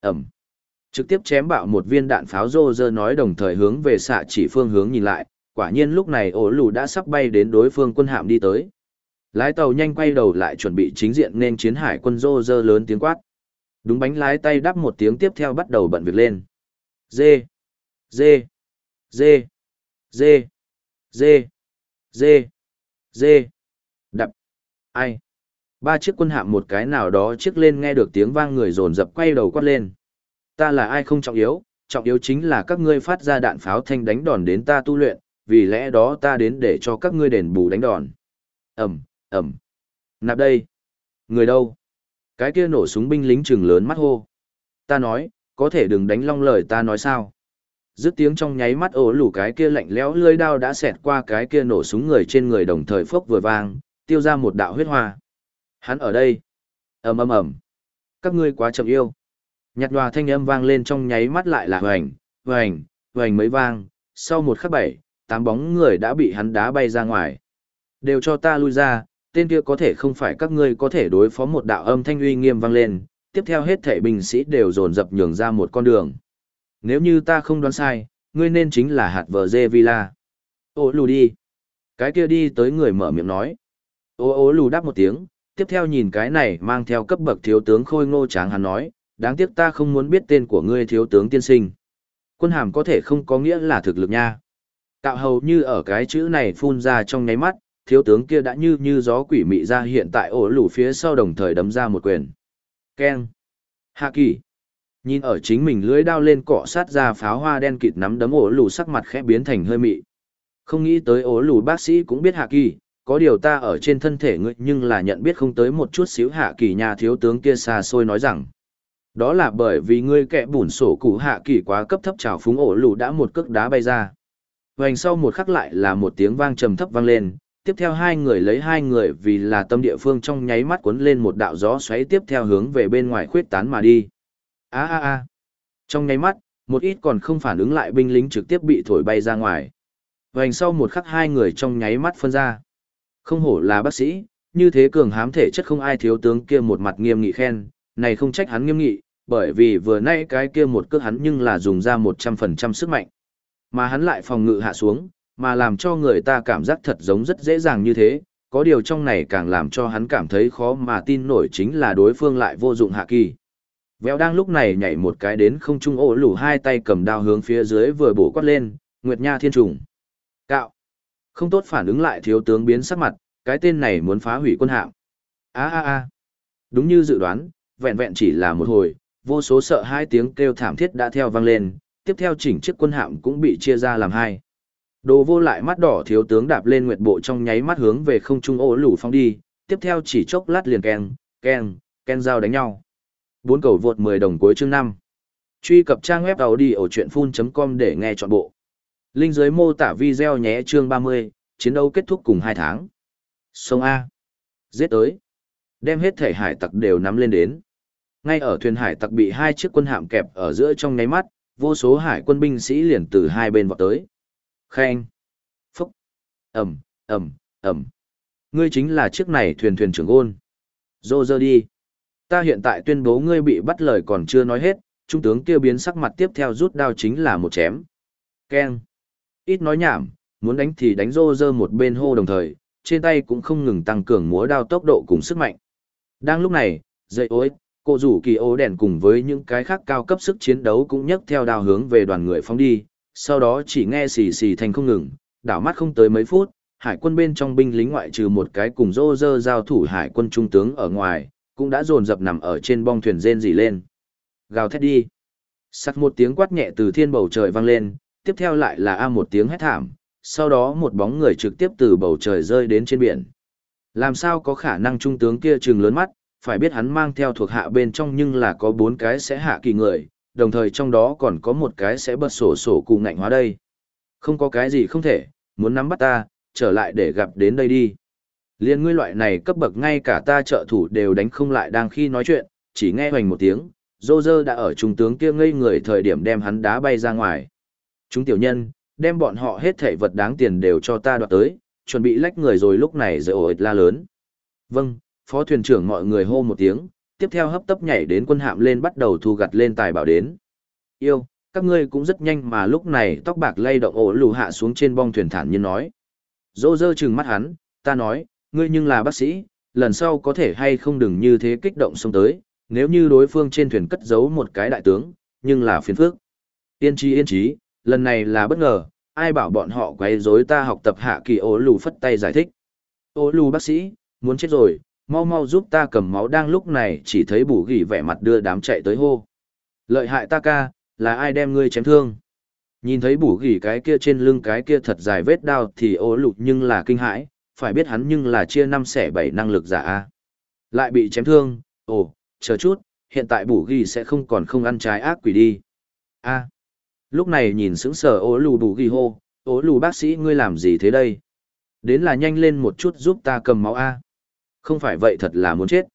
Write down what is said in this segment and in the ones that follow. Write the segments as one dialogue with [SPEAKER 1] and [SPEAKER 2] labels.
[SPEAKER 1] Ẩm. Trực tiếp chém bạo một viên đạn pháo rô rơ nói đồng thời hướng về xạ chỉ phương hướng nhìn lại, quả nhiên lúc này ổ lù đã sắp bay đến đối phương quân hạm đi tới. Lái tàu nhanh quay đầu lại chuẩn bị chính diện nên chiến hải quân rô rơ lớn tiếng quát. Đúng bánh lái tay đắp một tiếng tiếp theo bắt đầu bận việc lên. Dê, dê, dê, dê, dê, dê, dê, đập, ai. Ba chiếc quân hạm một cái nào đó chiếc lên nghe được tiếng vang người dồn dập quay đầu quát lên. Ta là ai không trọng yếu, trọng yếu chính là các ngươi phát ra đạn pháo thanh đánh đòn đến ta tu luyện, vì lẽ đó ta đến để cho các ngươi đền bù đánh đòn. Ẩm, Ẩm. Nạp đây. Người đâu? Cái kia nổ súng binh lính trừng lớn mắt hô. Ta nói, có thể đừng đánh long lời ta nói sao? Dứt tiếng trong nháy mắt ổ lủ cái kia lạnh lẽo lưỡi đao đã xẹt qua cái kia nổ súng người trên người đồng thời phốc vừa vang, tiêu ra một đạo huyết hoa. Hắn ở đây. ầm ầm ầm. Các ngươi quá chậm yêu. Nhạt nhòa thanh âm vang lên trong nháy mắt lại là hoành, hoành, hoành mấy vang, sau một khắc bảy, tám bóng người đã bị hắn đá bay ra ngoài. Đều cho ta lui ra, tên kia có thể không phải các ngươi có thể đối phó một đạo âm thanh uy nghiêm vang lên, tiếp theo hết thể binh sĩ đều dồn dập nhường ra một con đường. Nếu như ta không đoán sai, ngươi nên chính là hạt vợ dê villa. Ô lù đi. Cái kia đi tới người mở miệng nói. Ô ô lù đáp một tiếng, tiếp theo nhìn cái này mang theo cấp bậc thiếu tướng khôi ngô tráng hắn nói, đáng tiếc ta không muốn biết tên của ngươi thiếu tướng tiên sinh. Quân hàm có thể không có nghĩa là thực lực nha. Cạo hầu như ở cái chữ này phun ra trong nháy mắt, thiếu tướng kia đã như như gió quỷ mị ra hiện tại ổ lủ phía sau đồng thời đấm ra một quyền. Keng. Hạ kỳ. Nhìn ở chính mình lưới đao lên cọ sát ra pháo hoa đen kịt nắm đấm ổ lủ sắc mặt khẽ biến thành hơi mị. Không nghĩ tới ổ lủ bác sĩ cũng biết hạ kỳ, có điều ta ở trên thân thể ngươi nhưng là nhận biết không tới một chút xíu hạ kỳ nhà thiếu tướng kia xa xôi nói rằng. Đó là bởi vì ngươi kẻ bùn sổ cụ hạ kỳ quá cấp thấp trào phúng ổ lù đã một cước đá bay ra. Hoành sau một khắc lại là một tiếng vang trầm thấp vang lên, tiếp theo hai người lấy hai người vì là tâm địa phương trong nháy mắt cuốn lên một đạo gió xoáy tiếp theo hướng về bên ngoài khuyết tán mà đi. A a a. Trong nháy mắt, một ít còn không phản ứng lại binh lính trực tiếp bị thổi bay ra ngoài. Hoành sau một khắc hai người trong nháy mắt phân ra. Không hổ là bác sĩ, như thế cường hám thể chất không ai thiếu tướng kia một mặt nghiêm nghị khen, này không trách hắn nghiêm nghị, bởi vì vừa nay cái kia một cước hắn nhưng là dùng ra 100% sức mạnh. Mà hắn lại phòng ngự hạ xuống, mà làm cho người ta cảm giác thật giống rất dễ dàng như thế, có điều trong này càng làm cho hắn cảm thấy khó mà tin nổi chính là đối phương lại vô dụng hạ kỳ. Véo đang lúc này nhảy một cái đến không trung ổ lủ hai tay cầm đao hướng phía dưới vừa bổ quát lên, Nguyệt Nha Thiên Trùng. Không tốt phản ứng lại thiếu tướng biến sắc mặt, cái tên này muốn phá hủy quân hạm. A a a. Đúng như dự đoán, vẹn vẹn chỉ là một hồi, vô số sợ hai tiếng kêu thảm thiết đã theo vang lên, tiếp theo chỉnh chiếc quân hạm cũng bị chia ra làm hai. Đồ vô lại mắt đỏ thiếu tướng đạp lên nguyệt bộ trong nháy mắt hướng về không trung ổ lũ phong đi, tiếp theo chỉ chốc lát liền keng, keng, keng giao đánh nhau. Bốn cầu vượt 10 đồng cuối chương 5. Truy cập trang web audio chuyện full.com để nghe trọn bộ. Linh dưới mô tả video nhé chương 30, chiến đấu kết thúc cùng 2 tháng. Sông A. Giết tới. Đem hết thể hải tặc đều nắm lên đến. Ngay ở thuyền hải tặc bị hai chiếc quân hạm kẹp ở giữa trong nháy mắt, vô số hải quân binh sĩ liền từ hai bên vọt tới. Khen. Phúc. Ẩm, Ẩm, Ẩm. Ngươi chính là chiếc này thuyền thuyền trưởng ôn. Dô dơ đi. Ta hiện tại tuyên bố ngươi bị bắt lời còn chưa nói hết, trung tướng kêu biến sắc mặt tiếp theo rút đao chính là một chém. Keng. Ít nói nhảm, muốn đánh thì đánh rô rơ một bên hô đồng thời, trên tay cũng không ngừng tăng cường múa đao tốc độ cùng sức mạnh. Đang lúc này, dậy ối, cô rủ kỳ ô đèn cùng với những cái khác cao cấp sức chiến đấu cũng nhấc theo đao hướng về đoàn người phóng đi, sau đó chỉ nghe xì xì thành không ngừng, đảo mắt không tới mấy phút, hải quân bên trong binh lính ngoại trừ một cái cùng rô rơ giao thủ hải quân trung tướng ở ngoài, cũng đã dồn dập nằm ở trên bong thuyền rên rỉ lên. Gào thét đi. Sắt một tiếng quát nhẹ từ thiên bầu trời vang lên, tiếp theo lại là a một tiếng hét thảm, sau đó một bóng người trực tiếp từ bầu trời rơi đến trên biển. Làm sao có khả năng trung tướng kia trừng lớn mắt, phải biết hắn mang theo thuộc hạ bên trong nhưng là có bốn cái sẽ hạ kỳ người, đồng thời trong đó còn có một cái sẽ bật sổ sổ cụ ngạnh hóa đây. Không có cái gì không thể, muốn nắm bắt ta, trở lại để gặp đến đây đi. Liên ngươi loại này cấp bậc ngay cả ta trợ thủ đều đánh không lại đang khi nói chuyện, chỉ nghe hoành một tiếng, dô dơ đã ở trung tướng kia ngây người thời điểm đem hắn đá bay ra ngoài. Chúng tiểu nhân, đem bọn họ hết thảy vật đáng tiền đều cho ta đoạt tới, chuẩn bị lách người rồi lúc này rồi ổi la lớn. Vâng, phó thuyền trưởng mọi người hô một tiếng, tiếp theo hấp tấp nhảy đến quân hạm lên bắt đầu thu gặt lên tài bảo đến. Yêu, các ngươi cũng rất nhanh mà lúc này tóc bạc lay động ổ lù hạ xuống trên bong thuyền thản nhiên nói. Dô dơ chừng mắt hắn, ta nói, ngươi nhưng là bác sĩ, lần sau có thể hay không đừng như thế kích động xông tới, nếu như đối phương trên thuyền cất giấu một cái đại tướng, nhưng là phiền phước. Yên trí yên trí, lần này là bất ngờ, ai bảo bọn họ quấy rối ta học tập hạ kỳ ố lù phất tay giải thích. Ố lù bác sĩ, muốn chết rồi, mau mau giúp ta cầm máu đang lúc này chỉ thấy bù gỉ vẻ mặt đưa đám chạy tới hô. Lợi hại ta ca, là ai đem ngươi chém thương? Nhìn thấy bù gỉ cái kia trên lưng cái kia thật dài vết đao thì ố lục nhưng là kinh hãi, phải biết hắn nhưng là chia năm xẻ bảy năng lực giả a Lại bị chém thương, ồ, chờ chút, hiện tại bù gỉ sẽ không còn không ăn trái ác quỷ đi. a Lúc này nhìn sững sờ ố lù bù gỉ hô, ố lù bác sĩ ngươi làm gì thế đây? Đến là nhanh lên một chút giúp ta cầm máu A. Không phải vậy thật là muốn chết.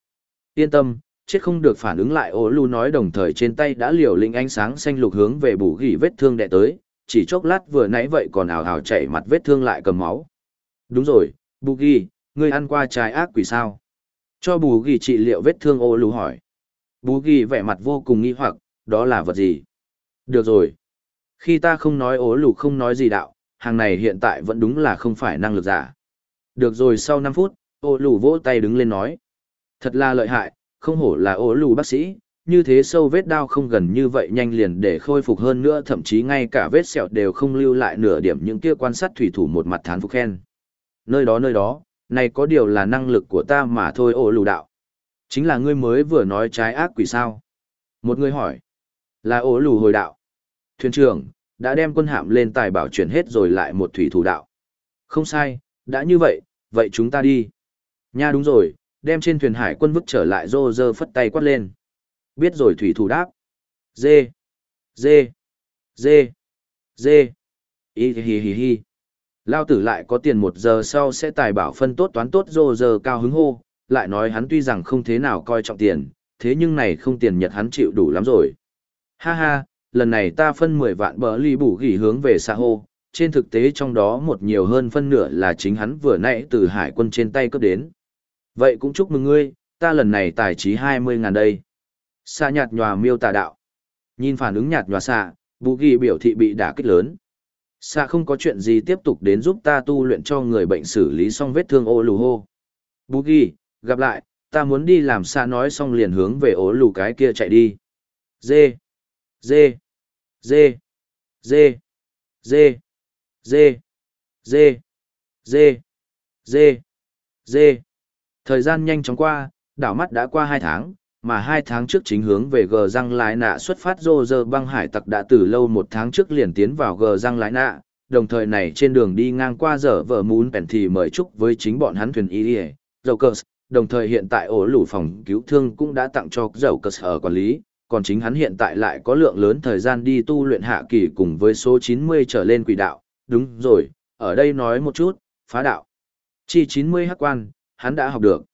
[SPEAKER 1] Yên tâm, chết không được phản ứng lại ố lù nói đồng thời trên tay đã liều lĩnh ánh sáng xanh lục hướng về bù gỉ vết thương đệ tới, chỉ chốc lát vừa nãy vậy còn ảo ảo chảy mặt vết thương lại cầm máu. Đúng rồi, bù gỉ, ngươi ăn qua trái ác quỷ sao? Cho bù gỉ trị liệu vết thương ố lù hỏi. Bù gỉ vẻ mặt vô cùng nghi hoặc, đó là vật gì? Được rồi. Khi ta không nói ố lù không nói gì đạo, hàng này hiện tại vẫn đúng là không phải năng lực giả. Được rồi sau 5 phút, ô lù vỗ tay đứng lên nói. Thật là lợi hại, không hổ là ô lù bác sĩ, như thế sâu vết đau không gần như vậy nhanh liền để khôi phục hơn nữa thậm chí ngay cả vết sẹo đều không lưu lại nửa điểm những kia quan sát thủy thủ một mặt thán phục khen. Nơi đó nơi đó, này có điều là năng lực của ta mà thôi ô lù đạo. Chính là ngươi mới vừa nói trái ác quỷ sao. Một người hỏi, là ô lù hồi đạo. Thuyền trưởng, đã đem quân hạm lên tài bảo chuyển hết rồi lại một thủy thủ đạo. Không sai, đã như vậy, vậy chúng ta đi. Nha đúng rồi, đem trên thuyền hải quân vứt trở lại rô rơ phất tay quát lên. Biết rồi thủy thủ đáp. Dê, dê, dê, dê, y hì hì hì. Lao tử lại có tiền một giờ sau sẽ tài bảo phân tốt toán tốt rô rơ cao hứng hô, lại nói hắn tuy rằng không thế nào coi trọng tiền, thế nhưng này không tiền nhật hắn chịu đủ lắm rồi. Ha ha, lần này ta phân 10 vạn bờ ly bù gỉ hướng về xa hô, trên thực tế trong đó một nhiều hơn phân nửa là chính hắn vừa nãy từ hải quân trên tay cướp đến. Vậy cũng chúc mừng ngươi, ta lần này tài trí 20 ngàn đây. Xa nhạt nhòa miêu tà đạo. Nhìn phản ứng nhạt nhòa xa, bù ghi biểu thị bị đả kích lớn. Xa không có chuyện gì tiếp tục đến giúp ta tu luyện cho người bệnh xử lý xong vết thương ô lù hô. Bù ghi, gặp lại, ta muốn đi làm xa nói xong liền hướng về ố lù cái kia chạy đi. Dê, dê, dê, dê, dê, dê, dê, dê, dê, dê. Thời gian nhanh chóng qua, đảo mắt đã qua hai tháng, mà hai tháng trước chính hướng về gờ răng lái nạ xuất phát rô rơ băng hải tặc đã từ lâu một tháng trước liền tiến vào gờ răng lái nạ, đồng thời này trên đường đi ngang qua giờ vợ muốn bèn thì mời chúc với chính bọn hắn thuyền y dầu cờ đồng thời hiện tại ổ lủ phòng cứu thương cũng đã tặng cho dầu cờ ở quản lý, còn chính hắn hiện tại lại có lượng lớn thời gian đi tu luyện hạ kỳ cùng với số 90 trở lên quỷ đạo, đúng rồi, ở đây nói một chút, phá đạo. Chi 90 hắc quan, hắn đã học được.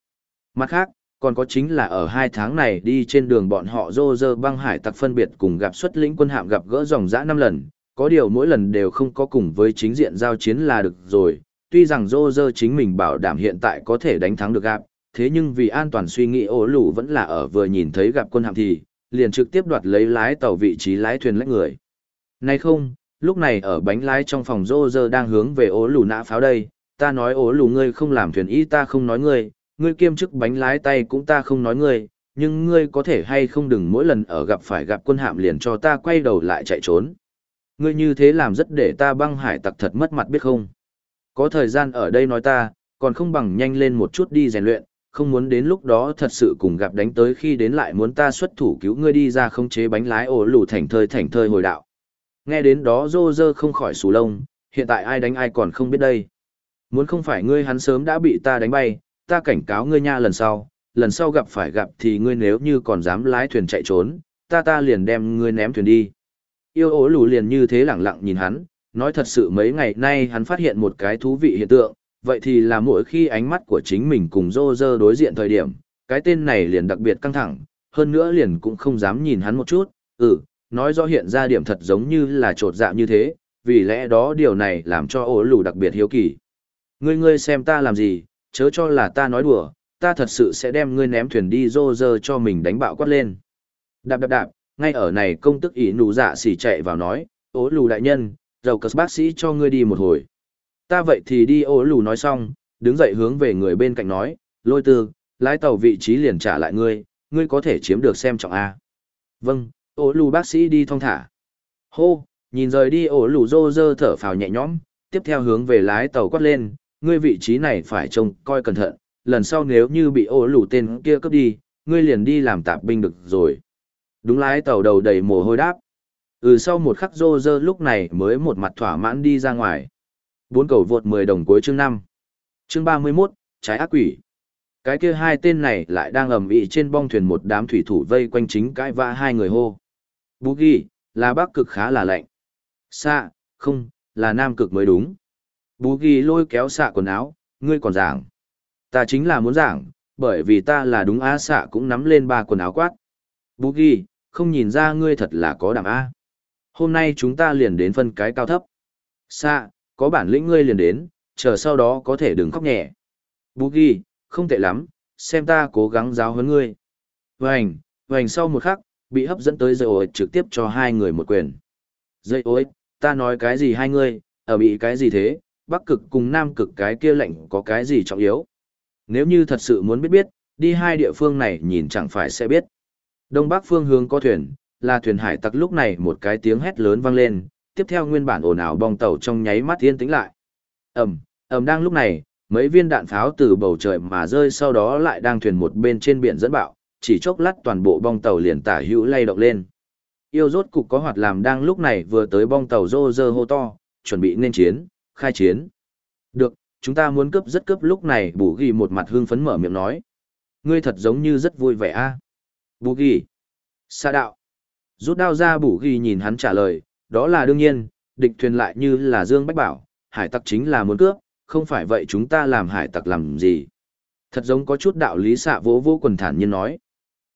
[SPEAKER 1] Mặt khác, còn có chính là ở hai tháng này đi trên đường bọn họ dô dơ băng hải tặc phân biệt cùng gặp xuất lĩnh quân hạm gặp gỡ dòng dã năm lần, có điều mỗi lần đều không có cùng với chính diện giao chiến là được rồi, tuy rằng dô dơ chính mình bảo đảm hiện tại có thể đánh thắng được gặp, thế nhưng vì an toàn suy nghĩ ổ lũ vẫn là ở vừa nhìn thấy gặp quân hạm thì, liền trực tiếp đoạt lấy lái tàu vị trí lái thuyền lách người. Này không, lúc này ở bánh lái trong phòng rô rơ đang hướng về ố lù nã pháo đây, ta nói ố lù ngươi không làm thuyền y ta không nói ngươi, ngươi kiêm chức bánh lái tay cũng ta không nói ngươi, nhưng ngươi có thể hay không đừng mỗi lần ở gặp phải gặp quân hạm liền cho ta quay đầu lại chạy trốn. Ngươi như thế làm rất để ta băng hải tặc thật mất mặt biết không? Có thời gian ở đây nói ta, còn không bằng nhanh lên một chút đi rèn luyện, không muốn đến lúc đó thật sự cùng gặp đánh tới khi đến lại muốn ta xuất thủ cứu ngươi đi ra không chế bánh lái ổ lù thành thơi thành thơi hồi đạo. Nghe đến đó rô rơ không khỏi sù lông, hiện tại ai đánh ai còn không biết đây. Muốn không phải ngươi hắn sớm đã bị ta đánh bay, ta cảnh cáo ngươi nha lần sau, lần sau gặp phải gặp thì ngươi nếu như còn dám lái thuyền chạy trốn, ta ta liền đem ngươi ném thuyền đi. Yêu ố lù liền như thế lẳng lặng nhìn hắn, nói thật sự mấy ngày nay hắn phát hiện một cái thú vị hiện tượng, vậy thì là mỗi khi ánh mắt của chính mình cùng rô rơ đối diện thời điểm, cái tên này liền đặc biệt căng thẳng, hơn nữa liền cũng không dám nhìn hắn một chút, ừ, nói rõ hiện ra điểm thật giống như là trột dạ như thế, vì lẽ đó điều này làm cho ổ lù đặc biệt hiếu kỳ. Ngươi ngươi xem ta làm gì, chớ cho là ta nói đùa, ta thật sự sẽ đem ngươi ném thuyền đi rô rơ cho mình đánh bạo quát lên. Đạp đạp đạp, ngay ở này công tức ỷ nụ dạ xỉ chạy vào nói, ố lù đại nhân, dầu cờ bác sĩ cho ngươi đi một hồi. Ta vậy thì đi ố lù nói xong, đứng dậy hướng về người bên cạnh nói, lôi tư, lái tàu vị trí liền trả lại ngươi, ngươi có thể chiếm được xem trọng A. Vâng, ố lù bác sĩ đi thong thả. Hô, nhìn rời đi ổ lù rô rơ thở phào nhẹ nhõm, tiếp theo hướng về lái tàu quát lên, ngươi vị trí này phải trông coi cẩn thận, lần sau nếu như bị ổ lù tên kia cướp đi, ngươi liền đi làm tạp binh được rồi. Đúng lái tàu đầu đầy mồ hôi đáp. Ừ sau một khắc rô rơ lúc này mới một mặt thỏa mãn đi ra ngoài. Bốn cầu vượt 10 đồng cuối chương 5. Chương 31, trái ác quỷ. Cái kia hai tên này lại đang ầm ĩ trên bong thuyền một đám thủy thủ vây quanh chính cãi vã hai người hô. Bú ghi, là bắc cực khá là lạnh. xa, không, là nam cực mới đúng. Bú ghi lôi kéo xạ quần áo, ngươi còn giảng. Ta chính là muốn giảng, bởi vì ta là đúng á xạ cũng nắm lên ba quần áo quát. Bú ghi, không nhìn ra ngươi thật là có đảm A. Hôm nay chúng ta liền đến phân cái cao thấp. Xạ, có bản lĩnh ngươi liền đến, chờ sau đó có thể đừng khóc nhẹ. Bú ghi, không tệ lắm, xem ta cố gắng giáo huấn ngươi. Vành, vành sau một khắc, bị hấp dẫn tới dây ối trực tiếp cho hai người một quyền. Dây ối, ta nói cái gì hai người, ở bị cái gì thế, bắc cực cùng nam cực cái kia lệnh có cái gì trọng yếu. Nếu như thật sự muốn biết biết, đi hai địa phương này nhìn chẳng phải sẽ biết. Đông bắc phương hướng có thuyền, là thuyền hải tặc lúc này một cái tiếng hét lớn vang lên, tiếp theo nguyên bản ồn ào bong tàu trong nháy mắt yên tĩnh lại. Ầm, ầm đang lúc này, mấy viên đạn pháo từ bầu trời mà rơi sau đó lại đang thuyền một bên trên biển dẫn bạo, chỉ chốc lát toàn bộ bong tàu liền tả hữu lay động lên. Yêu rốt cục có hoạt làm đang lúc này vừa tới bong tàu rô rơ hô to, chuẩn bị nên chiến, khai chiến. Được, chúng ta muốn cướp rất cướp lúc này bù ghi một mặt hương phấn mở miệng nói. Ngươi thật giống như rất vui vẻ a à? Bù ghi. Sa đạo. Rút đao ra bù ghi nhìn hắn trả lời, đó là đương nhiên, địch thuyền lại như là Dương Bách Bảo, hải tặc chính là muốn cướp, không phải vậy chúng ta làm hải tặc làm gì. Thật giống có chút đạo lý xạ vỗ vô quần thản nhiên nói.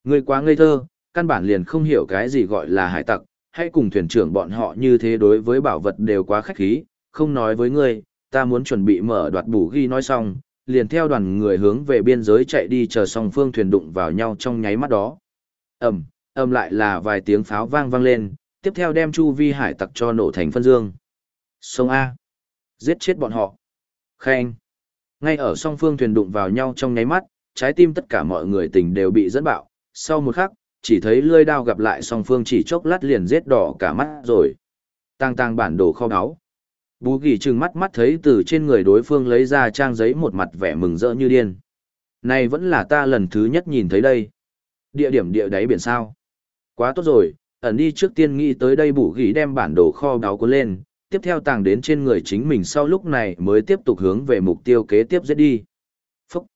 [SPEAKER 1] người quá ngây thơ, căn bản liền không hiểu cái gì gọi là hải tặc, hãy cùng thuyền trưởng bọn họ như thế đối với bảo vật đều quá khách khí, không nói với ngươi, ta muốn chuẩn bị mở đoạt bù ghi nói xong, liền theo đoàn người hướng về biên giới chạy đi chờ song phương thuyền đụng vào nhau trong nháy mắt đó. Ầm, ầm lại là vài tiếng pháo vang vang lên, tiếp theo đem chu vi hải tặc cho nổ thành phân dương. Sông A. Giết chết bọn họ. Khen. Ngay ở song phương thuyền đụng vào nhau trong nháy mắt, trái tim tất cả mọi người tình đều bị dẫn bạo, sau một khắc, chỉ thấy lưỡi đao gặp lại song phương chỉ chốc lát liền giết đỏ cả mắt rồi. tang tang bản đồ kho báu. Bú ghi trừng mắt mắt thấy từ trên người đối phương lấy ra trang giấy một mặt vẻ mừng rỡ như điên. Này vẫn là ta lần thứ nhất nhìn thấy đây. Địa điểm địa đáy biển sao. Quá tốt rồi, ẩn đi trước tiên nghĩ tới đây bù ghi đem bản đồ kho báu cuốn lên, tiếp theo tàng đến trên người chính mình sau lúc này mới tiếp tục hướng về mục tiêu kế tiếp giết đi. Phúc!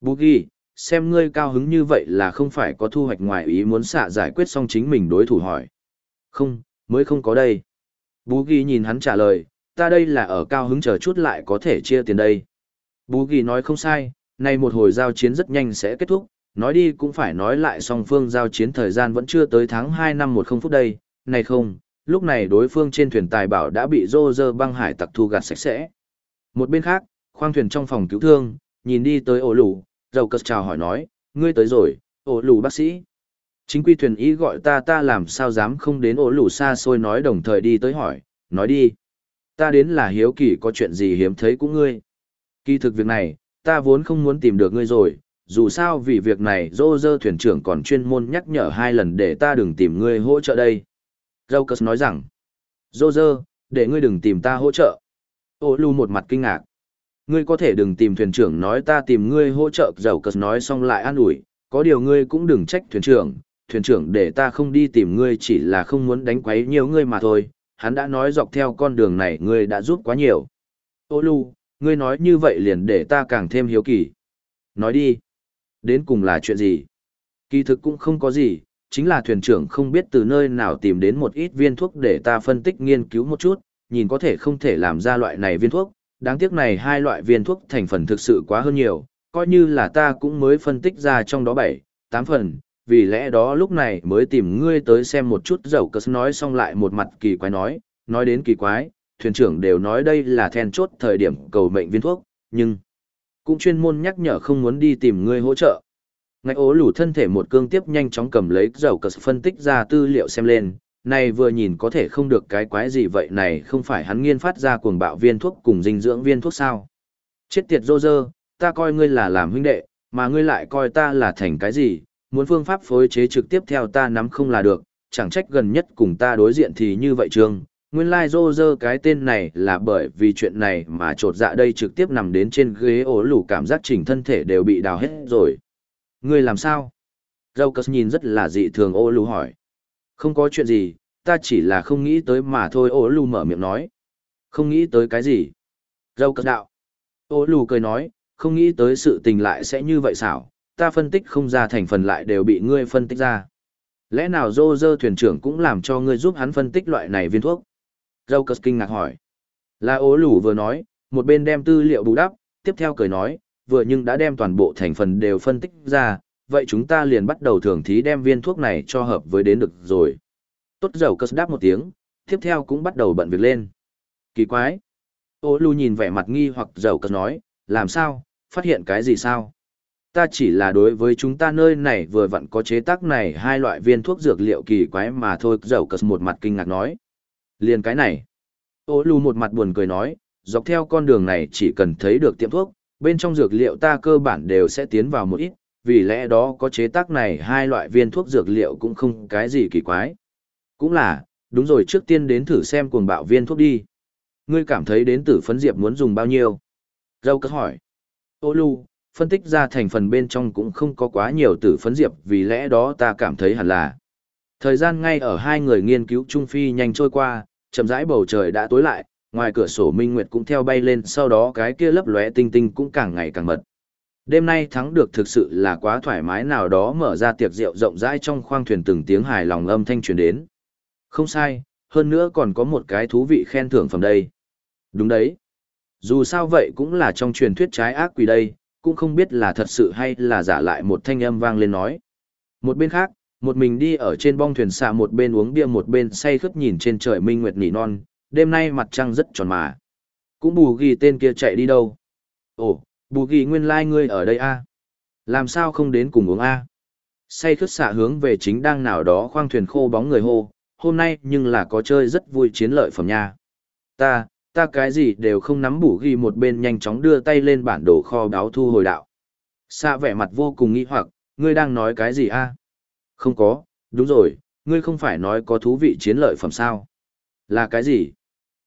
[SPEAKER 1] Bú ghi, xem ngươi cao hứng như vậy là không phải có thu hoạch ngoài ý muốn xạ giải quyết xong chính mình đối thủ hỏi. Không, mới không có đây. Bú ghi nhìn hắn trả lời, ta đây là ở cao hứng chờ chút lại có thể chia tiền đây. Bú ghi nói không sai, nay một hồi giao chiến rất nhanh sẽ kết thúc, nói đi cũng phải nói lại song phương giao chiến thời gian vẫn chưa tới tháng 2 năm 10 phút đây, này không, lúc này đối phương trên thuyền tài bảo đã bị rô rơ băng hải tặc thu gạt sạch sẽ. Một bên khác, khoang thuyền trong phòng cứu thương, nhìn đi tới ổ lù, dầu cất chào hỏi nói, ngươi tới rồi, ổ lù bác sĩ. Chính quy thuyền ý gọi ta ta làm sao dám không đến ổ lù xa xôi nói đồng thời đi tới hỏi, nói đi. Ta đến là hiếu kỳ có chuyện gì hiếm thấy cũng ngươi. Kỳ thực việc này, ta vốn không muốn tìm được ngươi rồi, dù sao vì việc này dô dơ thuyền trưởng còn chuyên môn nhắc nhở hai lần để ta đừng tìm ngươi hỗ trợ đây. Raucus nói rằng, dô dơ, để ngươi đừng tìm ta hỗ trợ. Ô lù một mặt kinh ngạc. Ngươi có thể đừng tìm thuyền trưởng nói ta tìm ngươi hỗ trợ. Raucus nói xong lại an ủi, có điều ngươi cũng đừng trách thuyền trưởng. Thuyền trưởng để ta không đi tìm ngươi chỉ là không muốn đánh quấy nhiều ngươi mà thôi. Hắn đã nói dọc theo con đường này ngươi đã giúp quá nhiều. Ô lù, ngươi nói như vậy liền để ta càng thêm hiếu kỳ. Nói đi. Đến cùng là chuyện gì? Kỳ thực cũng không có gì, chính là thuyền trưởng không biết từ nơi nào tìm đến một ít viên thuốc để ta phân tích nghiên cứu một chút, nhìn có thể không thể làm ra loại này viên thuốc, đáng tiếc này hai loại viên thuốc thành phần thực sự quá hơn nhiều, coi như là ta cũng mới phân tích ra trong đó 7, 8 phần, vì lẽ đó lúc này mới tìm ngươi tới xem một chút dầu cất nói xong lại một mặt kỳ quái nói, nói đến kỳ quái, thuyền trưởng đều nói đây là then chốt thời điểm cầu mệnh viên thuốc, nhưng cũng chuyên môn nhắc nhở không muốn đi tìm ngươi hỗ trợ. Ngạch ố lủ thân thể một cương tiếp nhanh chóng cầm lấy dầu cờ phân tích ra tư liệu xem lên, này vừa nhìn có thể không được cái quái gì vậy này không phải hắn nghiên phát ra cuồng bạo viên thuốc cùng dinh dưỡng viên thuốc sao. Chết tiệt rô rơ, ta coi ngươi là làm huynh đệ, mà ngươi lại coi ta là thành cái gì, muốn phương pháp phối chế trực tiếp theo ta nắm không là được, chẳng trách gần nhất cùng ta đối diện thì như vậy trường. Nguyên lai rô rơ cái tên này là bởi vì chuyện này mà trột dạ đây trực tiếp nằm đến trên ghế ổ lủ cảm giác chỉnh thân thể đều bị đào hết rồi. Ngươi làm sao? Raucus nhìn rất là dị thường ô lù hỏi. Không có chuyện gì, ta chỉ là không nghĩ tới mà thôi ô lù mở miệng nói. Không nghĩ tới cái gì? Raucus đạo. Ô lù cười nói, không nghĩ tới sự tình lại sẽ như vậy xảo, ta phân tích không ra thành phần lại đều bị ngươi phân tích ra. Lẽ nào dô dơ thuyền trưởng cũng làm cho ngươi giúp hắn phân tích loại này viên thuốc? Raucus kinh ngạc hỏi. Là ố lủ vừa nói, một bên đem tư liệu bù đắp, tiếp theo cười nói, vừa nhưng đã đem toàn bộ thành phần đều phân tích ra, vậy chúng ta liền bắt đầu thưởng thí đem viên thuốc này cho hợp với đến được rồi. Tốt dầu cơ đáp một tiếng, tiếp theo cũng bắt đầu bận việc lên. Kỳ quái. Ô lù nhìn vẻ mặt nghi hoặc dầu cơ nói, làm sao, phát hiện cái gì sao? Ta chỉ là đối với chúng ta nơi này vừa vặn có chế tác này hai loại viên thuốc dược liệu kỳ quái mà thôi dầu cơ một mặt kinh ngạc nói. Liền cái này. Ô lù một mặt buồn cười nói, dọc theo con đường này chỉ cần thấy được tiệm thuốc, bên trong dược liệu ta cơ bản đều sẽ tiến vào một ít, vì lẽ đó có chế tác này hai loại viên thuốc dược liệu cũng không cái gì kỳ quái. Cũng là, đúng rồi trước tiên đến thử xem cuồng bạo viên thuốc đi. Ngươi cảm thấy đến tử phấn diệp muốn dùng bao nhiêu? Râu cất hỏi. Ô lưu, phân tích ra thành phần bên trong cũng không có quá nhiều tử phấn diệp vì lẽ đó ta cảm thấy hẳn là. Thời gian ngay ở hai người nghiên cứu Trung Phi nhanh trôi qua, chậm rãi bầu trời đã tối lại, ngoài cửa sổ minh nguyệt cũng theo bay lên sau đó cái kia lấp lóe tinh tinh cũng càng ngày càng mật. Đêm nay thắng được thực sự là quá thoải mái nào đó mở ra tiệc rượu rộng rãi trong khoang thuyền từng tiếng hài lòng âm thanh truyền đến. Không sai, hơn nữa còn có một cái thú vị khen thưởng phẩm đây. Đúng đấy. Dù sao vậy cũng là trong truyền thuyết trái ác quỷ đây, cũng không biết là thật sự hay là giả lại một thanh âm vang lên nói. Một bên khác, một mình đi ở trên bong thuyền xạ một bên uống bia một bên say khướt nhìn trên trời minh nguyệt nỉ non, đêm nay mặt trăng rất tròn mà. Cũng bù ghi tên kia chạy đi đâu? Ồ, bù ghi nguyên lai like ngươi ở đây a à? Làm sao không đến cùng uống a à? Say khướt xạ hướng về chính đang nào đó khoang thuyền khô bóng người hô, hôm nay nhưng là có chơi rất vui chiến lợi phẩm nha. Ta, ta cái gì đều không nắm bù ghi một bên nhanh chóng đưa tay lên bản đồ kho báo thu hồi đạo. Xạ vẻ mặt vô cùng nghi hoặc, ngươi đang nói cái gì a không có, đúng rồi, ngươi không phải nói có thú vị chiến lợi phẩm sao? Là cái gì?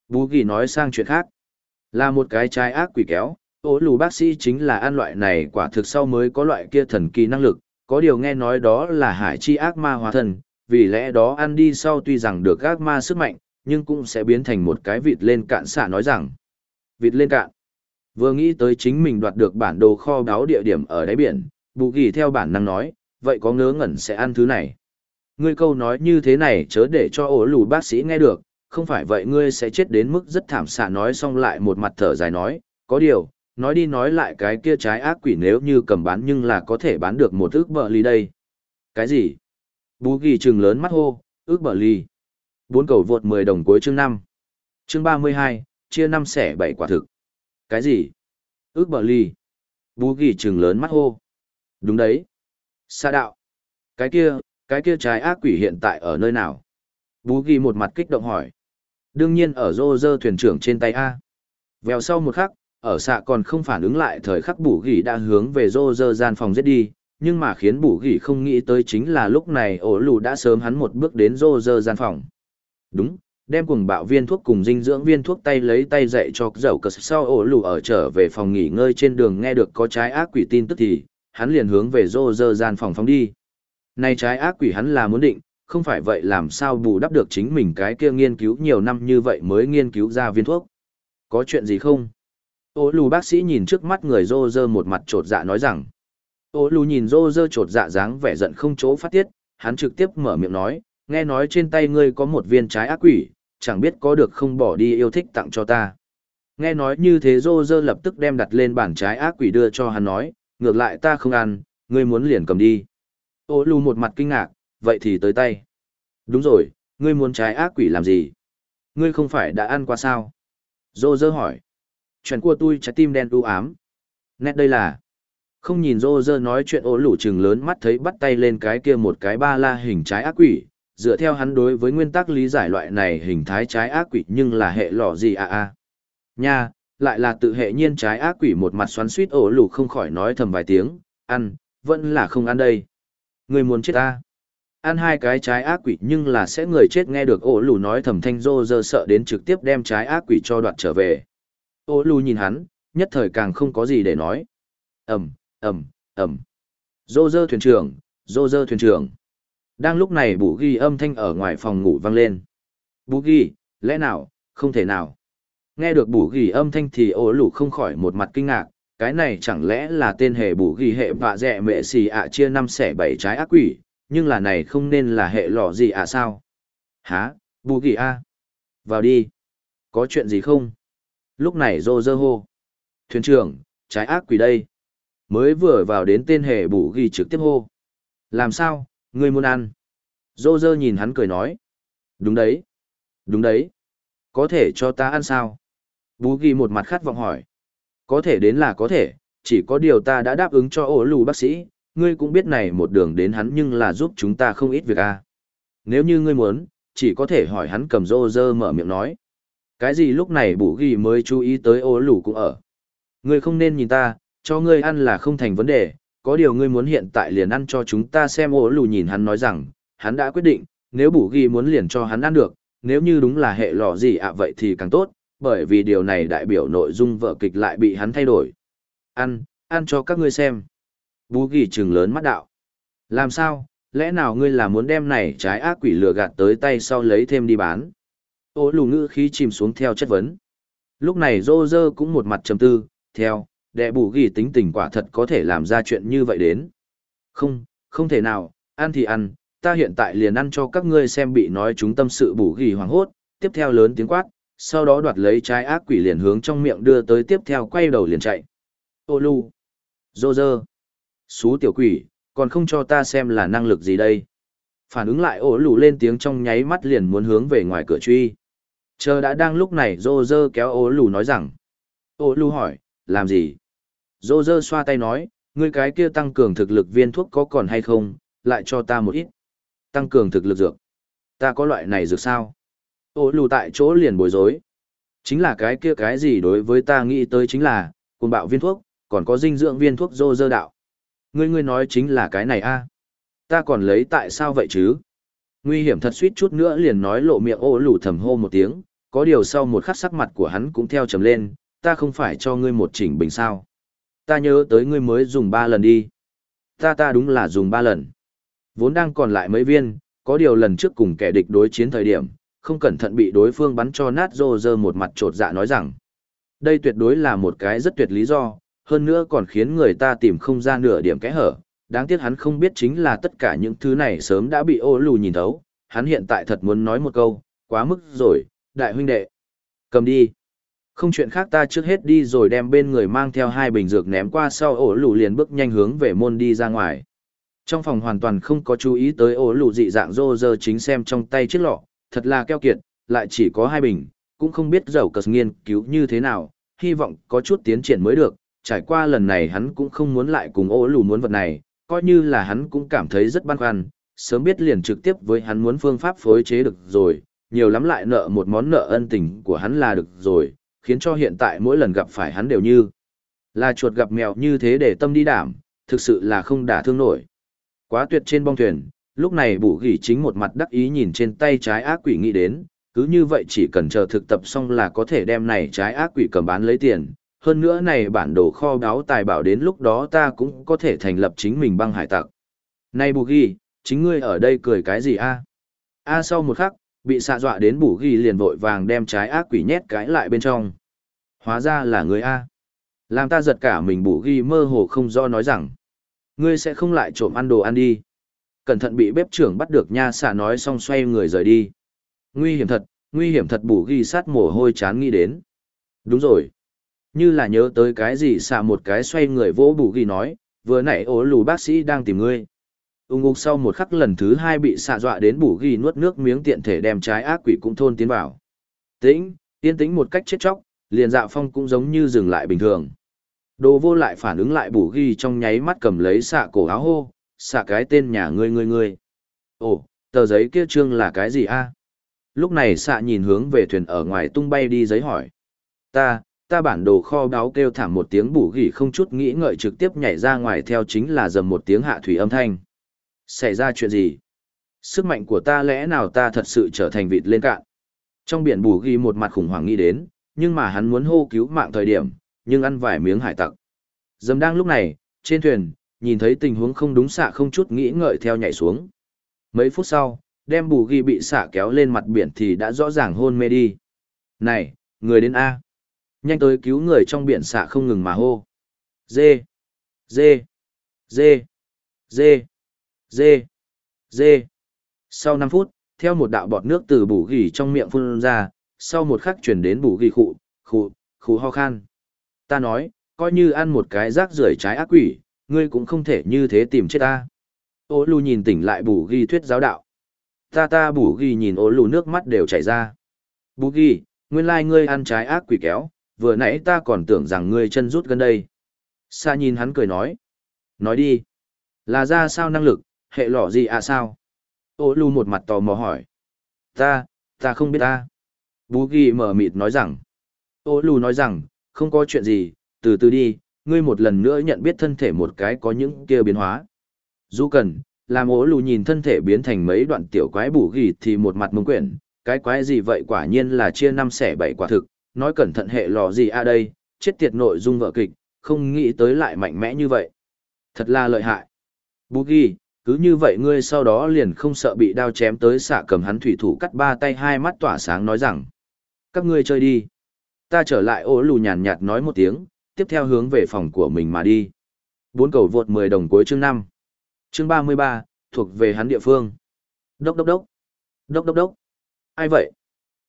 [SPEAKER 1] Bú ghi nói sang chuyện khác. Là một cái trái ác quỷ kéo, ố lù bác sĩ chính là ăn loại này quả thực sau mới có loại kia thần kỳ năng lực, có điều nghe nói đó là hải chi ác ma hóa thần, vì lẽ đó ăn đi sau tuy rằng được ác ma sức mạnh, nhưng cũng sẽ biến thành một cái vịt lên cạn xạ nói rằng. Vịt lên cạn. Vừa nghĩ tới chính mình đoạt được bản đồ kho báu địa điểm ở đáy biển, bù ghi theo bản năng nói, vậy có ngớ ngẩn sẽ ăn thứ này. Ngươi câu nói như thế này chớ để cho ổ lù bác sĩ nghe được, không phải vậy ngươi sẽ chết đến mức rất thảm xạ nói xong lại một mặt thở dài nói, có điều, nói đi nói lại cái kia trái ác quỷ nếu như cầm bán nhưng là có thể bán được một ước bờ ly đây. Cái gì? Bú ghi trừng lớn mắt hô, ước bờ ly. Bốn cầu vượt 10 đồng cuối chương 5. Chương 32, chia 5 xẻ 7 quả thực. Cái gì? Ước bờ ly. Bú ghi trừng lớn mắt hô. Đúng đấy. Sa đạo. Cái kia, cái kia trái ác quỷ hiện tại ở nơi nào? Bú ghi một mặt kích động hỏi. Đương nhiên ở rô rơ thuyền trưởng trên tay A. Vèo sau một khắc, ở xạ còn không phản ứng lại thời khắc bù gỉ đã hướng về rô rơ gian phòng giết đi, nhưng mà khiến bù gỉ không nghĩ tới chính là lúc này ổ lù đã sớm hắn một bước đến rô rơ gian phòng. Đúng, đem cùng bạo viên thuốc cùng dinh dưỡng viên thuốc tay lấy tay dạy cho dầu cờ sau ổ lù ở trở về phòng nghỉ ngơi trên đường nghe được có trái ác quỷ tin tức thì, hắn liền hướng về rô rơ gian phòng phóng đi. Này trái ác quỷ hắn là muốn định, không phải vậy làm sao bù đắp được chính mình cái kia nghiên cứu nhiều năm như vậy mới nghiên cứu ra viên thuốc. Có chuyện gì không? Ô lù bác sĩ nhìn trước mắt người rô rơ một mặt trột dạ nói rằng. Ô lù nhìn rô rơ trột dạ dáng vẻ giận không chỗ phát tiết, hắn trực tiếp mở miệng nói, nghe nói trên tay ngươi có một viên trái ác quỷ, chẳng biết có được không bỏ đi yêu thích tặng cho ta. Nghe nói như thế rô rơ lập tức đem đặt lên bản trái ác quỷ đưa cho hắn nói, ngược lại ta không ăn, ngươi muốn liền cầm đi. Ô lù một mặt kinh ngạc, vậy thì tới tay. Đúng rồi, ngươi muốn trái ác quỷ làm gì? Ngươi không phải đã ăn qua sao? Dô dơ hỏi. Chuyện của tôi trái tim đen u ám. Nét đây là... Không nhìn rô rơ nói chuyện ố lủ trừng lớn mắt thấy bắt tay lên cái kia một cái ba la hình trái ác quỷ, dựa theo hắn đối với nguyên tắc lý giải loại này hình thái trái ác quỷ nhưng là hệ lọ gì à à. Nha, lại là tự hệ nhiên trái ác quỷ một mặt xoắn suýt ổ lù không khỏi nói thầm vài tiếng, ăn, vẫn là không ăn đây. Người muốn chết ta. Ăn hai cái trái ác quỷ nhưng là sẽ người chết nghe được ổ lù nói thầm thanh rô rơ sợ đến trực tiếp đem trái ác quỷ cho đoạt trở về. Ổ lù nhìn hắn, nhất thời càng không có gì để nói. Ẩm, Ẩm, Ẩm. Rô rơ thuyền trưởng, rô rơ thuyền trưởng. Đang lúc này bù ghi âm thanh ở ngoài phòng ngủ vang lên. Bù ghi, lẽ nào, không thể nào. Nghe được bù ghi âm thanh thì ổ lủ không khỏi một mặt kinh ngạc, cái này chẳng lẽ là tên hệ bù ghi hệ vạ dẹ mệ xì ạ chia năm xẻ bảy trái ác quỷ, nhưng là này không nên là hệ lọ gì ạ sao? Hả, bù ghi a Vào đi. Có chuyện gì không? Lúc này rô rơ hô. Thuyền trưởng, trái ác quỷ đây. Mới vừa vào đến tên hệ bù ghi trực tiếp hô. Làm sao, Ngươi muốn ăn. Rô rơ nhìn hắn cười nói. Đúng đấy. Đúng đấy. Có thể cho ta ăn sao? Bú ghi một mặt khát vọng hỏi. Có thể đến là có thể, chỉ có điều ta đã đáp ứng cho ổ lù bác sĩ, ngươi cũng biết này một đường đến hắn nhưng là giúp chúng ta không ít việc à. Nếu như ngươi muốn, chỉ có thể hỏi hắn cầm rô rơ mở miệng nói. Cái gì lúc này bù ghi mới chú ý tới ổ lù cũng ở. Ngươi không nên nhìn ta, cho ngươi ăn là không thành vấn đề, có điều ngươi muốn hiện tại liền ăn cho chúng ta xem ố lù nhìn hắn nói rằng, hắn đã quyết định, nếu bù ghi muốn liền cho hắn ăn được, nếu như đúng là hệ lọ gì ạ vậy thì càng tốt, bởi vì điều này đại biểu nội dung vở kịch lại bị hắn thay đổi. Ăn, ăn cho các ngươi xem. Bú ghi trừng lớn mắt đạo. Làm sao, lẽ nào ngươi là muốn đem này trái ác quỷ lừa gạt tới tay sau lấy thêm đi bán? Ô lù ngữ khí chìm xuống theo chất vấn. Lúc này rô rơ cũng một mặt trầm tư, theo, đệ bù ghi tính tình quả thật có thể làm ra chuyện như vậy đến. Không, không thể nào, ăn thì ăn, ta hiện tại liền ăn cho các ngươi xem bị nói chúng tâm sự bù ghi hoảng hốt, tiếp theo lớn tiếng quát, sau đó đoạt lấy trái ác quỷ liền hướng trong miệng đưa tới tiếp theo quay đầu liền chạy. Ô lu, dô dơ, xú tiểu quỷ, còn không cho ta xem là năng lực gì đây. Phản ứng lại ổ lù lên tiếng trong nháy mắt liền muốn hướng về ngoài cửa truy. Chờ đã đang lúc này dô dơ kéo ổ lù nói rằng. Ổ lù hỏi, làm gì? Dô dơ xoa tay nói, ngươi cái kia tăng cường thực lực viên thuốc có còn hay không, lại cho ta một ít. Tăng cường thực lực dược. Ta có loại này dược sao? Ô lù tại chỗ liền bối rối. Chính là cái kia cái gì đối với ta nghĩ tới chính là, cồn bạo viên thuốc, còn có dinh dưỡng viên thuốc dô dơ đạo. Ngươi ngươi nói chính là cái này a Ta còn lấy tại sao vậy chứ? Nguy hiểm thật suýt chút nữa liền nói lộ miệng ô lù thầm hô một tiếng, có điều sau một khắc sắc mặt của hắn cũng theo trầm lên, ta không phải cho ngươi một chỉnh bình sao. Ta nhớ tới ngươi mới dùng ba lần đi. Ta ta đúng là dùng ba lần. Vốn đang còn lại mấy viên, có điều lần trước cùng kẻ địch đối chiến thời điểm, không cẩn thận bị đối phương bắn cho nát rô rơ một mặt trột dạ nói rằng. Đây tuyệt đối là một cái rất tuyệt lý do, hơn nữa còn khiến người ta tìm không ra nửa điểm kẽ hở. Đáng tiếc hắn không biết chính là tất cả những thứ này sớm đã bị ô lù nhìn thấu. Hắn hiện tại thật muốn nói một câu, quá mức rồi, đại huynh đệ. Cầm đi. Không chuyện khác ta trước hết đi rồi đem bên người mang theo hai bình dược ném qua sau ổ lù liền bước nhanh hướng về môn đi ra ngoài. Trong phòng hoàn toàn không có chú ý tới ổ lù dị dạng rô rơ chính xem trong tay chiếc lọ, thật là keo kiệt, lại chỉ có hai bình, cũng không biết dầu cờ nghiên cứu như thế nào, hy vọng có chút tiến triển mới được, trải qua lần này hắn cũng không muốn lại cùng ô lù muốn vật này, coi như là hắn cũng cảm thấy rất băn khoăn, sớm biết liền trực tiếp với hắn muốn phương pháp phối chế được rồi, nhiều lắm lại nợ một món nợ ân tình của hắn là được rồi, khiến cho hiện tại mỗi lần gặp phải hắn đều như là chuột gặp mèo như thế để tâm đi đảm, thực sự là không đả thương nổi. Quá tuyệt trên bong thuyền, lúc này bù gỉ chính một mặt đắc ý nhìn trên tay trái ác quỷ nghĩ đến, cứ như vậy chỉ cần chờ thực tập xong là có thể đem này trái ác quỷ cầm bán lấy tiền. Hơn nữa này bản đồ kho báo tài bảo đến lúc đó ta cũng có thể thành lập chính mình băng hải tặc. Này bù ghi, chính ngươi ở đây cười cái gì a? A sau một khắc, bị xạ dọa đến bù ghi liền vội vàng đem trái ác quỷ nhét cái lại bên trong. Hóa ra là người A. Làm ta giật cả mình bù ghi mơ hồ không do nói rằng, ngươi sẽ không lại trộm ăn đồ ăn đi. Cẩn thận bị bếp trưởng bắt được nha xạ nói xong xoay người rời đi. Nguy hiểm thật, nguy hiểm thật bù ghi sát mồ hôi chán nghĩ đến. Đúng rồi. Như là nhớ tới cái gì xạ một cái xoay người vỗ bù ghi nói, vừa nãy ố lù bác sĩ đang tìm ngươi ung ục sau một khắc lần thứ hai bị xạ dọa đến bù ghi nuốt nước miếng tiện thể đem trái ác quỷ cũng thôn tiến vào tĩnh yên tĩnh một cách chết chóc liền dạ phong cũng giống như dừng lại bình thường Đồ vô lại phản ứng lại bù ghi trong nháy mắt cầm lấy xạ cổ áo hô, xạ cái tên nhà ngươi ngươi ngươi. Ồ, tờ giấy kia trương là cái gì a? Lúc này xạ nhìn hướng về thuyền ở ngoài tung bay đi giấy hỏi. Ta, ta bản đồ kho báo kêu thảm một tiếng bù gỉ không chút nghĩ ngợi trực tiếp nhảy ra ngoài theo chính là dầm một tiếng hạ thủy âm thanh. Xảy ra chuyện gì? Sức mạnh của ta lẽ nào ta thật sự trở thành vịt lên cạn? Trong biển bù ghi một mặt khủng hoảng nghĩ đến, nhưng mà hắn muốn hô cứu mạng thời điểm, nhưng ăn vài miếng hải tặc. Dầm đang lúc này, trên thuyền, nhìn thấy tình huống không đúng xạ không chút nghĩ ngợi theo nhảy xuống. Mấy phút sau, đem bù ghi bị xạ kéo lên mặt biển thì đã rõ ràng hôn mê đi. Này, người đến A. Nhanh tới cứu người trong biển xạ không ngừng mà hô. Dê, dê, dê, dê, dê, dê. Sau 5 phút, theo một đạo bọt nước từ bù ghi trong miệng phun ra, sau một khắc chuyển đến bù ghi khụ, khụ, khụ ho khan. Ta nói, coi như ăn một cái rác rưởi trái ác quỷ, ngươi cũng không thể như thế tìm chết ta. Ô lù nhìn tỉnh lại bù ghi thuyết giáo đạo. Ta ta bù ghi nhìn ô lù nước mắt đều chảy ra. Bù ghi, nguyên lai ngươi ăn trái ác quỷ kéo, vừa nãy ta còn tưởng rằng ngươi chân rút gần đây. Sa nhìn hắn cười nói. Nói đi. Là ra sao năng lực, hệ lọ gì à sao? Ô lù một mặt tò mò hỏi. Ta, ta không biết ta. Bù ghi mở mịt nói rằng. Ô lù nói rằng, không có chuyện gì, từ từ đi, ngươi một lần nữa nhận biết thân thể một cái có những kia biến hóa. Dù cần, làm ố lù nhìn thân thể biến thành mấy đoạn tiểu quái bù ghi thì một mặt mông quyển, cái quái gì vậy quả nhiên là chia năm xẻ bảy quả thực, nói cẩn thận hệ lò gì a đây, chết tiệt nội dung vợ kịch, không nghĩ tới lại mạnh mẽ như vậy. Thật là lợi hại. Bù ghi, cứ như vậy ngươi sau đó liền không sợ bị đao chém tới xạ cầm hắn thủy thủ cắt ba tay hai mắt tỏa sáng nói rằng. Các ngươi chơi đi. Ta trở lại ố lù nhàn nhạt nói một tiếng, tiếp theo hướng về phòng của mình mà đi. Bốn cầu vượt 10 đồng cuối chương 5. Chương 33, thuộc về hắn địa phương. Đốc đốc đốc. Đốc đốc đốc. Ai vậy?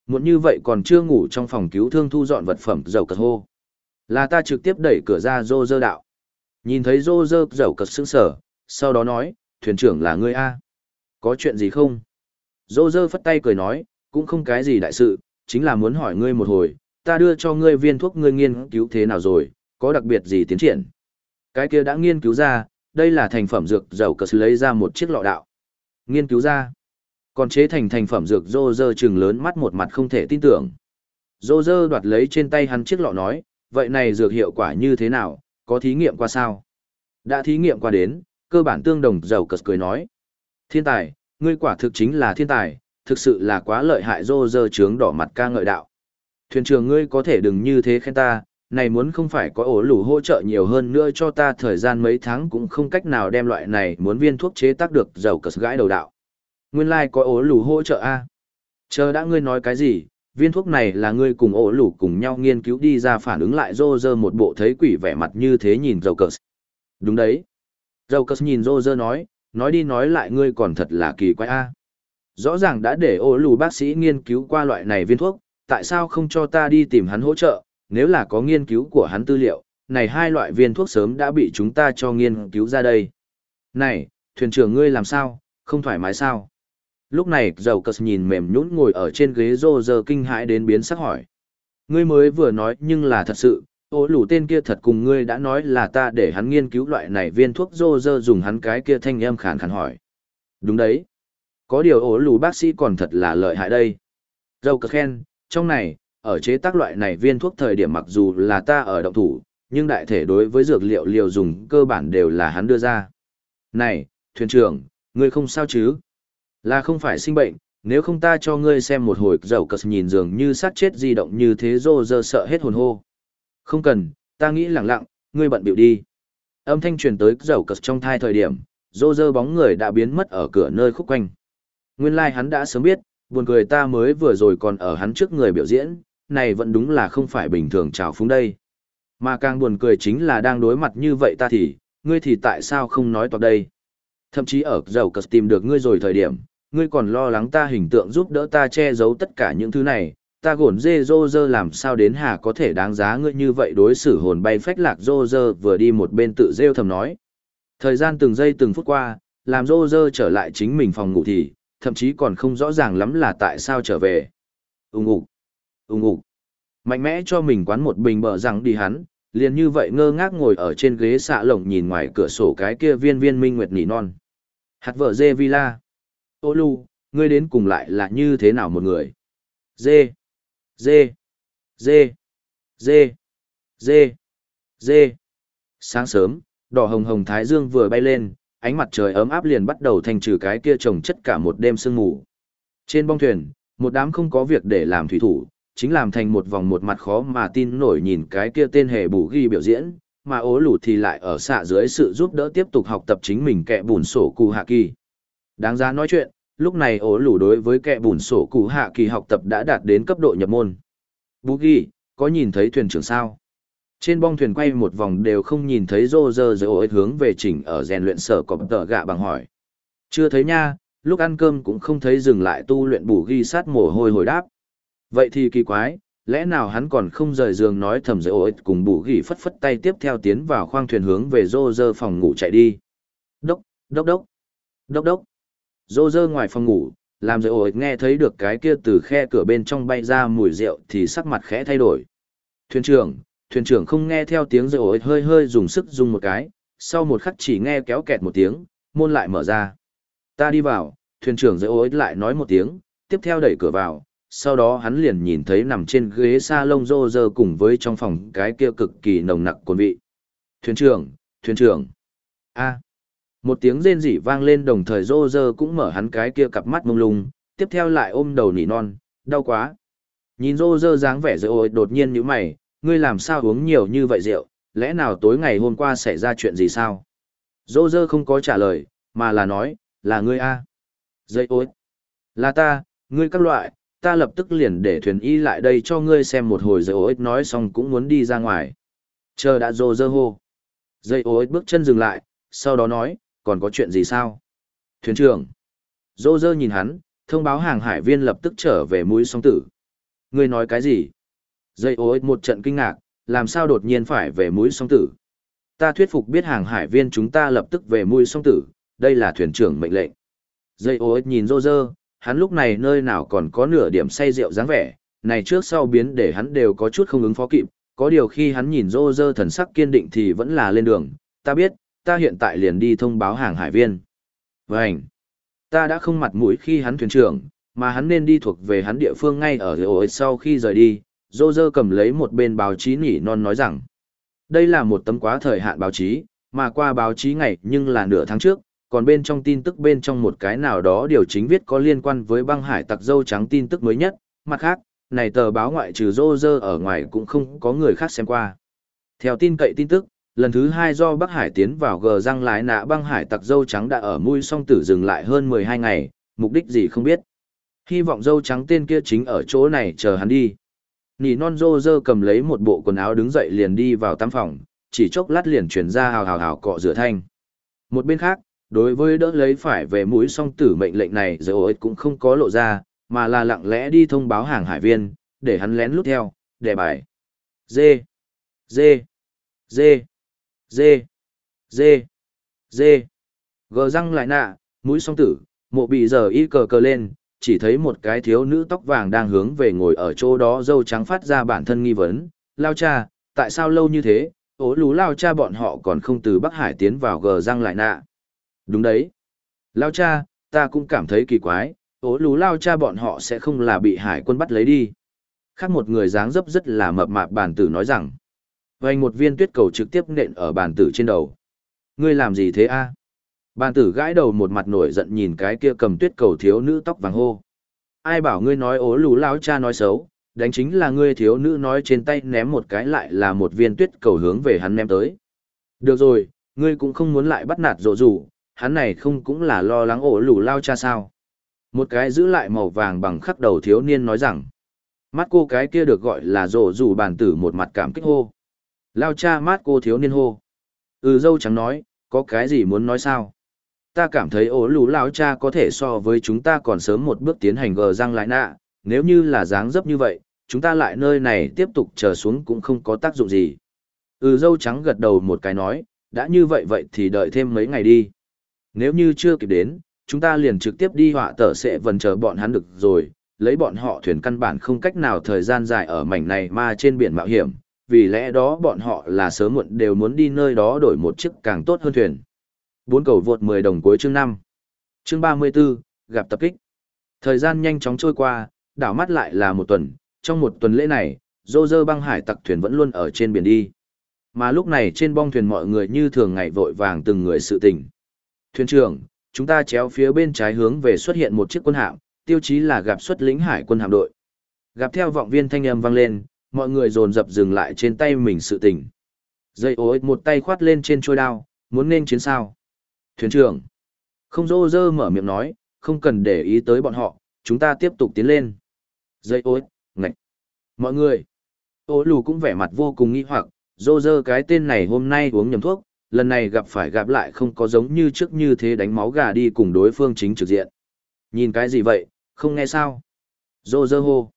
[SPEAKER 1] Muộn như vậy còn chưa ngủ trong phòng cứu thương thu dọn vật phẩm dầu cật hô. Là ta trực tiếp đẩy cửa ra dô dơ đạo. Nhìn thấy dô dơ dầu cật sững sở, sau đó nói, thuyền trưởng là ngươi A. Có chuyện gì không? Dô dơ phất tay cười nói, cũng không cái gì đại sự, chính là muốn hỏi ngươi một hồi, ta đưa cho ngươi viên thuốc ngươi nghiên cứu thế nào rồi, có đặc biệt gì tiến triển. Cái kia đã nghiên cứu ra, đây là thành phẩm dược dầu cờ lấy ra một chiếc lọ đạo. Nghiên cứu ra. Còn chế thành thành phẩm dược dô dơ trừng lớn mắt một mặt không thể tin tưởng. Dô dơ đoạt lấy trên tay hắn chiếc lọ nói, vậy này dược hiệu quả như thế nào, có thí nghiệm qua sao? Đã thí nghiệm qua đến, cơ bản tương đồng dầu cờ cười nói. Thiên tài, ngươi quả thực chính là thiên tài, thực sự là quá lợi hại dô dơ trướng đỏ mặt ca ngợi đạo. Thuyền trưởng ngươi có thể đừng như thế khen ta, này muốn không phải có ổ lủ hỗ trợ nhiều hơn nữa cho ta thời gian mấy tháng cũng không cách nào đem loại này muốn viên thuốc chế tác được dầu cờ gãi đầu đạo. Nguyên lai like có ổ lủ hỗ trợ a Chờ đã ngươi nói cái gì, viên thuốc này là ngươi cùng ổ lủ cùng nhau nghiên cứu đi ra phản ứng lại rô rơ một bộ thấy quỷ vẻ mặt như thế nhìn dầu cờ. Đúng đấy. Dầu cờ nhìn rô rơ nói, nói đi nói lại ngươi còn thật là kỳ quái a Rõ ràng đã để ổ lũ bác sĩ nghiên cứu qua loại này viên thuốc, tại sao không cho ta đi tìm hắn hỗ trợ, nếu là có nghiên cứu của hắn tư liệu, này hai loại viên thuốc sớm đã bị chúng ta cho nghiên cứu ra đây. Này, thuyền trưởng ngươi làm sao, không thoải mái sao? Lúc này dầu cất nhìn mềm nhũn ngồi ở trên ghế rô giờ kinh hãi đến biến sắc hỏi. Ngươi mới vừa nói nhưng là thật sự, ô lủ tên kia thật cùng ngươi đã nói là ta để hắn nghiên cứu loại này viên thuốc rô rơ dùng hắn cái kia thanh em khàn khàn hỏi. Đúng đấy. Có điều ổ lù bác sĩ còn thật là lợi hại đây. Dầu cất khen, trong này, ở chế tác loại này viên thuốc thời điểm mặc dù là ta ở động thủ, nhưng đại thể đối với dược liệu liều dùng cơ bản đều là hắn đưa ra. Này, thuyền trưởng, ngươi không sao chứ? Là không phải sinh bệnh, nếu không ta cho ngươi xem một hồi dầu cờ nhìn dường như sát chết di động như thế rô rơ sợ hết hồn hô. Không cần, ta nghĩ lặng lặng, ngươi bận biểu đi. Âm thanh truyền tới dầu cờ trong thai thời điểm, rô rơ bóng người đã biến mất ở cửa nơi khúc quanh. Nguyên lai like hắn đã sớm biết, buồn cười ta mới vừa rồi còn ở hắn trước người biểu diễn, này vẫn đúng là không phải bình thường trào phúng đây. Mà càng buồn cười chính là đang đối mặt như vậy ta thì, ngươi thì tại sao không nói toạc đây? Thậm chí ở dầu cất tìm được ngươi rồi thời điểm, ngươi còn lo lắng ta hình tượng giúp đỡ ta che giấu tất cả những thứ này, ta gổn dê dô dơ làm sao đến hà có thể đáng giá ngươi như vậy đối xử hồn bay phách lạc dô dơ vừa đi một bên tự rêu thầm nói. Thời gian từng giây từng phút qua, làm dô dơ trở lại chính mình phòng ngủ thì, thậm chí còn không rõ ràng lắm là tại sao trở về. Úng ủ, úng ủ, Mạnh mẽ cho mình quán một bình bờ rằng đi hắn, liền như vậy ngơ ngác ngồi ở trên ghế xạ lồng nhìn ngoài cửa sổ cái kia viên viên minh nguyệt nỉ non. Hạt vợ dê villa. Ô lu, ngươi đến cùng lại là như thế nào một người? Dê, dê, dê, dê, dê, dê. Sáng sớm, đỏ hồng hồng thái dương vừa bay lên, ánh mặt trời ấm áp liền bắt đầu thành trừ cái kia trồng chất cả một đêm sương mù. Trên bong thuyền, một đám không có việc để làm thủy thủ, chính làm thành một vòng một mặt khó mà tin nổi nhìn cái kia tên hề bù ghi biểu diễn, mà ố lụt thì lại ở xạ dưới sự giúp đỡ tiếp tục học tập chính mình kẹ bùn sổ cụ hạ kỳ. Đáng giá nói chuyện, lúc này ố lủ đối với kẹ bùn sổ cụ hạ kỳ học tập đã đạt đến cấp độ nhập môn. Bù ghi, có nhìn thấy thuyền trưởng sao? Trên bong thuyền quay một vòng đều không nhìn thấy rô rơ rồi ối hướng về chỉnh ở rèn luyện sở cọp tờ gạ bằng hỏi. Chưa thấy nha, lúc ăn cơm cũng không thấy dừng lại tu luyện bù ghi sát mồ hôi hồi đáp. Vậy thì kỳ quái, lẽ nào hắn còn không rời giường nói thầm rơ ối cùng bù ghi phất phất tay tiếp theo tiến vào khoang thuyền hướng về rô rơ phòng ngủ chạy đi. Đốc, đốc đốc, đốc đốc. Rô rơ ngoài phòng ngủ, làm rơ ối nghe thấy được cái kia từ khe cửa bên trong bay ra mùi rượu thì sắc mặt khẽ thay đổi. Thuyền trưởng, thuyền trưởng không nghe theo tiếng rồi ổi hơi hơi dùng sức dùng một cái, sau một khắc chỉ nghe kéo kẹt một tiếng, môn lại mở ra. Ta đi vào, thuyền trưởng rồi ổi lại nói một tiếng, tiếp theo đẩy cửa vào, sau đó hắn liền nhìn thấy nằm trên ghế sa lông rô rơ cùng với trong phòng cái kia cực kỳ nồng nặc cồn vị. Thuyền trưởng, thuyền trưởng. a Một tiếng rên rỉ vang lên đồng thời rô rơ cũng mở hắn cái kia cặp mắt mông lung, tiếp theo lại ôm đầu nỉ non, đau quá. Nhìn rô rơ dáng vẻ rồi ôi đột nhiên như mày, ngươi làm sao uống nhiều như vậy rượu, lẽ nào tối ngày hôm qua xảy ra chuyện gì sao? Dô dơ không có trả lời, mà là nói, là ngươi a Dây ôi. Là ta, ngươi các loại, ta lập tức liền để thuyền y lại đây cho ngươi xem một hồi dây ối nói xong cũng muốn đi ra ngoài. Chờ đã dô dơ hô. Dây ối bước chân dừng lại, sau đó nói, còn có chuyện gì sao? Thuyền trưởng. Dô dơ nhìn hắn, thông báo hàng hải viên lập tức trở về mũi song tử. Ngươi nói cái gì? Dây ối một trận kinh ngạc, làm sao đột nhiên phải về mũi song tử? Ta thuyết phục biết hàng hải viên chúng ta lập tức về mũi song tử, đây là thuyền trưởng mệnh lệnh. Dây ối nhìn rô rơ, hắn lúc này nơi nào còn có nửa điểm say rượu dáng vẻ, này trước sau biến để hắn đều có chút không ứng phó kịp, có điều khi hắn nhìn rô rơ thần sắc kiên định thì vẫn là lên đường, ta biết, ta hiện tại liền đi thông báo hàng hải viên. Vânh, ta đã không mặt mũi khi hắn thuyền trưởng, mà hắn nên đi thuộc về hắn địa phương ngay ở ổ sau khi rời đi, rô rơ cầm lấy một bên báo chí nỉ non nói rằng, đây là một tấm quá thời hạn báo chí, mà qua báo chí ngày nhưng là nửa tháng trước, còn bên trong tin tức bên trong một cái nào đó điều chính viết có liên quan với băng hải tặc dâu trắng tin tức mới nhất, mặt khác, này tờ báo ngoại trừ rô rơ ở ngoài cũng không có người khác xem qua. Theo tin cậy tin tức, lần thứ hai do Bắc Hải tiến vào gờ răng lái nạ băng hải tặc dâu trắng đã ở mũi song tử dừng lại hơn 12 ngày, mục đích gì không biết. Hy vọng dâu trắng tên kia chính ở chỗ này chờ hắn đi. Nỉ non rô rơ cầm lấy một bộ quần áo đứng dậy liền đi vào tắm phòng, chỉ chốc lát liền chuyển ra hào hào hào cọ rửa thanh. Một bên khác, đối với đỡ lấy phải về mũi song tử mệnh lệnh này giờ ối cũng không có lộ ra mà là lặng lẽ đi thông báo hàng hải viên để hắn lén lút theo để bài. Dê dê dê dê dê dê gờ răng lại nạ mũi song tử mộ bị giờ y cờ cờ lên chỉ thấy một cái thiếu nữ tóc vàng đang hướng về ngồi ở chỗ đó dâu trắng phát ra bản thân nghi vấn lao cha tại sao lâu như thế ố lú lao cha bọn họ còn không từ bắc hải tiến vào gờ răng lại nạ Đúng đấy. Lao cha, ta cũng cảm thấy kỳ quái, ố lú lao cha bọn họ sẽ không là bị hải quân bắt lấy đi. Khác một người dáng dấp rất là mập mạp bàn tử nói rằng. Vành một viên tuyết cầu trực tiếp nện ở bàn tử trên đầu. Ngươi làm gì thế a? Bàn tử gãi đầu một mặt nổi giận nhìn cái kia cầm tuyết cầu thiếu nữ tóc vàng hô. Ai bảo ngươi nói ố lù lao cha nói xấu, đánh chính là ngươi thiếu nữ nói trên tay ném một cái lại là một viên tuyết cầu hướng về hắn ném tới. Được rồi, ngươi cũng không muốn lại bắt nạt rộ rủ, hắn này không cũng là lo lắng ổ lù lao cha sao. Một cái giữ lại màu vàng bằng khắc đầu thiếu niên nói rằng, mắt cô cái kia được gọi là rộ rủ bàn tử một mặt cảm kích hô. Lao cha mát cô thiếu niên hô. Ừ dâu trắng nói, có cái gì muốn nói sao? Ta cảm thấy ổ lù lao cha có thể so với chúng ta còn sớm một bước tiến hành gờ răng lại nạ, nếu như là dáng dấp như vậy, chúng ta lại nơi này tiếp tục chờ xuống cũng không có tác dụng gì. Ừ dâu trắng gật đầu một cái nói, đã như vậy vậy thì đợi thêm mấy ngày đi. Nếu như chưa kịp đến, chúng ta liền trực tiếp đi họa tờ sẽ vần chờ bọn hắn được rồi, lấy bọn họ thuyền căn bản không cách nào thời gian dài ở mảnh này mà trên biển mạo hiểm, vì lẽ đó bọn họ là sớm muộn đều muốn đi nơi đó đổi một chiếc càng tốt hơn thuyền. Bốn cầu vượt 10 đồng cuối chương 5. Chương 34, gặp tập kích. Thời gian nhanh chóng trôi qua, đảo mắt lại là một tuần, trong một tuần lễ này, dô dơ băng hải tặc thuyền vẫn luôn ở trên biển đi. Mà lúc này trên bong thuyền mọi người như thường ngày vội vàng từng người sự tình. Thuyền trưởng, chúng ta chéo phía bên trái hướng về xuất hiện một chiếc quân hạm, tiêu chí là gặp xuất lính hải quân hạm đội. Gặp theo vọng viên thanh âm vang lên, mọi người dồn dập dừng lại trên tay mình sự tình. Dây ối một tay khoát lên trên trôi đao, muốn nên chiến sao. Thuyền trưởng. Không dô dơ mở miệng nói, không cần để ý tới bọn họ, chúng ta tiếp tục tiến lên. Dây ối, ngạch. Mọi người. Ô lù cũng vẻ mặt vô cùng nghi hoặc, dô dơ cái tên này hôm nay uống nhầm thuốc, lần này gặp phải gặp lại không có giống như trước như thế đánh máu gà đi cùng đối phương chính trực diện. Nhìn cái gì vậy, không nghe sao? Dô dơ hô.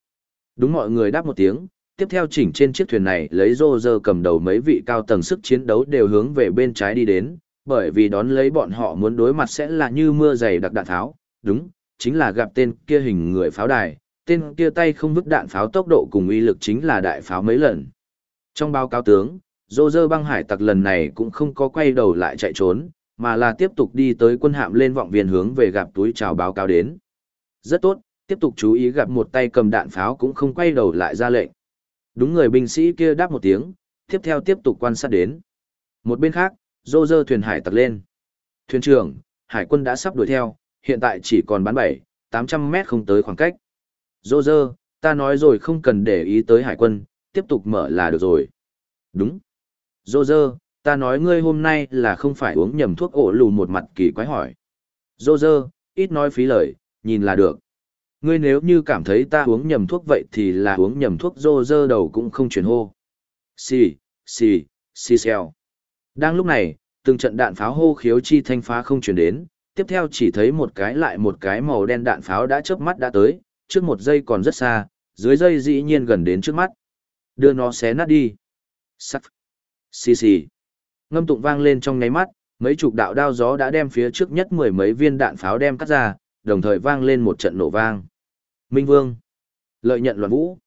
[SPEAKER 1] Đúng mọi người đáp một tiếng, tiếp theo chỉnh trên chiếc thuyền này lấy Rô Rơ cầm đầu mấy vị cao tầng sức chiến đấu đều hướng về bên trái đi đến, bởi vì đón lấy bọn họ muốn đối mặt sẽ là như mưa dày đặc đạn tháo, đúng, chính là gặp tên kia hình người pháo đài, tên kia tay không vứt đạn pháo tốc độ cùng uy lực chính là đại pháo mấy lần. Trong báo cáo tướng, dô dơ băng hải tặc lần này cũng không có quay đầu lại chạy trốn, mà là tiếp tục đi tới quân hạm lên vọng viên hướng về gặp túi chào báo cáo đến. Rất tốt, tiếp tục chú ý gặp một tay cầm đạn pháo cũng không quay đầu lại ra lệnh. Đúng người binh sĩ kia đáp một tiếng, tiếp theo tiếp tục quan sát đến. Một bên khác, rô rơ thuyền hải tặc lên. Thuyền trưởng, hải quân đã sắp đuổi theo, hiện tại chỉ còn bán 7, 800 mét không tới khoảng cách. Rô rơ, ta nói rồi không cần để ý tới hải quân, tiếp tục mở là được rồi. Đúng. Rô rơ, ta nói ngươi hôm nay là không phải uống nhầm thuốc ổ lù một mặt kỳ quái hỏi. Rô rơ, ít nói phí lời, nhìn là được. Ngươi nếu như cảm thấy ta uống nhầm thuốc vậy thì là uống nhầm thuốc rô rơ đầu cũng không chuyển hô. Xì, xì, xì xèo. Đang lúc này, từng trận đạn pháo hô khiếu chi thanh phá không chuyển đến, tiếp theo chỉ thấy một cái lại một cái màu đen đạn pháo đã chớp mắt đã tới, trước một giây còn rất xa, dưới giây dĩ nhiên gần đến trước mắt. Đưa nó xé nát đi. Sắc. Xì xì. Ngâm tụng vang lên trong nháy mắt, mấy chục đạo đao gió đã đem phía trước nhất mười mấy viên đạn pháo đem cắt ra, đồng thời vang lên một trận nổ vang. Minh Vương. Lợi nhận loạn vũ.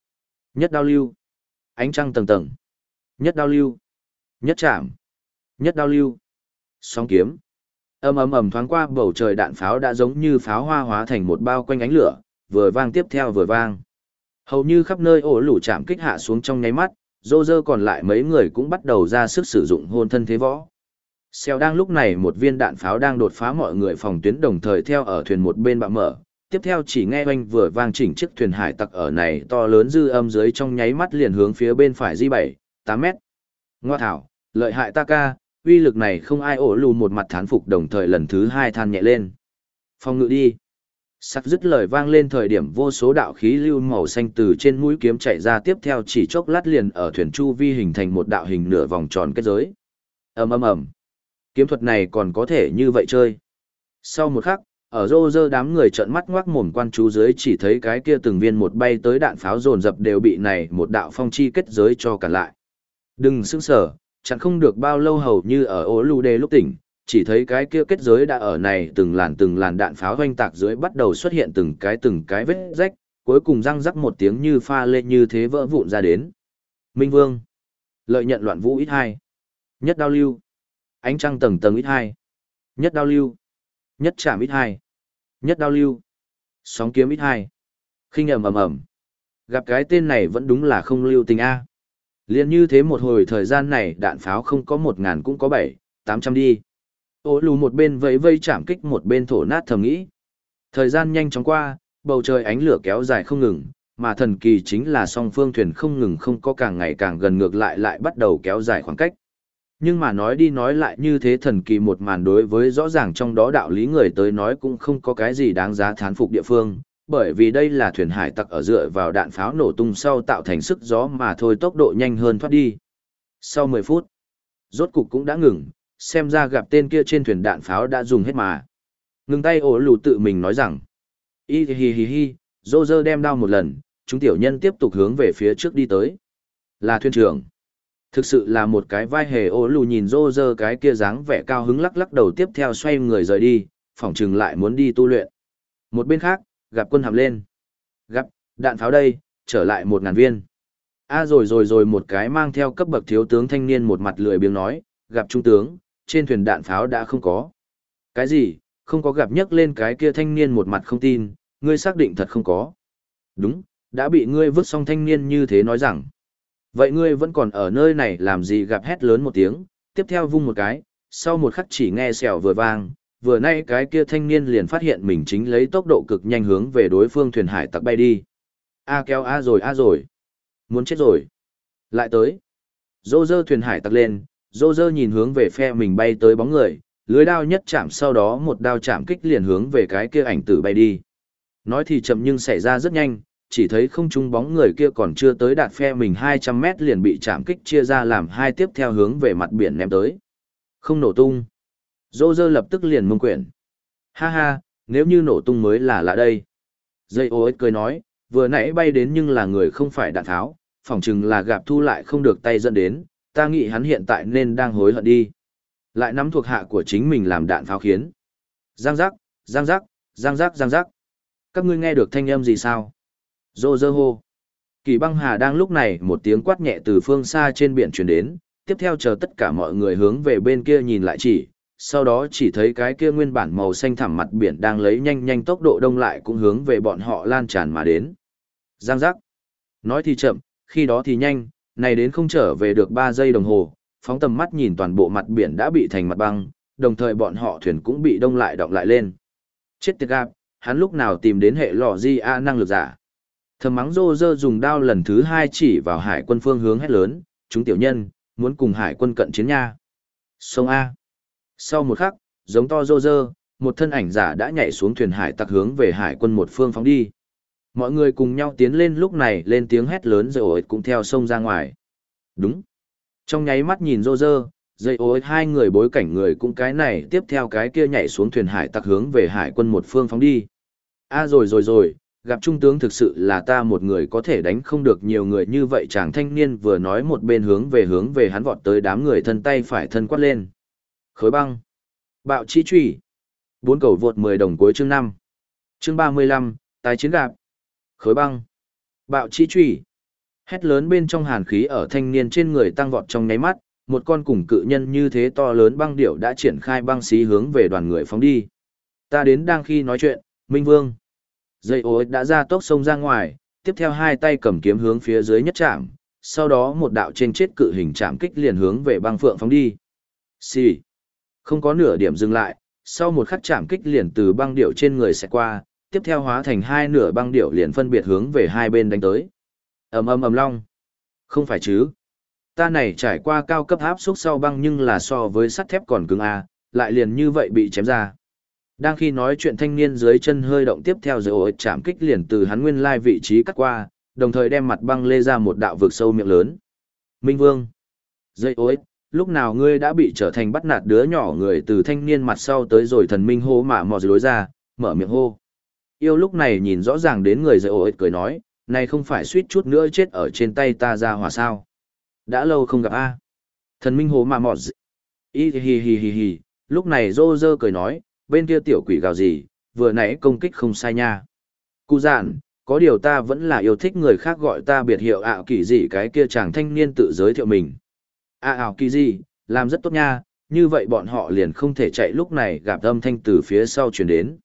[SPEAKER 1] Nhất đao lưu. Ánh trăng tầng tầng. Nhất đao lưu. Nhất chạm. Nhất đao lưu. Sóng kiếm. Ầm ầm ầm thoáng qua bầu trời đạn pháo đã giống như pháo hoa hóa thành một bao quanh ánh lửa, vừa vang tiếp theo vừa vang. Hầu như khắp nơi ổ lũ chạm kích hạ xuống trong nháy mắt, dô dơ còn lại mấy người cũng bắt đầu ra sức sử dụng hôn thân thế võ. Xeo đang lúc này một viên đạn pháo đang đột phá mọi người phòng tuyến đồng thời theo ở thuyền một bên bạo mở. Tiếp theo chỉ nghe oanh vừa vang chỉnh chiếc thuyền hải tặc ở này to lớn dư âm dưới trong nháy mắt liền hướng phía bên phải di 7, 8 mét. Ngoa thảo, lợi hại ta ca, uy lực này không ai ổ lù một mặt thán phục đồng thời lần thứ hai than nhẹ lên. Phong ngự đi. Sắc dứt lời vang lên thời điểm vô số đạo khí lưu màu xanh từ trên mũi kiếm chạy ra tiếp theo chỉ chốc lát liền ở thuyền chu vi hình thành một đạo hình nửa vòng tròn kết giới. ầm ầm ầm, kiếm thuật này còn có thể như vậy chơi. Sau một khắc, ở rô rơ đám người trợn mắt ngoác mồm quan chú dưới chỉ thấy cái kia từng viên một bay tới đạn pháo dồn dập đều bị này một đạo phong chi kết giới cho cả lại. Đừng sững sở, chẳng không được bao lâu hầu như ở ố lù đê lúc tỉnh, chỉ thấy cái kia kết giới đã ở này từng làn từng làn đạn pháo hoanh tạc dưới bắt đầu xuất hiện từng cái từng cái vết rách, cuối cùng răng rắc một tiếng như pha lên như thế vỡ vụn ra đến. Minh Vương. Lợi nhận loạn vũ ít hai. Nhất đao lưu. Ánh trăng tầng tầng ít hai. Nhất đao lưu. Nhất chạm ít hai. Nhất đao lưu. Sóng kiếm ít hai. khinh ầm ầm ầm. Gặp cái tên này vẫn đúng là không lưu tình A. Liên như thế một hồi thời gian này đạn pháo không có một ngàn cũng có bảy, tám trăm đi. Ô lù một bên vẫy vây chạm kích một bên thổ nát thầm nghĩ. Thời gian nhanh chóng qua, bầu trời ánh lửa kéo dài không ngừng, mà thần kỳ chính là song phương thuyền không ngừng không có càng ngày càng gần ngược lại lại bắt đầu kéo dài khoảng cách. Nhưng mà nói đi nói lại như thế thần kỳ một màn đối với rõ ràng trong đó đạo lý người tới nói cũng không có cái gì đáng giá thán phục địa phương, bởi vì đây là thuyền hải tặc ở dựa vào đạn pháo nổ tung sau tạo thành sức gió mà thôi tốc độ nhanh hơn thoát đi. Sau 10 phút, rốt cục cũng đã ngừng, xem ra gặp tên kia trên thuyền đạn pháo đã dùng hết mà. Ngừng tay ổ lù tự mình nói rằng, y hi hi hi, dô dơ đem đao một lần, chúng tiểu nhân tiếp tục hướng về phía trước đi tới. Là thuyền trưởng. Thực sự là một cái vai hề ổ lù nhìn dô dơ cái kia dáng vẻ cao hứng lắc lắc đầu tiếp theo xoay người rời đi, phỏng chừng lại muốn đi tu luyện. Một bên khác, gặp quân hàm lên. Gặp, đạn pháo đây, trở lại một ngàn viên. A à rồi rồi rồi một cái mang theo cấp bậc thiếu tướng thanh niên một mặt lười biếng nói, gặp trung tướng, trên thuyền đạn pháo đã không có. Cái gì, không có gặp nhấc lên cái kia thanh niên một mặt không tin, ngươi xác định thật không có. Đúng, đã bị ngươi vứt xong thanh niên như thế nói rằng. Vậy ngươi vẫn còn ở nơi này làm gì gặp hét lớn một tiếng, tiếp theo vung một cái, sau một khắc chỉ nghe xèo vừa vang, vừa nay cái kia thanh niên liền phát hiện mình chính lấy tốc độ cực nhanh hướng về đối phương thuyền hải tặc bay đi. A kéo A rồi A rồi. Muốn chết rồi. Lại tới. Dô dơ thuyền hải tặc lên, dô dơ nhìn hướng về phe mình bay tới bóng người, lưới đao nhất chạm sau đó một đao chạm kích liền hướng về cái kia ảnh tử bay đi. Nói thì chậm nhưng xảy ra rất nhanh, chỉ thấy không trung bóng người kia còn chưa tới đạt phe mình 200 mét liền bị chạm kích chia ra làm hai tiếp theo hướng về mặt biển ném tới. Không nổ tung. Dô dơ lập tức liền mông quyển. Ha ha, nếu như nổ tung mới là lạ đây. Dây ô cười nói, vừa nãy bay đến nhưng là người không phải đạn tháo, phỏng chừng là gặp thu lại không được tay dẫn đến, ta nghĩ hắn hiện tại nên đang hối hận đi. Lại nắm thuộc hạ của chính mình làm đạn pháo khiến. Giang giác, giang giác, giang giác, giang giác. Các ngươi nghe được thanh âm gì sao? Dô dơ hô. Kỳ băng hà đang lúc này một tiếng quát nhẹ từ phương xa trên biển truyền đến, tiếp theo chờ tất cả mọi người hướng về bên kia nhìn lại chỉ, sau đó chỉ thấy cái kia nguyên bản màu xanh thẳm mặt biển đang lấy nhanh nhanh tốc độ đông lại cũng hướng về bọn họ lan tràn mà đến. Giang giác. Nói thì chậm, khi đó thì nhanh, này đến không trở về được 3 giây đồng hồ, phóng tầm mắt nhìn toàn bộ mặt biển đã bị thành mặt băng, đồng thời bọn họ thuyền cũng bị đông lại đọng lại lên. Chết tiệt gạp, hắn lúc nào tìm đến hệ lò di a năng lực giả. Thầm mắng rô rơ dùng đao lần thứ hai chỉ vào hải quân phương hướng hét lớn, chúng tiểu nhân, muốn cùng hải quân cận chiến nha. Sông A. Sau một khắc, giống to rô rơ, một thân ảnh giả đã nhảy xuống thuyền hải tặc hướng về hải quân một phương phóng đi. Mọi người cùng nhau tiến lên lúc này lên tiếng hét lớn rồi ổi cũng theo sông ra ngoài. Đúng. Trong nháy mắt nhìn rô rơ, dây ối hai người bối cảnh người cũng cái này tiếp theo cái kia nhảy xuống thuyền hải tặc hướng về hải quân một phương phóng đi. a rồi rồi rồi, gặp trung tướng thực sự là ta một người có thể đánh không được nhiều người như vậy chàng thanh niên vừa nói một bên hướng về hướng về hắn vọt tới đám người thân tay phải thân quát lên. Khối băng. Bạo chi truy. Bốn cầu vượt 10 đồng cuối chương 5. Chương 35, tái chiến gạp. Khối băng. Bạo chi truy. Hét lớn bên trong hàn khí ở thanh niên trên người tăng vọt trong nháy mắt, một con cùng cự nhân như thế to lớn băng điệu đã triển khai băng xí hướng về đoàn người phóng đi. Ta đến đang khi nói chuyện, Minh Vương. Dây ối đã ra tốc sông ra ngoài, tiếp theo hai tay cầm kiếm hướng phía dưới nhất chạm, sau đó một đạo trên chết cự hình chạm kích liền hướng về băng phượng phóng đi. Xì. Không có nửa điểm dừng lại, sau một khắc chạm kích liền từ băng điệu trên người sẽ qua, tiếp theo hóa thành hai nửa băng điệu liền phân biệt hướng về hai bên đánh tới. ầm ầm ầm long. Không phải chứ. Ta này trải qua cao cấp áp suất sau băng nhưng là so với sắt thép còn cứng a, lại liền như vậy bị chém ra. Đang khi nói chuyện thanh niên dưới chân hơi động tiếp theo rồi ổi chạm kích liền từ hắn nguyên lai vị trí cắt qua, đồng thời đem mặt băng lê ra một đạo vực sâu miệng lớn. Minh Vương. Dây ối, lúc nào ngươi đã bị trở thành bắt nạt đứa nhỏ người từ thanh niên mặt sau tới rồi thần minh hô mà mò lối ra, mở miệng hô. Yêu lúc này nhìn rõ ràng đến người dạy ổi cười nói, này không phải suýt chút nữa chết ở trên tay ta ra hòa sao. Đã lâu không gặp a Thần minh hô mà mò Y Hì hì hì hì. lúc này rô rơ cười nói, bên kia tiểu quỷ gào gì, vừa nãy công kích không sai nha. Cụ giản, có điều ta vẫn là yêu thích người khác gọi ta biệt hiệu ảo kỳ gì cái kia chàng thanh niên tự giới thiệu mình. À ảo kỳ gì, làm rất tốt nha, như vậy bọn họ liền không thể chạy lúc này gặp âm thanh từ phía sau chuyển đến.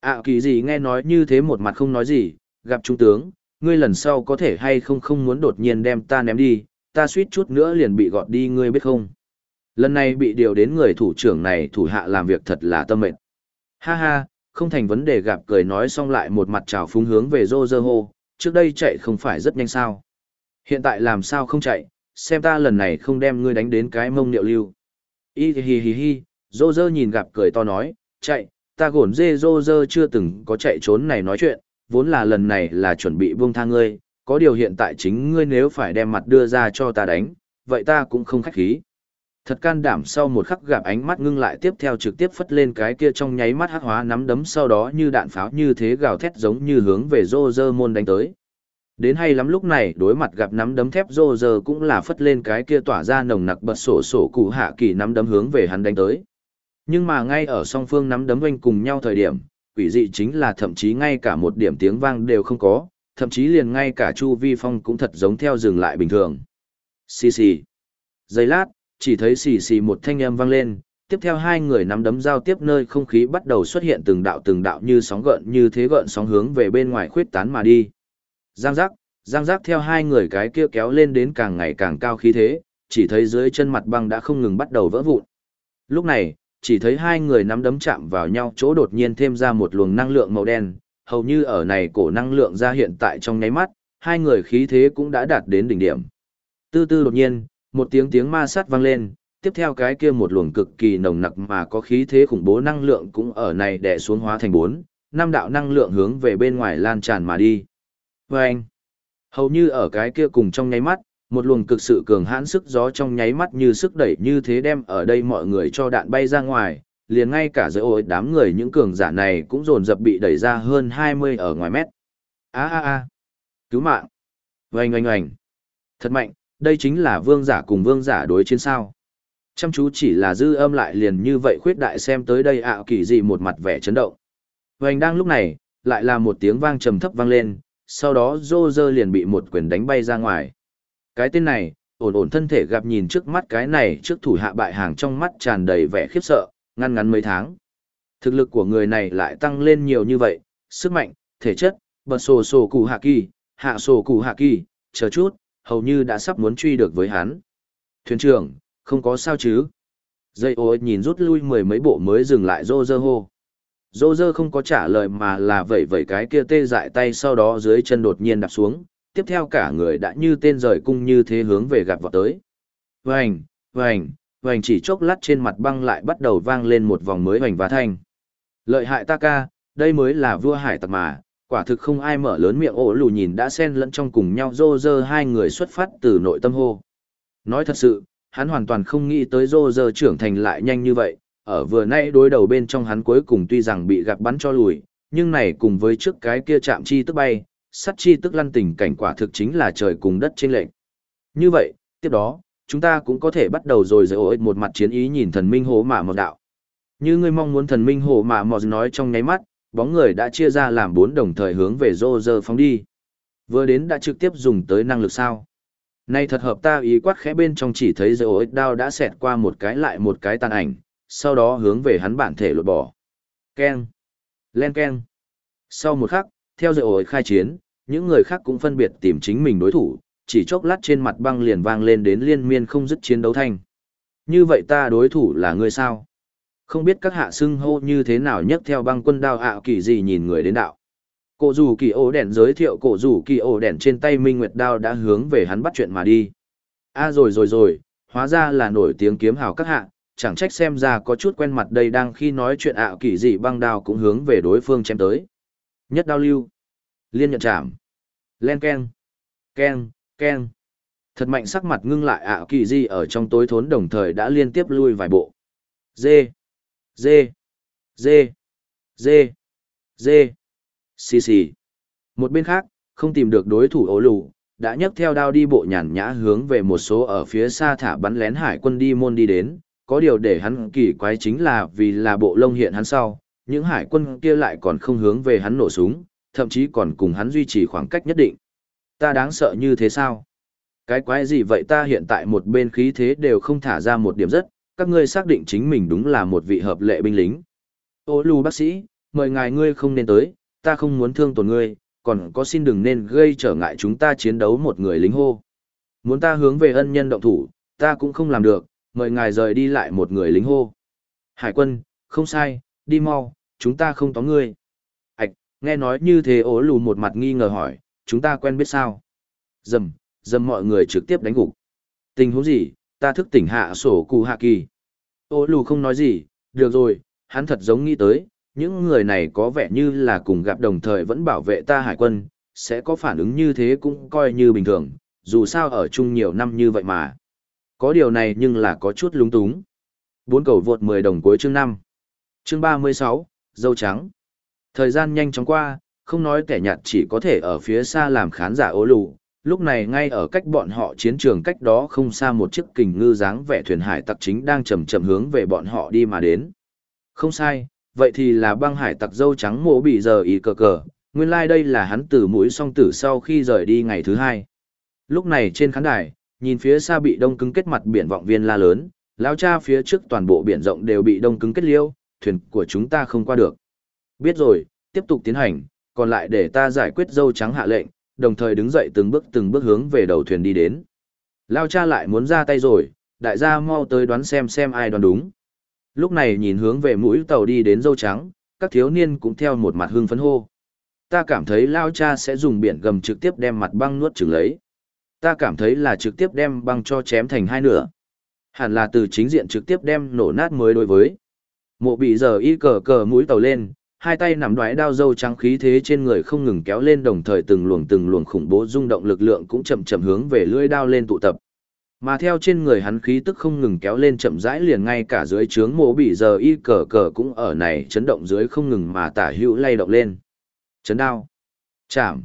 [SPEAKER 1] À, ảo kỳ gì nghe nói như thế một mặt không nói gì, gặp trung tướng, ngươi lần sau có thể hay không không muốn đột nhiên đem ta ném đi, ta suýt chút nữa liền bị gọt đi ngươi biết không. Lần này bị điều đến người thủ trưởng này thủ hạ làm việc thật là tâm mệnh. Ha ha, không thành vấn đề gặp cười nói xong lại một mặt trào phúng hướng về rô rơ hô, trước đây chạy không phải rất nhanh sao. Hiện tại làm sao không chạy, xem ta lần này không đem ngươi đánh đến cái mông niệu lưu. Y hì hì hì, rô rơ nhìn gặp cười to nói, chạy, ta gổn dê rô rơ chưa từng có chạy trốn này nói chuyện, vốn là lần này là chuẩn bị buông tha ngươi, có điều hiện tại chính ngươi nếu phải đem mặt đưa ra cho ta đánh, vậy ta cũng không khách khí. Thật can đảm sau một khắc gặp ánh mắt ngưng lại tiếp theo trực tiếp phất lên cái kia trong nháy mắt hắc hóa nắm đấm sau đó như đạn pháo như thế gào thét giống như hướng về rô rơ môn đánh tới. Đến hay lắm lúc này đối mặt gặp nắm đấm thép rô rơ cũng là phất lên cái kia tỏa ra nồng nặc bật sổ sổ cụ hạ kỳ nắm đấm hướng về hắn đánh tới. Nhưng mà ngay ở song phương nắm đấm oanh cùng nhau thời điểm, quỷ dị chính là thậm chí ngay cả một điểm tiếng vang đều không có, thậm chí liền ngay cả Chu Vi Phong cũng thật giống theo dừng lại bình thường. Xì xì. Giây lát, chỉ thấy xì xì một thanh âm vang lên, tiếp theo hai người nắm đấm giao tiếp nơi không khí bắt đầu xuất hiện từng đạo từng đạo như sóng gợn như thế gợn sóng hướng về bên ngoài khuyết tán mà đi. Giang giác, giang giác theo hai người cái kia kéo lên đến càng ngày càng cao khí thế, chỉ thấy dưới chân mặt băng đã không ngừng bắt đầu vỡ vụn. Lúc này, chỉ thấy hai người nắm đấm chạm vào nhau chỗ đột nhiên thêm ra một luồng năng lượng màu đen, hầu như ở này cổ năng lượng ra hiện tại trong nháy mắt, hai người khí thế cũng đã đạt đến đỉnh điểm. Tư tư đột nhiên, một tiếng tiếng ma sát vang lên, tiếp theo cái kia một luồng cực kỳ nồng nặc mà có khí thế khủng bố năng lượng cũng ở này đè xuống hóa thành bốn, năm đạo năng lượng hướng về bên ngoài lan tràn mà đi. Và anh, hầu như ở cái kia cùng trong nháy mắt, một luồng cực sự cường hãn sức gió trong nháy mắt như sức đẩy như thế đem ở đây mọi người cho đạn bay ra ngoài, liền ngay cả giữa ôi đám người những cường giả này cũng dồn dập bị đẩy ra hơn 20 ở ngoài mét. a a á, cứu mạng. Oanh oanh oanh. Thật mạnh, đây chính là vương giả cùng vương giả đối chiến sao. Chăm chú chỉ là dư âm lại liền như vậy khuyết đại xem tới đây ạ kỳ gì một mặt vẻ chấn động. Oanh đang lúc này, lại là một tiếng vang trầm thấp vang lên, sau đó rô rơ liền bị một quyền đánh bay ra ngoài. Cái tên này, ổn ổn thân thể gặp nhìn trước mắt cái này trước thủ hạ bại hàng trong mắt tràn đầy vẻ khiếp sợ, ngăn ngắn mấy tháng. Thực lực của người này lại tăng lên nhiều như vậy, sức mạnh, thể chất, bật sổ sổ cụ hạ kỳ, hạ sổ cụ hạ kỳ, chờ chút, hầu như đã sắp muốn truy được với hắn. Thuyền trưởng, không có sao chứ. Dây ô nhìn rút lui mười mấy bộ mới dừng lại rô rơ hô. Rô rơ không có trả lời mà là vẩy vẩy cái kia tê dại tay sau đó dưới chân đột nhiên đạp xuống, tiếp theo cả người đã như tên rời cung như thế hướng về gặp vọt tới. Vành, vành, vành chỉ chốc lát trên mặt băng lại bắt đầu vang lên một vòng mới vành và thanh. Lợi hại ta ca, đây mới là vua hải tặc mà, quả thực không ai mở lớn miệng ổ lù nhìn đã xen lẫn trong cùng nhau rô rơ hai người xuất phát từ nội tâm hô. Nói thật sự, hắn hoàn toàn không nghĩ tới rô rơ trưởng thành lại nhanh như vậy, ở vừa nãy đối đầu bên trong hắn cuối cùng tuy rằng bị gặp bắn cho lùi, nhưng này cùng với trước cái kia chạm chi tức bay, sắt chi tức lăn tình cảnh quả thực chính là trời cùng đất trên lệnh. Như vậy, tiếp đó, chúng ta cũng có thể bắt đầu rồi dễ ổi một mặt chiến ý nhìn thần minh hồ mạ một đạo. Như ngươi mong muốn thần minh hồ mạ một nói trong nháy mắt, bóng người đã chia ra làm bốn đồng thời hướng về rô rơ phóng đi. Vừa đến đã trực tiếp dùng tới năng lực sao. Nay thật hợp ta ý quát khẽ bên trong chỉ thấy dễ ổi đao đã xẹt qua một cái lại một cái tàn ảnh, sau đó hướng về hắn bản thể lột bỏ. Ken. Len ken. Sau một khắc, theo dõi ổi khai chiến, những người khác cũng phân biệt tìm chính mình đối thủ, chỉ chốc lát trên mặt băng liền vang lên đến liên miên không dứt chiến đấu thanh. Như vậy ta đối thủ là người sao? Không biết các hạ xưng hô như thế nào nhất theo băng quân đao ạ kỳ gì nhìn người đến đạo. Cổ rủ kỳ ổ đèn giới thiệu cổ rủ kỳ ổ đèn trên tay Minh Nguyệt đao đã hướng về hắn bắt chuyện mà đi. a à rồi rồi rồi, hóa ra là nổi tiếng kiếm hào các hạ, chẳng trách xem ra có chút quen mặt đây đang khi nói chuyện ạ kỳ gì băng đao cũng hướng về đối phương chém tới. Nhất đao lưu. Liên nhận chạm. Len ken. Ken, ken. Thật mạnh sắc mặt ngưng lại ạ kỳ dị ở trong tối thốn đồng thời đã liên tiếp lui vài bộ. Dê. Dê. Dê. Dê. Dê. Xì xì. Một bên khác, không tìm được đối thủ ố lù, đã nhấc theo đao đi bộ nhàn nhã hướng về một số ở phía xa thả bắn lén hải quân đi môn đi đến. Có điều để hắn kỳ quái chính là vì là bộ lông hiện hắn sau, những hải quân kia lại còn không hướng về hắn nổ súng, thậm chí còn cùng hắn duy trì khoảng cách nhất định. Ta đáng sợ như thế sao? Cái quái gì vậy ta hiện tại một bên khí thế đều không thả ra một điểm rất, các ngươi xác định chính mình đúng là một vị hợp lệ binh lính. Ô lù bác sĩ, mời ngài ngươi không nên tới, ta không muốn thương tổn ngươi, còn có xin đừng nên gây trở ngại chúng ta chiến đấu một người lính hô. Muốn ta hướng về ân nhân động thủ, ta cũng không làm được, mời ngài rời đi lại một người lính hô. Hải quân, không sai, đi mau, chúng ta không tóm ngươi. Ảch, nghe nói như thế ố lù một mặt nghi ngờ hỏi, chúng ta quen biết sao? Dầm, dầm mọi người trực tiếp đánh gục. Tình huống gì, ta thức tỉnh hạ sổ cụ hạ kỳ. Ô lù không nói gì, được rồi, hắn thật giống nghĩ tới, những người này có vẻ như là cùng gặp đồng thời vẫn bảo vệ ta hải quân, sẽ có phản ứng như thế cũng coi như bình thường, dù sao ở chung nhiều năm như vậy mà. Có điều này nhưng là có chút lúng túng. Bốn cầu vượt 10 đồng cuối chương 5. Chương 36, dâu trắng. Thời gian nhanh chóng qua, không nói kẻ nhạt chỉ có thể ở phía xa làm khán giả ố lù. Lúc này ngay ở cách bọn họ chiến trường cách đó không xa một chiếc kình ngư dáng vẻ thuyền hải tặc chính đang chậm chậm hướng về bọn họ đi mà đến. Không sai, vậy thì là băng hải tặc dâu trắng mổ bị giờ ý cờ cờ, Nguyên lai like đây là hắn từ mũi song tử sau khi rời đi ngày thứ hai. Lúc này trên khán đài, nhìn phía xa bị đông cứng kết mặt biển vọng viên la lớn, lão cha phía trước toàn bộ biển rộng đều bị đông cứng kết liêu, thuyền của chúng ta không qua được. Biết rồi, tiếp tục tiến hành, còn lại để ta giải quyết dâu trắng hạ lệnh, đồng thời đứng dậy từng bước từng bước hướng về đầu thuyền đi đến. Lao cha lại muốn ra tay rồi, đại gia mau tới đoán xem xem ai đoán đúng. Lúc này nhìn hướng về mũi tàu đi đến dâu trắng, các thiếu niên cũng theo một mặt hưng phấn hô. Ta cảm thấy Lao cha sẽ dùng biển gầm trực tiếp đem mặt băng nuốt chửng lấy. Ta cảm thấy là trực tiếp đem băng cho chém thành hai nửa. Hẳn là từ chính diện trực tiếp đem nổ nát mới đối với. Mộ bị giờ y cờ cờ mũi tàu lên, hai tay nắm đoái đao dâu trắng khí thế trên người không ngừng kéo lên đồng thời từng luồng từng luồng khủng bố rung động lực lượng cũng chậm chậm hướng về lưỡi đao lên tụ tập. Mà theo trên người hắn khí tức không ngừng kéo lên chậm rãi liền ngay cả dưới trướng mộ bị giờ y cờ cờ cũng ở này chấn động dưới không ngừng mà tả hữu lay động lên. Chấn đao. Chạm.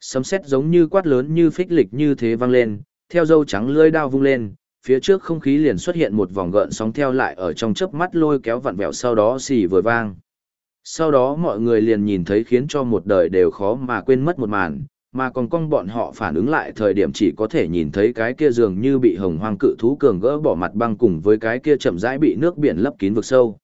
[SPEAKER 1] Sấm sét giống như quát lớn như phích lịch như thế vang lên, theo dâu trắng lưỡi đao vung lên, phía trước không khí liền xuất hiện một vòng gợn sóng theo lại ở trong chớp mắt lôi kéo vặn vẹo sau đó xì vừa vang. Sau đó mọi người liền nhìn thấy khiến cho một đời đều khó mà quên mất một màn, mà còn cong bọn họ phản ứng lại thời điểm chỉ có thể nhìn thấy cái kia dường như bị hồng hoang cự thú cường gỡ bỏ mặt băng cùng với cái kia chậm rãi bị nước biển lấp kín vực sâu.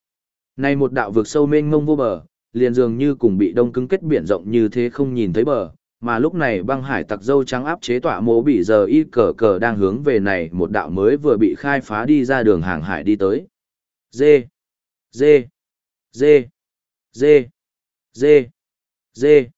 [SPEAKER 1] Này một đạo vực sâu mênh mông vô bờ, liền dường như cùng bị đông cứng kết biển rộng như thế không nhìn thấy bờ, mà lúc này băng hải tặc dâu trắng áp chế tọa mố bị giờ y cờ cờ đang hướng về này một đạo mới vừa bị khai phá đi ra đường hàng hải đi tới. Dê! Dê! Dê! Dê! Dê! Dê!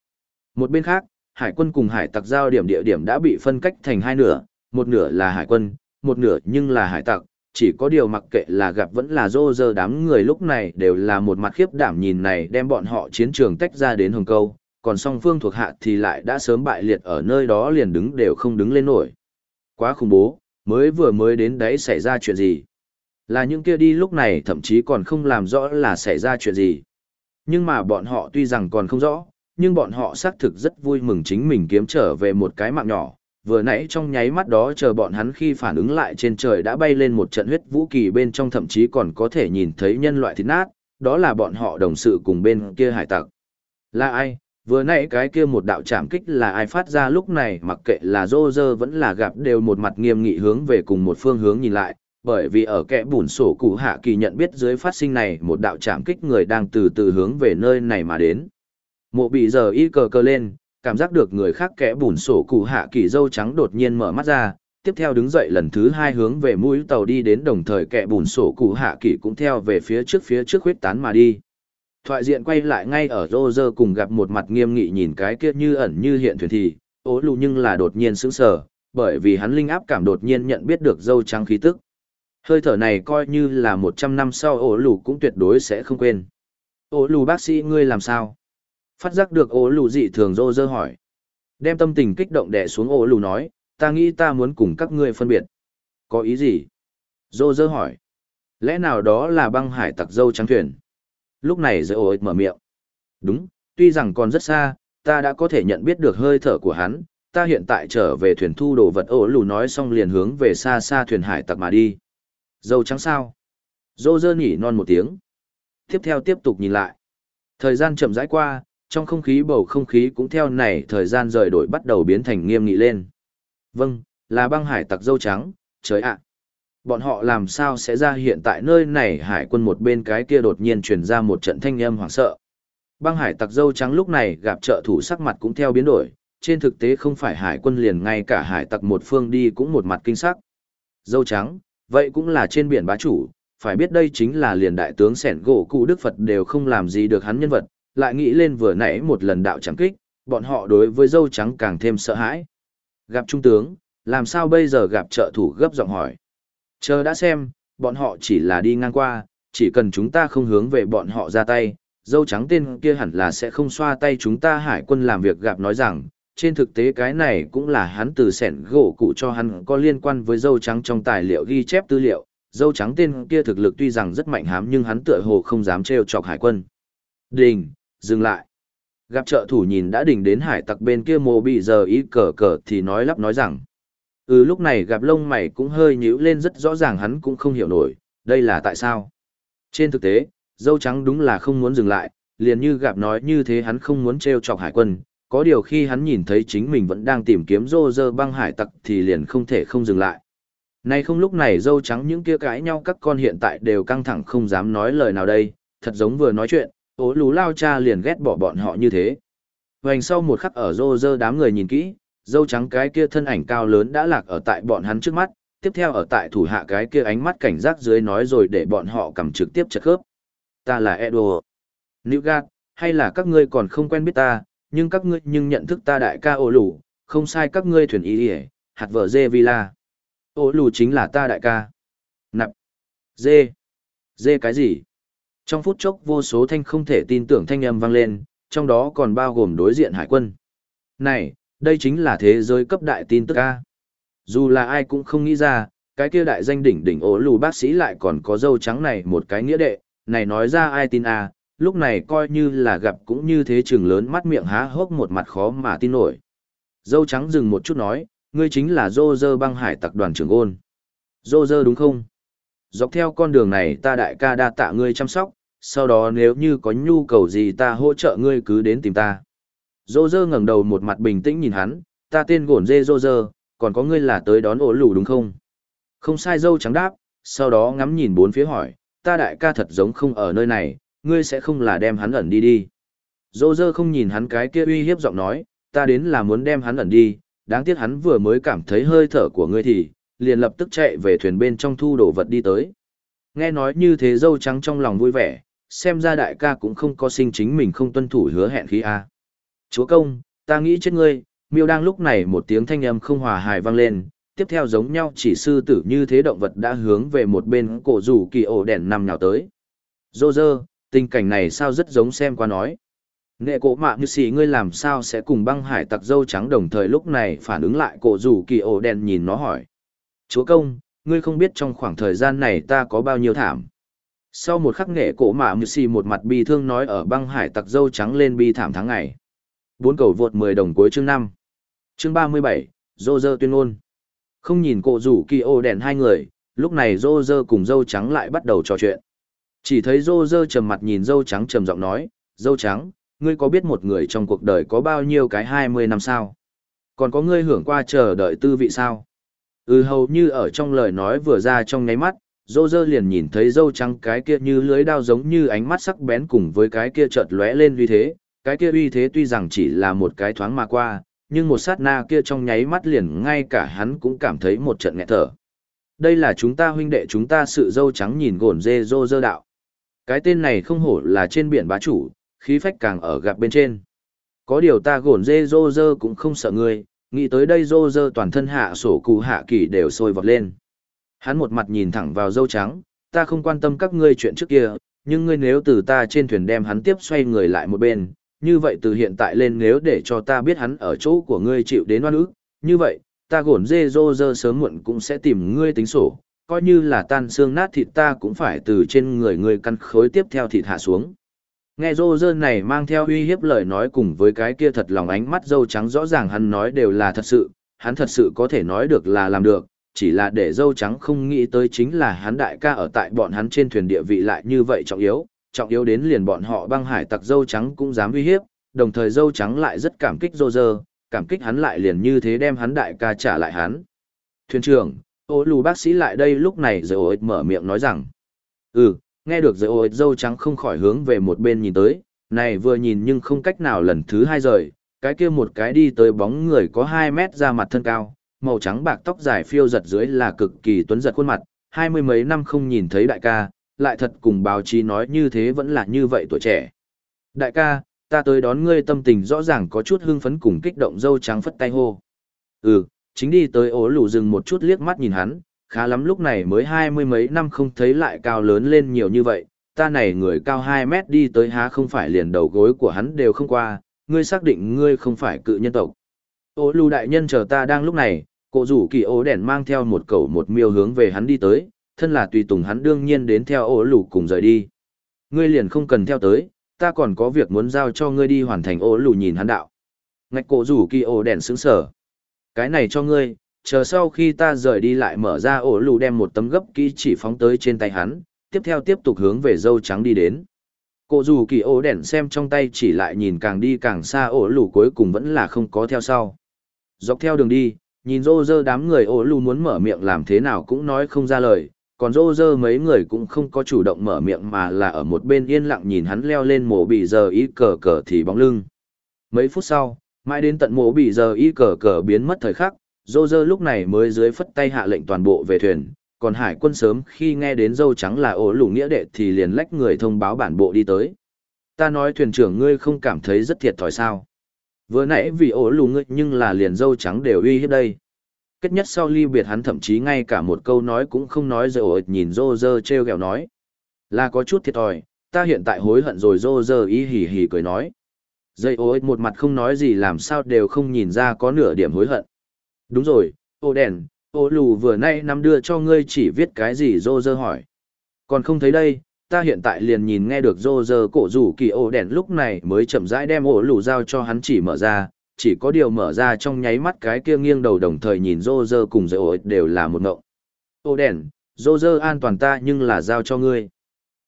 [SPEAKER 1] Một bên khác, hải quân cùng hải tặc giao điểm địa điểm đã bị phân cách thành hai nửa, một nửa là hải quân, một nửa nhưng là hải tặc, chỉ có điều mặc kệ là gặp vẫn là rô rơ đám người lúc này đều là một mặt khiếp đảm nhìn này đem bọn họ chiến trường tách ra đến hồng câu, còn song phương thuộc hạ thì lại đã sớm bại liệt ở nơi đó liền đứng đều không đứng lên nổi. Quá khủng bố, mới vừa mới đến đấy xảy ra chuyện gì. Là những kia đi lúc này thậm chí còn không làm rõ là xảy ra chuyện gì. Nhưng mà bọn họ tuy rằng còn không rõ, nhưng bọn họ xác thực rất vui mừng chính mình kiếm trở về một cái mạng nhỏ. Vừa nãy trong nháy mắt đó chờ bọn hắn khi phản ứng lại trên trời đã bay lên một trận huyết vũ kỳ bên trong thậm chí còn có thể nhìn thấy nhân loại thịt nát, đó là bọn họ đồng sự cùng bên kia hải tặc. Là ai, vừa nãy cái kia một đạo chạm kích là ai phát ra lúc này, mặc kệ là rô rơ vẫn là gặp đều một mặt nghiêm nghị hướng về cùng một phương hướng nhìn lại, bởi vì ở kẽ bùn sổ cụ hạ kỳ nhận biết dưới phát sinh này, một đạo chạm kích người đang từ từ hướng về nơi này mà đến. Mộ bị giờ y cờ cờ lên, cảm giác được người khác kẽ bùn sổ cụ hạ kỳ dâu trắng đột nhiên mở mắt ra, tiếp theo đứng dậy lần thứ hai hướng về mũi tàu đi đến đồng thời kẽ bùn sổ cụ hạ kỳ cũng theo về phía trước phía trước huyết tán mà đi. Thoại diện quay lại ngay ở Roger cùng gặp một mặt nghiêm nghị nhìn cái kia như ẩn như hiện thuyền thì, ố lù nhưng là đột nhiên sững sờ, bởi vì hắn linh áp cảm đột nhiên nhận biết được dâu trắng khí tức. Hơi thở này coi như là một trăm năm sau ố lù cũng tuyệt đối sẽ không quên. Ố lù bác sĩ ngươi làm sao? Phát giác được ố lù dị thường Roger hỏi. Đem tâm tình kích động đè xuống ố lù nói, ta nghĩ ta muốn cùng các ngươi phân biệt. Có ý gì? Roger hỏi. Lẽ nào đó là băng hải tặc dâu trắng thuyền? Lúc này dễ ổi mở miệng. Đúng, tuy rằng còn rất xa, ta đã có thể nhận biết được hơi thở của hắn, ta hiện tại trở về thuyền thu đồ vật ổ lù nói xong liền hướng về xa xa thuyền hải tặc mà đi. Dâu trắng sao? Dô dơ nhỉ non một tiếng. Tiếp theo tiếp tục nhìn lại. Thời gian chậm rãi qua, trong không khí bầu không khí cũng theo này thời gian rời đổi bắt đầu biến thành nghiêm nghị lên. Vâng, là băng hải tặc dâu trắng, trời ạ. Bọn họ làm sao sẽ ra hiện tại nơi này hải quân một bên cái kia đột nhiên truyền ra một trận thanh âm hoảng sợ. Băng hải tặc dâu trắng lúc này gặp trợ thủ sắc mặt cũng theo biến đổi, trên thực tế không phải hải quân liền ngay cả hải tặc một phương đi cũng một mặt kinh sắc. Dâu trắng, vậy cũng là trên biển bá chủ, phải biết đây chính là liền đại tướng sẻn gỗ cụ Đức Phật đều không làm gì được hắn nhân vật, lại nghĩ lên vừa nãy một lần đạo trắng kích, bọn họ đối với dâu trắng càng thêm sợ hãi. Gặp trung tướng, làm sao bây giờ gặp trợ thủ gấp giọng hỏi. Chờ đã xem, bọn họ chỉ là đi ngang qua, chỉ cần chúng ta không hướng về bọn họ ra tay, dâu trắng tên kia hẳn là sẽ không xoa tay chúng ta hải quân làm việc gặp nói rằng, trên thực tế cái này cũng là hắn từ sẻn gỗ cụ cho hắn có liên quan với dâu trắng trong tài liệu ghi chép tư liệu, dâu trắng tên kia thực lực tuy rằng rất mạnh hám nhưng hắn tựa hồ không dám trêu chọc hải quân. Đình, dừng lại. Gặp trợ thủ nhìn đã đình đến hải tặc bên kia mồ bị giờ ý cờ cờ thì nói lắp nói rằng, Ừ lúc này gặp lông mày cũng hơi nhíu lên rất rõ ràng hắn cũng không hiểu nổi, đây là tại sao. Trên thực tế, dâu trắng đúng là không muốn dừng lại, liền như gặp nói như thế hắn không muốn treo chọc hải quân, có điều khi hắn nhìn thấy chính mình vẫn đang tìm kiếm rô rơ băng hải tặc thì liền không thể không dừng lại. Nay không lúc này dâu trắng những kia cãi nhau các con hiện tại đều căng thẳng không dám nói lời nào đây, thật giống vừa nói chuyện, ố lú lao cha liền ghét bỏ bọn họ như thế. Hoành sau một khắc ở rô rơ đám người nhìn kỹ, dâu trắng cái kia thân ảnh cao lớn đã lạc ở tại bọn hắn trước mắt, tiếp theo ở tại thủ hạ cái kia ánh mắt cảnh giác dưới nói rồi để bọn họ cầm trực tiếp chật khớp. Ta là Edo. Newgard, hay là các ngươi còn không quen biết ta, nhưng các ngươi nhưng nhận thức ta đại ca ổ lù, không sai các ngươi thuyền ý đi hạt vợ dê villa. Ổ lù chính là ta đại ca. Nạp. Dê. Dê cái gì? Trong phút chốc vô số thanh không thể tin tưởng thanh âm vang lên, trong đó còn bao gồm đối diện hải quân. Này, đây chính là thế giới cấp đại tin tức A. Dù là ai cũng không nghĩ ra, cái kia đại danh đỉnh đỉnh ố lù bác sĩ lại còn có dâu trắng này một cái nghĩa đệ, này nói ra ai tin A, lúc này coi như là gặp cũng như thế chừng lớn mắt miệng há hốc một mặt khó mà tin nổi. Dâu trắng dừng một chút nói, ngươi chính là dô dơ băng hải tặc đoàn trưởng ôn. Dô dơ đúng không? Dọc theo con đường này ta đại ca đa tạ ngươi chăm sóc, sau đó nếu như có nhu cầu gì ta hỗ trợ ngươi cứ đến tìm ta. Dô dơ ngẩng đầu một mặt bình tĩnh nhìn hắn, ta tên gổn dê dô dơ, còn có ngươi là tới đón ổ lù đúng không? Không sai dâu trắng đáp, sau đó ngắm nhìn bốn phía hỏi, ta đại ca thật giống không ở nơi này, ngươi sẽ không là đem hắn ẩn đi đi. Dô dơ không nhìn hắn cái kia uy hiếp giọng nói, ta đến là muốn đem hắn ẩn đi, đáng tiếc hắn vừa mới cảm thấy hơi thở của ngươi thì, liền lập tức chạy về thuyền bên trong thu đồ vật đi tới. Nghe nói như thế dâu trắng trong lòng vui vẻ, xem ra đại ca cũng không có sinh chính mình không tuân thủ hứa hẹn khí A. Chúa công, ta nghĩ chết ngươi, miêu đang lúc này một tiếng thanh âm không hòa hài vang lên, tiếp theo giống nhau chỉ sư tử như thế động vật đã hướng về một bên cổ rủ kỳ ổ đèn nằm nhào tới. Dô dơ, tình cảnh này sao rất giống xem qua nói. Nghệ cổ mạ như xì ngươi làm sao sẽ cùng băng hải tặc dâu trắng đồng thời lúc này phản ứng lại cổ rủ kỳ ổ đèn nhìn nó hỏi. Chúa công, ngươi không biết trong khoảng thời gian này ta có bao nhiêu thảm. Sau một khắc nghệ cổ mạ như xì một mặt bi thương nói ở băng hải tặc dâu trắng lên bi thảm tháng ngày. Bốn cầu vượt 10 đồng cuối chương 5. Chương 37, Dô dơ tuyên ngôn. Không nhìn cổ rủ kỳ ô đèn hai người, lúc này Dô dơ cùng dâu trắng lại bắt đầu trò chuyện. Chỉ thấy Dô dơ trầm mặt nhìn dâu trắng trầm giọng nói, dâu trắng, ngươi có biết một người trong cuộc đời có bao nhiêu cái 20 năm sao? Còn có ngươi hưởng qua chờ đợi tư vị sao? Ừ hầu như ở trong lời nói vừa ra trong ngáy mắt, dô dơ liền nhìn thấy dâu trắng cái kia như lưới đao giống như ánh mắt sắc bén cùng với cái kia chợt lóe lên như thế. Cái kia uy thế tuy rằng chỉ là một cái thoáng mà qua, nhưng một sát na kia trong nháy mắt liền ngay cả hắn cũng cảm thấy một trận nghẹt thở. Đây là chúng ta huynh đệ chúng ta sự dâu trắng nhìn gồn dê dô dơ đạo. Cái tên này không hổ là trên biển bá chủ, khí phách càng ở gặp bên trên. Có điều ta gồn dê dô dơ cũng không sợ ngươi, nghĩ tới đây dô dơ toàn thân hạ sổ cụ hạ kỳ đều sôi vọt lên. Hắn một mặt nhìn thẳng vào dâu trắng, ta không quan tâm các ngươi chuyện trước kia, nhưng ngươi nếu từ ta trên thuyền đem hắn tiếp xoay người lại một bên, như vậy từ hiện tại lên nếu để cho ta biết hắn ở chỗ của ngươi chịu đến oan ức, như vậy, ta gổn dê dô dơ sớm muộn cũng sẽ tìm ngươi tính sổ, coi như là tan xương nát thịt ta cũng phải từ trên người ngươi căn khối tiếp theo thịt hạ xuống. Nghe dô dơ này mang theo uy hiếp lời nói cùng với cái kia thật lòng ánh mắt dâu trắng rõ ràng hắn nói đều là thật sự, hắn thật sự có thể nói được là làm được, chỉ là để dâu trắng không nghĩ tới chính là hắn đại ca ở tại bọn hắn trên thuyền địa vị lại như vậy trọng yếu, trọng yếu đến liền bọn họ băng hải tặc dâu trắng cũng dám uy hiếp, đồng thời dâu trắng lại rất cảm kích rô rơ, cảm kích hắn lại liền như thế đem hắn đại ca trả lại hắn. Thuyền trưởng, ô lù bác sĩ lại đây lúc này rồi ổi mở miệng nói rằng, ừ, nghe được rồi ổi dâu trắng không khỏi hướng về một bên nhìn tới, này vừa nhìn nhưng không cách nào lần thứ hai rời, cái kia một cái đi tới bóng người có 2 mét ra mặt thân cao, màu trắng bạc tóc dài phiêu giật dưới là cực kỳ tuấn giật khuôn mặt, hai mươi mấy năm không nhìn thấy đại ca, lại thật cùng báo chí nói như thế vẫn là như vậy tuổi trẻ. Đại ca, ta tới đón ngươi tâm tình rõ ràng có chút hưng phấn cùng kích động dâu trắng phất tay hô. Ừ, chính đi tới ố lù rừng một chút liếc mắt nhìn hắn, khá lắm lúc này mới hai mươi mấy năm không thấy lại cao lớn lên nhiều như vậy, ta này người cao 2 mét đi tới há không phải liền đầu gối của hắn đều không qua, ngươi xác định ngươi không phải cự nhân tộc. Ô lù đại nhân chờ ta đang lúc này, cổ rủ kỳ ố đèn mang theo một cẩu một miêu hướng về hắn đi tới, thân là tùy tùng hắn đương nhiên đến theo ô lù cùng rời đi. Ngươi liền không cần theo tới, ta còn có việc muốn giao cho ngươi đi hoàn thành ô lù nhìn hắn đạo. Ngạch cổ rủ kỳ ô đèn sững sở. Cái này cho ngươi, chờ sau khi ta rời đi lại mở ra ổ lù đem một tấm gấp kỹ chỉ phóng tới trên tay hắn, tiếp theo tiếp tục hướng về dâu trắng đi đến. Cổ dù kỳ ổ đèn xem trong tay chỉ lại nhìn càng đi càng xa ổ lù cuối cùng vẫn là không có theo sau. Dọc theo đường đi, nhìn rô rơ đám người ổ lù muốn mở miệng làm thế nào cũng nói không ra lời, còn rô rơ mấy người cũng không có chủ động mở miệng mà là ở một bên yên lặng nhìn hắn leo lên mổ bị giờ y cờ cờ thì bóng lưng. Mấy phút sau, mãi đến tận mổ bị giờ y cờ cờ biến mất thời khắc, rô rơ lúc này mới dưới phất tay hạ lệnh toàn bộ về thuyền, còn hải quân sớm khi nghe đến dâu trắng là ổ lủ nghĩa đệ thì liền lách người thông báo bản bộ đi tới. Ta nói thuyền trưởng ngươi không cảm thấy rất thiệt thòi sao. Vừa nãy vì ổ lù ngươi nhưng là liền dâu trắng đều uy hiếp đây. Kết nhất sau ly biệt hắn thậm chí ngay cả một câu nói cũng không nói rồi ổi nhìn rô rơ treo gẹo nói. Là có chút thiệt thòi, ta hiện tại hối hận rồi rô rơ ý hỉ hỉ cười nói. Dây ổi một mặt không nói gì làm sao đều không nhìn ra có nửa điểm hối hận. Đúng rồi, ô đèn, ô lù vừa nay nắm đưa cho ngươi chỉ viết cái gì rô rơ hỏi. Còn không thấy đây, ta hiện tại liền nhìn nghe được rô rơ cổ rủ kỳ ổ đèn lúc này mới chậm rãi đem ổ lù giao cho hắn chỉ mở ra, chỉ có điều mở ra trong nháy mắt cái kia nghiêng đầu đồng thời nhìn rô rơ cùng dây ổi đều là một ngộng. Ô đèn, rô rơ an toàn ta nhưng là giao cho ngươi.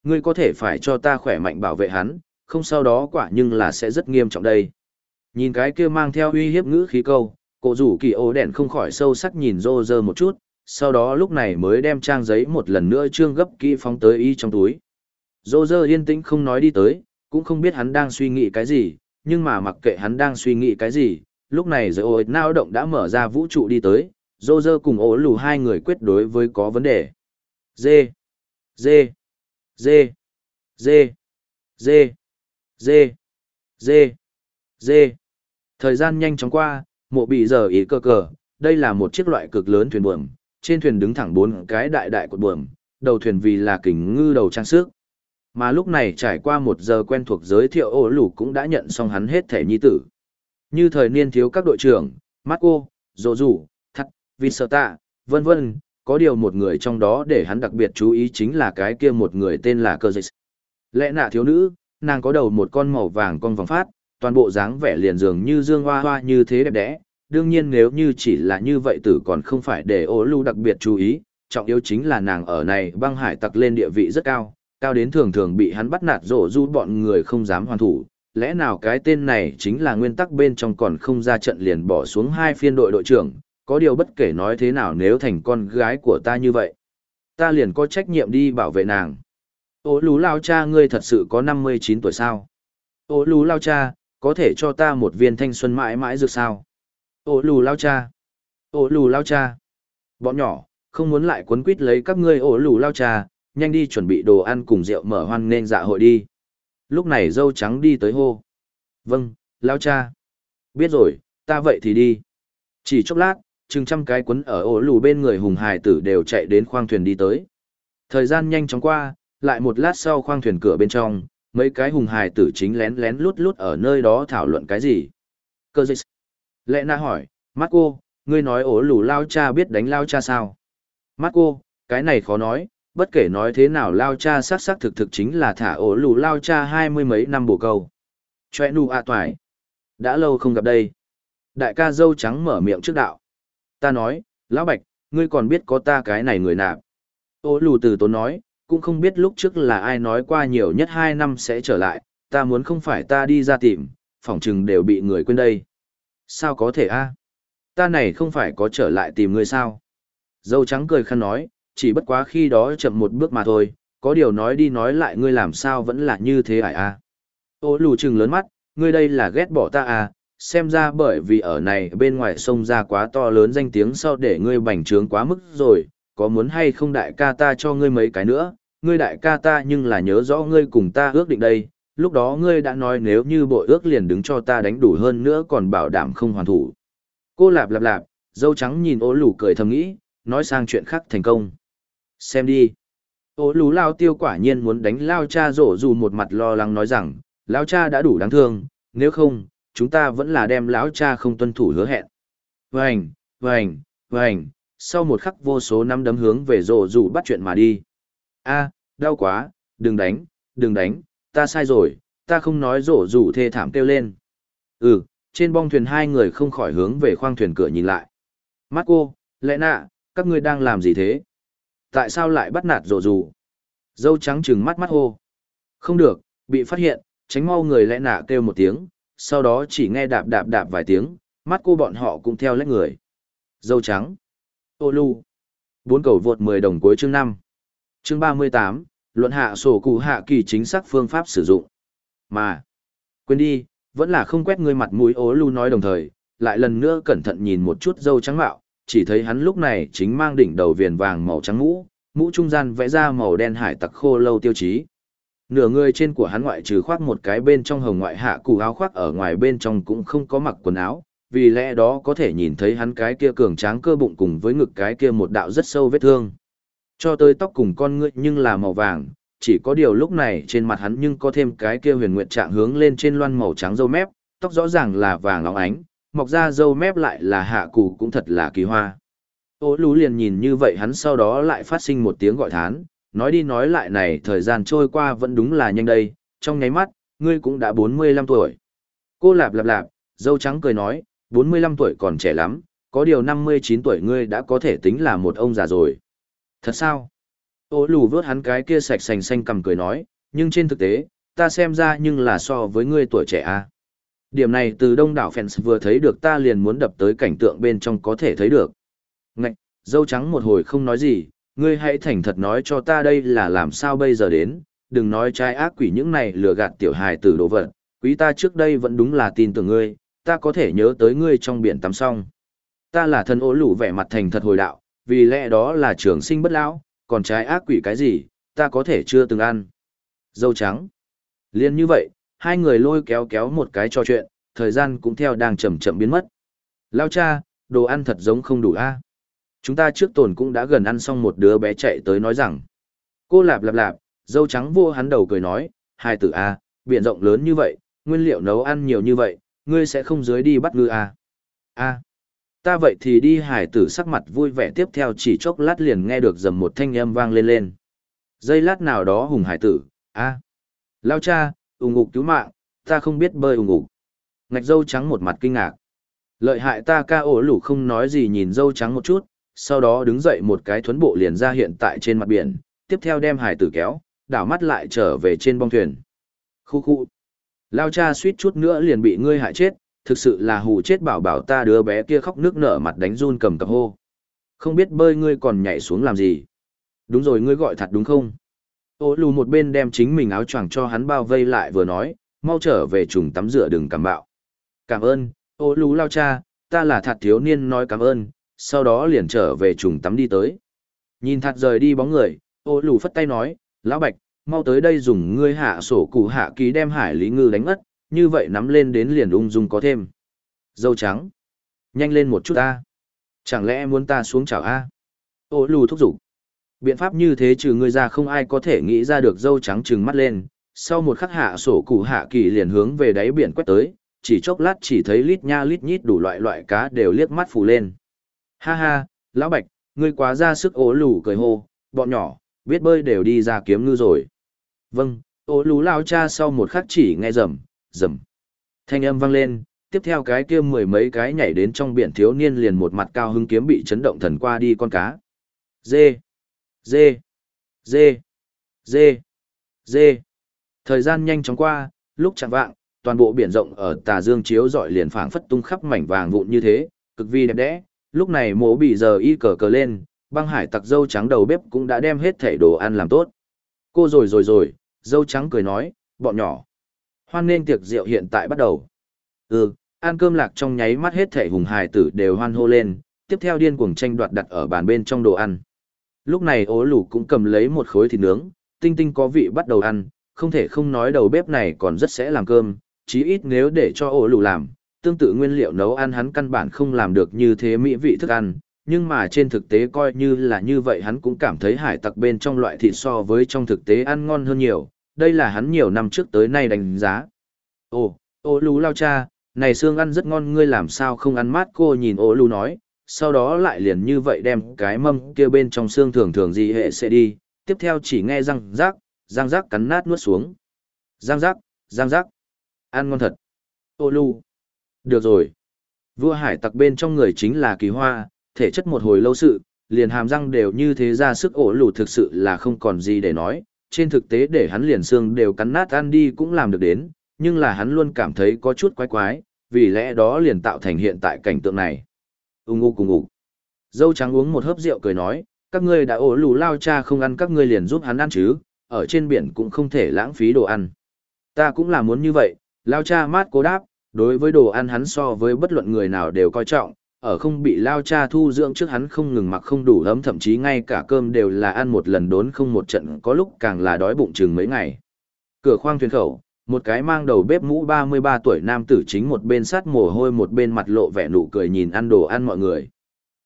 [SPEAKER 1] Ngươi có thể phải cho ta khỏe mạnh bảo vệ hắn, không sau đó quả nhưng là sẽ rất nghiêm trọng đây. Nhìn cái kia mang theo uy hiếp ngữ khí câu, cổ rủ kỳ Ô đèn không khỏi sâu sắc nhìn rô rơ một chút, sau đó lúc này mới đem trang giấy một lần nữa trương gấp kỹ phóng tới y trong túi. Rô rơ yên tĩnh không nói đi tới, cũng không biết hắn đang suy nghĩ cái gì, nhưng mà mặc kệ hắn đang suy nghĩ cái gì, lúc này giới ôi nao động đã mở ra vũ trụ đi tới, dô dơ cùng ố lù hai người quyết đối với có vấn đề. Dê, dê, dê, dê, dê, dê, dê, dê. Thời gian nhanh chóng qua, mộ bị giờ ý cơ cờ, đây là một chiếc loại cực lớn thuyền buồm, trên thuyền đứng thẳng bốn cái đại đại cột buồm, đầu thuyền vì là kính ngư đầu trang sức. Mà lúc này trải qua một giờ quen thuộc giới thiệu ổ lù cũng đã nhận xong hắn hết thể nhi tử. Như thời niên thiếu các đội trưởng, Marco, Dô Dù, Thắt, Visota, vân vân, có điều một người trong đó để hắn đặc biệt chú ý chính là cái kia một người tên là Cơ Dịch. Lẽ nạ thiếu nữ, nàng có đầu một con màu vàng con vòng phát, toàn bộ dáng vẻ liền dường như dương hoa hoa như thế đẹp đẽ. Đương nhiên nếu như chỉ là như vậy tử còn không phải để ổ lù đặc biệt chú ý, trọng yếu chính là nàng ở này băng hải tặc lên địa vị rất cao, cao đến thường thường bị hắn bắt nạt rổ du bọn người không dám hoàn thủ. Lẽ nào cái tên này chính là nguyên tắc bên trong còn không ra trận liền bỏ xuống hai phiên đội đội trưởng, có điều bất kể nói thế nào nếu thành con gái của ta như vậy. Ta liền có trách nhiệm đi bảo vệ nàng. Ô lú lao cha ngươi thật sự có năm mươi chín tuổi sao? Ô lú lao cha, có thể cho ta một viên thanh xuân mãi mãi được sao? Ô lù lao cha! Ô lù lao cha! Bọn nhỏ, không muốn lại quấn quýt lấy các ngươi ổ lù lao cha, nhanh đi chuẩn bị đồ ăn cùng rượu mở hoan nên dạ hội đi. Lúc này dâu trắng đi tới hô. Vâng, lao cha. Biết rồi, ta vậy thì đi. Chỉ chốc lát, chừng trăm cái quấn ở ổ lù bên người hùng hải tử đều chạy đến khoang thuyền đi tới. Thời gian nhanh chóng qua, lại một lát sau khoang thuyền cửa bên trong, mấy cái hùng hải tử chính lén lén lút lút ở nơi đó thảo luận cái gì. Cơ dịch. Lệ na hỏi, Marco, ngươi nói ổ lù lao cha biết đánh lao cha sao? Marco, cái này khó nói, bất kể nói thế nào lao cha xác xác thực thực chính là thả ổ lù lao cha hai mươi mấy năm bồ câu. Choe nu a à. Đã lâu không gặp đây. Đại ca dâu trắng mở miệng trước đạo. Ta nói, lão bạch, ngươi còn biết có ta cái này người nạp. Ổ lù từ tốn nói, cũng không biết lúc trước là ai nói qua nhiều nhất hai năm sẽ trở lại, ta muốn không phải ta đi ra tìm, phỏng chừng đều bị người quên đây. Sao có thể a? Ta này không phải có trở lại tìm ngươi sao? Dâu trắng cười khăn nói, chỉ bất quá khi đó chậm một bước mà thôi, có điều nói đi nói lại ngươi làm sao vẫn là như thế ải a. Ô lù trừng lớn mắt, ngươi đây là ghét bỏ ta à, xem ra bởi vì ở này bên ngoài sông ra quá to lớn danh tiếng sau để ngươi bành trướng quá mức rồi, có muốn hay không đại ca ta cho ngươi mấy cái nữa, ngươi đại ca ta nhưng là nhớ rõ ngươi cùng ta ước định đây, lúc đó ngươi đã nói nếu như bội ước liền đứng cho ta đánh đủ hơn nữa còn bảo đảm không hoàn thủ. Cô lạp lạp lạp, dâu trắng nhìn Ô lù cười thầm nghĩ, nói sang chuyện khác thành công. Xem đi. Ô lú lao tiêu quả nhiên muốn đánh lao cha rổ dù một mặt lo lắng nói rằng, lao cha đã đủ đáng thương, nếu không, chúng ta vẫn là đem lão cha không tuân thủ hứa hẹn. Vành, vành, vành, sau một khắc vô số năm đấm hướng về rổ dù bắt chuyện mà đi. a đau quá, đừng đánh, đừng đánh, ta sai rồi, ta không nói rổ dù thê thảm kêu lên. Ừ, trên bong thuyền hai người không khỏi hướng về khoang thuyền cửa nhìn lại. Marco, lẽ nạ, các ngươi đang làm gì thế? Tại sao lại bắt nạt rồ rù? Dâu trắng trừng mắt mắt hô. Không được, bị phát hiện, tránh mau người lẽ nạ kêu một tiếng, sau đó chỉ nghe đạp đạp đạp vài tiếng, mắt cô bọn họ cũng theo lách người. Dâu trắng. Ô lu. Bốn cầu vượt 10 đồng cuối chương năm, Chương 38, luận hạ sổ cụ hạ kỳ chính xác phương pháp sử dụng. Mà. Quên đi, vẫn là không quét người mặt mũi ố lu nói đồng thời, lại lần nữa cẩn thận nhìn một chút dâu trắng mạo, chỉ thấy hắn lúc này chính mang đỉnh đầu viền vàng màu trắng mũ, mũ trung gian vẽ ra màu đen hải tặc khô lâu tiêu chí. Nửa người trên của hắn ngoại trừ khoác một cái bên trong hồng ngoại hạ cụ áo khoác ở ngoài bên trong cũng không có mặc quần áo, vì lẽ đó có thể nhìn thấy hắn cái kia cường tráng cơ bụng cùng với ngực cái kia một đạo rất sâu vết thương. Cho tới tóc cùng con ngươi nhưng là màu vàng, chỉ có điều lúc này trên mặt hắn nhưng có thêm cái kia huyền nguyện trạng hướng lên trên loan màu trắng dâu mép, tóc rõ ràng là vàng óng ánh, mọc ra dâu mép lại là hạ cụ cũng thật là kỳ hoa. Ô lú liền nhìn như vậy hắn sau đó lại phát sinh một tiếng gọi thán, nói đi nói lại này thời gian trôi qua vẫn đúng là nhanh đây, trong nháy mắt, ngươi cũng đã 45 tuổi. Cô lạp lạp lạp, dâu trắng cười nói, 45 tuổi còn trẻ lắm, có điều 59 tuổi ngươi đã có thể tính là một ông già rồi. Thật sao? Ô lù vớt hắn cái kia sạch sành xanh cầm cười nói, nhưng trên thực tế, ta xem ra nhưng là so với ngươi tuổi trẻ. À? Điểm này từ đông đảo fans vừa thấy được ta liền muốn đập tới cảnh tượng bên trong có thể thấy được. Ngạch, dâu trắng một hồi không nói gì, ngươi hãy thành thật nói cho ta đây là làm sao bây giờ đến, đừng nói trai ác quỷ những này lừa gạt tiểu hài tử đồ vật, quý ta trước đây vẫn đúng là tin tưởng ngươi, ta có thể nhớ tới ngươi trong biển tắm xong. Ta là thân ố lũ vẻ mặt thành thật hồi đạo, vì lẽ đó là trường sinh bất lão, còn trái ác quỷ cái gì, ta có thể chưa từng ăn. Dâu trắng. Liên như vậy, hai người lôi kéo kéo một cái trò chuyện, thời gian cũng theo đang chậm chậm biến mất. Lao cha, đồ ăn thật giống không đủ a. À? Chúng ta trước tồn cũng đã gần ăn xong một đứa bé chạy tới nói rằng. Cô lạp lạp lạp, dâu trắng vô hắn đầu cười nói, hai tử a, biển rộng lớn như vậy, nguyên liệu nấu ăn nhiều như vậy, ngươi sẽ không dưới đi bắt ngư a. A. Ta vậy thì đi hải tử sắc mặt vui vẻ tiếp theo chỉ chốc lát liền nghe được dầm một thanh âm vang lên lên. Giây lát nào đó hùng hải tử, a. Lao cha, ủng ngục cứu mạng, ta không biết bơi ủng ngục. Ngạch dâu trắng một mặt kinh ngạc. Lợi hại ta ca ổ lủ không nói gì nhìn dâu trắng một chút, sau đó đứng dậy một cái thuấn bộ liền ra hiện tại trên mặt biển, tiếp theo đem hải tử kéo, đảo mắt lại trở về trên bong thuyền. Khu khu. Lao cha suýt chút nữa liền bị ngươi hại chết, thực sự là hù chết bảo bảo ta đứa bé kia khóc nước nở mặt đánh run cầm cập hô. Không biết bơi ngươi còn nhảy xuống làm gì. Đúng rồi ngươi gọi thật đúng không? Ô lù một bên đem chính mình áo choàng cho hắn bao vây lại vừa nói, mau trở về trùng tắm rửa đừng cảm bạo. Cảm ơn, ô lù lao cha, ta là Thạt thiếu niên nói cảm ơn, sau đó liền trở về trùng tắm đi tới. Nhìn Thạt rời đi bóng người, ô lù phất tay nói, lão bạch, mau tới đây dùng ngươi hạ sổ cụ hạ ký đem hải lý ngư đánh ất, như vậy nắm lên đến liền ung dung có thêm. Dâu trắng. Nhanh lên một chút ta. Chẳng lẽ muốn ta xuống chảo A? Ô lù thúc giục. Biện pháp như thế trừ ngươi ra không ai có thể nghĩ ra được dâu trắng trừng mắt lên. Sau một khắc hạ sổ cụ hạ kỳ liền hướng về đáy biển quét tới, chỉ chốc lát chỉ thấy lít nha lít nhít đủ loại loại cá đều liếc mắt phủ lên. Ha ha, lão bạch, ngươi quá ra sức ố lù cười hô, bọn nhỏ, biết bơi đều đi ra kiếm ngư rồi. Vâng, ố lù lao cha sau một khắc chỉ nghe rầm, rầm. Thanh âm vang lên, tiếp theo cái kia mười mấy cái nhảy đến trong biển thiếu niên liền một mặt cao hưng kiếm bị chấn động thần qua đi con cá. Dê, dê, dê, dê, dê. Thời gian nhanh chóng qua, lúc chạm vạng, toàn bộ biển rộng ở tà dương chiếu dọi liền phảng phất tung khắp mảnh vàng vụn như thế, cực vi đẹp đẽ. Lúc này mố bị giờ y cờ cờ lên, băng hải tặc dâu trắng đầu bếp cũng đã đem hết thảy đồ ăn làm tốt. Cô rồi rồi rồi, dâu trắng cười nói, bọn nhỏ. Hoan nên tiệc rượu hiện tại bắt đầu. Ừ, ăn cơm lạc trong nháy mắt hết thảy hùng hài tử đều hoan hô lên, tiếp theo điên cuồng tranh đoạt đặt ở bàn bên trong đồ ăn. Lúc này ố lù cũng cầm lấy một khối thịt nướng, tinh tinh có vị bắt đầu ăn, không thể không nói đầu bếp này còn rất sẽ làm cơm, chí ít nếu để cho ố lù làm, tương tự nguyên liệu nấu ăn hắn căn bản không làm được như thế mỹ vị thức ăn, nhưng mà trên thực tế coi như là như vậy hắn cũng cảm thấy hải tặc bên trong loại thịt so với trong thực tế ăn ngon hơn nhiều, đây là hắn nhiều năm trước tới nay đánh giá. Ồ, ô lù lao cha, này xương ăn rất ngon ngươi làm sao không ăn mát cô nhìn ô lù nói, sau đó lại liền như vậy đem cái mâm kia bên trong xương thường thường gì hệ sẽ đi, tiếp theo chỉ nghe răng rác, răng rác cắn nát nuốt xuống. Răng rác, răng rác, ăn ngon thật. Ô lưu. Được rồi. Vua hải tặc bên trong người chính là kỳ hoa, thể chất một hồi lâu sự, liền hàm răng đều như thế ra sức ổ lù thực sự là không còn gì để nói, trên thực tế để hắn liền xương đều cắn nát ăn đi cũng làm được đến, nhưng là hắn luôn cảm thấy có chút quái quái, vì lẽ đó liền tạo thành hiện tại cảnh tượng này. Ung ngu cùng ngủ. Dâu trắng uống một hớp rượu cười nói, các ngươi đã ổ lù lao cha không ăn các ngươi liền giúp hắn ăn chứ, ở trên biển cũng không thể lãng phí đồ ăn. Ta cũng là muốn như vậy, lao cha mát cố đáp, đối với đồ ăn hắn so với bất luận người nào đều coi trọng, ở không bị lao cha thu dưỡng trước hắn không ngừng mặc không đủ ấm thậm chí ngay cả cơm đều là ăn một lần đốn không một trận có lúc càng là đói bụng chừng mấy ngày. Cửa khoang thuyền khẩu, một cái mang đầu bếp mũ 33 tuổi nam tử chính một bên sát mồ hôi một bên mặt lộ vẻ nụ cười nhìn ăn đồ ăn mọi người.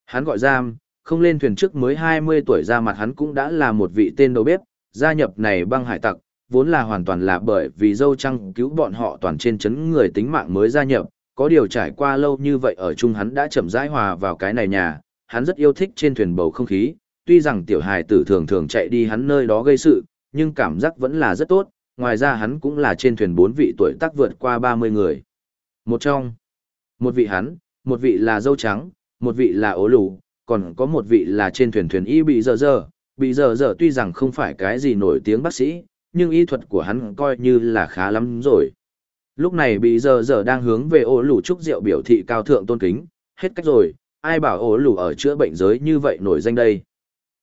[SPEAKER 1] Hắn gọi giam, không lên thuyền trước mới 20 tuổi ra mặt hắn cũng đã là một vị tên đầu bếp, gia nhập này băng hải tặc, vốn là hoàn toàn là bởi vì dâu trăng cứu bọn họ toàn trên chấn người tính mạng mới gia nhập, có điều trải qua lâu như vậy ở chung hắn đã chậm rãi hòa vào cái này nhà, hắn rất yêu thích trên thuyền bầu không khí, tuy rằng tiểu hài tử thường thường chạy đi hắn nơi đó gây sự, nhưng cảm giác vẫn là rất tốt, ngoài ra hắn cũng là trên thuyền bốn vị tuổi tác vượt qua 30 người. Một trong, một vị hắn, một vị là dâu trắng, một vị là ố lù, còn có một vị là trên thuyền thuyền y bị dở dở, bị dở dở tuy rằng không phải cái gì nổi tiếng bác sĩ, nhưng y thuật của hắn coi như là khá lắm rồi. Lúc này bị dở dở đang hướng về ố lù chúc rượu biểu thị cao thượng tôn kính, hết cách rồi, ai bảo ố lù ở chữa bệnh giới như vậy nổi danh đây.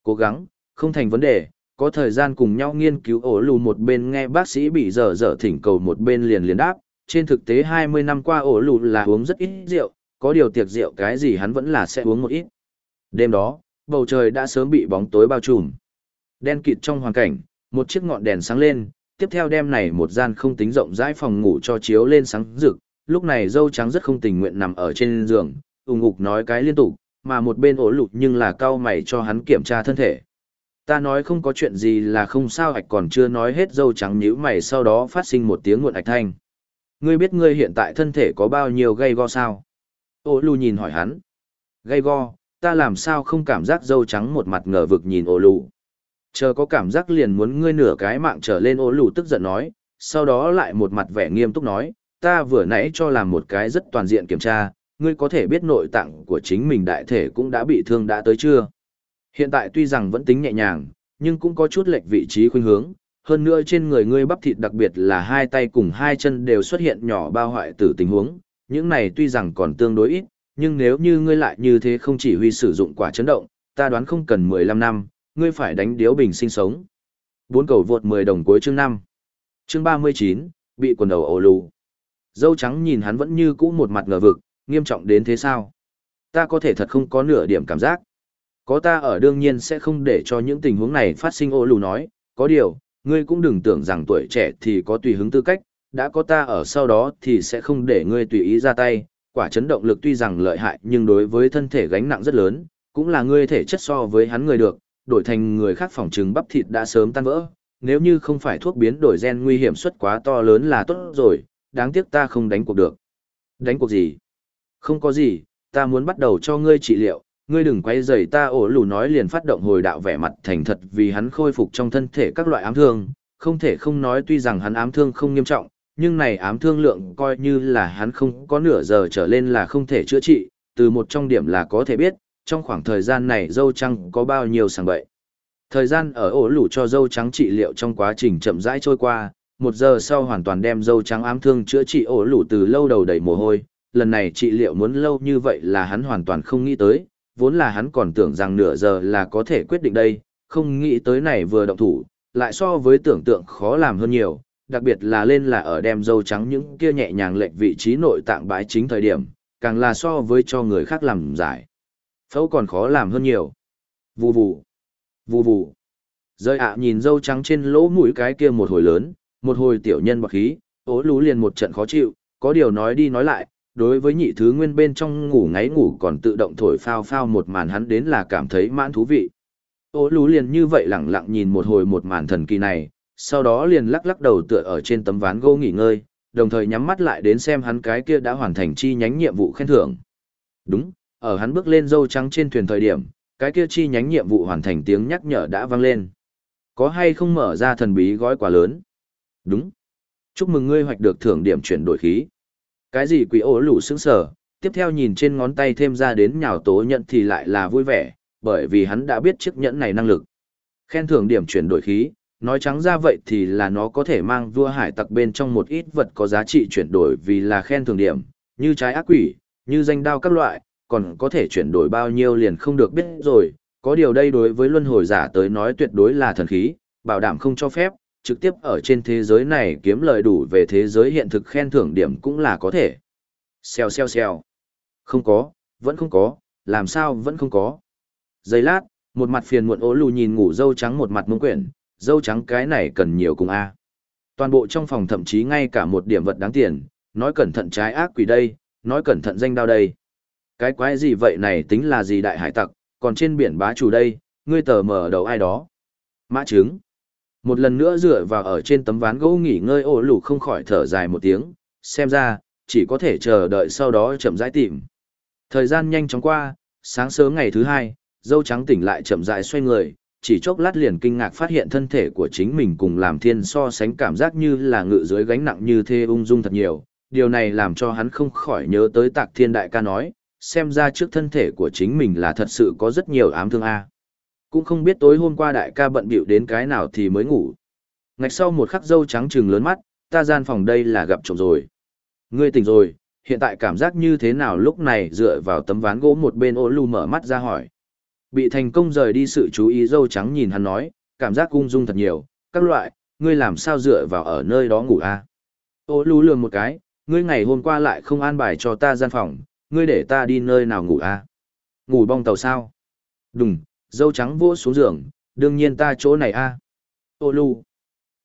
[SPEAKER 1] Cố gắng, không thành vấn đề, có thời gian cùng nhau nghiên cứu ổ lù một bên nghe bác sĩ bị dở dở thỉnh cầu một bên liền liền đáp. Trên thực tế 20 năm qua ổ lù là uống rất ít rượu, có điều tiệc rượu cái gì hắn vẫn là sẽ uống một ít. Đêm đó, bầu trời đã sớm bị bóng tối bao trùm. Đen kịt trong hoàn cảnh, một chiếc ngọn đèn sáng lên, tiếp theo đêm này một gian không tính rộng rãi phòng ngủ cho chiếu lên sáng rực. Lúc này dâu trắng rất không tình nguyện nằm ở trên giường, ung ngục nói cái liên tục, mà một bên ổ lụt nhưng là cao mày cho hắn kiểm tra thân thể. Ta nói không có chuyện gì là không sao ạch còn chưa nói hết dâu trắng nhíu mày sau đó phát sinh một tiếng nguồn ạch thanh. Ngươi biết ngươi hiện tại thân thể có bao nhiêu gây go sao? Ô lù nhìn hỏi hắn. Gây go, ta làm sao không cảm giác dâu trắng một mặt ngờ vực nhìn ô lù. Chờ có cảm giác liền muốn ngươi nửa cái mạng trở lên ô lù tức giận nói, sau đó lại một mặt vẻ nghiêm túc nói, ta vừa nãy cho làm một cái rất toàn diện kiểm tra, ngươi có thể biết nội tạng của chính mình đại thể cũng đã bị thương đã tới chưa? Hiện tại tuy rằng vẫn tính nhẹ nhàng, nhưng cũng có chút lệch vị trí khuynh hướng, hơn nữa trên người ngươi bắp thịt đặc biệt là hai tay cùng hai chân đều xuất hiện nhỏ bao hoại tử tình huống, những này tuy rằng còn tương đối ít, nhưng nếu như ngươi lại như thế không chỉ huy sử dụng quả chấn động, ta đoán không cần 15 năm, ngươi phải đánh điếu bình sinh sống. Bốn cầu vượt 10 đồng cuối chương 5. Chương 39, bị quần đầu ổ lù. Dâu trắng nhìn hắn vẫn như cũ một mặt ngờ vực, nghiêm trọng đến thế sao? Ta có thể thật không có nửa điểm cảm giác. Có ta ở đương nhiên sẽ không để cho những tình huống này phát sinh ô lù nói, có điều, ngươi cũng đừng tưởng rằng tuổi trẻ thì có tùy hứng tư cách, đã có ta ở sau đó thì sẽ không để ngươi tùy ý ra tay, quả chấn động lực tuy rằng lợi hại nhưng đối với thân thể gánh nặng rất lớn, cũng là ngươi thể chất so với hắn người được, đổi thành người khác phòng trừng bắp thịt đã sớm tan vỡ, nếu như không phải thuốc biến đổi gen nguy hiểm suất quá to lớn là tốt rồi, đáng tiếc ta không đánh cuộc được. Đánh cuộc gì? Không có gì, ta muốn bắt đầu cho ngươi trị liệu, ngươi đừng quay dày ta ổ lù nói liền phát động hồi đạo vẻ mặt thành thật vì hắn khôi phục trong thân thể các loại ám thương, không thể không nói tuy rằng hắn ám thương không nghiêm trọng, nhưng này ám thương lượng coi như là hắn không có nửa giờ trở lên là không thể chữa trị, từ một trong điểm là có thể biết, trong khoảng thời gian này dâu trắng có bao nhiêu sàng bậy. Thời gian ở ổ lù cho dâu trắng trị liệu trong quá trình chậm rãi trôi qua, một giờ sau hoàn toàn đem dâu trắng ám thương chữa trị ổ lù từ lâu đầu đầy mồ hôi, lần này trị liệu muốn lâu như vậy là hắn hoàn toàn không nghĩ tới, vốn là hắn còn tưởng rằng nửa giờ là có thể quyết định đây, không nghĩ tới này vừa động thủ, lại so với tưởng tượng khó làm hơn nhiều, đặc biệt là lên là ở đem dâu trắng những kia nhẹ nhàng lệch vị trí nội tạng bãi chính thời điểm, càng là so với cho người khác làm giải. Phẫu còn khó làm hơn nhiều. Vù vù, vù vù. Rơi ạ nhìn dâu trắng trên lỗ mũi cái kia một hồi lớn, một hồi tiểu nhân bọc khí, ố lú liền một trận khó chịu, có điều nói đi nói lại, đối với nhị thứ nguyên bên trong ngủ ngáy ngủ còn tự động thổi phao phao một màn hắn đến là cảm thấy mãn thú vị. Ô lú liền như vậy lẳng lặng nhìn một hồi một màn thần kỳ này, sau đó liền lắc lắc đầu tựa ở trên tấm ván gỗ nghỉ ngơi, đồng thời nhắm mắt lại đến xem hắn cái kia đã hoàn thành chi nhánh nhiệm vụ khen thưởng. Đúng, ở hắn bước lên dâu trắng trên thuyền thời điểm, cái kia chi nhánh nhiệm vụ hoàn thành tiếng nhắc nhở đã vang lên. Có hay không mở ra thần bí gói quà lớn? Đúng. Chúc mừng ngươi hoạch được thưởng điểm chuyển đổi khí. Cái gì quỷ ổ lủ sững sở, tiếp theo nhìn trên ngón tay thêm ra đến nhào tố nhận thì lại là vui vẻ, bởi vì hắn đã biết chiếc nhẫn này năng lực. Khen thưởng điểm chuyển đổi khí, nói trắng ra vậy thì là nó có thể mang vua hải tặc bên trong một ít vật có giá trị chuyển đổi vì là khen thưởng điểm, như trái ác quỷ, như danh đao các loại, còn có thể chuyển đổi bao nhiêu liền không được biết rồi, có điều đây đối với luân hồi giả tới nói tuyệt đối là thần khí, bảo đảm không cho phép, trực tiếp ở trên thế giới này kiếm lời đủ về thế giới hiện thực khen thưởng điểm cũng là có thể. Xèo xèo xèo. Không có, vẫn không có, làm sao vẫn không có. Giây lát, một mặt phiền muộn ố lù nhìn ngủ dâu trắng một mặt mông quyển, dâu trắng cái này cần nhiều cùng a. Toàn bộ trong phòng thậm chí ngay cả một điểm vật đáng tiền, nói cẩn thận trái ác quỷ đây, nói cẩn thận danh đao đây. Cái quái gì vậy này tính là gì đại hải tặc, còn trên biển bá chủ đây, ngươi tờ mở đầu ai đó. Mã trứng. Một lần nữa dựa vào ở trên tấm ván gỗ nghỉ ngơi ổ lù không khỏi thở dài một tiếng, xem ra, chỉ có thể chờ đợi sau đó chậm rãi tìm. Thời gian nhanh chóng qua, sáng sớm ngày thứ hai, dâu trắng tỉnh lại chậm rãi xoay người, chỉ chốc lát liền kinh ngạc phát hiện thân thể của chính mình cùng làm thiên so sánh cảm giác như là ngự dưới gánh nặng như thê ung dung thật nhiều. Điều này làm cho hắn không khỏi nhớ tới tạc thiên đại ca nói, xem ra trước thân thể của chính mình là thật sự có rất nhiều ám thương A. Cũng không biết tối hôm qua đại ca bận bịu đến cái nào thì mới ngủ. Ngạch sau một khắc dâu trắng trừng lớn mắt, ta gian phòng đây là gặp trộm rồi. Ngươi tỉnh rồi, hiện tại cảm giác như thế nào lúc này dựa vào tấm ván gỗ một bên ô lù mở mắt ra hỏi. Bị thành công rời đi sự chú ý dâu trắng nhìn hắn nói, cảm giác ung dung thật nhiều, các loại, ngươi làm sao dựa vào ở nơi đó ngủ a? À? Ô lù lường một cái, ngươi ngày hôm qua lại không an bài cho ta gian phòng, ngươi để ta đi nơi nào ngủ a? À? Ngủ bong tàu sao? Đùng, dâu trắng vỗ xuống giường, đương nhiên ta chỗ này a. À? Ô lu.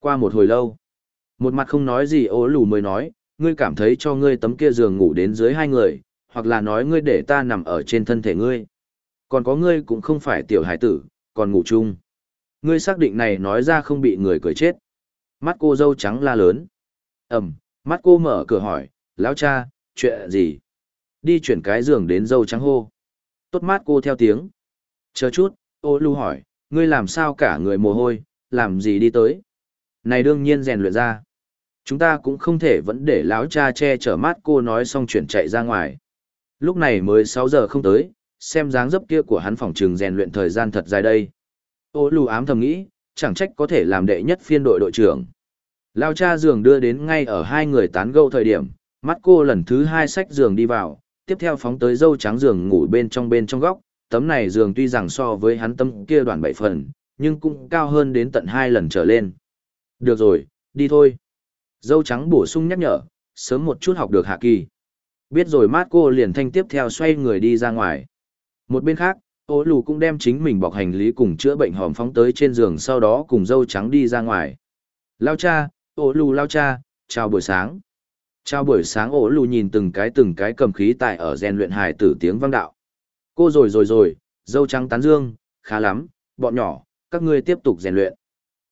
[SPEAKER 1] Qua một hồi lâu, một mặt không nói gì ô lù mới nói, ngươi cảm thấy cho ngươi tấm kia giường ngủ đến dưới hai người, hoặc là nói ngươi để ta nằm ở trên thân thể ngươi. Còn có ngươi cũng không phải tiểu hải tử, còn ngủ chung. Ngươi xác định này nói ra không bị người cười chết. Mắt cô dâu trắng la lớn. Ẩm, mắt cô mở cửa hỏi, lão cha, chuyện gì? Đi chuyển cái giường đến dâu trắng hô. Tốt mắt cô theo tiếng. Chờ chút, ô lưu hỏi, ngươi làm sao cả người mồ hôi, làm gì đi tới? Này đương nhiên rèn luyện ra. Chúng ta cũng không thể vẫn để lão cha che chở mát cô nói xong chuyển chạy ra ngoài. Lúc này mới 6 giờ không tới, xem dáng dấp kia của hắn phòng trường rèn luyện thời gian thật dài đây. Ô lưu ám thầm nghĩ, chẳng trách có thể làm đệ nhất phiên đội đội trưởng. Lao cha giường đưa đến ngay ở hai người tán gẫu thời điểm, mắt cô lần thứ hai sách giường đi vào, tiếp theo phóng tới dâu trắng giường ngủ bên trong bên trong góc, tấm này giường tuy rằng so với hắn tấm kia đoạn bảy phần, nhưng cũng cao hơn đến tận hai lần trở lên. Được rồi, đi thôi. Dâu trắng bổ sung nhắc nhở, sớm một chút học được hạ kỳ. Biết rồi mát cô liền thanh tiếp theo xoay người đi ra ngoài. Một bên khác, ô lù cũng đem chính mình bọc hành lý cùng chữa bệnh hòm phóng tới trên giường sau đó cùng dâu trắng đi ra ngoài. Lao cha, ô lù lao cha, chào buổi sáng. Chào buổi sáng ổ lù nhìn từng cái từng cái cầm khí tại ở gen luyện hài tử tiếng vang đạo. Cô rồi rồi rồi, dâu trắng tán dương, khá lắm, bọn nhỏ, các ngươi tiếp tục rèn luyện.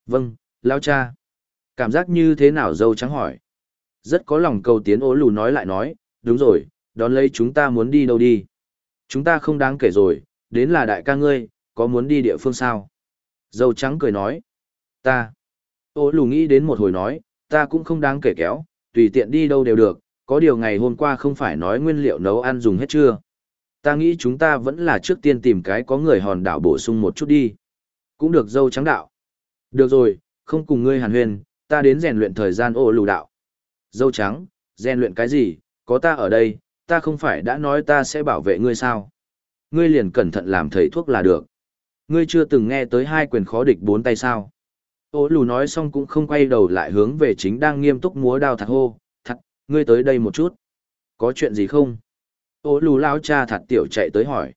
[SPEAKER 1] Vâng, lao cha. Cảm giác như thế nào dâu trắng hỏi. Rất có lòng cầu tiến ố lù nói lại nói, đúng rồi, đón lấy chúng ta muốn đi đâu đi. Chúng ta không đáng kể rồi, đến là đại ca ngươi, có muốn đi địa phương sao? Dâu trắng cười nói, ta. Ô lù nghĩ đến một hồi nói, ta cũng không đáng kể kéo, tùy tiện đi đâu đều được, có điều ngày hôm qua không phải nói nguyên liệu nấu ăn dùng hết chưa. Ta nghĩ chúng ta vẫn là trước tiên tìm cái có người hòn đảo bổ sung một chút đi. Cũng được dâu trắng đạo. Được rồi, không cùng ngươi hàn huyền, ta đến rèn luyện thời gian ô lù đạo. Dâu trắng, rèn luyện cái gì, có ta ở đây, ta không phải đã nói ta sẽ bảo vệ ngươi sao? Ngươi liền cẩn thận làm thầy thuốc là được. Ngươi chưa từng nghe tới hai quyền khó địch bốn tay sao? Ô lù nói xong cũng không quay đầu lại hướng về chính đang nghiêm túc múa đao thạc hô, thật, ngươi tới đây một chút. Có chuyện gì không? Ô lù lao cha thật tiểu chạy tới hỏi.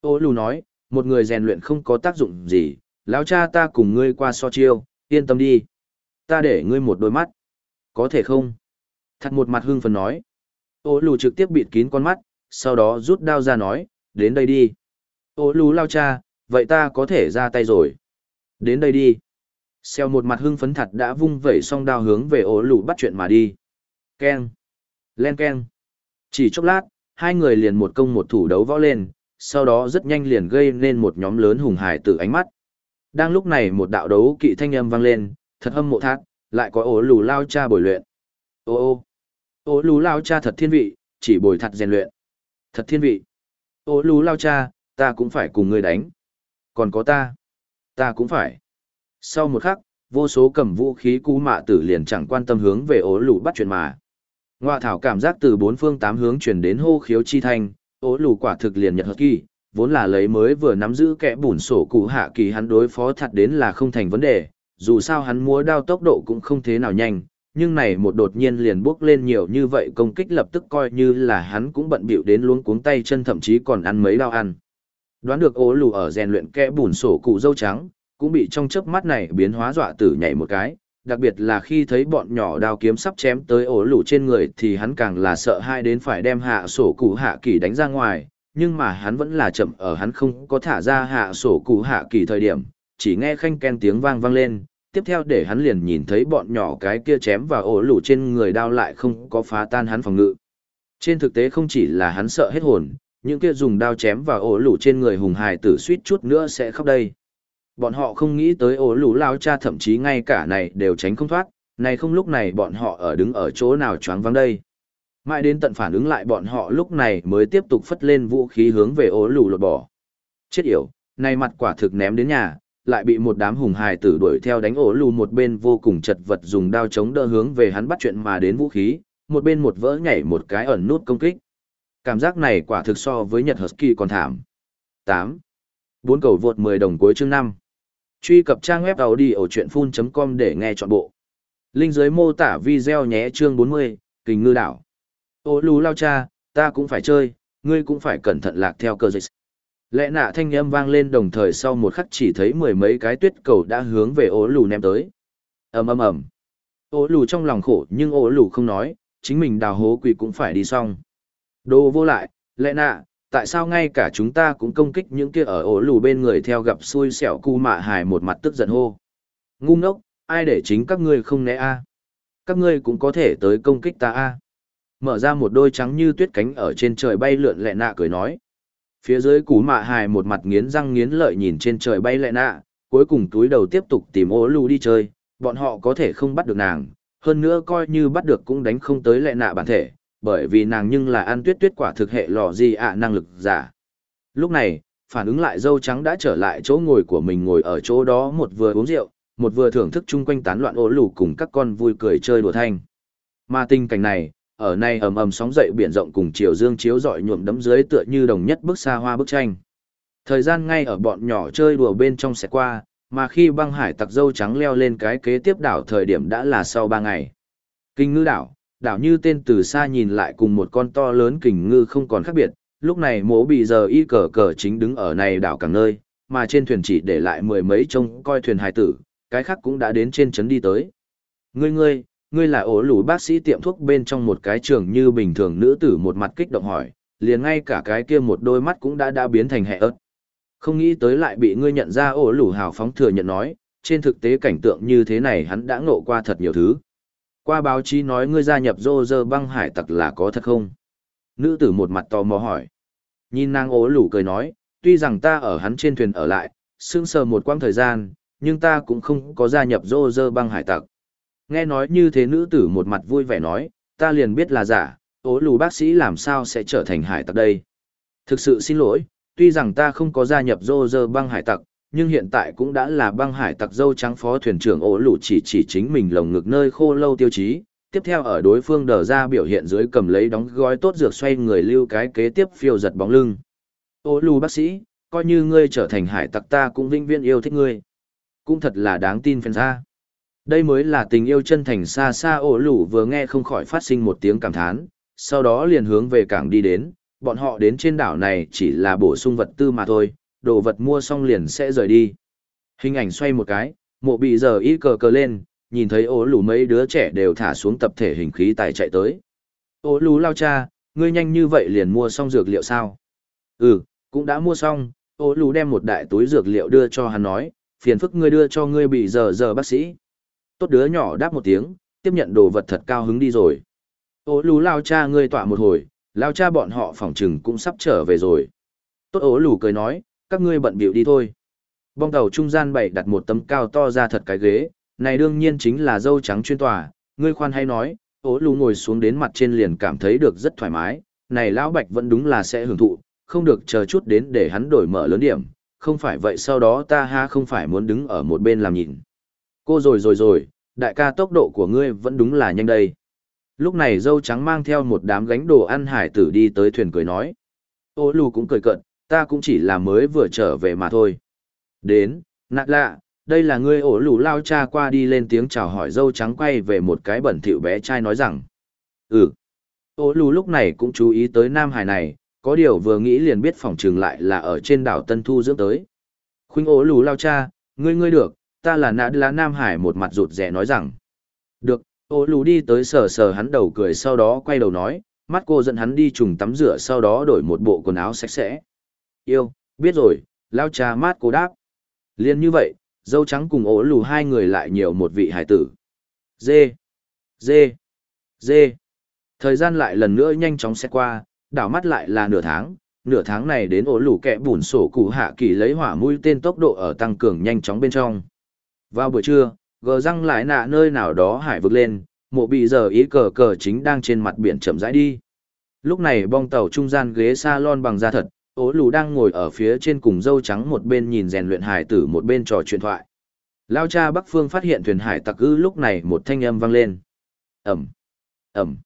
[SPEAKER 1] Ô lù nói, một người rèn luyện không có tác dụng gì, lão cha ta cùng ngươi qua so chiêu, yên tâm đi. Ta để ngươi một đôi mắt. Có thể không? Thật một mặt hưng phấn nói. Ô lù trực tiếp bịt kín con mắt, sau đó rút đao ra nói, đến đây đi. Ô lù lao cha, vậy ta có thể ra tay rồi. Đến đây đi. Xeo một mặt hưng phấn thật đã vung vẩy song đao hướng về ô lù bắt chuyện mà đi. Keng. Len keng. Chỉ chốc lát, hai người liền một công một thủ đấu võ lên, sau đó rất nhanh liền gây nên một nhóm lớn hùng hải từ ánh mắt. Đang lúc này một đạo đấu kỵ thanh âm vang lên, thật hâm mộ thác, lại có ố lù lao cha bồi luyện. Ô ô. ổ lù lao cha thật thiên vị, chỉ bồi thật rèn luyện. Thật thiên vị. Ô lù lao cha, ta cũng phải cùng người đánh. Còn có ta. Ta cũng phải. Sau một khắc, vô số cầm vũ khí cú mạ tử liền chẳng quan tâm hướng về ố lù bắt chuyện mà. Ngoạ thảo cảm giác từ bốn phương tám hướng chuyển đến hô khiếu chi thanh, ố lù quả thực liền nhật hợp kỳ, vốn là lấy mới vừa nắm giữ kẻ bùn sổ cụ hạ kỳ hắn đối phó thật đến là không thành vấn đề, dù sao hắn múa đao tốc độ cũng không thế nào nhanh, nhưng này một đột nhiên liền bước lên nhiều như vậy công kích lập tức coi như là hắn cũng bận bịu đến luống cuống tay chân thậm chí còn ăn mấy đao ăn. Đoán được ố lù ở rèn luyện kẽ bùn sổ cụ dâu trắng, cũng bị trong chớp mắt này biến hóa dọa tử nhảy một cái, đặc biệt là khi thấy bọn nhỏ đao kiếm sắp chém tới ổ lũ trên người thì hắn càng là sợ hai đến phải đem hạ sổ cụ hạ kỳ đánh ra ngoài, nhưng mà hắn vẫn là chậm ở hắn không có thả ra hạ sổ cụ hạ kỳ thời điểm, chỉ nghe khanh ken tiếng vang vang lên, tiếp theo để hắn liền nhìn thấy bọn nhỏ cái kia chém vào ổ lũ trên người đao lại không có phá tan hắn phòng ngự. Trên thực tế không chỉ là hắn sợ hết hồn, những kia dùng đao chém vào ổ lũ trên người hùng hài tử suýt chút nữa sẽ khóc đây. Bọn họ không nghĩ tới ổ lù lao cha thậm chí ngay cả này đều tránh không thoát, này không lúc này bọn họ ở đứng ở chỗ nào choáng vắng đây. Mãi đến tận phản ứng lại bọn họ lúc này mới tiếp tục phất lên vũ khí hướng về ổ lù lột bỏ. Chết yểu, này mặt quả thực ném đến nhà, lại bị một đám hùng hài tử đuổi theo đánh ổ lù một bên vô cùng chật vật dùng đao chống đỡ hướng về hắn bắt chuyện mà đến vũ khí, một bên một vỡ nhảy một cái ẩn nút công kích. Cảm giác này quả thực so với Nhật Husky còn thảm. 8. Bốn cầu vượt 10 đồng cuối chương 5. Truy cập trang web đầu đi ở chuyện full.com để nghe trọn bộ. Linh dưới mô tả video nhé chương 40, kình ngư đảo. Ô lù lao cha, ta cũng phải chơi, ngươi cũng phải cẩn thận lạc theo cơ dịch. Lẽ nạ thanh âm vang lên đồng thời sau một khắc chỉ thấy mười mấy cái tuyết cầu đã hướng về ố lù ném tới. ầm ầm ầm. Ố lù trong lòng khổ nhưng ố lù không nói, chính mình đào hố quỷ cũng phải đi xong. Đồ vô lại, lẽ nạ, tại sao ngay cả chúng ta cũng công kích những kia ở ổ lù bên người theo gặp xui xẻo cu mạ hài một mặt tức giận hô. Ngu ngốc, ai để chính các ngươi không né a? Các ngươi cũng có thể tới công kích ta a. Mở ra một đôi trắng như tuyết cánh ở trên trời bay lượn lẹ nạ cười nói. Phía dưới cú mạ hài một mặt nghiến răng nghiến lợi nhìn trên trời bay lẹ nạ, cuối cùng túi đầu tiếp tục tìm ổ lù đi chơi, bọn họ có thể không bắt được nàng, hơn nữa coi như bắt được cũng đánh không tới lẹ nạ bản thể, bởi vì nàng nhưng là ăn tuyết tuyết quả thực hệ lò gì ạ năng lực giả. Lúc này, phản ứng lại dâu trắng đã trở lại chỗ ngồi của mình ngồi ở chỗ đó một vừa uống rượu, một vừa thưởng thức chung quanh tán loạn ố lù cùng các con vui cười chơi đùa thanh. Mà tình cảnh này, ở nay ầm ầm sóng dậy biển rộng cùng chiều dương chiếu rọi nhuộm đấm dưới tựa như đồng nhất bức xa hoa bức tranh. Thời gian ngay ở bọn nhỏ chơi đùa bên trong sẽ qua, mà khi băng hải tặc dâu trắng leo lên cái kế tiếp đảo thời điểm đã là sau ba ngày. Kinh ngư đảo, đảo như tên từ xa nhìn lại cùng một con to lớn kình ngư không còn khác biệt, lúc này mố bị giờ y cờ cờ chính đứng ở này đảo càng nơi, mà trên thuyền chỉ để lại mười mấy trông coi thuyền hải tử, cái khác cũng đã đến trên trấn đi tới. Ngươi ngươi, ngươi là ổ lủ bác sĩ tiệm thuốc bên trong một cái trường như bình thường nữ tử một mặt kích động hỏi, liền ngay cả cái kia một đôi mắt cũng đã đã biến thành hệ ớt. Không nghĩ tới lại bị ngươi nhận ra ổ lủ hào phóng thừa nhận nói, trên thực tế cảnh tượng như thế này hắn đã ngộ qua thật nhiều thứ. Qua báo chí nói ngươi gia nhập rô rơ băng hải tặc là có thật không? Nữ tử một mặt tò mò hỏi. Nhìn nàng ố lủ cười nói, tuy rằng ta ở hắn trên thuyền ở lại, sững sờ một quãng thời gian, nhưng ta cũng không có gia nhập rô rơ băng hải tặc. Nghe nói như thế nữ tử một mặt vui vẻ nói, ta liền biết là giả, ố lù bác sĩ làm sao sẽ trở thành hải tặc đây. Thực sự xin lỗi, tuy rằng ta không có gia nhập rô rơ băng hải tặc, nhưng hiện tại cũng đã là băng hải tặc dâu trắng phó thuyền trưởng ổ lụ chỉ chỉ chính mình lồng ngực nơi khô lâu tiêu chí. Tiếp theo ở đối phương đờ ra biểu hiện dưới cầm lấy đóng gói tốt dược xoay người lưu cái kế tiếp phiêu giật bóng lưng. ổ lù bác sĩ, coi như ngươi trở thành hải tặc ta cũng vinh viên yêu thích ngươi. Cũng thật là đáng tin phần ra. Đây mới là tình yêu chân thành xa xa ổ lù vừa nghe không khỏi phát sinh một tiếng cảm thán, sau đó liền hướng về cảng đi đến, bọn họ đến trên đảo này chỉ là bổ sung vật tư mà thôi, đồ vật mua xong liền sẽ rời đi. Hình ảnh xoay một cái, mộ bị giờ y cờ cờ lên, nhìn thấy ố lù mấy đứa trẻ đều thả xuống tập thể hình khí tài chạy tới. Ố lù lao cha, ngươi nhanh như vậy liền mua xong dược liệu sao? Ừ, cũng đã mua xong, ố lù đem một đại túi dược liệu đưa cho hắn nói, phiền phức ngươi đưa cho ngươi bị giờ giờ bác sĩ. Tốt đứa nhỏ đáp một tiếng, tiếp nhận đồ vật thật cao hứng đi rồi. Ố lù lao cha ngươi tỏa một hồi, lao cha bọn họ phỏng trừng cũng sắp trở về rồi. Tốt ố lù cười nói, các ngươi bận bịu đi thôi. Bong tàu trung gian bày đặt một tấm cao to ra thật cái ghế, này đương nhiên chính là dâu trắng chuyên tòa, ngươi khoan hay nói, ố lù ngồi xuống đến mặt trên liền cảm thấy được rất thoải mái, này lão bạch vẫn đúng là sẽ hưởng thụ, không được chờ chút đến để hắn đổi mở lớn điểm, không phải vậy sau đó ta ha không phải muốn đứng ở một bên làm nhìn. Cô rồi rồi rồi, đại ca tốc độ của ngươi vẫn đúng là nhanh đây. Lúc này dâu trắng mang theo một đám gánh đồ ăn hải tử đi tới thuyền cười nói. Ô lù cũng cười cận, ta cũng chỉ là mới vừa trở về mà thôi. Đến, nạt lạ, đây là ngươi ổ lù lao cha qua đi lên tiếng chào hỏi dâu trắng quay về một cái bẩn thỉu bé trai nói rằng. Ừ. Ổ lù lúc này cũng chú ý tới Nam Hải này, có điều vừa nghĩ liền biết phòng trường lại là ở trên đảo Tân Thu dưỡng tới. Khuynh Ổ lù lao cha, ngươi ngươi được, ta là nạt lá Nam Hải một mặt rụt rẻ nói rằng. Được, Ổ lù đi tới sờ sờ hắn đầu cười sau đó quay đầu nói, mắt cô dẫn hắn đi trùng tắm rửa sau đó đổi một bộ quần áo sạch sẽ. Yêu, biết rồi, lao cha mát cô đáp. Liên như vậy, dâu trắng cùng ố lù hai người lại nhiều một vị hải tử. Dê, dê, dê. Thời gian lại lần nữa nhanh chóng xét qua, đảo mắt lại là nửa tháng, nửa tháng này đến ổ lủ kẹ bùn sổ cụ hạ kỳ lấy hỏa mũi tên tốc độ ở tăng cường nhanh chóng bên trong. Vào buổi trưa, gờ răng lại nạ nơi nào đó hải vực lên, mộ bị giờ ý cờ cờ chính đang trên mặt biển chậm rãi đi. Lúc này bong tàu trung gian ghế salon bằng da thật, ố lù đang ngồi ở phía trên cùng dâu trắng một bên nhìn rèn luyện hải tử một bên trò chuyện thoại. Lao cha Bắc Phương phát hiện thuyền hải tặc ư lúc này một thanh âm vang lên. Ẩm, Ẩm.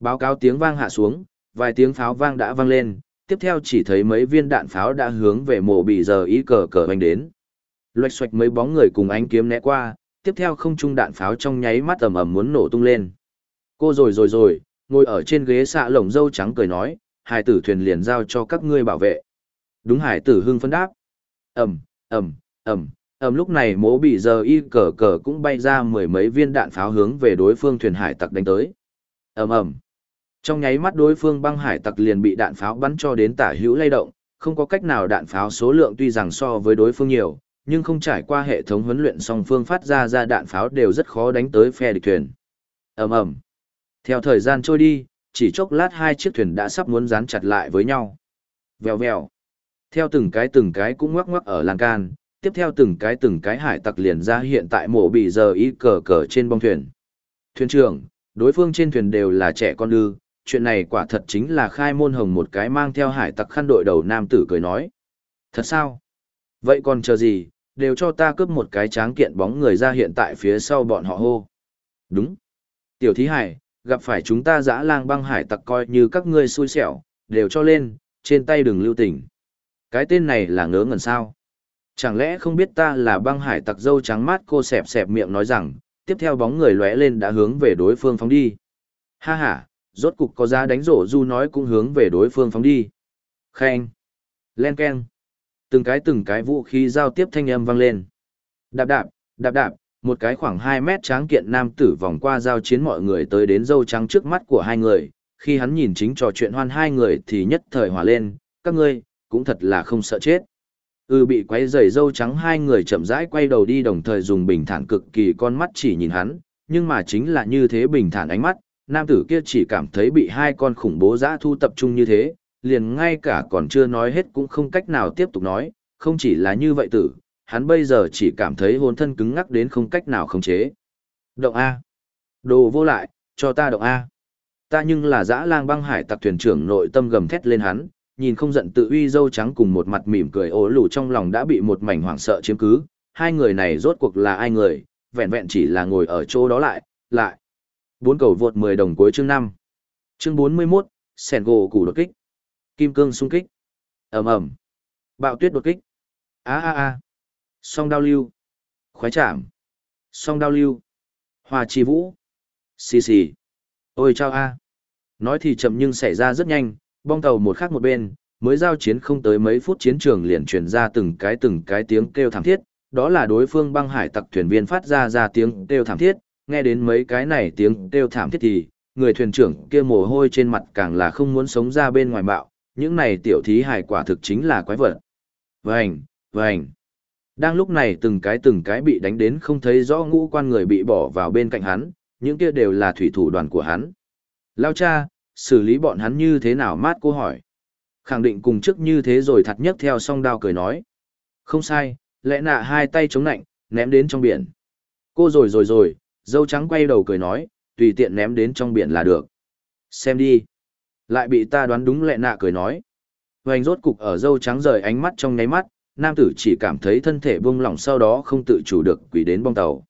[SPEAKER 1] Báo cáo tiếng vang hạ xuống, vài tiếng pháo vang đã vang lên, tiếp theo chỉ thấy mấy viên đạn pháo đã hướng về mộ bị giờ ý cờ cờ oanh đến. Loạch xoạch mấy bóng người cùng ánh kiếm né qua, tiếp theo không trung đạn pháo trong nháy mắt ầm ầm muốn nổ tung lên. Cô rồi rồi rồi, ngồi ở trên ghế xạ lồng dâu trắng cười nói, hải tử thuyền liền giao cho các ngươi bảo vệ. Đúng hải tử hưng phân đáp. ầm ầm ầm ầm lúc này mố bị giờ y cờ cờ cũng bay ra mười mấy viên đạn pháo hướng về đối phương thuyền hải tặc đánh tới. ầm ầm trong nháy mắt đối phương băng hải tặc liền bị đạn pháo bắn cho đến tả hữu lay động, không có cách nào đạn pháo số lượng tuy rằng so với đối phương nhiều, nhưng không trải qua hệ thống huấn luyện song phương phát ra ra đạn pháo đều rất khó đánh tới phe địch thuyền. Ầm ầm. Theo thời gian trôi đi, chỉ chốc lát hai chiếc thuyền đã sắp muốn dán chặt lại với nhau. Vèo vèo. Theo từng cái từng cái cũng ngoắc ngoắc ở lan can, tiếp theo từng cái từng cái hải tặc liền ra hiện tại mộ bị giờ ý cờ cờ trên bong thuyền. Thuyền trưởng, đối phương trên thuyền đều là trẻ con ư, chuyện này quả thật chính là khai môn hồng một cái mang theo hải tặc khăn đội đầu nam tử cười nói. Thật sao? Vậy còn chờ gì, đều cho ta cướp một cái tráng kiện bóng người ra hiện tại phía sau bọn họ hô. Đúng. Tiểu thí hải, gặp phải chúng ta dã lang băng hải tặc coi như các ngươi xui xẻo, đều cho lên, trên tay đừng lưu tình. Cái tên này là ngớ ngẩn sao. Chẳng lẽ không biết ta là băng hải tặc dâu trắng mát cô sẹp sẹp miệng nói rằng, tiếp theo bóng người lóe lên đã hướng về đối phương phóng đi. Ha ha, rốt cục có giá đánh rổ du nói cũng hướng về đối phương phóng đi. Khen. Len keng. Từng cái từng cái vũ khí giao tiếp thanh âm vang lên. Đạp đạp, đạp đạp, một cái khoảng 2 mét tráng kiện nam tử vòng qua giao chiến mọi người tới đến dâu trắng trước mắt của hai người. Khi hắn nhìn chính trò chuyện hoan hai người thì nhất thời hòa lên, các ngươi, cũng thật là không sợ chết. Ừ bị quấy rầy dâu trắng hai người chậm rãi quay đầu đi đồng thời dùng bình thản cực kỳ con mắt chỉ nhìn hắn, nhưng mà chính là như thế bình thản ánh mắt, nam tử kia chỉ cảm thấy bị hai con khủng bố dã thu tập trung như thế, liền ngay cả còn chưa nói hết cũng không cách nào tiếp tục nói, không chỉ là như vậy tử, hắn bây giờ chỉ cảm thấy hồn thân cứng ngắc đến không cách nào khống chế. Động A. Đồ vô lại, cho ta động A. Ta nhưng là dã lang băng hải tặc thuyền trưởng nội tâm gầm thét lên hắn, nhìn không giận tự uy dâu trắng cùng một mặt mỉm cười ố lù trong lòng đã bị một mảnh hoảng sợ chiếm cứ, hai người này rốt cuộc là ai người, vẹn vẹn chỉ là ngồi ở chỗ đó lại, lại bốn cầu vượt 10 đồng cuối chương 5. Chương 41, sẻn gỗ củ đột kích. Kim cương xung kích. ầm ầm Bạo tuyết đột kích. A a a. Song đao lưu. Khoái chạm. Song đao lưu. Hòa chi vũ. Xì xì. Ôi chao a. Nói thì chậm nhưng xảy ra rất nhanh, bong tàu một khác một bên, mới giao chiến không tới mấy phút chiến trường liền truyền ra từng cái từng cái tiếng kêu thảm thiết, đó là đối phương băng hải tặc thuyền viên phát ra ra tiếng kêu thảm thiết, nghe đến mấy cái này tiếng kêu thảm thiết thì, người thuyền trưởng kia mồ hôi trên mặt càng là không muốn sống ra bên ngoài bạo, những này tiểu thí hài quả thực chính là quái vật. Vành, vành. Đang lúc này từng cái từng cái bị đánh đến không thấy rõ ngũ quan người bị bỏ vào bên cạnh hắn, những kia đều là thủy thủ đoàn của hắn. Lao cha, xử lý bọn hắn như thế nào mát cô hỏi. Khẳng định cùng trước như thế rồi thật nhất theo song đao cười nói. Không sai, lẽ nạ hai tay chống nạnh, ném đến trong biển. Cô rồi rồi rồi, dâu trắng quay đầu cười nói, tùy tiện ném đến trong biển là được. Xem đi. Lại bị ta đoán đúng lẹ nạ cười nói. Hoành rốt cục ở dâu trắng rời ánh mắt trong nháy mắt, nam tử chỉ cảm thấy thân thể buông lỏng sau đó không tự chủ được quỷ đến bong tàu.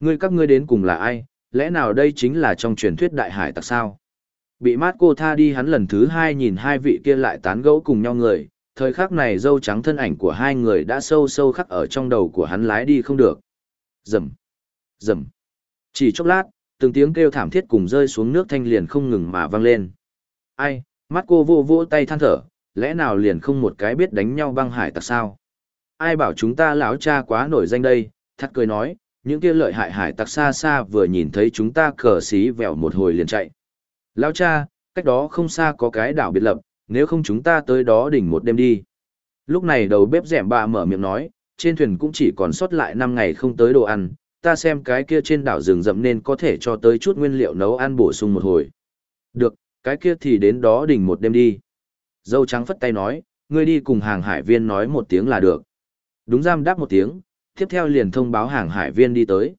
[SPEAKER 1] Ngươi các ngươi đến cùng là ai, lẽ nào đây chính là trong truyền thuyết đại hải tặc sao? Bị mát cô tha đi hắn lần thứ hai nhìn hai vị kia lại tán gẫu cùng nhau người, thời khắc này dâu trắng thân ảnh của hai người đã sâu sâu khắc ở trong đầu của hắn lái đi không được. Rầm, rầm. Chỉ chốc lát, từng tiếng kêu thảm thiết cùng rơi xuống nước thanh liền không ngừng mà vang lên. Ai, mắt cô vô vô tay than thở, lẽ nào liền không một cái biết đánh nhau băng hải tặc sao? Ai bảo chúng ta lão cha quá nổi danh đây, thắt cười nói, những kia lợi hại hải tặc xa xa vừa nhìn thấy chúng ta cờ xí vèo một hồi liền chạy. Lão cha, cách đó không xa có cái đảo biệt lập, nếu không chúng ta tới đó đỉnh một đêm đi. Lúc này đầu bếp rẻm bà mở miệng nói, trên thuyền cũng chỉ còn sót lại 5 ngày không tới đồ ăn, ta xem cái kia trên đảo rừng rậm nên có thể cho tới chút nguyên liệu nấu ăn bổ sung một hồi. Được, cái kia thì đến đó đỉnh một đêm đi. Dâu trắng phất tay nói, ngươi đi cùng hàng hải viên nói một tiếng là được. Đúng giam đáp một tiếng, tiếp theo liền thông báo hàng hải viên đi tới.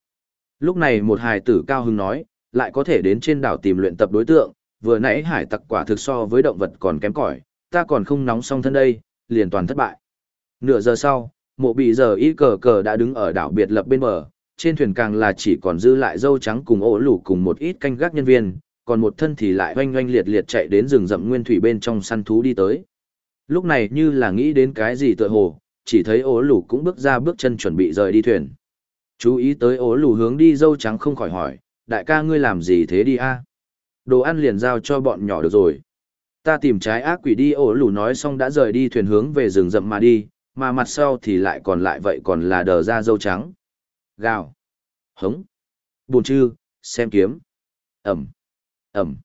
[SPEAKER 1] Lúc này một hải tử cao hưng nói, lại có thể đến trên đảo tìm luyện tập đối tượng, vừa nãy hải tặc quả thực so với động vật còn kém cỏi, ta còn không nóng xong thân đây, liền toàn thất bại. Nửa giờ sau, mộ bị giờ y cờ cờ đã đứng ở đảo biệt lập bên bờ, trên thuyền càng là chỉ còn dư lại dâu trắng cùng ổ lủ cùng một ít canh gác nhân viên, còn một thân thì lại oanh oanh liệt liệt chạy đến rừng rậm nguyên thủy bên trong săn thú đi tới. Lúc này như là nghĩ đến cái gì tựa hồ, chỉ thấy ố lù cũng bước ra bước chân chuẩn bị rời đi thuyền. Chú ý tới ố lù hướng đi dâu trắng không khỏi hỏi, đại ca ngươi làm gì thế đi a? Đồ ăn liền giao cho bọn nhỏ được rồi. Ta tìm trái ác quỷ đi ố lù nói xong đã rời đi thuyền hướng về rừng rậm mà đi, mà mặt sau thì lại còn lại vậy còn là đờ ra dâu trắng. Gào. Hống. Buồn chư, xem kiếm. Ẩm. Ẩm.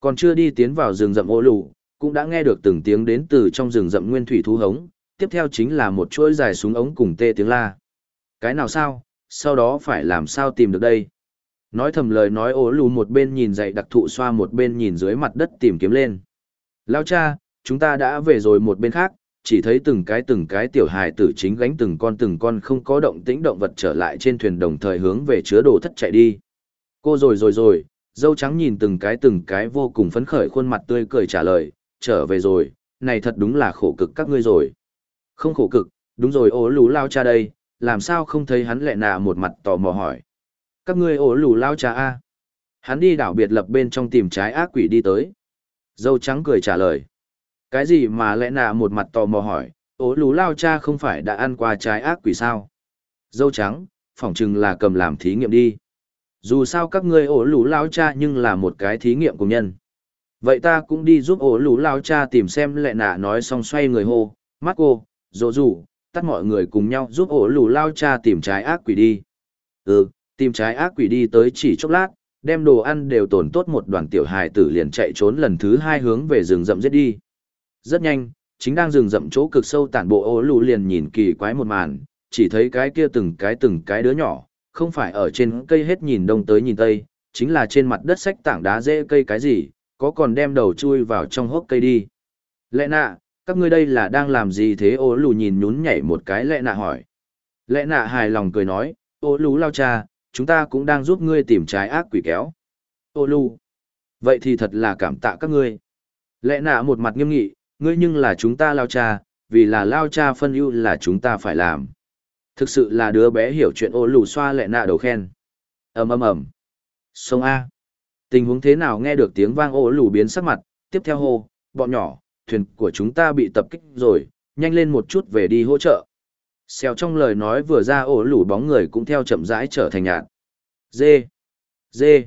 [SPEAKER 1] Còn chưa đi tiến vào rừng rậm ô lù, cũng đã nghe được từng tiếng đến từ trong rừng rậm nguyên thủy thú hống, tiếp theo chính là một chuỗi dài súng ống cùng tê tiếng la. Cái nào sao, sau đó phải làm sao tìm được đây? Nói thầm lời nói ố lù một bên nhìn dậy đặc thụ xoa một bên nhìn dưới mặt đất tìm kiếm lên. Lao cha, chúng ta đã về rồi một bên khác, chỉ thấy từng cái từng cái tiểu hài tử chính gánh từng con từng con không có động tĩnh động vật trở lại trên thuyền đồng thời hướng về chứa đồ thất chạy đi. Cô rồi rồi rồi, dâu trắng nhìn từng cái từng cái vô cùng phấn khởi khuôn mặt tươi cười trả lời, trở về rồi, này thật đúng là khổ cực các ngươi rồi. Không khổ cực, đúng rồi ố lù lao cha đây, làm sao không thấy hắn lẹ nạ một mặt tò mò hỏi. Các ngươi ố lù lao cha a Hắn đi đảo biệt lập bên trong tìm trái ác quỷ đi tới. Dâu trắng cười trả lời. Cái gì mà lẽ nạ một mặt tò mò hỏi, ố lù lao cha không phải đã ăn qua trái ác quỷ sao? Dâu trắng, phỏng chừng là cầm làm thí nghiệm đi. Dù sao các ngươi ổ lũ lao cha nhưng là một cái thí nghiệm của nhân. Vậy ta cũng đi giúp ổ lũ lao cha tìm xem lệ nạ nói xong xoay người hô, mắt cô, dỗ dù, tắt mọi người cùng nhau giúp ổ lũ lao cha tìm trái ác quỷ đi. Ừ, tìm trái ác quỷ đi tới chỉ chốc lát, đem đồ ăn đều tổn tốt một đoàn tiểu hài tử liền chạy trốn lần thứ hai hướng về rừng rậm giết đi. Rất nhanh, chính đang rừng rậm chỗ cực sâu tản bộ ố lù liền nhìn kỳ quái một màn, chỉ thấy cái kia từng cái từng cái đứa nhỏ, không phải ở trên cây hết nhìn đông tới nhìn tây, chính là trên mặt đất sách tảng đá dễ cây cái gì, có còn đem đầu chui vào trong hốc cây đi. Lệ nạ, các ngươi đây là đang làm gì thế ô lù nhìn nhún nhảy một cái lệ nạ hỏi. Lệ nạ hài lòng cười nói, ô lù lao cha, chúng ta cũng đang giúp ngươi tìm trái ác quỷ kéo. Ô lù, vậy thì thật là cảm tạ các ngươi. Lệ nạ một mặt nghiêm nghị, ngươi nhưng là chúng ta lao cha, vì là lao cha phân ưu là chúng ta phải làm. Thực sự là đứa bé hiểu chuyện ô lù xoa lệ nạ đầu khen. ầm ầm ầm. Sông A. Tình huống thế nào nghe được tiếng vang ô lù biến sắc mặt, tiếp theo hô, bọn nhỏ, thuyền của chúng ta bị tập kích rồi, nhanh lên một chút về đi hỗ trợ. Xèo trong lời nói vừa ra ổ lủ bóng người cũng theo chậm rãi trở thành nhạt. Dê, dê,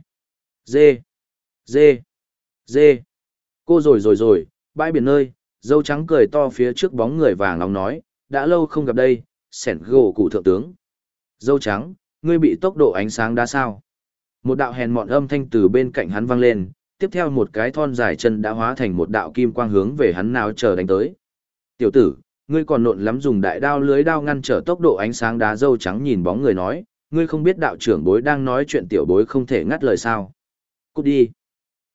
[SPEAKER 1] dê, dê, dê. Cô rồi rồi rồi, bãi biển nơi, dâu trắng cười to phía trước bóng người vàng nóng nói, đã lâu không gặp đây, sẻn gỗ cụ thượng tướng. Dâu trắng, ngươi bị tốc độ ánh sáng đã sao? Một đạo hèn mọn âm thanh từ bên cạnh hắn vang lên, tiếp theo một cái thon dài chân đã hóa thành một đạo kim quang hướng về hắn nào chờ đánh tới. Tiểu tử, ngươi còn nộn lắm dùng đại đao lưới đao ngăn trở tốc độ ánh sáng đá dâu trắng nhìn bóng người nói, ngươi không biết đạo trưởng bối đang nói chuyện tiểu bối không thể ngắt lời sao. Cút đi.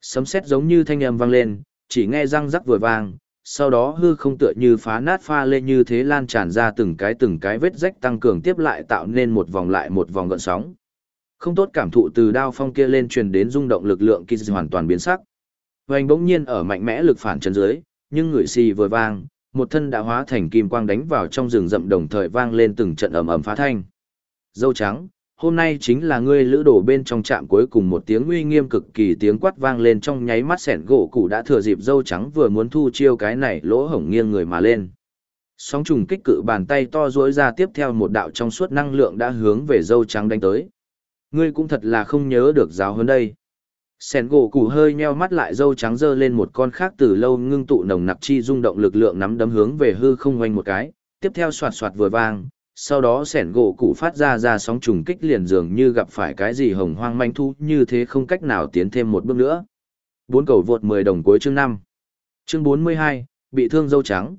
[SPEAKER 1] Sấm sét giống như thanh âm vang lên, chỉ nghe răng rắc vừa vang, sau đó hư không tựa như phá nát pha lên như thế lan tràn ra từng cái từng cái vết rách tăng cường tiếp lại tạo nên một vòng lại một vòng gợn sóng. Không tốt cảm thụ từ đao phong kia lên truyền đến rung động lực lượng kia hoàn toàn biến sắc. Vành bỗng nhiên ở mạnh mẽ lực phản chân dưới, nhưng người xì vừa vang, một thân đã hóa thành kim quang đánh vào trong rừng rậm đồng thời vang lên từng trận ầm ầm phá thanh. Dâu trắng, hôm nay chính là ngươi lữ đổ bên trong trạm cuối cùng một tiếng uy nghiêm cực kỳ tiếng quát vang lên trong nháy mắt sẻn gỗ cụ đã thừa dịp dâu trắng vừa muốn thu chiêu cái này lỗ hổng nghiêng người mà lên. Sóng trùng kích cự bàn tay to dối ra tiếp theo một đạo trong suốt năng lượng đã hướng về dâu trắng đánh tới. Ngươi cũng thật là không nhớ được giáo hơn đây. Sẻn gỗ cụ hơi nheo mắt lại dâu trắng giơ lên một con khác từ lâu ngưng tụ nồng nặc chi rung động lực lượng nắm đấm hướng về hư không oanh một cái, tiếp theo soạt soạt vừa vang sau đó sẻn gỗ cụ phát ra ra sóng trùng kích liền dường như gặp phải cái gì hồng hoang manh thu, như thế không cách nào tiến thêm một bước nữa. Bốn cầu vượt mười đồng cuối chương năm. Chương bốn mươi hai, bị thương dâu trắng.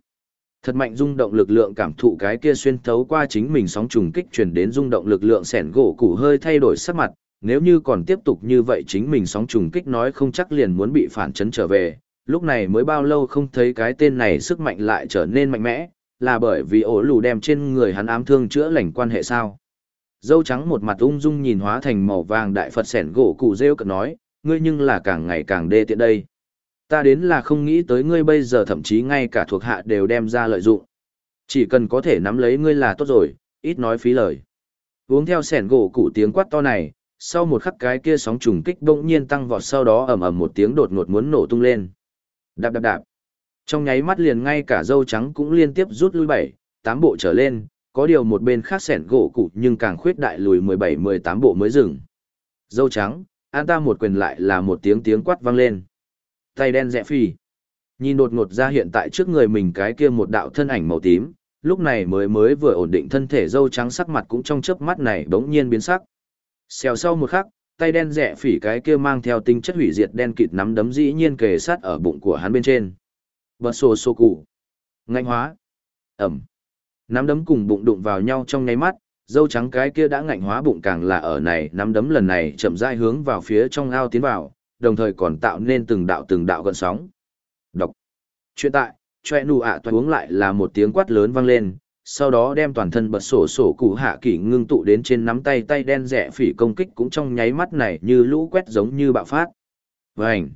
[SPEAKER 1] Thật mạnh rung động lực lượng cảm thụ cái kia xuyên thấu qua chính mình sóng trùng kích truyền đến rung động lực lượng sẻn gỗ cụ hơi thay đổi sắc mặt, nếu như còn tiếp tục như vậy chính mình sóng trùng kích nói không chắc liền muốn bị phản chấn trở về, lúc này mới bao lâu không thấy cái tên này sức mạnh lại trở nên mạnh mẽ là bởi vì ổ lù đem trên người hắn ám thương chữa lành quan hệ sao? Dâu trắng một mặt ung dung nhìn hóa thành màu vàng đại phật sẻn gỗ cụ rêu cận nói, ngươi nhưng là càng ngày càng đê tiện đây. Ta đến là không nghĩ tới ngươi bây giờ thậm chí ngay cả thuộc hạ đều đem ra lợi dụng. Chỉ cần có thể nắm lấy ngươi là tốt rồi, ít nói phí lời. Uống theo sẻn gỗ cụ tiếng quát to này, sau một khắc cái kia sóng trùng kích bỗng nhiên tăng vọt sau đó ầm ầm một tiếng đột ngột muốn nổ tung lên. Đạp đạp đạp trong nháy mắt liền ngay cả dâu trắng cũng liên tiếp rút lui bảy, tám bộ trở lên, có điều một bên khác sẻn gỗ cụ nhưng càng khuyết đại lùi mười bảy mười tám bộ mới dừng. Dâu trắng, an ta một quyền lại là một tiếng tiếng quát vang lên. Tay đen rẽ phi. Nhìn đột ngột ra hiện tại trước người mình cái kia một đạo thân ảnh màu tím, lúc này mới mới vừa ổn định thân thể dâu trắng sắc mặt cũng trong chớp mắt này bỗng nhiên biến sắc. Xèo sau một khắc, tay đen rẽ phỉ cái kia mang theo tinh chất hủy diệt đen kịt nắm đấm dĩ nhiên kề sát ở bụng của hắn bên trên bật sổ sổ cụ ngạnh hóa. Ẩm. Nắm đấm cùng bụng đụng vào nhau trong nháy mắt, dâu trắng cái kia đã ngạnh hóa bụng càng là ở này, nắm đấm lần này chậm rãi hướng vào phía trong ao tiến vào, đồng thời còn tạo nên từng đạo từng đạo gợn sóng. Đọc chuyện tại choe nụ ạ à toàn uống lại là một tiếng quát lớn vang lên, sau đó đem toàn thân bật sổ sổ cụ hạ kỷ ngưng tụ đến trên nắm tay tay đen rẻ phỉ công kích cũng trong nháy mắt này như lũ quét giống như bạo phát. Vảnh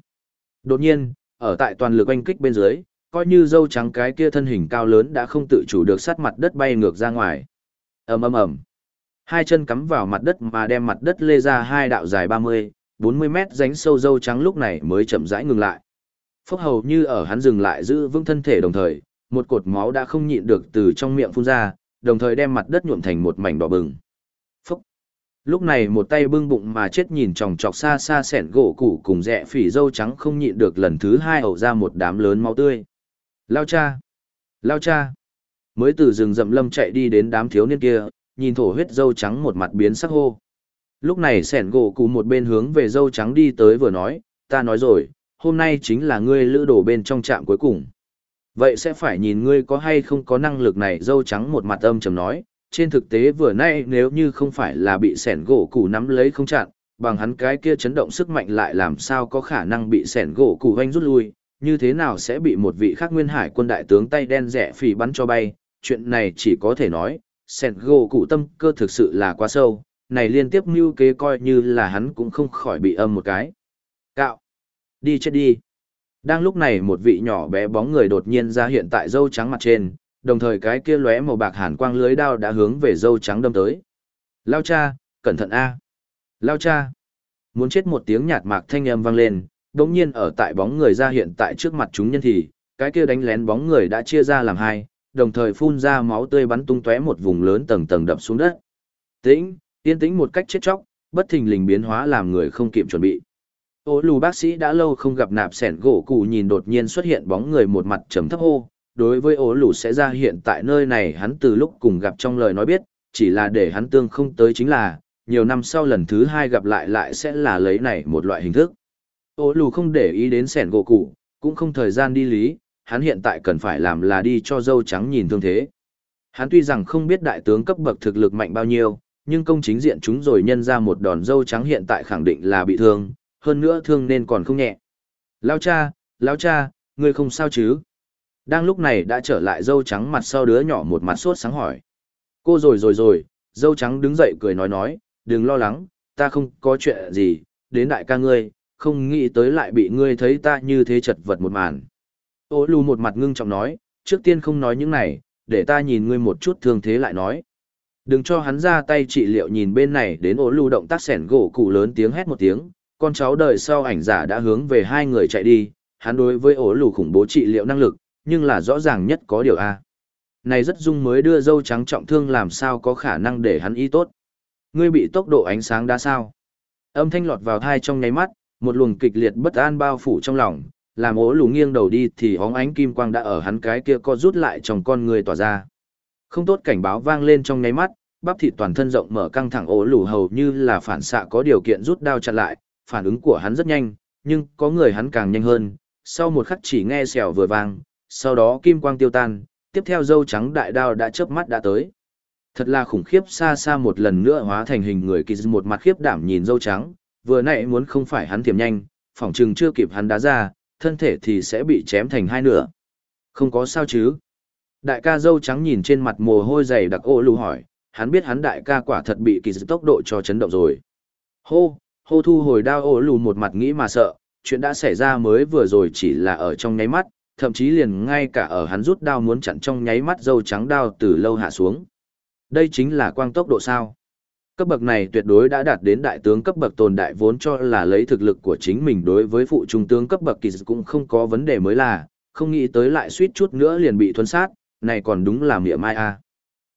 [SPEAKER 1] đột nhiên, ở tại toàn lực oanh kích bên dưới coi như dâu trắng cái kia thân hình cao lớn đã không tự chủ được sát mặt đất bay ngược ra ngoài. ầm ầm ầm, hai chân cắm vào mặt đất mà đem mặt đất lê ra hai đạo dài 30, 40 mét ránh sâu dâu trắng lúc này mới chậm rãi ngừng lại. Phốc hầu như ở hắn dừng lại giữ vững thân thể đồng thời, một cột máu đã không nhịn được từ trong miệng phun ra, đồng thời đem mặt đất nhuộm thành một mảnh đỏ bừng. Phốc. Lúc này một tay bưng bụng mà chết nhìn chòng chọc xa xa sẹn gỗ củ cùng rẽ phỉ dâu trắng không nhịn được lần thứ hai ẩu ra một đám lớn máu tươi. Lao cha! Lao cha! Mới từ rừng rậm lâm chạy đi đến đám thiếu niên kia, nhìn thổ huyết dâu trắng một mặt biến sắc hô. Lúc này sẻn gỗ cụ một bên hướng về dâu trắng đi tới vừa nói, ta nói rồi, hôm nay chính là ngươi lữ đổ bên trong trạm cuối cùng. Vậy sẽ phải nhìn ngươi có hay không có năng lực này dâu trắng một mặt âm trầm nói, trên thực tế vừa nay nếu như không phải là bị sẻn gỗ cụ nắm lấy không chặn, bằng hắn cái kia chấn động sức mạnh lại làm sao có khả năng bị sẻn gỗ cụ hoanh rút lui, như thế nào sẽ bị một vị khác nguyên hải quân đại tướng tay đen rẻ phì bắn cho bay, chuyện này chỉ có thể nói, sẹn gỗ cụ tâm cơ thực sự là quá sâu, này liên tiếp mưu kế coi như là hắn cũng không khỏi bị âm một cái. Cạo! Đi chết đi! Đang lúc này một vị nhỏ bé bóng người đột nhiên ra hiện tại dâu trắng mặt trên, đồng thời cái kia lóe màu bạc hàn quang lưới đao đã hướng về dâu trắng đâm tới. Lao cha, cẩn thận a! Lao cha! Muốn chết một tiếng nhạt mạc thanh âm vang lên, đống nhiên ở tại bóng người ra hiện tại trước mặt chúng nhân thì, cái kia đánh lén bóng người đã chia ra làm hai, đồng thời phun ra máu tươi bắn tung tóe một vùng lớn tầng tầng đập xuống đất. Tĩnh, yên tĩnh một cách chết chóc, bất thình lình biến hóa làm người không kịp chuẩn bị. Ô lù bác sĩ đã lâu không gặp nạp sẻn gỗ cụ nhìn đột nhiên xuất hiện bóng người một mặt trầm thấp hô. Đối với ố lù sẽ ra hiện tại nơi này hắn từ lúc cùng gặp trong lời nói biết, chỉ là để hắn tương không tới chính là, nhiều năm sau lần thứ hai gặp lại lại sẽ là lấy này một loại hình thức. Ô lù không để ý đến sẻn gỗ cụ, cũng không thời gian đi lý, hắn hiện tại cần phải làm là đi cho dâu trắng nhìn thương thế. Hắn tuy rằng không biết đại tướng cấp bậc thực lực mạnh bao nhiêu, nhưng công chính diện chúng rồi nhân ra một đòn dâu trắng hiện tại khẳng định là bị thương, hơn nữa thương nên còn không nhẹ. Lao cha, lao cha, ngươi không sao chứ? Đang lúc này đã trở lại dâu trắng mặt sau đứa nhỏ một mặt sốt sáng hỏi. Cô rồi rồi rồi, dâu trắng đứng dậy cười nói nói, đừng lo lắng, ta không có chuyện gì, đến đại ca ngươi, không nghĩ tới lại bị ngươi thấy ta như thế chật vật một màn. Ô lù một mặt ngưng trọng nói, trước tiên không nói những này, để ta nhìn ngươi một chút thương thế lại nói. Đừng cho hắn ra tay trị liệu nhìn bên này đến ô lù động tác sẻn gỗ cụ lớn tiếng hét một tiếng, con cháu đời sau ảnh giả đã hướng về hai người chạy đi, hắn đối với Ô lù khủng bố trị liệu năng lực, nhưng là rõ ràng nhất có điều A. Này rất dung mới đưa dâu trắng trọng thương làm sao có khả năng để hắn y tốt. Ngươi bị tốc độ ánh sáng đã sao? Âm thanh lọt vào thai trong nháy mắt, một luồng kịch liệt bất an bao phủ trong lòng, làm ố lù nghiêng đầu đi thì hóng ánh kim quang đã ở hắn cái kia co rút lại trong con người tỏa ra. Không tốt cảnh báo vang lên trong nháy mắt, bắp thịt toàn thân rộng mở căng thẳng ố lù hầu như là phản xạ có điều kiện rút đao chặn lại, phản ứng của hắn rất nhanh, nhưng có người hắn càng nhanh hơn, sau một khắc chỉ nghe xèo vừa vang, sau đó kim quang tiêu tan, tiếp theo dâu trắng đại đao đã chớp mắt đã tới. Thật là khủng khiếp xa xa một lần nữa hóa thành hình người kỳ một mặt khiếp đảm nhìn dâu trắng, vừa nãy muốn không phải hắn tiềm nhanh, phỏng chừng chưa kịp hắn đá ra, thân thể thì sẽ bị chém thành hai nửa. Không có sao chứ. Đại ca dâu trắng nhìn trên mặt mồ hôi dày đặc ô lù hỏi, hắn biết hắn đại ca quả thật bị kỳ tốc độ cho chấn động rồi. Hô, hô thu hồi đao ô lù một mặt nghĩ mà sợ, chuyện đã xảy ra mới vừa rồi chỉ là ở trong nháy mắt, thậm chí liền ngay cả ở hắn rút đao muốn chặn trong nháy mắt dâu trắng đao từ lâu hạ xuống. Đây chính là quang tốc độ sao. Cấp bậc này tuyệt đối đã đạt đến đại tướng cấp bậc tồn đại vốn cho là lấy thực lực của chính mình đối với phụ trung tướng cấp bậc kỳ cũng không có vấn đề mới là, không nghĩ tới lại suýt chút nữa liền bị thuấn sát, này còn đúng là mỉa mai a.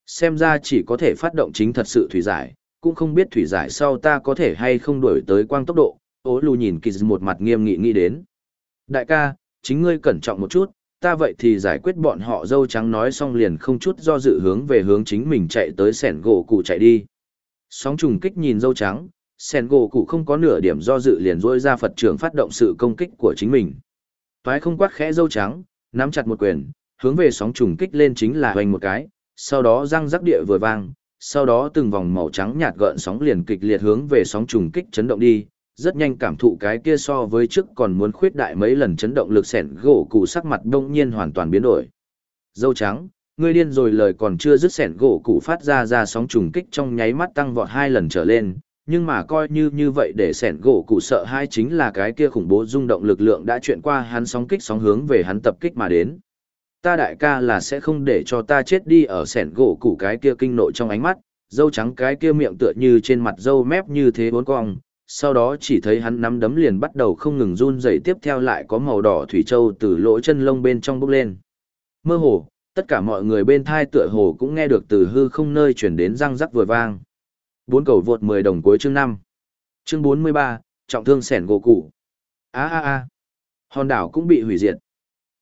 [SPEAKER 1] Xem ra chỉ có thể phát động chính thật sự thủy giải, cũng không biết thủy giải sau ta có thể hay không đuổi tới quang tốc độ, ố lù nhìn kỳ một mặt nghiêm nghị nghĩ đến. Đại ca, chính ngươi cẩn trọng một chút, ta vậy thì giải quyết bọn họ dâu trắng nói xong liền không chút do dự hướng về hướng chính mình chạy tới sẻn gỗ cụ chạy đi. Sóng trùng kích nhìn dâu trắng, sen gỗ cụ không có nửa điểm do dự liền rôi ra Phật trưởng phát động sự công kích của chính mình. Toái không quát khẽ dâu trắng, nắm chặt một quyền, hướng về sóng trùng kích lên chính là hoành một cái, sau đó răng rắc địa vừa vang, sau đó từng vòng màu trắng nhạt gợn sóng liền kịch liệt hướng về sóng trùng kích chấn động đi, rất nhanh cảm thụ cái kia so với trước còn muốn khuyết đại mấy lần chấn động lực sẻn gỗ cụ sắc mặt đông nhiên hoàn toàn biến đổi. Dâu trắng, ngươi điên rồi lời còn chưa dứt sẻn gỗ cụ phát ra ra sóng trùng kích trong nháy mắt tăng vọt hai lần trở lên, nhưng mà coi như như vậy để sẻn gỗ cụ sợ hai chính là cái kia khủng bố rung động lực lượng đã chuyển qua hắn sóng kích sóng hướng về hắn tập kích mà đến. Ta đại ca là sẽ không để cho ta chết đi ở sẻn gỗ cụ cái kia kinh nội trong ánh mắt, dâu trắng cái kia miệng tựa như trên mặt dâu mép như thế bốn cong, sau đó chỉ thấy hắn nắm đấm liền bắt đầu không ngừng run dày tiếp theo lại có màu đỏ thủy châu từ lỗ chân lông bên trong bốc lên. Mơ hồ, tất cả mọi người bên thai tựa hồ cũng nghe được từ hư không nơi chuyển đến răng rắc vừa vang. Bốn cầu vượt 10 đồng cuối chương 5. Chương 43, trọng thương sẻn gỗ cụ. a a a Hòn đảo cũng bị hủy diệt.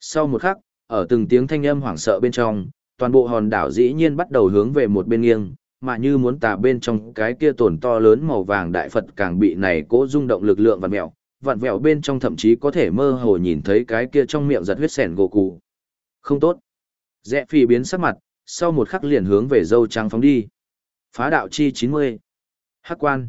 [SPEAKER 1] Sau một khắc, ở từng tiếng thanh âm hoảng sợ bên trong, toàn bộ hòn đảo dĩ nhiên bắt đầu hướng về một bên nghiêng, mà như muốn tà bên trong cái kia tổn to lớn màu vàng đại Phật càng bị này cố rung động lực lượng vặn mẹo, vặn vẹo bên trong thậm chí có thể mơ hồ nhìn thấy cái kia trong miệng giật huyết sẻn gỗ cụ. Không tốt. Rẽ phi biến sắc mặt, sau một khắc liền hướng về dâu trắng phóng đi. Phá đạo chi 90. Hắc quan.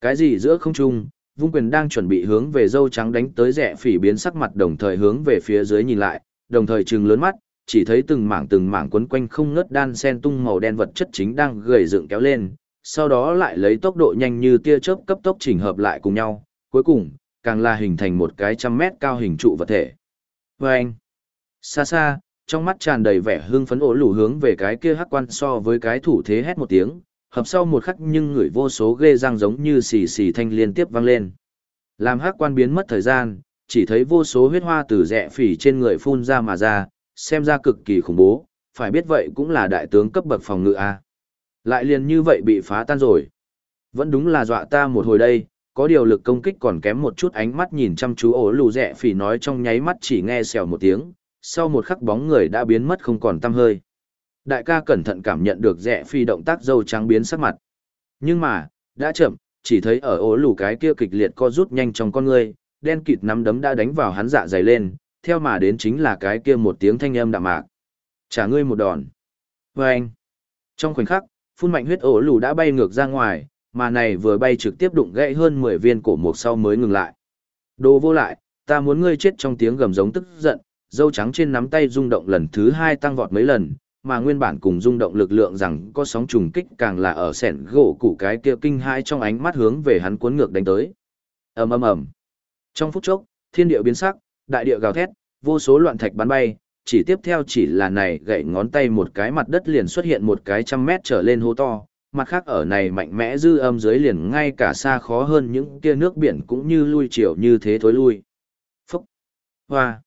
[SPEAKER 1] Cái gì giữa không trung, vung quyền đang chuẩn bị hướng về dâu trắng đánh tới rẽ phỉ biến sắc mặt đồng thời hướng về phía dưới nhìn lại, đồng thời trừng lớn mắt, chỉ thấy từng mảng từng mảng quấn quanh không ngớt đan sen tung màu đen vật chất chính đang gầy dựng kéo lên, sau đó lại lấy tốc độ nhanh như tia chớp cấp tốc chỉnh hợp lại cùng nhau, cuối cùng, càng là hình thành một cái trăm mét cao hình trụ vật thể. Và anh, xa xa, trong mắt tràn đầy vẻ hưng phấn ổ lủ hướng về cái kia hắc quan so với cái thủ thế hét một tiếng, hợp sau một khắc nhưng người vô số ghê răng giống như xì xì thanh liên tiếp vang lên. Làm hắc quan biến mất thời gian, chỉ thấy vô số huyết hoa từ rẽ phỉ trên người phun ra mà ra, xem ra cực kỳ khủng bố, phải biết vậy cũng là đại tướng cấp bậc phòng ngự A. Lại liền như vậy bị phá tan rồi. Vẫn đúng là dọa ta một hồi đây, có điều lực công kích còn kém một chút ánh mắt nhìn chăm chú ổ lù rẽ phỉ nói trong nháy mắt chỉ nghe xèo một tiếng, sau một khắc bóng người đã biến mất không còn tăm hơi. Đại ca cẩn thận cảm nhận được rẽ phi động tác dâu trắng biến sắc mặt. Nhưng mà, đã chậm, chỉ thấy ở ố lù cái kia kịch liệt co rút nhanh trong con người, đen kịt nắm đấm đã đánh vào hắn dạ dày lên, theo mà đến chính là cái kia một tiếng thanh âm đạm mạc. Trả ngươi một đòn. Và anh. Trong khoảnh khắc, phun mạnh huyết ổ lù đã bay ngược ra ngoài, mà này vừa bay trực tiếp đụng gãy hơn 10 viên cổ mục sau mới ngừng lại. Đồ vô lại, ta muốn ngươi chết trong tiếng gầm giống tức giận, dâu trắng trên nắm tay rung động lần thứ hai tăng vọt mấy lần, mà nguyên bản cùng rung động lực lượng rằng có sóng trùng kích càng là ở sẻn gỗ củ cái kia kinh hai trong ánh mắt hướng về hắn cuốn ngược đánh tới. ầm ầm ầm. Trong phút chốc, thiên địa biến sắc, đại địa gào thét, vô số loạn thạch bắn bay, chỉ tiếp theo chỉ là này gậy ngón tay một cái mặt đất liền xuất hiện một cái trăm mét trở lên hố to, mặt khác ở này mạnh mẽ dư âm dưới liền ngay cả xa khó hơn những kia nước biển cũng như lui chiều như thế thối lui. Phúc! Hoa!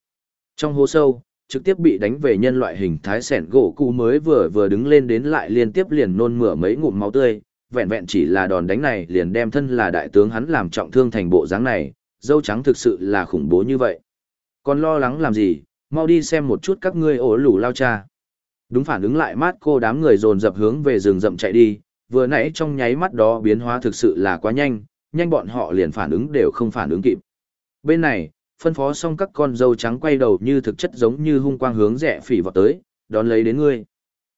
[SPEAKER 1] Trong hố sâu, trực tiếp bị đánh về nhân loại hình thái sẻn gỗ cụ mới vừa vừa đứng lên đến lại liên tiếp liền nôn mửa mấy ngụm máu tươi, vẹn vẹn chỉ là đòn đánh này liền đem thân là đại tướng hắn làm trọng thương thành bộ dáng này, dâu trắng thực sự là khủng bố như vậy. Còn lo lắng làm gì, mau đi xem một chút các ngươi ổ lủ lao cha. Đúng phản ứng lại mát cô đám người dồn dập hướng về rừng rậm chạy đi, vừa nãy trong nháy mắt đó biến hóa thực sự là quá nhanh, nhanh bọn họ liền phản ứng đều không phản ứng kịp. Bên này, phân phó xong các con dâu trắng quay đầu như thực chất giống như hung quang hướng rẻ phỉ vọt tới, đón lấy đến ngươi.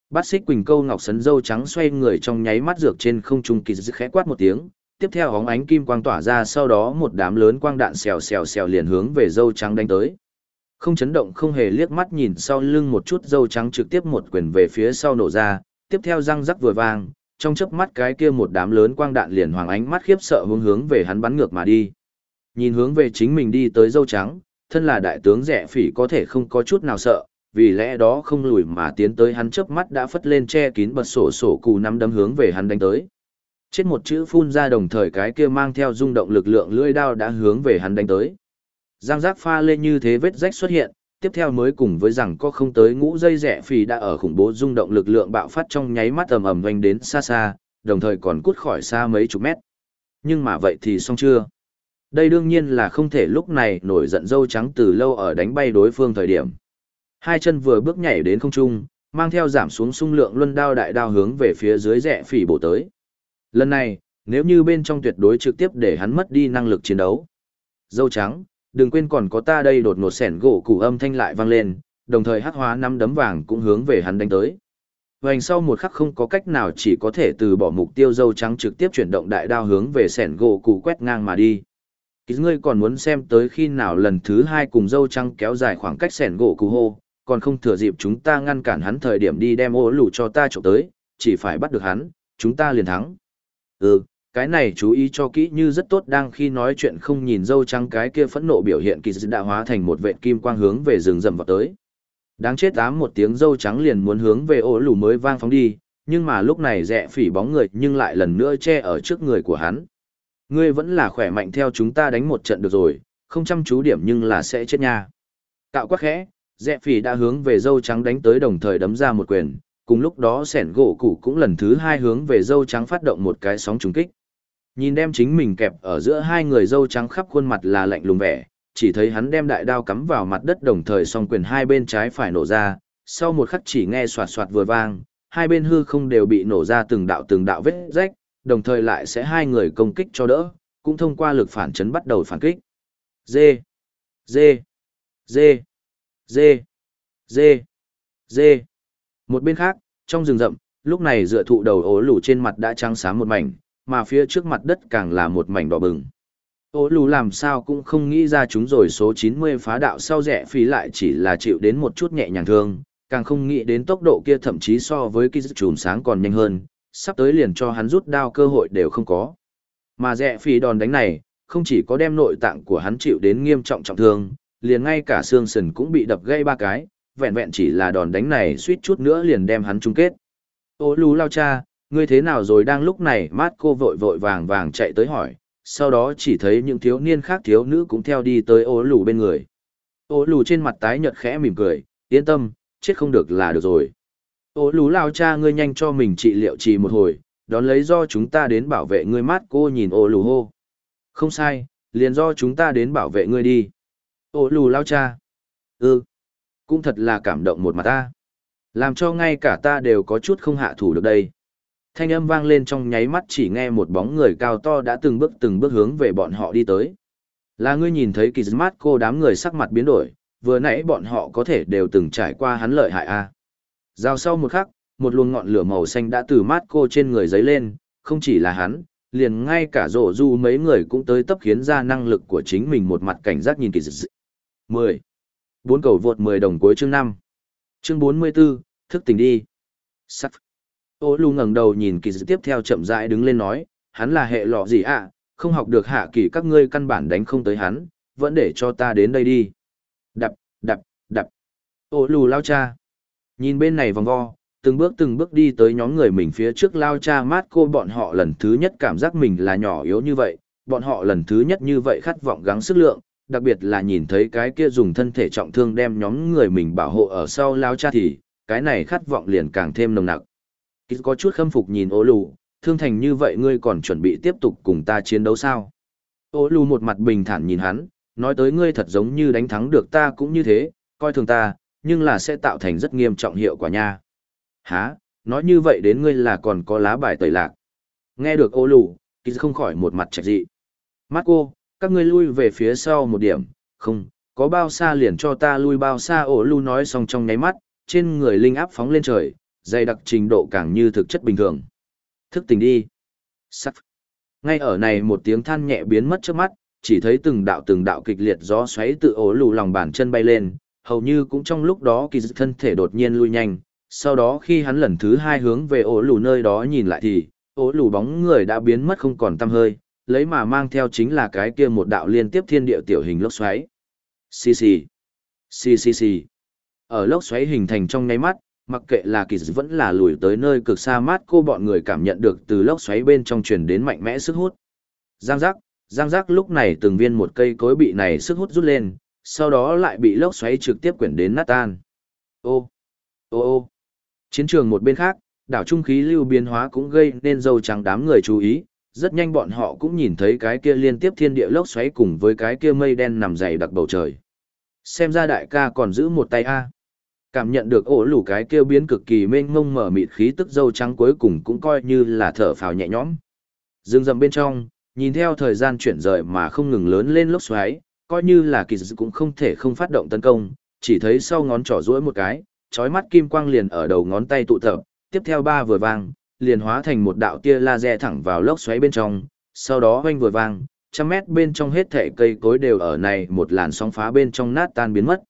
[SPEAKER 1] Bát xích quỳnh câu ngọc sấn dâu trắng xoay người trong nháy mắt dược trên không trung kỳ dứt khẽ quát một tiếng, tiếp theo hóng ánh kim quang tỏa ra sau đó một đám lớn quang đạn xèo xèo xèo liền hướng về dâu trắng đánh tới. Không chấn động không hề liếc mắt nhìn sau lưng một chút dâu trắng trực tiếp một quyền về phía sau nổ ra, tiếp theo răng rắc vừa vang, trong chớp mắt cái kia một đám lớn quang đạn liền hoàng ánh mắt khiếp sợ hướng hướng về hắn bắn ngược mà đi. Nhìn hướng về chính mình đi tới dâu trắng, thân là đại tướng rẻ phỉ có thể không có chút nào sợ, vì lẽ đó không lùi mà tiến tới hắn chớp mắt đã phất lên che kín bật sổ sổ cù nắm đấm hướng về hắn đánh tới. Chết một chữ phun ra đồng thời cái kia mang theo rung động lực lượng lưỡi đao đã hướng về hắn đánh tới. Giang giác pha lên như thế vết rách xuất hiện, tiếp theo mới cùng với rằng có không tới ngũ dây rẻ phì đã ở khủng bố rung động lực lượng bạo phát trong nháy mắt ầm ầm vành đến xa xa, đồng thời còn cút khỏi xa mấy chục mét. Nhưng mà vậy thì xong chưa? Đây đương nhiên là không thể lúc này nổi giận dâu trắng từ lâu ở đánh bay đối phương thời điểm. Hai chân vừa bước nhảy đến không trung, mang theo giảm xuống xung lượng luân đao đại đao hướng về phía dưới rẽ phỉ bổ tới. Lần này, nếu như bên trong tuyệt đối trực tiếp để hắn mất đi năng lực chiến đấu. Dâu trắng, đừng quên còn có ta đây đột ngột sẻn gỗ củ âm thanh lại vang lên, đồng thời hắc hóa năm đấm vàng cũng hướng về hắn đánh tới. Vành sau một khắc không có cách nào chỉ có thể từ bỏ mục tiêu dâu trắng trực tiếp chuyển động đại đao hướng về sẻn gỗ củ quét ngang mà đi. Ký ngươi còn muốn xem tới khi nào lần thứ hai cùng dâu trắng kéo dài khoảng cách sẻn gỗ cù hô, còn không thừa dịp chúng ta ngăn cản hắn thời điểm đi đem ô lù cho ta trộm tới, chỉ phải bắt được hắn, chúng ta liền thắng. Ừ, cái này chú ý cho kỹ như rất tốt đang khi nói chuyện không nhìn dâu trắng cái kia phẫn nộ biểu hiện kỳ dị đã hóa thành một vệ kim quang hướng về rừng rậm vào tới. Đáng chết tám một tiếng dâu trắng liền muốn hướng về ô lù mới vang phóng đi, nhưng mà lúc này rẽ phỉ bóng người nhưng lại lần nữa che ở trước người của hắn. Ngươi vẫn là khỏe mạnh theo chúng ta đánh một trận được rồi, không chăm chú điểm nhưng là sẽ chết nha. Cạo quắc khẽ, rẽ phỉ đã hướng về dâu trắng đánh tới đồng thời đấm ra một quyền, cùng lúc đó sẻn gỗ củ cũng lần thứ hai hướng về dâu trắng phát động một cái sóng trùng kích. Nhìn đem chính mình kẹp ở giữa hai người dâu trắng khắp khuôn mặt là lạnh lùng vẻ, chỉ thấy hắn đem đại đao cắm vào mặt đất đồng thời song quyền hai bên trái phải nổ ra, sau một khắc chỉ nghe soạt soạt vừa vang, hai bên hư không đều bị nổ ra từng đạo từng đạo vết rách, đồng thời lại sẽ hai người công kích cho đỡ, cũng thông qua lực phản chấn bắt đầu phản kích. D, D, D, D, D, D, Một bên khác, trong rừng rậm, lúc này dựa thụ đầu ố lù trên mặt đã trắng xám một mảnh, mà phía trước mặt đất càng là một mảnh đỏ bừng. Ố lù làm sao cũng không nghĩ ra chúng rồi số 90 phá đạo sau rẻ phí lại chỉ là chịu đến một chút nhẹ nhàng thương, càng không nghĩ đến tốc độ kia thậm chí so với cái chùm sáng còn nhanh hơn, sắp tới liền cho hắn rút đao cơ hội đều không có. Mà rẻ phí đòn đánh này, không chỉ có đem nội tạng của hắn chịu đến nghiêm trọng trọng thương, liền ngay cả xương sườn cũng bị đập gây ba cái, vẹn vẹn chỉ là đòn đánh này suýt chút nữa liền đem hắn chung kết. Ô lù lao cha, ngươi thế nào rồi đang lúc này mát cô vội vội vàng vàng chạy tới hỏi, sau đó chỉ thấy những thiếu niên khác thiếu nữ cũng theo đi tới ô lù bên người. Ô lù trên mặt tái nhợt khẽ mỉm cười, yên tâm, chết không được là được rồi. Ô lù lao cha ngươi nhanh cho mình trị liệu trì một hồi, đón lấy do chúng ta đến bảo vệ ngươi mát cô nhìn ô lù hô. Không sai, liền do chúng ta đến bảo vệ ngươi đi. Ô lù lao cha. Ừ, cũng thật là cảm động một mặt ta. Làm cho ngay cả ta đều có chút không hạ thủ được đây. Thanh âm vang lên trong nháy mắt chỉ nghe một bóng người cao to đã từng bước từng bước hướng về bọn họ đi tới. Là ngươi nhìn thấy kỳ mát cô đám người sắc mặt biến đổi, vừa nãy bọn họ có thể đều từng trải qua hắn lợi hại a. À. Giao sau một khắc, một luồng ngọn lửa màu xanh đã từ mát cô trên người giấy lên, không chỉ là hắn, liền ngay cả rổ du mấy người cũng tới tấp khiến ra năng lực của chính mình một mặt cảnh giác nhìn kỳ dị. 10. Bốn cầu vượt 10 đồng cuối chương 5. Chương 44, thức tỉnh đi. Sắc. Ô lù ngẩng đầu nhìn kỳ dị tiếp theo chậm rãi đứng lên nói, hắn là hệ lọ gì ạ, à? không học được hạ kỳ các ngươi căn bản đánh không tới hắn, vẫn để cho ta đến đây đi. Đập, đập, đập. Ô lù lao cha. Nhìn bên này vòng vo, từng bước từng bước đi tới nhóm người mình phía trước lao cha mát cô bọn họ lần thứ nhất cảm giác mình là nhỏ yếu như vậy, bọn họ lần thứ nhất như vậy khát vọng gắng sức lượng, đặc biệt là nhìn thấy cái kia dùng thân thể trọng thương đem nhóm người mình bảo hộ ở sau lao cha thì, cái này khát vọng liền càng thêm nồng nặc. Kít có chút khâm phục nhìn Ô lù, thương thành như vậy ngươi còn chuẩn bị tiếp tục cùng ta chiến đấu sao? Ô lù một mặt bình thản nhìn hắn, nói tới ngươi thật giống như đánh thắng được ta cũng như thế, coi thường ta, nhưng là sẽ tạo thành rất nghiêm trọng hiệu quả nha. Hả, nói như vậy đến ngươi là còn có lá bài tẩy lạc. Nghe được ô lù, kỳ không khỏi một mặt trạch dị. Marco, các ngươi lui về phía sau một điểm, không, có bao xa liền cho ta lui bao xa ô lù nói xong trong nháy mắt, trên người linh áp phóng lên trời, dày đặc trình độ càng như thực chất bình thường. Thức tỉnh đi. Sắc. Ngay ở này một tiếng than nhẹ biến mất trước mắt, chỉ thấy từng đạo từng đạo kịch liệt gió xoáy tự ổ lù lòng bàn chân bay lên, hầu như cũng trong lúc đó kỳ dự thân thể đột nhiên lui nhanh. Sau đó khi hắn lần thứ hai hướng về ổ lù nơi đó nhìn lại thì, ổ lù bóng người đã biến mất không còn tăm hơi, lấy mà mang theo chính là cái kia một đạo liên tiếp thiên địa tiểu hình lốc xoáy. Xì xì. Xì xì xì. Ở lốc xoáy hình thành trong nháy mắt, mặc kệ là kỳ vẫn là lùi tới nơi cực xa mát cô bọn người cảm nhận được từ lốc xoáy bên trong truyền đến mạnh mẽ sức hút. Giang giác, giang giác lúc này từng viên một cây cối bị này sức hút rút lên, sau đó lại bị lốc xoáy trực tiếp quyển đến nát tan. Ô, ô ô. Chiến trường một bên khác, đảo trung khí lưu biến hóa cũng gây nên dâu trắng đám người chú ý, rất nhanh bọn họ cũng nhìn thấy cái kia liên tiếp thiên địa lốc xoáy cùng với cái kia mây đen nằm dày đặc bầu trời. Xem ra đại ca còn giữ một tay a. Cảm nhận được ổ lủ cái kia biến cực kỳ mênh mông mở mịt khí tức dâu trắng cuối cùng cũng coi như là thở phào nhẹ nhõm. Dương dầm bên trong, nhìn theo thời gian chuyển rời mà không ngừng lớn lên lốc xoáy, coi như là kỳ dự cũng không thể không phát động tấn công, chỉ thấy sau ngón trỏ duỗi một cái, chói mắt kim quang liền ở đầu ngón tay tụ tập, tiếp theo ba vừa vang, liền hóa thành một đạo tia laser thẳng vào lốc xoáy bên trong, sau đó hoanh vừa vang, trăm mét bên trong hết thể cây cối đều ở này một làn sóng phá bên trong nát tan biến mất.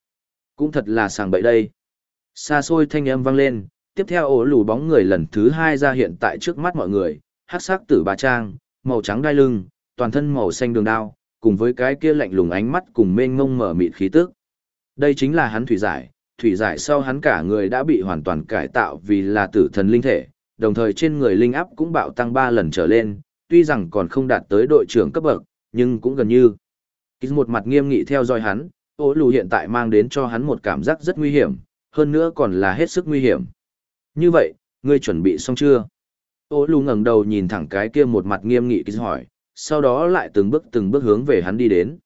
[SPEAKER 1] Cũng thật là sàng bậy đây. Xa xôi thanh âm vang lên, tiếp theo ổ lù bóng người lần thứ hai ra hiện tại trước mắt mọi người, hắc sắc tử bà trang, màu trắng đai lưng, toàn thân màu xanh đường đao, cùng với cái kia lạnh lùng ánh mắt cùng mênh ngông mở mịt khí tức. Đây chính là hắn thủy giải, thủy giải sau hắn cả người đã bị hoàn toàn cải tạo vì là tử thần linh thể, đồng thời trên người linh áp cũng bạo tăng 3 lần trở lên, tuy rằng còn không đạt tới đội trưởng cấp bậc, nhưng cũng gần như. Kis một mặt nghiêm nghị theo dõi hắn, ố lù hiện tại mang đến cho hắn một cảm giác rất nguy hiểm, hơn nữa còn là hết sức nguy hiểm. Như vậy, ngươi chuẩn bị xong chưa? Ô lù ngẩng đầu nhìn thẳng cái kia một mặt nghiêm nghị kýt hỏi, sau đó lại từng bước từng bước hướng về hắn đi đến.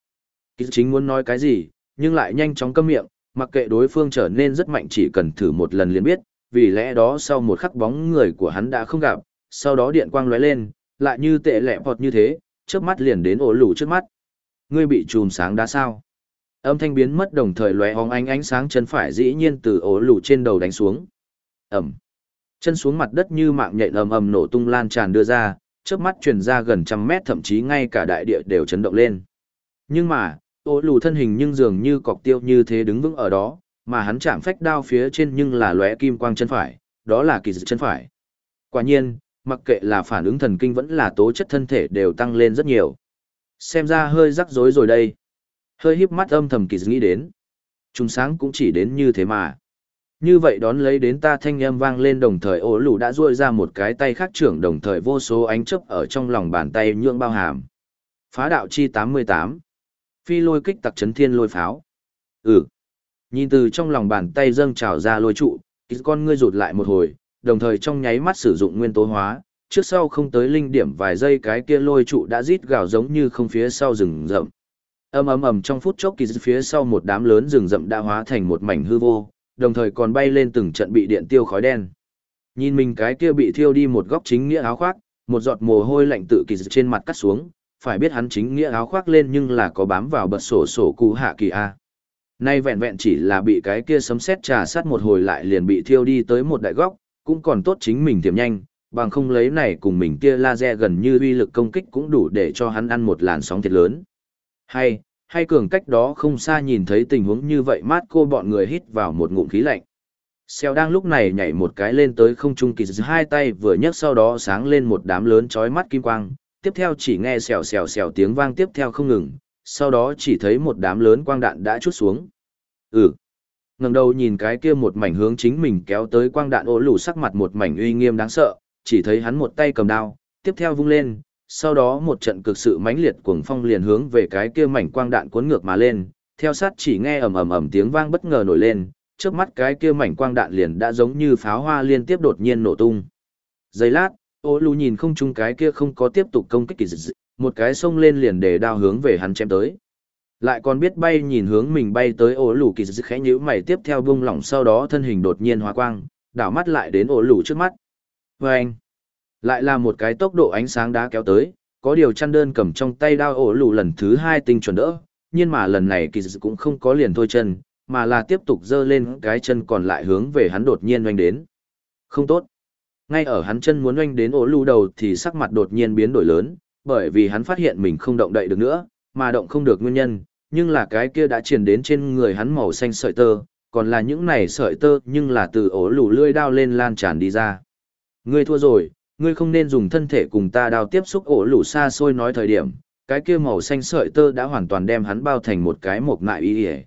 [SPEAKER 1] Kỳ chính muốn nói cái gì, nhưng lại nhanh chóng câm miệng, mặc kệ đối phương trở nên rất mạnh chỉ cần thử một lần liền biết, vì lẽ đó sau một khắc bóng người của hắn đã không gặp, sau đó điện quang lóe lên, lại như tệ lẹ vọt như thế, trước mắt liền đến ổ lù trước mắt. Ngươi bị chùm sáng đá sao? Âm thanh biến mất đồng thời lóe hóng ánh ánh sáng chân phải dĩ nhiên từ ổ lù trên đầu đánh xuống. Ẩm. Chân xuống mặt đất như mạng nhện ầm ầm nổ tung lan tràn đưa ra, trước mắt truyền ra gần trăm mét thậm chí ngay cả đại địa đều chấn động lên. Nhưng mà, ô lù thân hình nhưng dường như cọc tiêu như thế đứng vững ở đó, mà hắn chạm phách đao phía trên nhưng là lóe kim quang chân phải, đó là kỳ dự chân phải. Quả nhiên, mặc kệ là phản ứng thần kinh vẫn là tố chất thân thể đều tăng lên rất nhiều. Xem ra hơi rắc rối rồi đây. Hơi híp mắt âm thầm kỳ dự nghĩ đến. Trung sáng cũng chỉ đến như thế mà. Như vậy đón lấy đến ta thanh âm vang lên đồng thời ổ lù đã duỗi ra một cái tay khác trưởng đồng thời vô số ánh chớp ở trong lòng bàn tay nhượng bao hàm. Phá đạo chi 88. Phi lôi kích tặc chấn thiên lôi pháo. Ừ. Nhìn từ trong lòng bàn tay dâng trào ra lôi trụ, ít con ngươi rụt lại một hồi, đồng thời trong nháy mắt sử dụng nguyên tố hóa, trước sau không tới linh điểm vài giây cái kia lôi trụ đã rít gào giống như không phía sau rừng rậm. Ầm ầm ầm trong phút chốc kỳ phía sau một đám lớn rừng rậm đã hóa thành một mảnh hư vô, đồng thời còn bay lên từng trận bị điện tiêu khói đen. Nhìn mình cái kia bị thiêu đi một góc chính nghĩa áo khoác, một giọt mồ hôi lạnh tự kỳ trên mặt cắt xuống, phải biết hắn chính nghĩa áo khoác lên nhưng là có bám vào bật sổ sổ cụ hạ kỳ a. Nay vẹn vẹn chỉ là bị cái kia sấm sét trà sát một hồi lại liền bị thiêu đi tới một đại góc, cũng còn tốt chính mình tiềm nhanh, bằng không lấy này cùng mình kia laser gần như uy lực công kích cũng đủ để cho hắn ăn một làn sóng thiệt lớn. Hay, hay cường cách đó không xa nhìn thấy tình huống như vậy mát cô bọn người hít vào một ngụm khí lạnh. xèo đang lúc này nhảy một cái lên tới không trung kỳ hai tay vừa nhấc sau đó sáng lên một đám lớn chói mắt kim quang, tiếp theo chỉ nghe xèo xèo xèo tiếng vang tiếp theo không ngừng, sau đó chỉ thấy một đám lớn quang đạn đã chút xuống. Ừ. ngẩng đầu nhìn cái kia một mảnh hướng chính mình kéo tới quang đạn ố lù sắc mặt một mảnh uy nghiêm đáng sợ, chỉ thấy hắn một tay cầm đao, tiếp theo vung lên, sau đó một trận cực sự mãnh liệt cuồng phong liền hướng về cái kia mảnh quang đạn cuốn ngược mà lên, theo sát chỉ nghe ầm ầm ầm tiếng vang bất ngờ nổi lên, trước mắt cái kia mảnh quang đạn liền đã giống như pháo hoa liên tiếp đột nhiên nổ tung. Giây lát, ô lù nhìn không chung cái kia không có tiếp tục công kích kỳ dị, một cái xông lên liền để đao hướng về hắn chém tới. Lại còn biết bay nhìn hướng mình bay tới ô lù kỳ dị khẽ nhíu mày tiếp theo bung lỏng sau đó thân hình đột nhiên hóa quang, đảo mắt lại đến ô lù trước mắt. Vâng! Lại là một cái tốc độ ánh sáng đá kéo tới, có điều chăn đơn cầm trong tay đao ổ lù lần thứ hai tinh chuẩn đỡ, nhưng mà lần này kỳ dị cũng không có liền thôi chân, mà là tiếp tục giơ lên cái chân còn lại hướng về hắn đột nhiên oanh đến. Không tốt. Ngay ở hắn chân muốn oanh đến ổ lù đầu thì sắc mặt đột nhiên biến đổi lớn, bởi vì hắn phát hiện mình không động đậy được nữa, mà động không được nguyên nhân, nhưng là cái kia đã truyền đến trên người hắn màu xanh sợi tơ, còn là những này sợi tơ nhưng là từ ổ lù lươi đao lên lan tràn đi ra. Ngươi thua rồi, ngươi không nên dùng thân thể cùng ta đào tiếp xúc ổ lũ xa xôi nói thời điểm, cái kia màu xanh sợi tơ đã hoàn toàn đem hắn bao thành một cái mộc mại y ỉa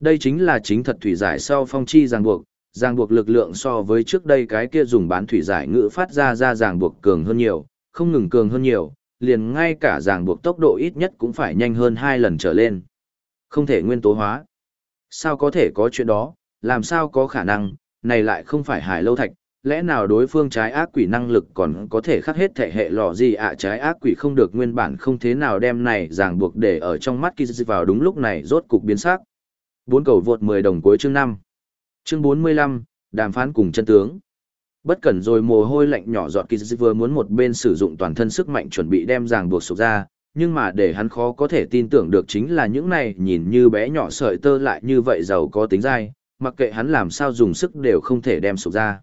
[SPEAKER 1] đây chính là chính thật thủy giải sau phong chi ràng buộc ràng buộc lực lượng so với trước đây cái kia dùng bán thủy giải ngữ phát ra ra ràng buộc cường hơn nhiều không ngừng cường hơn nhiều liền ngay cả ràng buộc tốc độ ít nhất cũng phải nhanh hơn hai lần trở lên. Không thể nguyên tố hóa. Sao có thể có chuyện đó làm sao có khả năng này lại không phải hải lâu thạch lẽ nào đối phương trái ác quỷ năng lực còn có thể khắc hết thể hệ lò gì ạ trái ác quỷ không được nguyên bản không thế nào đem này ràng buộc để ở trong mắt Kiz vào đúng lúc này rốt cục biến sắc. Bốn cầu vượt 10 đồng cuối chương 5. Chương 45, đàm phán cùng chân tướng. Bất cẩn rồi mồ hôi lạnh nhỏ giọt Kiz vừa muốn một bên sử dụng toàn thân sức mạnh chuẩn bị đem ràng buộc sụp ra, nhưng mà để hắn khó có thể tin tưởng được chính là những này nhìn như bé nhỏ sợi tơ lại như vậy giàu có tính dai, mặc kệ hắn làm sao dùng sức đều không thể đem sụp ra.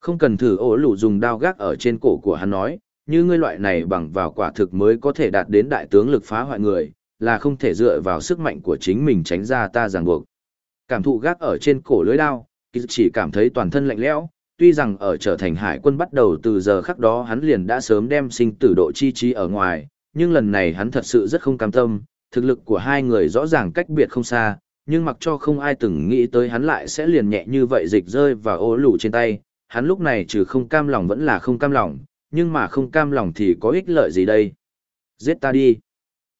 [SPEAKER 1] Không cần thử ổ lũ dùng đao gác ở trên cổ của hắn nói, như ngươi loại này bằng vào quả thực mới có thể đạt đến đại tướng lực phá hoại người, là không thể dựa vào sức mạnh của chính mình tránh ra ta ràng buộc. Cảm thụ gác ở trên cổ lưới đao, chỉ cảm thấy toàn thân lạnh lẽo, tuy rằng ở trở thành hải quân bắt đầu từ giờ khắc đó hắn liền đã sớm đem sinh tử độ chi trí ở ngoài, nhưng lần này hắn thật sự rất không cam tâm, thực lực của hai người rõ ràng cách biệt không xa, nhưng mặc cho không ai từng nghĩ tới hắn lại sẽ liền nhẹ như vậy dịch rơi và ố lũ trên tay, hắn lúc này trừ không cam lòng vẫn là không cam lòng, nhưng mà không cam lòng thì có ích lợi gì đây? Giết ta đi.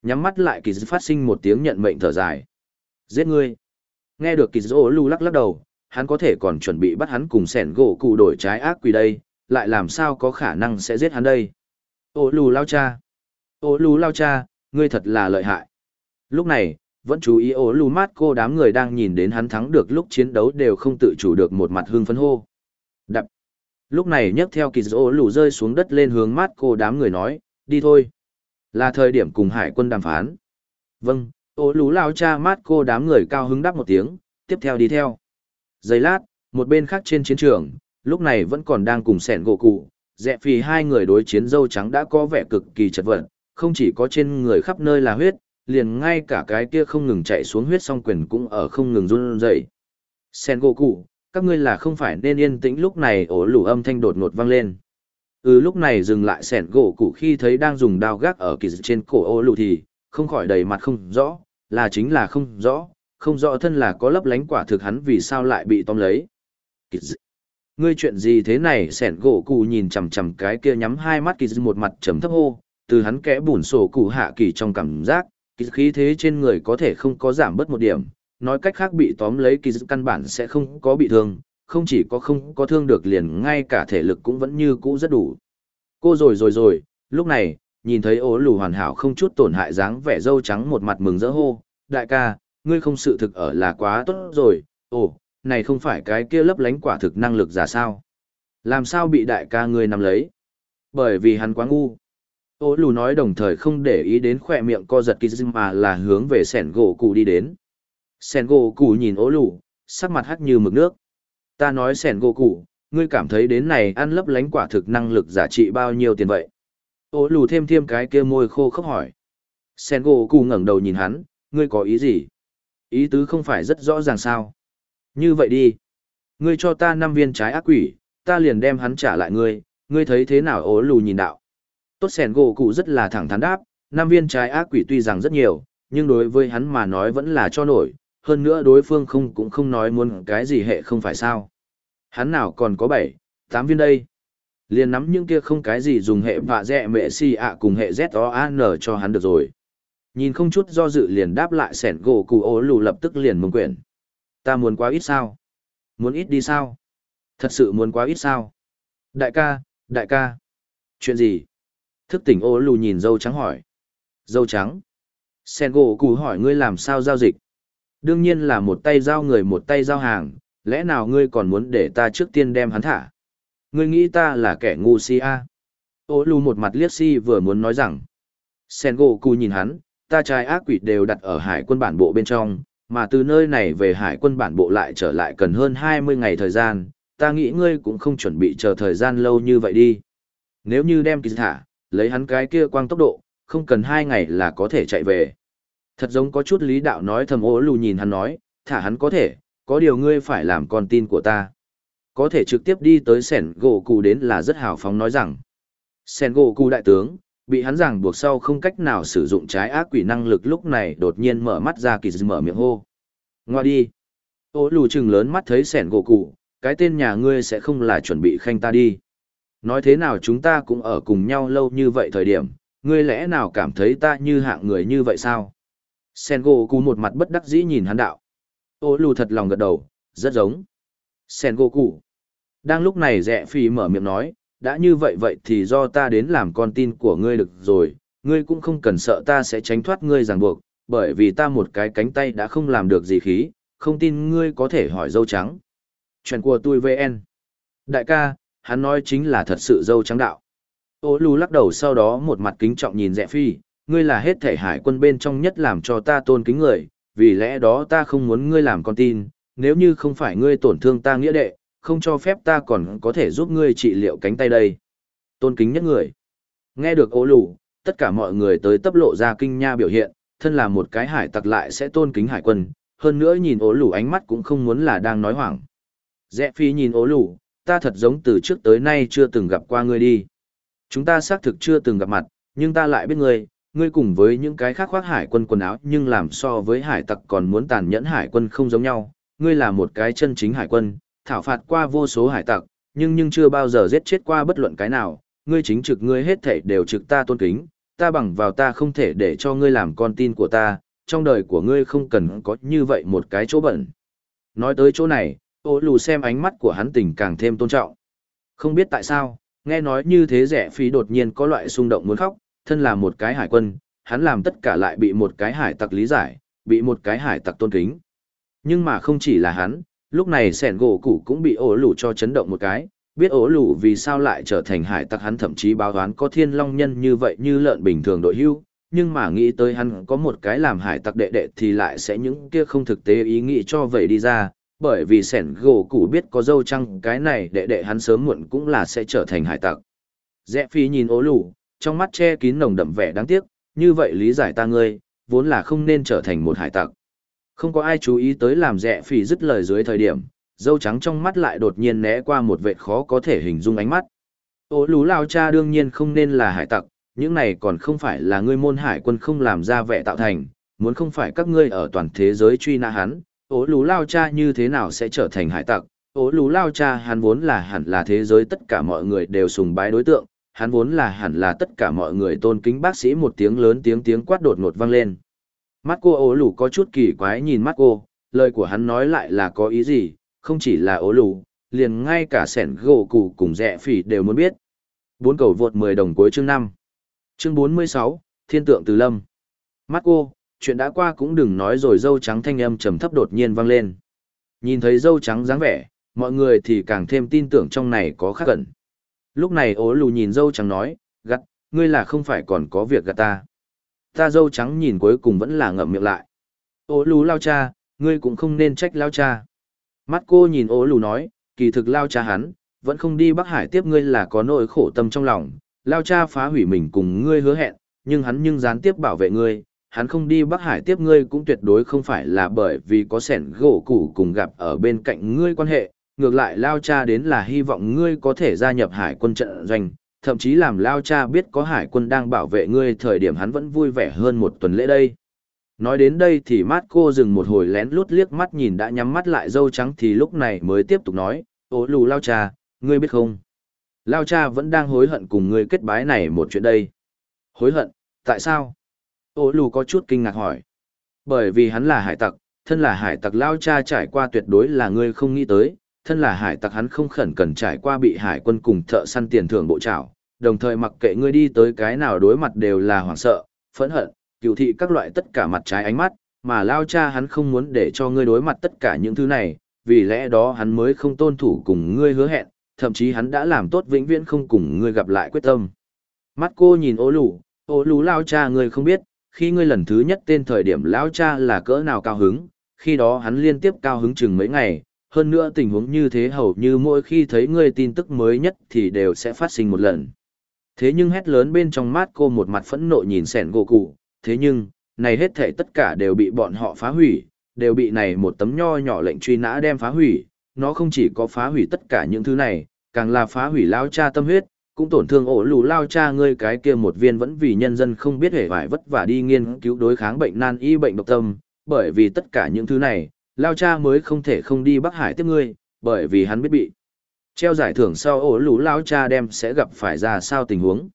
[SPEAKER 1] Nhắm mắt lại kỳ phát sinh một tiếng nhận mệnh thở dài. Giết ngươi. Nghe được kỳ dỗ lưu lắc lắc đầu, hắn có thể còn chuẩn bị bắt hắn cùng sẻn gỗ cụ đổi trái ác quỷ đây, lại làm sao có khả năng sẽ giết hắn đây? Ô lù lao cha. Ô lù lao cha, ngươi thật là lợi hại. Lúc này, vẫn chú ý ô lù mát cô đám người đang nhìn đến hắn thắng được lúc chiến đấu đều không tự chủ được một mặt hương phấn hô. Đập. Lúc này nhấc theo kỳ dỗ lù rơi xuống đất lên hướng mát cô đám người nói, đi thôi. Là thời điểm cùng hải quân đàm phán. Vâng, ô lú lao cha mát cô đám người cao hứng đáp một tiếng, tiếp theo đi theo. Giây lát, một bên khác trên chiến trường, lúc này vẫn còn đang cùng sẻn gỗ cụ, dẹ phì hai người đối chiến dâu trắng đã có vẻ cực kỳ chật vật, không chỉ có trên người khắp nơi là huyết, liền ngay cả cái kia không ngừng chạy xuống huyết song quyền cũng ở không ngừng run rẩy. Sen gỗ cụ, các ngươi là không phải nên yên tĩnh lúc này ổ lủ âm thanh đột ngột vang lên. Ừ lúc này dừng lại sẻn gỗ cụ khi thấy đang dùng đao gác ở kỳ trên cổ ổ lủ thì, không khỏi đầy mặt không rõ, là chính là không rõ, không rõ thân là có lấp lánh quả thực hắn vì sao lại bị tóm lấy. Kỳ Ngươi chuyện gì thế này sẻn gỗ cụ nhìn chằm chằm cái kia nhắm hai mắt kỳ một mặt trầm thấp hô, từ hắn kẽ bủn sổ cụ hạ kỳ trong cảm giác, kỳ khí thế trên người có thể không có giảm bớt một điểm, nói cách khác bị tóm lấy kỳ dự căn bản sẽ không có bị thương, không chỉ có không có thương được liền ngay cả thể lực cũng vẫn như cũ rất đủ. Cô rồi rồi rồi, lúc này, nhìn thấy ố lù hoàn hảo không chút tổn hại dáng vẻ dâu trắng một mặt mừng rỡ hô, đại ca, ngươi không sự thực ở là quá tốt rồi, ồ, này không phải cái kia lấp lánh quả thực năng lực giả sao. Làm sao bị đại ca ngươi nắm lấy? Bởi vì hắn quá ngu. Ô lù nói đồng thời không để ý đến khỏe miệng co giật kỳ mà là hướng về sẻn gỗ cụ đi đến. Sen gỗ cụ nhìn ố lù, sắc mặt hắt như mực nước. Ta nói sen gỗ cụ, ngươi cảm thấy đến này ăn lấp lánh quả thực năng lực giá trị bao nhiêu tiền vậy? Ố lù thêm thêm cái kia môi khô khốc hỏi. Sen gỗ cụ ngẩng đầu nhìn hắn, ngươi có ý gì? Ý tứ không phải rất rõ ràng sao? Như vậy đi. Ngươi cho ta năm viên trái ác quỷ, ta liền đem hắn trả lại ngươi, ngươi thấy thế nào ố lù nhìn đạo. Tốt sẻn gỗ cụ rất là thẳng thắn đáp, năm viên trái ác quỷ tuy rằng rất nhiều, nhưng đối với hắn mà nói vẫn là cho nổi, hơn nữa đối phương không cũng không nói muốn cái gì hệ không phải sao. Hắn nào còn có 7, 8 viên đây. Liền nắm những kia không cái gì dùng hệ vạ dẹ mẹ si ạ cùng hệ Z-O-A-N cho hắn được rồi. Nhìn không chút do dự liền đáp lại sẻn gỗ cụ ố lù lập tức liền mông quyển. Ta muốn quá ít sao? Muốn ít đi sao? Thật sự muốn quá ít sao? Đại ca, đại ca. Chuyện gì? Thức tỉnh ô lù nhìn dâu trắng hỏi. Dâu trắng. Sen gỗ cụ hỏi ngươi làm sao giao dịch. Đương nhiên là một tay giao người một tay giao hàng, lẽ nào ngươi còn muốn để ta trước tiên đem hắn thả? Ngươi nghĩ ta là kẻ ngu si à? Ô lù một mặt liếc si vừa muốn nói rằng. Sen gỗ cụ nhìn hắn, ta trai ác quỷ đều đặt ở hải quân bản bộ bên trong, mà từ nơi này về hải quân bản bộ lại trở lại cần hơn 20 ngày thời gian, ta nghĩ ngươi cũng không chuẩn bị chờ thời gian lâu như vậy đi. Nếu như đem kỳ thả, lấy hắn cái kia quang tốc độ, không cần hai ngày là có thể chạy về. Thật giống có chút lý đạo nói thầm ố lù nhìn hắn nói, thả hắn có thể, có điều ngươi phải làm con tin của ta. Có thể trực tiếp đi tới sẻn gỗ cụ đến là rất hào phóng nói rằng. Sẻn gỗ cụ đại tướng, bị hắn giảng buộc sau không cách nào sử dụng trái ác quỷ năng lực lúc này đột nhiên mở mắt ra kỳ mở miệng hô. Ngoa đi. Ô lù chừng lớn mắt thấy sẻn gỗ cụ, cái tên nhà ngươi sẽ không là chuẩn bị khanh ta đi. Nói thế nào chúng ta cũng ở cùng nhau lâu như vậy thời điểm, ngươi lẽ nào cảm thấy ta như hạng người như vậy sao? Sen gỗ cụ một mặt bất đắc dĩ nhìn hắn đạo. Ô lù thật lòng gật đầu, rất giống. Sen gỗ cụ. Đang lúc này rẽ phi mở miệng nói, đã như vậy vậy thì do ta đến làm con tin của ngươi được rồi, ngươi cũng không cần sợ ta sẽ tránh thoát ngươi ràng buộc, bởi vì ta một cái cánh tay đã không làm được gì khí, không tin ngươi có thể hỏi dâu trắng. Chuyện của tôi VN. Đại ca, hắn nói chính là thật sự dâu trắng đạo. Ô lù lắc đầu sau đó một mặt kính trọng nhìn rẽ phi, ngươi là hết thể hải quân bên trong nhất làm cho ta tôn kính người, vì lẽ đó ta không muốn ngươi làm con tin, nếu như không phải ngươi tổn thương ta nghĩa đệ, không cho phép ta còn có thể giúp ngươi trị liệu cánh tay đây. Tôn kính nhất người. Nghe được ố lù, tất cả mọi người tới tấp lộ ra kinh nha biểu hiện, thân là một cái hải tặc lại sẽ tôn kính hải quân, hơn nữa nhìn ố lù ánh mắt cũng không muốn là đang nói hoảng. Rẽ phi nhìn ố lù, ta thật giống từ trước tới nay chưa từng gặp qua ngươi đi. Chúng ta xác thực chưa từng gặp mặt, nhưng ta lại biết ngươi, ngươi cùng với những cái khác khoác hải quân quần áo nhưng làm so với hải tặc còn muốn tàn nhẫn hải quân không giống nhau. Ngươi là một cái chân chính hải quân, thảo phạt qua vô số hải tặc, nhưng nhưng chưa bao giờ giết chết qua bất luận cái nào. Ngươi chính trực ngươi hết thảy đều trực ta tôn kính, ta bằng vào ta không thể để cho ngươi làm con tin của ta, trong đời của ngươi không cần có như vậy một cái chỗ bẩn. Nói tới chỗ này, ô lù xem ánh mắt của hắn tình càng thêm tôn trọng. Không biết tại sao, nghe nói như thế rẻ phí đột nhiên có loại xung động muốn khóc, thân là một cái hải quân, hắn làm tất cả lại bị một cái hải tặc lý giải, bị một cái hải tặc tôn kính. Nhưng mà không chỉ là hắn, lúc này sẻn gỗ củ cũng bị ổ lủ cho chấn động một cái, biết ổ lủ vì sao lại trở thành hải tặc hắn thậm chí báo đoán có thiên long nhân như vậy như lợn bình thường đội hưu, nhưng mà nghĩ tới hắn có một cái làm hải tặc đệ đệ thì lại sẽ những kia không thực tế ý nghĩ cho vậy đi ra, bởi vì sẻn gỗ củ biết có dâu trăng cái này đệ đệ hắn sớm muộn cũng là sẽ trở thành hải tặc. Rẽ phi nhìn ố lù, trong mắt che kín nồng đậm vẻ đáng tiếc, như vậy lý giải ta ngươi, vốn là không nên trở thành một hải tặc. Không có ai chú ý tới làm rẻ phỉ dứt lời dưới thời điểm, dâu trắng trong mắt lại đột nhiên né qua một vệt khó có thể hình dung ánh mắt. Ô lú lao cha đương nhiên không nên là hải tặc, những này còn không phải là ngươi môn hải quân không làm ra vẻ tạo thành, muốn không phải các ngươi ở toàn thế giới truy nã hắn, ố lú lao cha như thế nào sẽ trở thành hải tặc ố lú lao cha hắn vốn là hẳn là thế giới tất cả mọi người đều sùng bái đối tượng hắn vốn là hẳn là tất cả mọi người tôn kính bác sĩ một tiếng lớn tiếng tiếng quát đột ngột vang lên mắt cô ố lù có chút kỳ quái nhìn mắt cô lời của hắn nói lại là có ý gì không chỉ là ố lù liền ngay cả sẻn gỗ cụ cùng rẽ phỉ đều muốn biết bốn cầu vượt mười đồng cuối chương năm chương bốn mươi sáu thiên tượng từ lâm mắt cô chuyện đã qua cũng đừng nói rồi dâu trắng thanh âm trầm thấp đột nhiên vang lên. Nhìn thấy dâu trắng dáng vẻ, mọi người thì càng thêm tin tưởng trong này có khác cẩn. Lúc này ố lù nhìn dâu trắng nói, gắt, ngươi là không phải còn có việc gạt ta. Ta dâu trắng nhìn cuối cùng vẫn là ngậm miệng lại. Ố lù lao cha, ngươi cũng không nên trách lao cha. Mắt cô nhìn ố lù nói, kỳ thực lao cha hắn, vẫn không đi Bắc Hải tiếp ngươi là có nỗi khổ tâm trong lòng. Lao cha phá hủy mình cùng ngươi hứa hẹn, nhưng hắn nhưng gián tiếp bảo vệ ngươi, hắn không đi Bắc Hải tiếp ngươi cũng tuyệt đối không phải là bởi vì có sẻn gỗ củ cùng gặp ở bên cạnh ngươi quan hệ, ngược lại Lao Cha đến là hy vọng ngươi có thể gia nhập hải quân trận doanh, thậm chí làm Lao Cha biết có hải quân đang bảo vệ ngươi thời điểm hắn vẫn vui vẻ hơn một tuần lễ đây. Nói đến đây thì mát cô dừng một hồi lén lút liếc mắt nhìn đã nhắm mắt lại dâu trắng thì lúc này mới tiếp tục nói, ố lù lao cha, ngươi biết không? Lao cha vẫn đang hối hận cùng ngươi kết bái này một chuyện đây. Hối hận, tại sao? Ô lù có chút kinh ngạc hỏi. Bởi vì hắn là hải tặc, thân là hải tặc Lao cha trải qua tuyệt đối là ngươi không nghĩ tới, thân là hải tặc hắn không khẩn cần trải qua bị hải quân cùng thợ săn tiền thưởng bộ trảo, đồng thời mặc kệ ngươi đi tới cái nào đối mặt đều là hoảng sợ, phẫn hận, cựu thị các loại tất cả mặt trái ánh mắt, mà lao cha hắn không muốn để cho ngươi đối mặt tất cả những thứ này, vì lẽ đó hắn mới không tôn thủ cùng ngươi hứa hẹn, thậm chí hắn đã làm tốt vĩnh viễn không cùng ngươi gặp lại quyết tâm. Mắt cô nhìn ô lù, ô lù lao cha ngươi không biết, khi ngươi lần thứ nhất tên thời điểm lao cha là cỡ nào cao hứng, khi đó hắn liên tiếp cao hứng chừng mấy ngày, hơn nữa tình huống như thế hầu như mỗi khi thấy ngươi tin tức mới nhất thì đều sẽ phát sinh một lần. Thế nhưng hét lớn bên trong mắt cô một mặt phẫn nộ nhìn sẻn gỗ cụ, thế nhưng, này hết thể tất cả đều bị bọn họ phá hủy, đều bị này một tấm nho nhỏ lệnh truy nã đem phá hủy, nó không chỉ có phá hủy tất cả những thứ này, càng là phá hủy lao cha tâm huyết, cũng tổn thương ổ lù lao cha ngươi cái kia một viên vẫn vì nhân dân không biết hề vải vất vả đi nghiên cứu đối kháng bệnh nan y bệnh độc tâm, bởi vì tất cả những thứ này, lao cha mới không thể không đi Bắc Hải tiếp ngươi, bởi vì hắn biết bị. Treo giải thưởng sau ổ lũ lao cha đem sẽ gặp phải ra sao tình huống.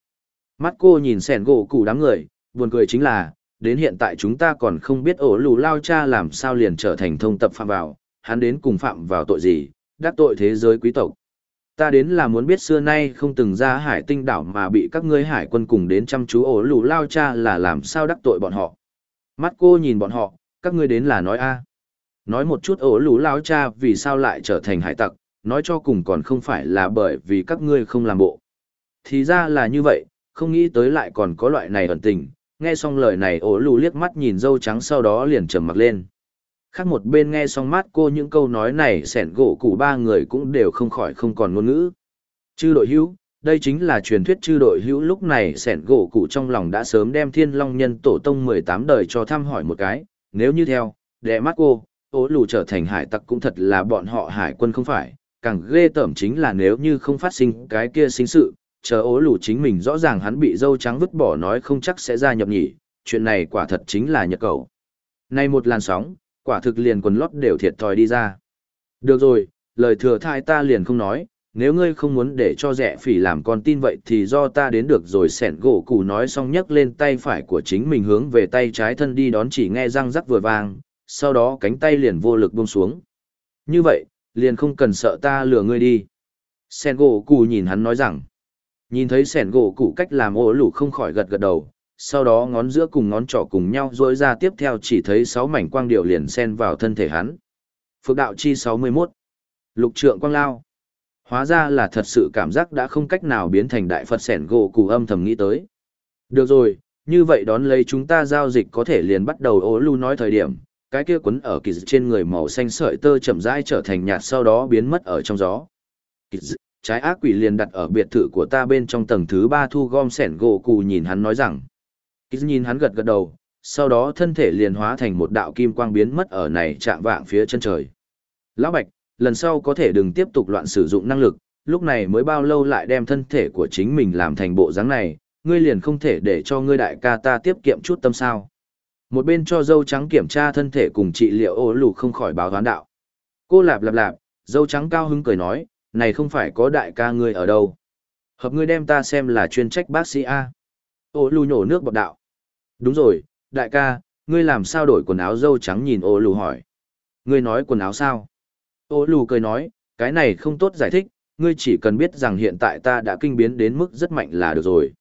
[SPEAKER 1] Mắt cô nhìn sẻn gỗ cụ đám người, buồn cười chính là, đến hiện tại chúng ta còn không biết ổ lù lao cha làm sao liền trở thành thông tập phạm vào, hắn đến cùng phạm vào tội gì, đắc tội thế giới quý tộc. Ta đến là muốn biết xưa nay không từng ra hải tinh đảo mà bị các ngươi hải quân cùng đến chăm chú ổ lù lao cha là làm sao đắc tội bọn họ. Mắt cô nhìn bọn họ, các ngươi đến là nói a Nói một chút ổ lũ lao cha vì sao lại trở thành hải tặc, nói cho cùng còn không phải là bởi vì các ngươi không làm bộ. Thì ra là như vậy, không nghĩ tới lại còn có loại này ẩn tình, nghe xong lời này ổ lù liếc mắt nhìn dâu trắng sau đó liền trầm mặc lên khác một bên nghe xong mát cô những câu nói này sẻn gỗ cụ ba người cũng đều không khỏi không còn ngôn ngữ chư đội hữu đây chính là truyền thuyết chư đội hữu lúc này sẻn gỗ cụ trong lòng đã sớm đem thiên long nhân tổ tông mười tám đời cho thăm hỏi một cái nếu như theo đệ mắt cô ố lù trở thành hải tặc cũng thật là bọn họ hải quân không phải càng ghê tởm chính là nếu như không phát sinh cái kia sinh sự chờ ố lù chính mình rõ ràng hắn bị dâu trắng vứt bỏ nói không chắc sẽ ra nhập nhỉ, chuyện này quả thật chính là nhật cầu. Nay một làn sóng, quả thực liền quần lót đều thiệt thòi đi ra. Được rồi, lời thừa thai ta liền không nói, nếu ngươi không muốn để cho rẻ phỉ làm con tin vậy thì do ta đến được rồi sẻn gỗ cụ nói xong nhấc lên tay phải của chính mình hướng về tay trái thân đi đón chỉ nghe răng rắc vừa vang, sau đó cánh tay liền vô lực buông xuống. Như vậy, liền không cần sợ ta lừa ngươi đi. Sen gỗ cụ nhìn hắn nói rằng, Nhìn thấy sẻn gỗ cụ cách làm ổ lủ không khỏi gật gật đầu, sau đó ngón giữa cùng ngón trỏ cùng nhau rối ra tiếp theo chỉ thấy sáu mảnh quang điệu liền sen vào thân thể hắn. Phước đạo chi 61. Lục trượng quang lao. Hóa ra là thật sự cảm giác đã không cách nào biến thành đại Phật sẻn gỗ cụ âm thầm nghĩ tới. Được rồi, như vậy đón lấy chúng ta giao dịch có thể liền bắt đầu ố lưu nói thời điểm, cái kia quấn ở kỳ trên người màu xanh sợi tơ chậm rãi trở thành nhạt sau đó biến mất ở trong gió. Kỳ trái ác quỷ liền đặt ở biệt thự của ta bên trong tầng thứ ba thu gom sẻn gỗ cù nhìn hắn nói rằng. Kỳ nhìn hắn gật gật đầu, sau đó thân thể liền hóa thành một đạo kim quang biến mất ở này chạm vạng phía chân trời. Lão Bạch, lần sau có thể đừng tiếp tục loạn sử dụng năng lực, lúc này mới bao lâu lại đem thân thể của chính mình làm thành bộ dáng này, ngươi liền không thể để cho ngươi đại ca ta tiết kiệm chút tâm sao. Một bên cho dâu trắng kiểm tra thân thể cùng trị liệu ô lù không khỏi báo toán đạo. Cô lạp lạp lạp, dâu trắng cao hứng cười nói, này không phải có đại ca ngươi ở đâu. Hợp ngươi đem ta xem là chuyên trách bác sĩ A. Ô lù nhổ nước bọt đạo. Đúng rồi, đại ca, ngươi làm sao đổi quần áo dâu trắng nhìn ô lù hỏi. Ngươi nói quần áo sao? Ô lù cười nói, cái này không tốt giải thích, ngươi chỉ cần biết rằng hiện tại ta đã kinh biến đến mức rất mạnh là được rồi.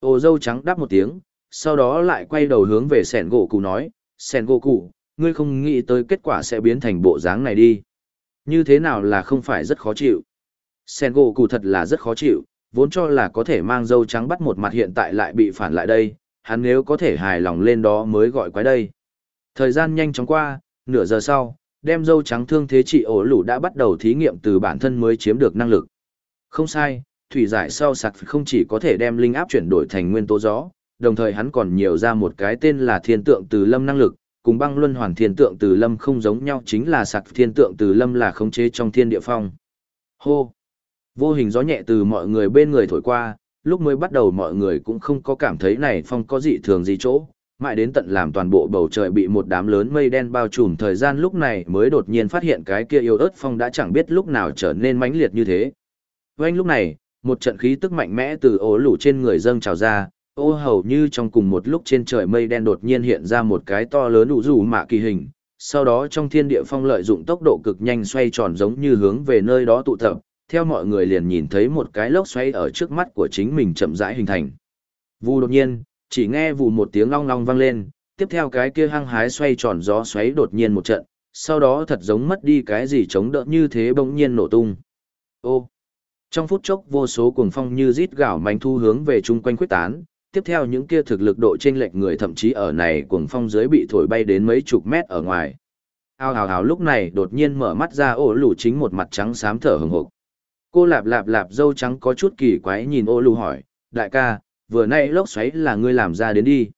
[SPEAKER 1] Ô dâu trắng đáp một tiếng, sau đó lại quay đầu hướng về sẻn gỗ cụ nói, sẻn gỗ cụ, ngươi không nghĩ tới kết quả sẽ biến thành bộ dáng này đi. Như thế nào là không phải rất khó chịu. Sen gỗ cụ thật là rất khó chịu, vốn cho là có thể mang dâu trắng bắt một mặt hiện tại lại bị phản lại đây, hắn nếu có thể hài lòng lên đó mới gọi quái đây. Thời gian nhanh chóng qua, nửa giờ sau, đem dâu trắng thương thế trị ổ lũ đã bắt đầu thí nghiệm từ bản thân mới chiếm được năng lực. Không sai, thủy giải sau sạc không chỉ có thể đem linh áp chuyển đổi thành nguyên tố gió, đồng thời hắn còn nhiều ra một cái tên là thiên tượng từ lâm năng lực, cùng băng luân hoàn thiên tượng từ lâm không giống nhau chính là sạc thiên tượng từ lâm là khống chế trong thiên địa phong. Hô! Vô hình gió nhẹ từ mọi người bên người thổi qua, lúc mới bắt đầu mọi người cũng không có cảm thấy này phong có dị thường gì chỗ, Mãi đến tận làm toàn bộ bầu trời bị một đám lớn mây đen bao trùm thời gian lúc này mới đột nhiên phát hiện cái kia yêu ớt phong đã chẳng biết lúc nào trở nên mãnh liệt như thế. Oanh lúc này, một trận khí tức mạnh mẽ từ ố lũ trên người dâng trào ra, ô hầu như trong cùng một lúc trên trời mây đen đột nhiên hiện ra một cái to lớn đủ rủ mạ kỳ hình, sau đó trong thiên địa phong lợi dụng tốc độ cực nhanh xoay tròn giống như hướng về nơi đó tụ tập, theo mọi người liền nhìn thấy một cái lốc xoay ở trước mắt của chính mình chậm rãi hình thành. Vù đột nhiên, chỉ nghe vù một tiếng long long vang lên, tiếp theo cái kia hăng hái xoay tròn gió xoáy đột nhiên một trận, sau đó thật giống mất đi cái gì chống đỡ như thế bỗng nhiên nổ tung. Ô! Trong phút chốc vô số cuồng phong như rít gạo mạnh thu hướng về chung quanh quyết tán, tiếp theo những kia thực lực độ chênh lệch người thậm chí ở này cuồng phong dưới bị thổi bay đến mấy chục mét ở ngoài. Ao hào hào lúc này đột nhiên mở mắt ra ô lù chính một mặt trắng xám thở hừng hực. Cô lạp lạp lạp dâu trắng có chút kỳ quái nhìn ô lù hỏi, đại ca, vừa nay lốc xoáy là ngươi làm ra đến đi.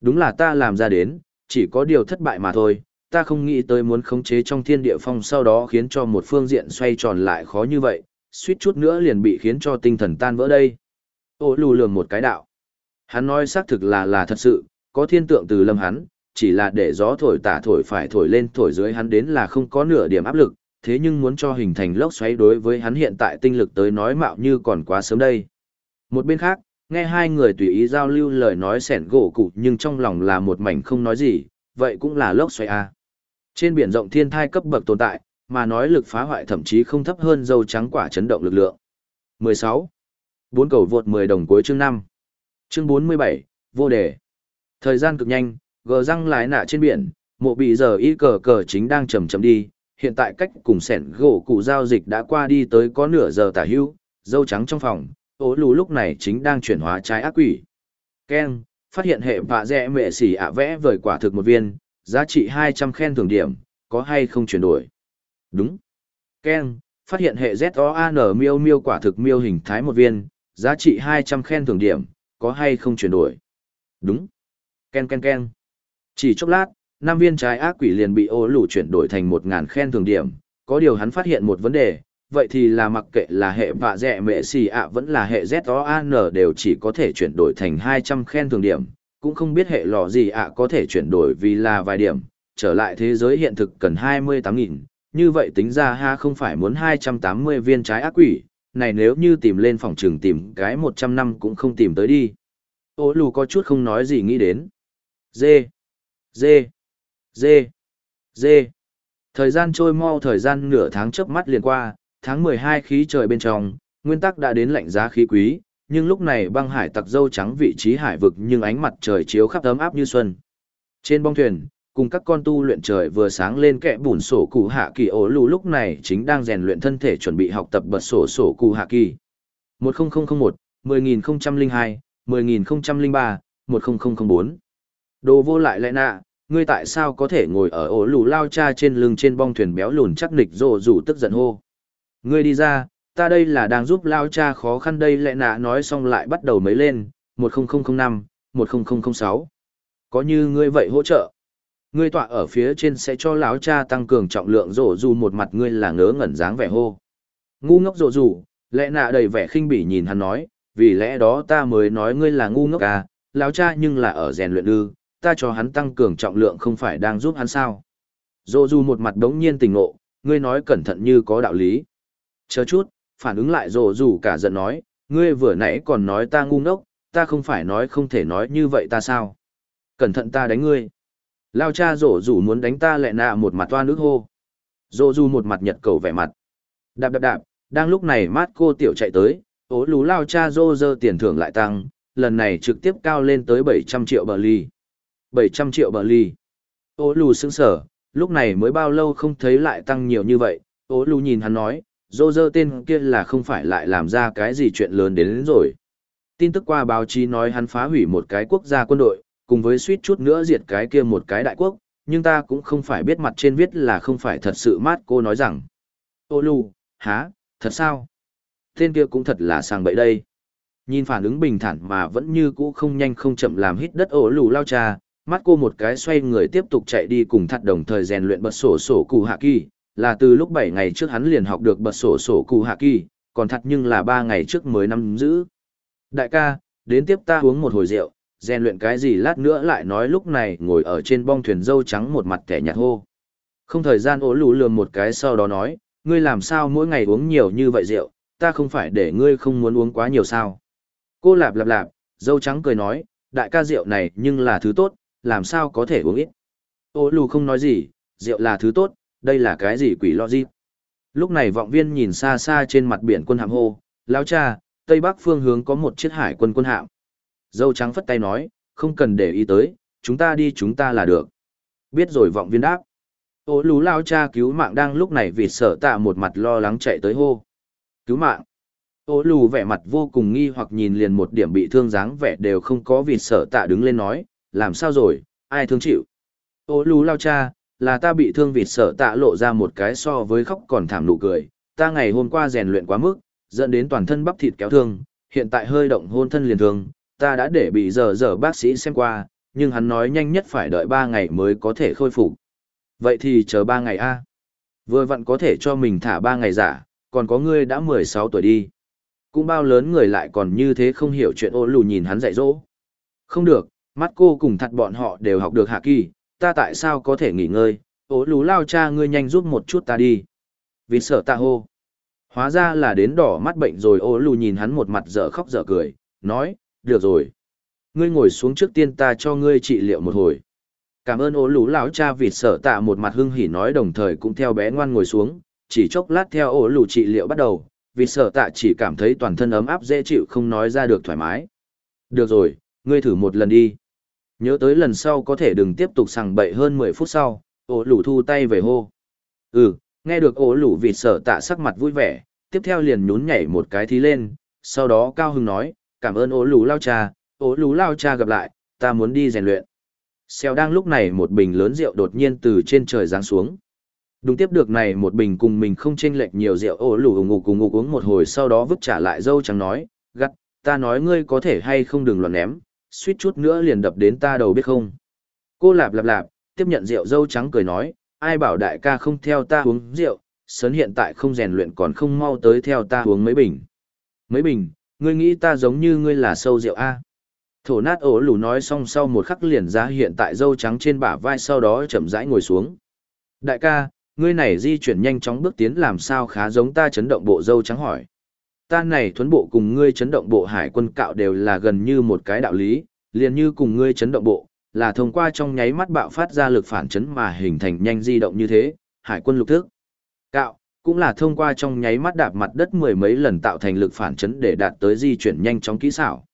[SPEAKER 1] Đúng là ta làm ra đến, chỉ có điều thất bại mà thôi, ta không nghĩ tới muốn khống chế trong thiên địa phong sau đó khiến cho một phương diện xoay tròn lại khó như vậy, suýt chút nữa liền bị khiến cho tinh thần tan vỡ đây. Ô lù lường một cái đạo. Hắn nói xác thực là là thật sự, có thiên tượng từ lâm hắn, chỉ là để gió thổi tả thổi phải thổi lên thổi dưới hắn đến là không có nửa điểm áp lực, thế nhưng muốn cho hình thành lốc xoáy đối với hắn hiện tại tinh lực tới nói mạo như còn quá sớm đây. Một bên khác, nghe hai người tùy ý giao lưu lời nói sẻn gỗ cụ nhưng trong lòng là một mảnh không nói gì, vậy cũng là lốc xoáy à. Trên biển rộng thiên thai cấp bậc tồn tại, mà nói lực phá hoại thậm chí không thấp hơn dâu trắng quả chấn động lực lượng. 16. Bốn cầu vượt 10 đồng cuối chương 5. Chương 47, vô đề. Thời gian cực nhanh, gờ răng lái nạ trên biển, mộ bị giờ y cờ cờ chính đang chầm chầm đi, hiện tại cách cùng sẻn gỗ cụ giao dịch đã qua đi tới có nửa giờ tả hưu, dâu trắng trong phòng, ố lù lúc này chính đang chuyển hóa trái ác quỷ. Ken, phát hiện hệ vạ dẹ mệ xỉ ạ vẽ vời quả thực một viên, giá trị 200 khen thưởng điểm, có hay không chuyển đổi? Đúng. Ken, phát hiện hệ z o n miêu miêu quả thực miêu hình thái một viên, giá trị 200 khen thưởng điểm, có hay không chuyển đổi? Đúng. Ken ken ken. Chỉ chốc lát, năm viên trái ác quỷ liền bị ô lù chuyển đổi thành một ngàn khen thường điểm, có điều hắn phát hiện một vấn đề, vậy thì là mặc kệ là hệ vạ dẹ mẹ xì ạ vẫn là hệ ZOAN đều chỉ có thể chuyển đổi thành 200 khen thường điểm, cũng không biết hệ lò gì ạ có thể chuyển đổi vì là vài điểm, trở lại thế giới hiện thực cần 28.000, như vậy tính ra ha không phải muốn 280 viên trái ác quỷ, này nếu như tìm lên phòng trường tìm cái 100 năm cũng không tìm tới đi. Ô lù có chút không nói gì nghĩ đến. Dê, dê, dê, dê. Thời gian trôi mau thời gian nửa tháng chớp mắt liền qua, tháng 12 khí trời bên trong, nguyên tắc đã đến lạnh giá khí quý, nhưng lúc này băng hải tặc dâu trắng vị trí hải vực nhưng ánh mặt trời chiếu khắp ấm áp như xuân. Trên bong thuyền, cùng các con tu luyện trời vừa sáng lên kẽ bùn sổ cụ hạ kỳ ổ lù lúc này chính đang rèn luyện thân thể chuẩn bị học tập bật sổ sổ cụ hạ kỳ. 10001, 10002, 10003, 10004. Đồ vô lại lại nạ, ngươi tại sao có thể ngồi ở ổ lù lao cha trên lưng trên bong thuyền béo lùn chắc nịch rồ rủ tức giận hô. Ngươi đi ra, ta đây là đang giúp lao cha khó khăn đây lại nạ nói xong lại bắt đầu mấy lên, 10005, 10006. Có như ngươi vậy hỗ trợ. Ngươi tọa ở phía trên sẽ cho lão cha tăng cường trọng lượng rổ dù một mặt ngươi là ngớ ngẩn dáng vẻ hô. Ngu ngốc rổ dù, lẽ nạ đầy vẻ khinh bỉ nhìn hắn nói, vì lẽ đó ta mới nói ngươi là ngu ngốc à, lão cha nhưng là ở rèn luyện ư, ta cho hắn tăng cường trọng lượng không phải đang giúp hắn sao. Rổ dù một mặt đống nhiên tình ngộ, ngươi nói cẩn thận như có đạo lý. Chờ chút, phản ứng lại rổ dù cả giận nói, ngươi vừa nãy còn nói ta ngu ngốc, ta không phải nói không thể nói như vậy ta sao. Cẩn thận ta đánh ngươi. Lao cha rổ rủ muốn đánh ta lẹ nạ một mặt toa nước hô. Rổ rủ một mặt nhật cầu vẻ mặt. Đạp đạp đạp, đang lúc này mát cô tiểu chạy tới, ố lú lao cha rô dơ tiền thưởng lại tăng, lần này trực tiếp cao lên tới 700 triệu bờ ly. 700 triệu bờ ly. Ố lù sững sở, lúc này mới bao lâu không thấy lại tăng nhiều như vậy, ố lù nhìn hắn nói, rô dơ tên kia là không phải lại làm ra cái gì chuyện lớn đến, đến rồi. Tin tức qua báo chí nói hắn phá hủy một cái quốc gia quân đội, cùng với suýt chút nữa diệt cái kia một cái đại quốc, nhưng ta cũng không phải biết mặt trên viết là không phải thật sự mát cô nói rằng. Ô lù, há, thật sao? Tên kia cũng thật là sang bậy đây. Nhìn phản ứng bình thản mà vẫn như cũ không nhanh không chậm làm hít đất ổ lù lao trà, mắt cô một cái xoay người tiếp tục chạy đi cùng thật đồng thời rèn luyện bật sổ sổ cụ hạ kỳ, là từ lúc 7 ngày trước hắn liền học được bật sổ sổ cụ hạ kỳ, còn thật nhưng là 3 ngày trước mới năm giữ. Đại ca, đến tiếp ta uống một hồi rượu, rèn luyện cái gì lát nữa lại nói lúc này ngồi ở trên bong thuyền dâu trắng một mặt kẻ nhạt hô. Không thời gian ố lù lườm một cái sau đó nói, ngươi làm sao mỗi ngày uống nhiều như vậy rượu, ta không phải để ngươi không muốn uống quá nhiều sao. Cô lạp lạp lạp, dâu trắng cười nói, đại ca rượu này nhưng là thứ tốt, làm sao có thể uống ít. Ô lù không nói gì, rượu là thứ tốt, đây là cái gì quỷ lo gì. Lúc này vọng viên nhìn xa xa trên mặt biển quân hạm hô, lão cha, tây bắc phương hướng có một chiếc hải quân quân hạm. Dâu trắng phất tay nói, không cần để ý tới, chúng ta đi chúng ta là được. Biết rồi vọng viên đáp. Ô lú lao cha cứu mạng đang lúc này vì sợ tạ một mặt lo lắng chạy tới hô. Cứu mạng. Ô lù vẻ mặt vô cùng nghi hoặc nhìn liền một điểm bị thương dáng vẻ đều không có vì sợ tạ đứng lên nói, làm sao rồi, ai thương chịu. Ô lù lao cha, là ta bị thương vì sợ tạ lộ ra một cái so với khóc còn thảm nụ cười, ta ngày hôm qua rèn luyện quá mức, dẫn đến toàn thân bắp thịt kéo thương, hiện tại hơi động hôn thân liền thương, ta đã để bị giờ giờ bác sĩ xem qua, nhưng hắn nói nhanh nhất phải đợi 3 ngày mới có thể khôi phục. Vậy thì chờ 3 ngày a. Vừa vặn có thể cho mình thả 3 ngày giả, còn có ngươi đã 16 tuổi đi. Cũng bao lớn người lại còn như thế không hiểu chuyện ô lù nhìn hắn dạy dỗ. Không được, mắt cô cùng thật bọn họ đều học được hạ kỳ, ta tại sao có thể nghỉ ngơi, ô lù lao cha ngươi nhanh giúp một chút ta đi. Vì sợ ta hô. Hóa ra là đến đỏ mắt bệnh rồi ô lù nhìn hắn một mặt dở khóc dở cười, nói, được rồi. Ngươi ngồi xuống trước tiên ta cho ngươi trị liệu một hồi. Cảm ơn ố lũ lão cha vịt sở tạ một mặt hưng hỉ nói đồng thời cũng theo bé ngoan ngồi xuống, chỉ chốc lát theo ố lũ trị liệu bắt đầu, vịt sở tạ chỉ cảm thấy toàn thân ấm áp dễ chịu không nói ra được thoải mái. Được rồi, ngươi thử một lần đi. Nhớ tới lần sau có thể đừng tiếp tục sằng bậy hơn 10 phút sau, ố lũ thu tay về hô. Ừ, nghe được ố lũ vịt sở tạ sắc mặt vui vẻ, tiếp theo liền nhún nhảy một cái thí lên, sau đó cao hưng nói, cảm ơn ố lù lao cha, ố lù lao cha gặp lại, ta muốn đi rèn luyện. Xèo đang lúc này một bình lớn rượu đột nhiên từ trên trời giáng xuống. Đúng tiếp được này một bình cùng mình không chênh lệch nhiều rượu ố lũ ngục cùng ngục uống một hồi sau đó vứt trả lại dâu trắng nói, gắt, ta nói ngươi có thể hay không đừng loạn ném, suýt chút nữa liền đập đến ta đầu biết không. Cô lạp lạp lạp, tiếp nhận rượu dâu trắng cười nói, ai bảo đại ca không theo ta uống rượu, sớn hiện tại không rèn luyện còn không mau tới theo ta uống mấy bình. Mấy bình, Ngươi nghĩ ta giống như ngươi là sâu rượu A. Thổ nát ổ lù nói xong sau một khắc liền ra hiện tại dâu trắng trên bả vai sau đó chậm rãi ngồi xuống. Đại ca, ngươi này di chuyển nhanh chóng bước tiến làm sao khá giống ta chấn động bộ dâu trắng hỏi. Ta này thuấn bộ cùng ngươi chấn động bộ hải quân cạo đều là gần như một cái đạo lý, liền như cùng ngươi chấn động bộ, là thông qua trong nháy mắt bạo phát ra lực phản chấn mà hình thành nhanh di động như thế, hải quân lục thức. Cạo, cũng là thông qua trong nháy mắt đạp mặt đất mười mấy lần tạo thành lực phản chấn để đạt tới di chuyển nhanh chóng kỹ xảo.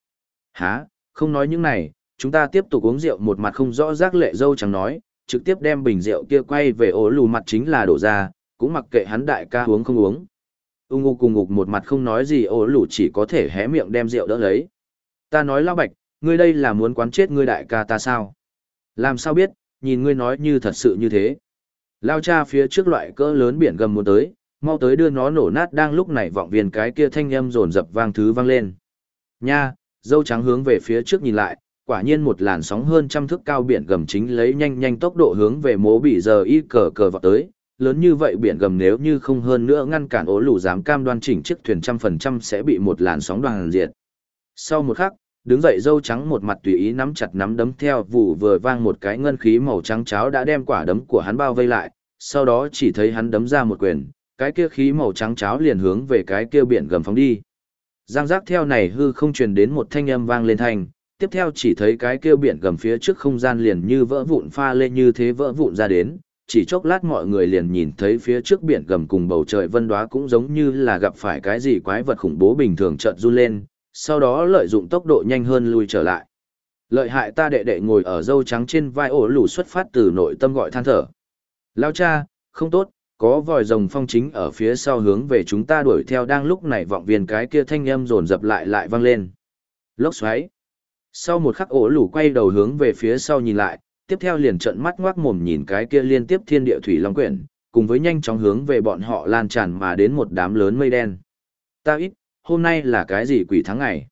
[SPEAKER 1] Hả, không nói những này, chúng ta tiếp tục uống rượu một mặt không rõ rác lệ dâu chẳng nói, trực tiếp đem bình rượu kia quay về ố lù mặt chính là đổ ra, cũng mặc kệ hắn đại ca uống không uống. Ung ngục cùng ngục một mặt không nói gì ố lù chỉ có thể hé miệng đem rượu đỡ lấy. Ta nói lao bạch, ngươi đây là muốn quán chết ngươi đại ca ta sao? Làm sao biết, nhìn ngươi nói như thật sự như thế. Lao cha phía trước loại cỡ lớn biển gầm muốn tới, mau tới đưa nó nổ nát đang lúc này vọng viên cái kia thanh âm rồn rập vang thứ vang lên. Nha, dâu trắng hướng về phía trước nhìn lại, quả nhiên một làn sóng hơn trăm thước cao biển gầm chính lấy nhanh nhanh tốc độ hướng về mố bị giờ y cờ cờ vào tới. Lớn như vậy biển gầm nếu như không hơn nữa ngăn cản ố lù dám cam đoan chỉnh chiếc thuyền trăm phần trăm sẽ bị một làn sóng đoàn diệt. Sau một khắc, đứng dậy dâu trắng một mặt tùy ý nắm chặt nắm đấm theo vụ vừa vang một cái ngân khí màu trắng cháo đã đem quả đấm của hắn bao vây lại, sau đó chỉ thấy hắn đấm ra một quyền, cái kia khí màu trắng cháo liền hướng về cái kia biển gầm phóng đi. Giang giác theo này hư không truyền đến một thanh âm vang lên thành tiếp theo chỉ thấy cái kia biển gầm phía trước không gian liền như vỡ vụn pha lên như thế vỡ vụn ra đến, chỉ chốc lát mọi người liền nhìn thấy phía trước biển gầm cùng bầu trời vân đóa cũng giống như là gặp phải cái gì quái vật khủng bố bình thường chợt run lên, sau đó lợi dụng tốc độ nhanh hơn lui trở lại. Lợi hại ta đệ đệ ngồi ở dâu trắng trên vai ổ lù xuất phát từ nội tâm gọi than thở. Lao cha, không tốt, có vòi rồng phong chính ở phía sau hướng về chúng ta đuổi theo đang lúc này vọng viên cái kia thanh âm rồn dập lại lại vang lên. Lốc xoáy. Sau một khắc ổ lủ quay đầu hướng về phía sau nhìn lại, tiếp theo liền trợn mắt ngoác mồm nhìn cái kia liên tiếp thiên địa thủy long quyển, cùng với nhanh chóng hướng về bọn họ lan tràn mà đến một đám lớn mây đen. Ta ít, hôm nay là cái gì quỷ tháng ngày?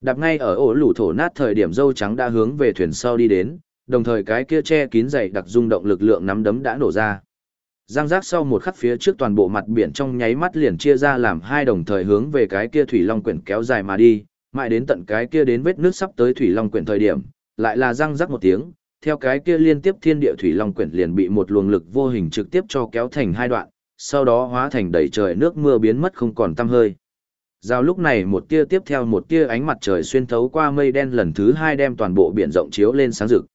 [SPEAKER 1] Đạp ngay ở ổ lủ thổ nát thời điểm dâu trắng đã hướng về thuyền sau đi đến, đồng thời cái kia che kín dày đặc rung động lực lượng nắm đấm đã nổ ra. Giang giác sau một khắc phía trước toàn bộ mặt biển trong nháy mắt liền chia ra làm hai đồng thời hướng về cái kia thủy long quyển kéo dài mà đi, Mãi đến tận cái kia đến vết nước sắp tới thủy long quyển thời điểm, lại là răng rắc một tiếng, theo cái kia liên tiếp thiên địa thủy long quyển liền bị một luồng lực vô hình trực tiếp cho kéo thành hai đoạn, sau đó hóa thành đầy trời nước mưa biến mất không còn tăm hơi. Giao lúc này một tia tiếp theo một tia ánh mặt trời xuyên thấu qua mây đen lần thứ hai đem toàn bộ biển rộng chiếu lên sáng rực.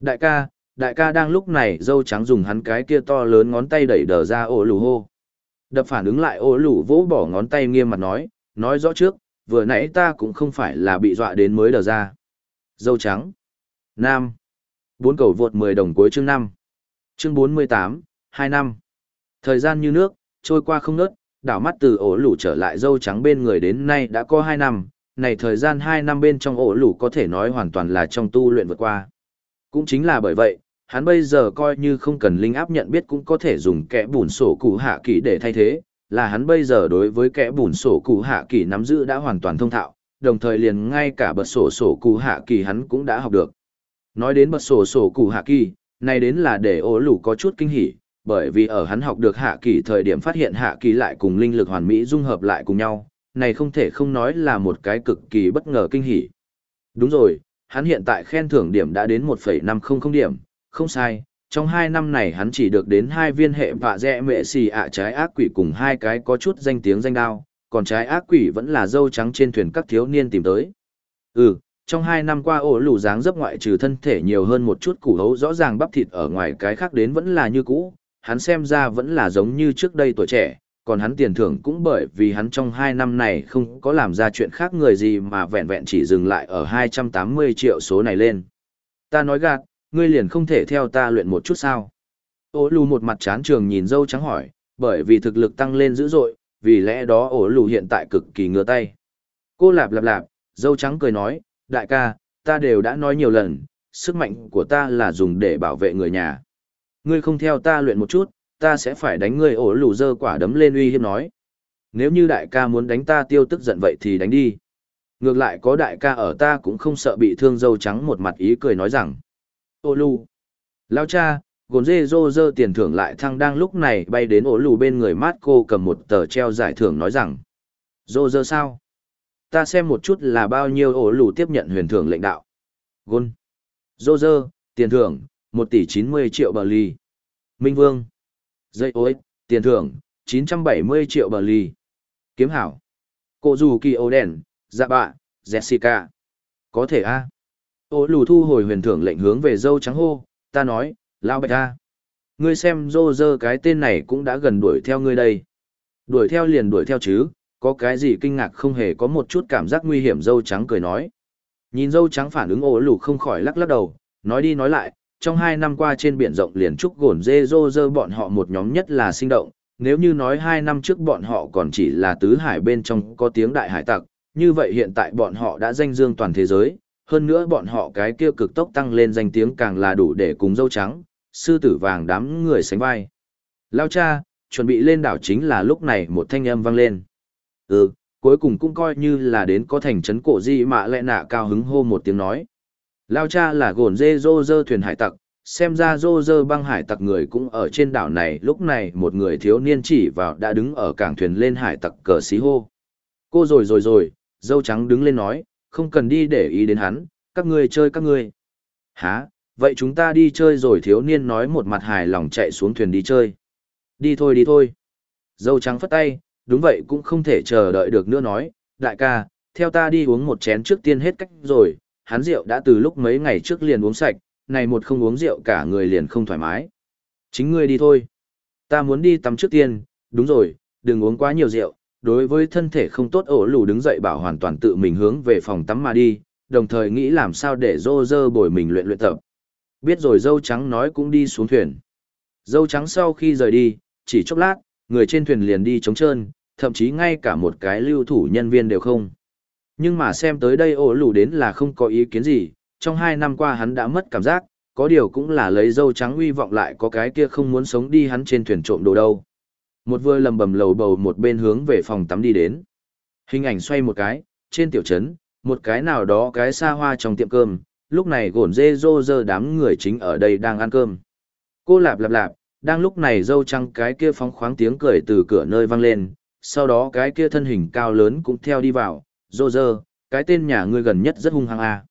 [SPEAKER 1] Đại ca, đại ca đang lúc này dâu trắng dùng hắn cái kia to lớn ngón tay đẩy đờ ra ô lù hô. Đập phản ứng lại ô lù vỗ bỏ ngón tay nghiêm mặt nói, nói rõ trước, vừa nãy ta cũng không phải là bị dọa đến mới đờ ra. Dâu trắng. Nam. Bốn cầu vượt 10 đồng cuối chương năm, Chương 48, 2 năm. Thời gian như nước, trôi qua không nớt, đảo mắt từ ổ lũ trở lại dâu trắng bên người đến nay đã có hai năm, này thời gian hai năm bên trong ổ lũ có thể nói hoàn toàn là trong tu luyện vượt qua. Cũng chính là bởi vậy, hắn bây giờ coi như không cần linh áp nhận biết cũng có thể dùng kẽ bùn sổ cụ hạ kỳ để thay thế, là hắn bây giờ đối với kẽ bùn sổ cụ hạ kỳ nắm giữ đã hoàn toàn thông thạo, đồng thời liền ngay cả bật sổ sổ cụ hạ kỳ hắn cũng đã học được. Nói đến bật sổ sổ cụ hạ kỳ, này đến là để ô lù có chút kinh hỉ, bởi vì ở hắn học được hạ kỳ thời điểm phát hiện hạ kỳ lại cùng linh lực hoàn mỹ dung hợp lại cùng nhau, này không thể không nói là một cái cực kỳ bất ngờ kinh hỉ. Đúng rồi, hắn hiện tại khen thưởng điểm đã đến 1,500 điểm, không sai, trong hai năm này hắn chỉ được đến hai viên hệ vạ dẹ mệ xì ạ trái ác quỷ cùng hai cái có chút danh tiếng danh đao, còn trái ác quỷ vẫn là dâu trắng trên thuyền các thiếu niên tìm tới. Ừ, trong hai năm qua ổ lù dáng dấp ngoại trừ thân thể nhiều hơn một chút củ hấu rõ ràng bắp thịt ở ngoài cái khác đến vẫn là như cũ, hắn xem ra vẫn là giống như trước đây tuổi trẻ, còn hắn tiền thưởng cũng bởi vì hắn trong hai năm này không có làm ra chuyện khác người gì mà vẹn vẹn chỉ dừng lại ở 280 triệu số này lên. Ta nói gạt, ngươi liền không thể theo ta luyện một chút sao? Ổ lù một mặt chán trường nhìn dâu trắng hỏi, bởi vì thực lực tăng lên dữ dội, vì lẽ đó ổ lù hiện tại cực kỳ ngứa tay. Cô lạp lạp lạp, dâu trắng cười nói, đại ca, ta đều đã nói nhiều lần, sức mạnh của ta là dùng để bảo vệ người nhà. Ngươi không theo ta luyện một chút, ta sẽ phải đánh ngươi ổ lù dơ quả đấm lên uy hiếp nói. Nếu như đại ca muốn đánh ta tiêu tức giận vậy thì đánh đi. Ngược lại có đại ca ở ta cũng không sợ bị thương dâu trắng một mặt ý cười nói rằng. Ô lù. Lao cha, gồn dê dô dơ tiền thưởng lại thăng đang lúc này bay đến ổ lù bên người mát cô cầm một tờ treo giải thưởng nói rằng. Dô dơ sao? Ta xem một chút là bao nhiêu ổ lù tiếp nhận huyền thưởng lãnh đạo. Gôn. Dô dơ, tiền thưởng, một tỷ chín mươi triệu bờ ly. Minh Vương. Dây ối, tiền thưởng, chín trăm bảy mươi triệu bờ ly. Kiếm hảo. Cô dù kỳ ô đèn, dạ bạ, Jessica. Có thể a Ô lù thu hồi huyền thưởng lệnh hướng về dâu trắng hô, ta nói, lao bạch ta Ngươi xem dô dơ cái tên này cũng đã gần đuổi theo ngươi đây. Đuổi theo liền đuổi theo chứ, có cái gì kinh ngạc không hề có một chút cảm giác nguy hiểm dâu trắng cười nói. Nhìn dâu trắng phản ứng ổ lù không khỏi lắc lắc đầu, nói đi nói lại, trong hai năm qua trên biển rộng liền trúc gồn dê dô dơ bọn họ một nhóm nhất là sinh động, nếu như nói hai năm trước bọn họ còn chỉ là tứ hải bên trong có tiếng đại hải tặc, như vậy hiện tại bọn họ đã danh dương toàn thế giới, hơn nữa bọn họ cái kia cực tốc tăng lên danh tiếng càng là đủ để cùng dâu trắng, sư tử vàng đám người sánh vai. Lao cha, chuẩn bị lên đảo chính là lúc này một thanh âm vang lên. Ừ, cuối cùng cũng coi như là đến có thành trấn cổ di mạ lẹ nạ cao hứng hô một tiếng nói. Lao cha là gồn dê dô dơ thuyền hải tặc, xem ra dô dơ băng hải tặc người cũng ở trên đảo này lúc này một người thiếu niên chỉ vào đã đứng ở cảng thuyền lên hải tặc cờ xí hô. Cô rồi rồi rồi, dâu trắng đứng lên nói, không cần đi để ý đến hắn, các ngươi chơi các ngươi. Hả, vậy chúng ta đi chơi rồi thiếu niên nói một mặt hài lòng chạy xuống thuyền đi chơi. Đi thôi đi thôi. Dâu trắng phất tay, đúng vậy cũng không thể chờ đợi được nữa nói, đại ca, theo ta đi uống một chén trước tiên hết cách rồi, hắn rượu đã từ lúc mấy ngày trước liền uống sạch, này một không uống rượu cả người liền không thoải mái. Chính ngươi đi thôi. Ta muốn đi tắm trước tiên, đúng rồi, đừng uống quá nhiều rượu, đối với thân thể không tốt ổ lù đứng dậy bảo hoàn toàn tự mình hướng về phòng tắm mà đi, đồng thời nghĩ làm sao để dô dơ bồi mình luyện luyện tập. Biết rồi dâu trắng nói cũng đi xuống thuyền. Dâu trắng sau khi rời đi, chỉ chốc lát, người trên thuyền liền đi trống trơn, thậm chí ngay cả một cái lưu thủ nhân viên đều không. Nhưng mà xem tới đây ổ lù đến là không có ý kiến gì, trong hai năm qua hắn đã mất cảm giác, có điều cũng là lấy dâu trắng uy vọng lại có cái kia không muốn sống đi hắn trên thuyền trộm đồ đâu. Một vừa lầm bầm lầu bầu một bên hướng về phòng tắm đi đến. Hình ảnh xoay một cái, trên tiểu trấn, một cái nào đó cái xa hoa trong tiệm cơm, lúc này gổn dê dô dơ đám người chính ở đây đang ăn cơm. Cô lạp lạp lạp, đang lúc này dâu trăng cái kia phóng khoáng tiếng cười từ cửa nơi vang lên, sau đó cái kia thân hình cao lớn cũng theo đi vào, dô dơ, cái tên nhà ngươi gần nhất rất hung hăng à.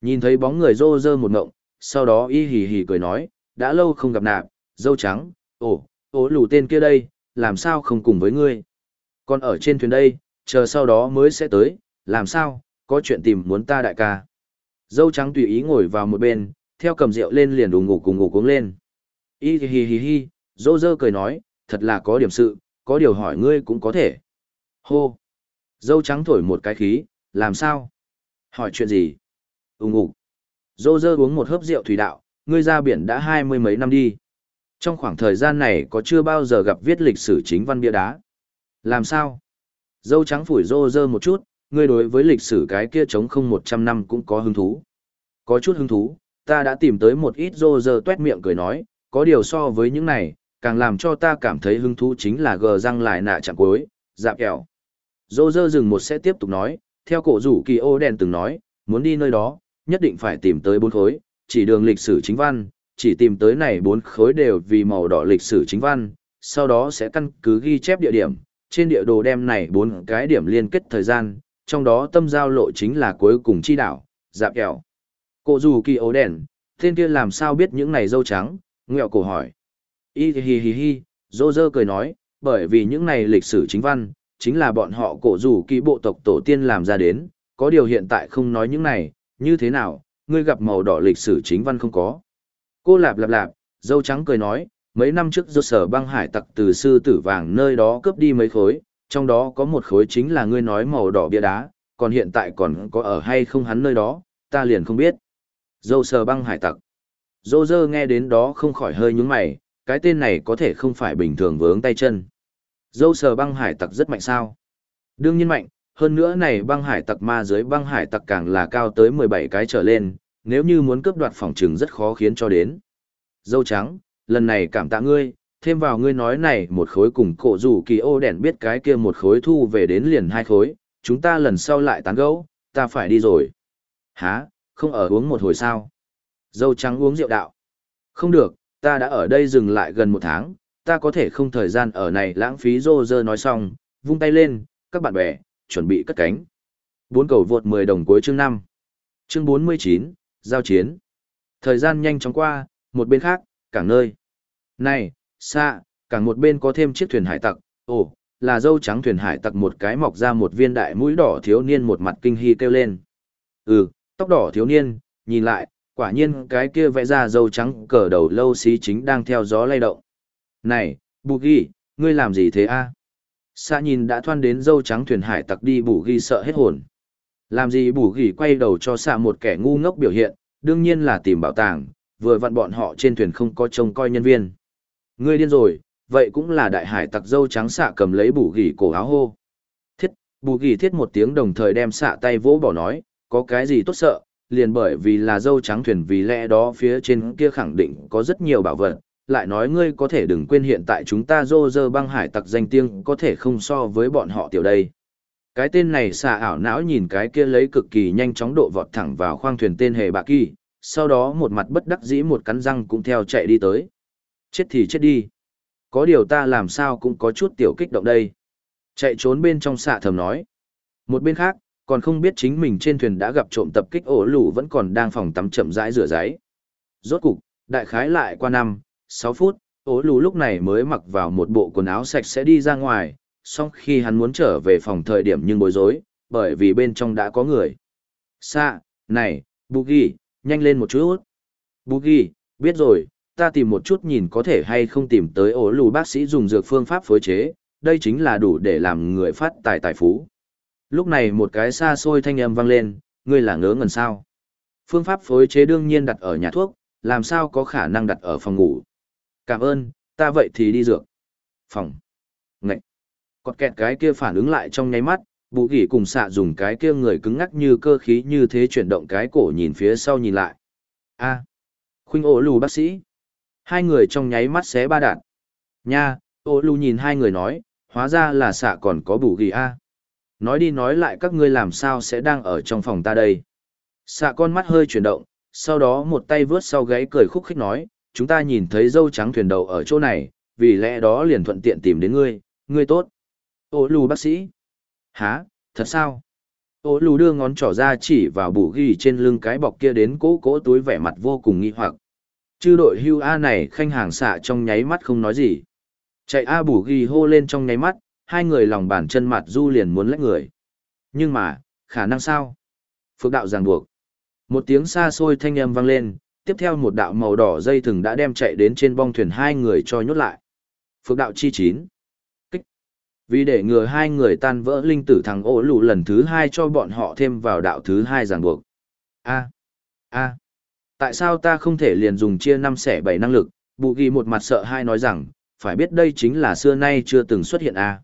[SPEAKER 1] Nhìn thấy bóng người rô rơ một ngộng, sau đó y hì hì cười nói, đã lâu không gặp nạp, dâu trắng, ồ, ố lù tên kia đây, làm sao không cùng với ngươi. Còn ở trên thuyền đây, chờ sau đó mới sẽ tới, làm sao, có chuyện tìm muốn ta đại ca. Dâu trắng tùy ý ngồi vào một bên, theo cầm rượu lên liền đủ ngủ cùng ngủ cuống lên. Y hì hì hì, dô dơ cười nói, thật là có điểm sự, có điều hỏi ngươi cũng có thể. Hô! Dâu trắng thổi một cái khí, làm sao? Hỏi chuyện gì? Úng ngủ. Dô dơ uống một hớp rượu thủy đạo, ngươi ra biển đã hai mươi mấy năm đi. Trong khoảng thời gian này có chưa bao giờ gặp viết lịch sử chính văn bia đá. Làm sao? Dâu trắng phủi rô rơ một chút, ngươi đối với lịch sử cái kia chống không một trăm năm cũng có hứng thú. Có chút hứng thú, ta đã tìm tới một ít rô rơ tuét miệng cười nói, có điều so với những này, càng làm cho ta cảm thấy hứng thú chính là gờ răng lại nạ chạm cuối, dạp kẹo. Rô rơ dừng một sẽ tiếp tục nói, theo cổ rủ kỳ ô đèn từng nói, muốn đi nơi đó, nhất định phải tìm tới bốn khối, chỉ đường lịch sử chính văn, chỉ tìm tới này bốn khối đều vì màu đỏ lịch sử chính văn, sau đó sẽ căn cứ ghi chép địa điểm, trên địa đồ đem này bốn cái điểm liên kết thời gian, trong đó tâm giao lộ chính là cuối cùng chi đảo, dạp kẹo. Cổ dù kỳ ố đèn, tên kia làm sao biết những này dâu trắng, ngẹo cổ hỏi. Y hi hi hi, dô dơ cười nói, bởi vì những này lịch sử chính văn, chính là bọn họ cổ dù kỳ bộ tộc tổ tiên làm ra đến, có điều hiện tại không nói những này, như thế nào, ngươi gặp màu đỏ lịch sử chính văn không có. Cô lạp lạp lạp, dâu trắng cười nói, mấy năm trước do sở băng hải tặc từ sư tử vàng nơi đó cướp đi mấy khối, trong đó có một khối chính là ngươi nói màu đỏ bia đá, còn hiện tại còn có ở hay không hắn nơi đó, ta liền không biết. Dâu sờ băng hải tặc. Dô dơ nghe đến đó không khỏi hơi nhúng mày, cái tên này có thể không phải bình thường vướng tay chân. Dâu sờ băng hải tặc rất mạnh sao? Đương nhiên mạnh, hơn nữa này băng hải tặc ma dưới băng hải tặc càng là cao tới 17 cái trở lên, nếu như muốn cướp đoạt phòng trừng rất khó khiến cho đến. Dâu trắng, lần này cảm tạ ngươi, thêm vào ngươi nói này một khối cùng cổ rủ kỳ ô đèn biết cái kia một khối thu về đến liền hai khối, chúng ta lần sau lại tán gẫu, ta phải đi rồi. Hả, không ở uống một hồi sao? Dâu trắng uống rượu đạo. Không được, ta đã ở đây dừng lại gần một tháng, ta có thể không thời gian ở này lãng phí rô rơ nói xong, vung tay lên, các bạn bè, chuẩn bị cất cánh. Bốn cầu vượt 10 đồng cuối chương 5. Chương 49, giao chiến. Thời gian nhanh chóng qua, một bên khác, cảng nơi. Này, xa, cảng một bên có thêm chiếc thuyền hải tặc, ồ, là dâu trắng thuyền hải tặc một cái mọc ra một viên đại mũi đỏ thiếu niên một mặt kinh hy kêu lên. Ừ, tóc đỏ thiếu niên, nhìn lại, quả nhiên cái kia vẽ ra dâu trắng cờ đầu lâu xí chính đang theo gió lay động. Này, Bù Ghi, ngươi làm gì thế a? Xa nhìn đã thoan đến dâu trắng thuyền hải tặc đi Bù Ghi sợ hết hồn. Làm gì Bù gỉ quay đầu cho xạ một kẻ ngu ngốc biểu hiện, đương nhiên là tìm bảo tàng, vừa vặn bọn họ trên thuyền không có trông coi nhân viên. Ngươi điên rồi, vậy cũng là đại hải tặc dâu trắng xạ cầm lấy Bù gỉ cổ áo hô. Thiết, Bù gỉ thiết một tiếng đồng thời đem xạ tay vỗ bỏ nói, có cái gì tốt sợ, liền bởi vì là dâu trắng thuyền vì lẽ đó phía trên kia khẳng định có rất nhiều bảo vật, lại nói ngươi có thể đừng quên hiện tại chúng ta dô dơ băng hải tặc danh tiếng có thể không so với bọn họ tiểu đây. Cái tên này xà ảo não nhìn cái kia lấy cực kỳ nhanh chóng độ vọt thẳng vào khoang thuyền tên hề bạ kỳ, sau đó một mặt bất đắc dĩ một cắn răng cũng theo chạy đi tới. Chết thì chết đi. Có điều ta làm sao cũng có chút tiểu kích động đây. Chạy trốn bên trong xạ thầm nói. Một bên khác, còn không biết chính mình trên thuyền đã gặp trộm tập kích ổ lũ vẫn còn đang phòng tắm chậm rãi rửa giấy. Rốt cục, đại khái lại qua năm, sáu phút, Ổ lũ lúc này mới mặc vào một bộ quần áo sạch sẽ đi ra ngoài, song khi hắn muốn trở về phòng thời điểm nhưng bối rối, bởi vì bên trong đã có người. Xa, này, Bugi, nhanh lên một chút. Bugi, biết rồi, ta tìm một chút nhìn có thể hay không tìm tới ổ lù bác sĩ dùng dược phương pháp phối chế, đây chính là đủ để làm người phát tài tài phú. Lúc này một cái xa xôi thanh âm vang lên, ngươi là ngớ ngẩn sao. Phương pháp phối chế đương nhiên đặt ở nhà thuốc, làm sao có khả năng đặt ở phòng ngủ. Cảm ơn, ta vậy thì đi dược. Phòng. Ngậy. Cọt kẹt cái kia phản ứng lại trong nháy mắt, bụ gỉ cùng xạ dùng cái kia người cứng ngắc như cơ khí như thế chuyển động cái cổ nhìn phía sau nhìn lại. a Khuynh ổ lù bác sĩ. Hai người trong nháy mắt xé ba đạn. Nha, ổ lù nhìn hai người nói, hóa ra là xạ còn có bù gỉ a Nói đi nói lại các ngươi làm sao sẽ đang ở trong phòng ta đây. Xạ con mắt hơi chuyển động, sau đó một tay vướt sau gáy cười khúc khích nói, chúng ta nhìn thấy dâu trắng thuyền đầu ở chỗ này, vì lẽ đó liền thuận tiện tìm đến ngươi, ngươi tốt. Ô lù bác sĩ. há, thật sao? Ô lù đưa ngón trỏ ra chỉ vào bù ghi trên lưng cái bọc kia đến cố cố túi vẻ mặt vô cùng nghi hoặc. Chư đội hưu A này khanh hàng xạ trong nháy mắt không nói gì. Chạy A bù ghi hô lên trong nháy mắt, hai người lòng bàn chân mặt du liền muốn lách người. Nhưng mà, khả năng sao? Phước đạo ràng buộc. Một tiếng xa xôi thanh âm vang lên, tiếp theo một đạo màu đỏ dây thừng đã đem chạy đến trên bong thuyền hai người cho nhốt lại. Phước đạo chi chín. Vì để ngừa hai người tan vỡ linh tử thằng ổ lụ lần thứ hai cho bọn họ thêm vào đạo thứ hai ràng buộc. A. A. Tại sao ta không thể liền dùng chia năm xẻ bảy năng lực? Bù ghi một mặt sợ hai nói rằng, phải biết đây chính là xưa nay chưa từng xuất hiện A.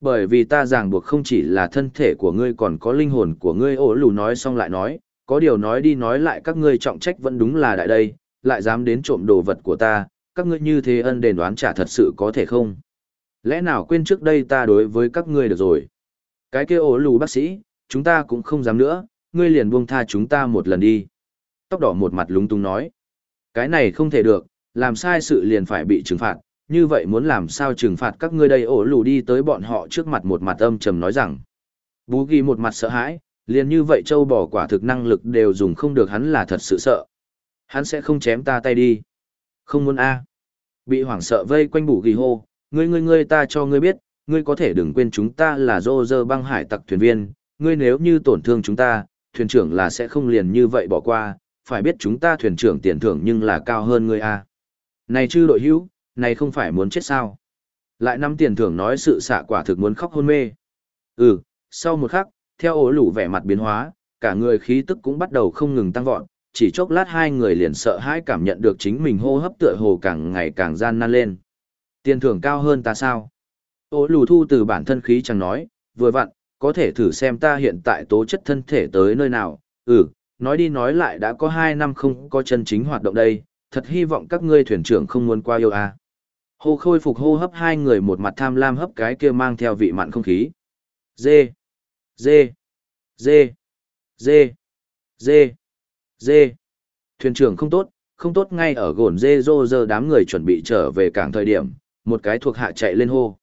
[SPEAKER 1] Bởi vì ta ràng buộc không chỉ là thân thể của ngươi còn có linh hồn của ngươi ổ lù nói xong lại nói, có điều nói đi nói lại các ngươi trọng trách vẫn đúng là đại đây, lại dám đến trộm đồ vật của ta, các ngươi như thế ân đền đoán trả thật sự có thể không? Lẽ nào quên trước đây ta đối với các ngươi được rồi? Cái kia ổ lù bác sĩ, chúng ta cũng không dám nữa, ngươi liền buông tha chúng ta một lần đi. Tóc đỏ một mặt lúng túng nói. Cái này không thể được, làm sai sự liền phải bị trừng phạt, như vậy muốn làm sao trừng phạt các ngươi đây ổ lù đi tới bọn họ trước mặt một mặt âm trầm nói rằng. Bú ghi một mặt sợ hãi, liền như vậy châu bò quả thực năng lực đều dùng không được hắn là thật sự sợ. Hắn sẽ không chém ta tay đi. Không muốn a Bị hoảng sợ vây quanh bù ghi hô, ngươi ngươi ngươi ta cho ngươi biết, ngươi có thể đừng quên chúng ta là dô dơ băng hải tặc thuyền viên, ngươi nếu như tổn thương chúng ta, thuyền trưởng là sẽ không liền như vậy bỏ qua, phải biết chúng ta thuyền trưởng tiền thưởng nhưng là cao hơn ngươi a Này chư đội hữu, này không phải muốn chết sao. Lại năm tiền thưởng nói sự xạ quả thực muốn khóc hôn mê. Ừ, sau một khắc, theo ổ lủ vẻ mặt biến hóa, cả người khí tức cũng bắt đầu không ngừng tăng vọt, chỉ chốc lát hai người liền sợ hãi cảm nhận được chính mình hô hấp tựa hồ càng ngày càng gian nan lên. Tiền thưởng cao hơn ta sao? Ô lù thu từ bản thân khí chẳng nói, vừa vặn, có thể thử xem ta hiện tại tố chất thân thể tới nơi nào, ừ, nói đi nói lại đã có hai năm không có chân chính hoạt động đây, thật hy vọng các ngươi thuyền trưởng không muốn qua yêu à. Hô khôi phục hô hấp hai người một mặt tham lam hấp cái kia mang theo vị mặn không khí. Dê, dê, dê, dê, dê, dê. Thuyền trưởng không tốt, không tốt ngay ở gồn dê dô dơ đám người chuẩn bị trở về cảng thời điểm, một cái thuộc hạ chạy lên hô.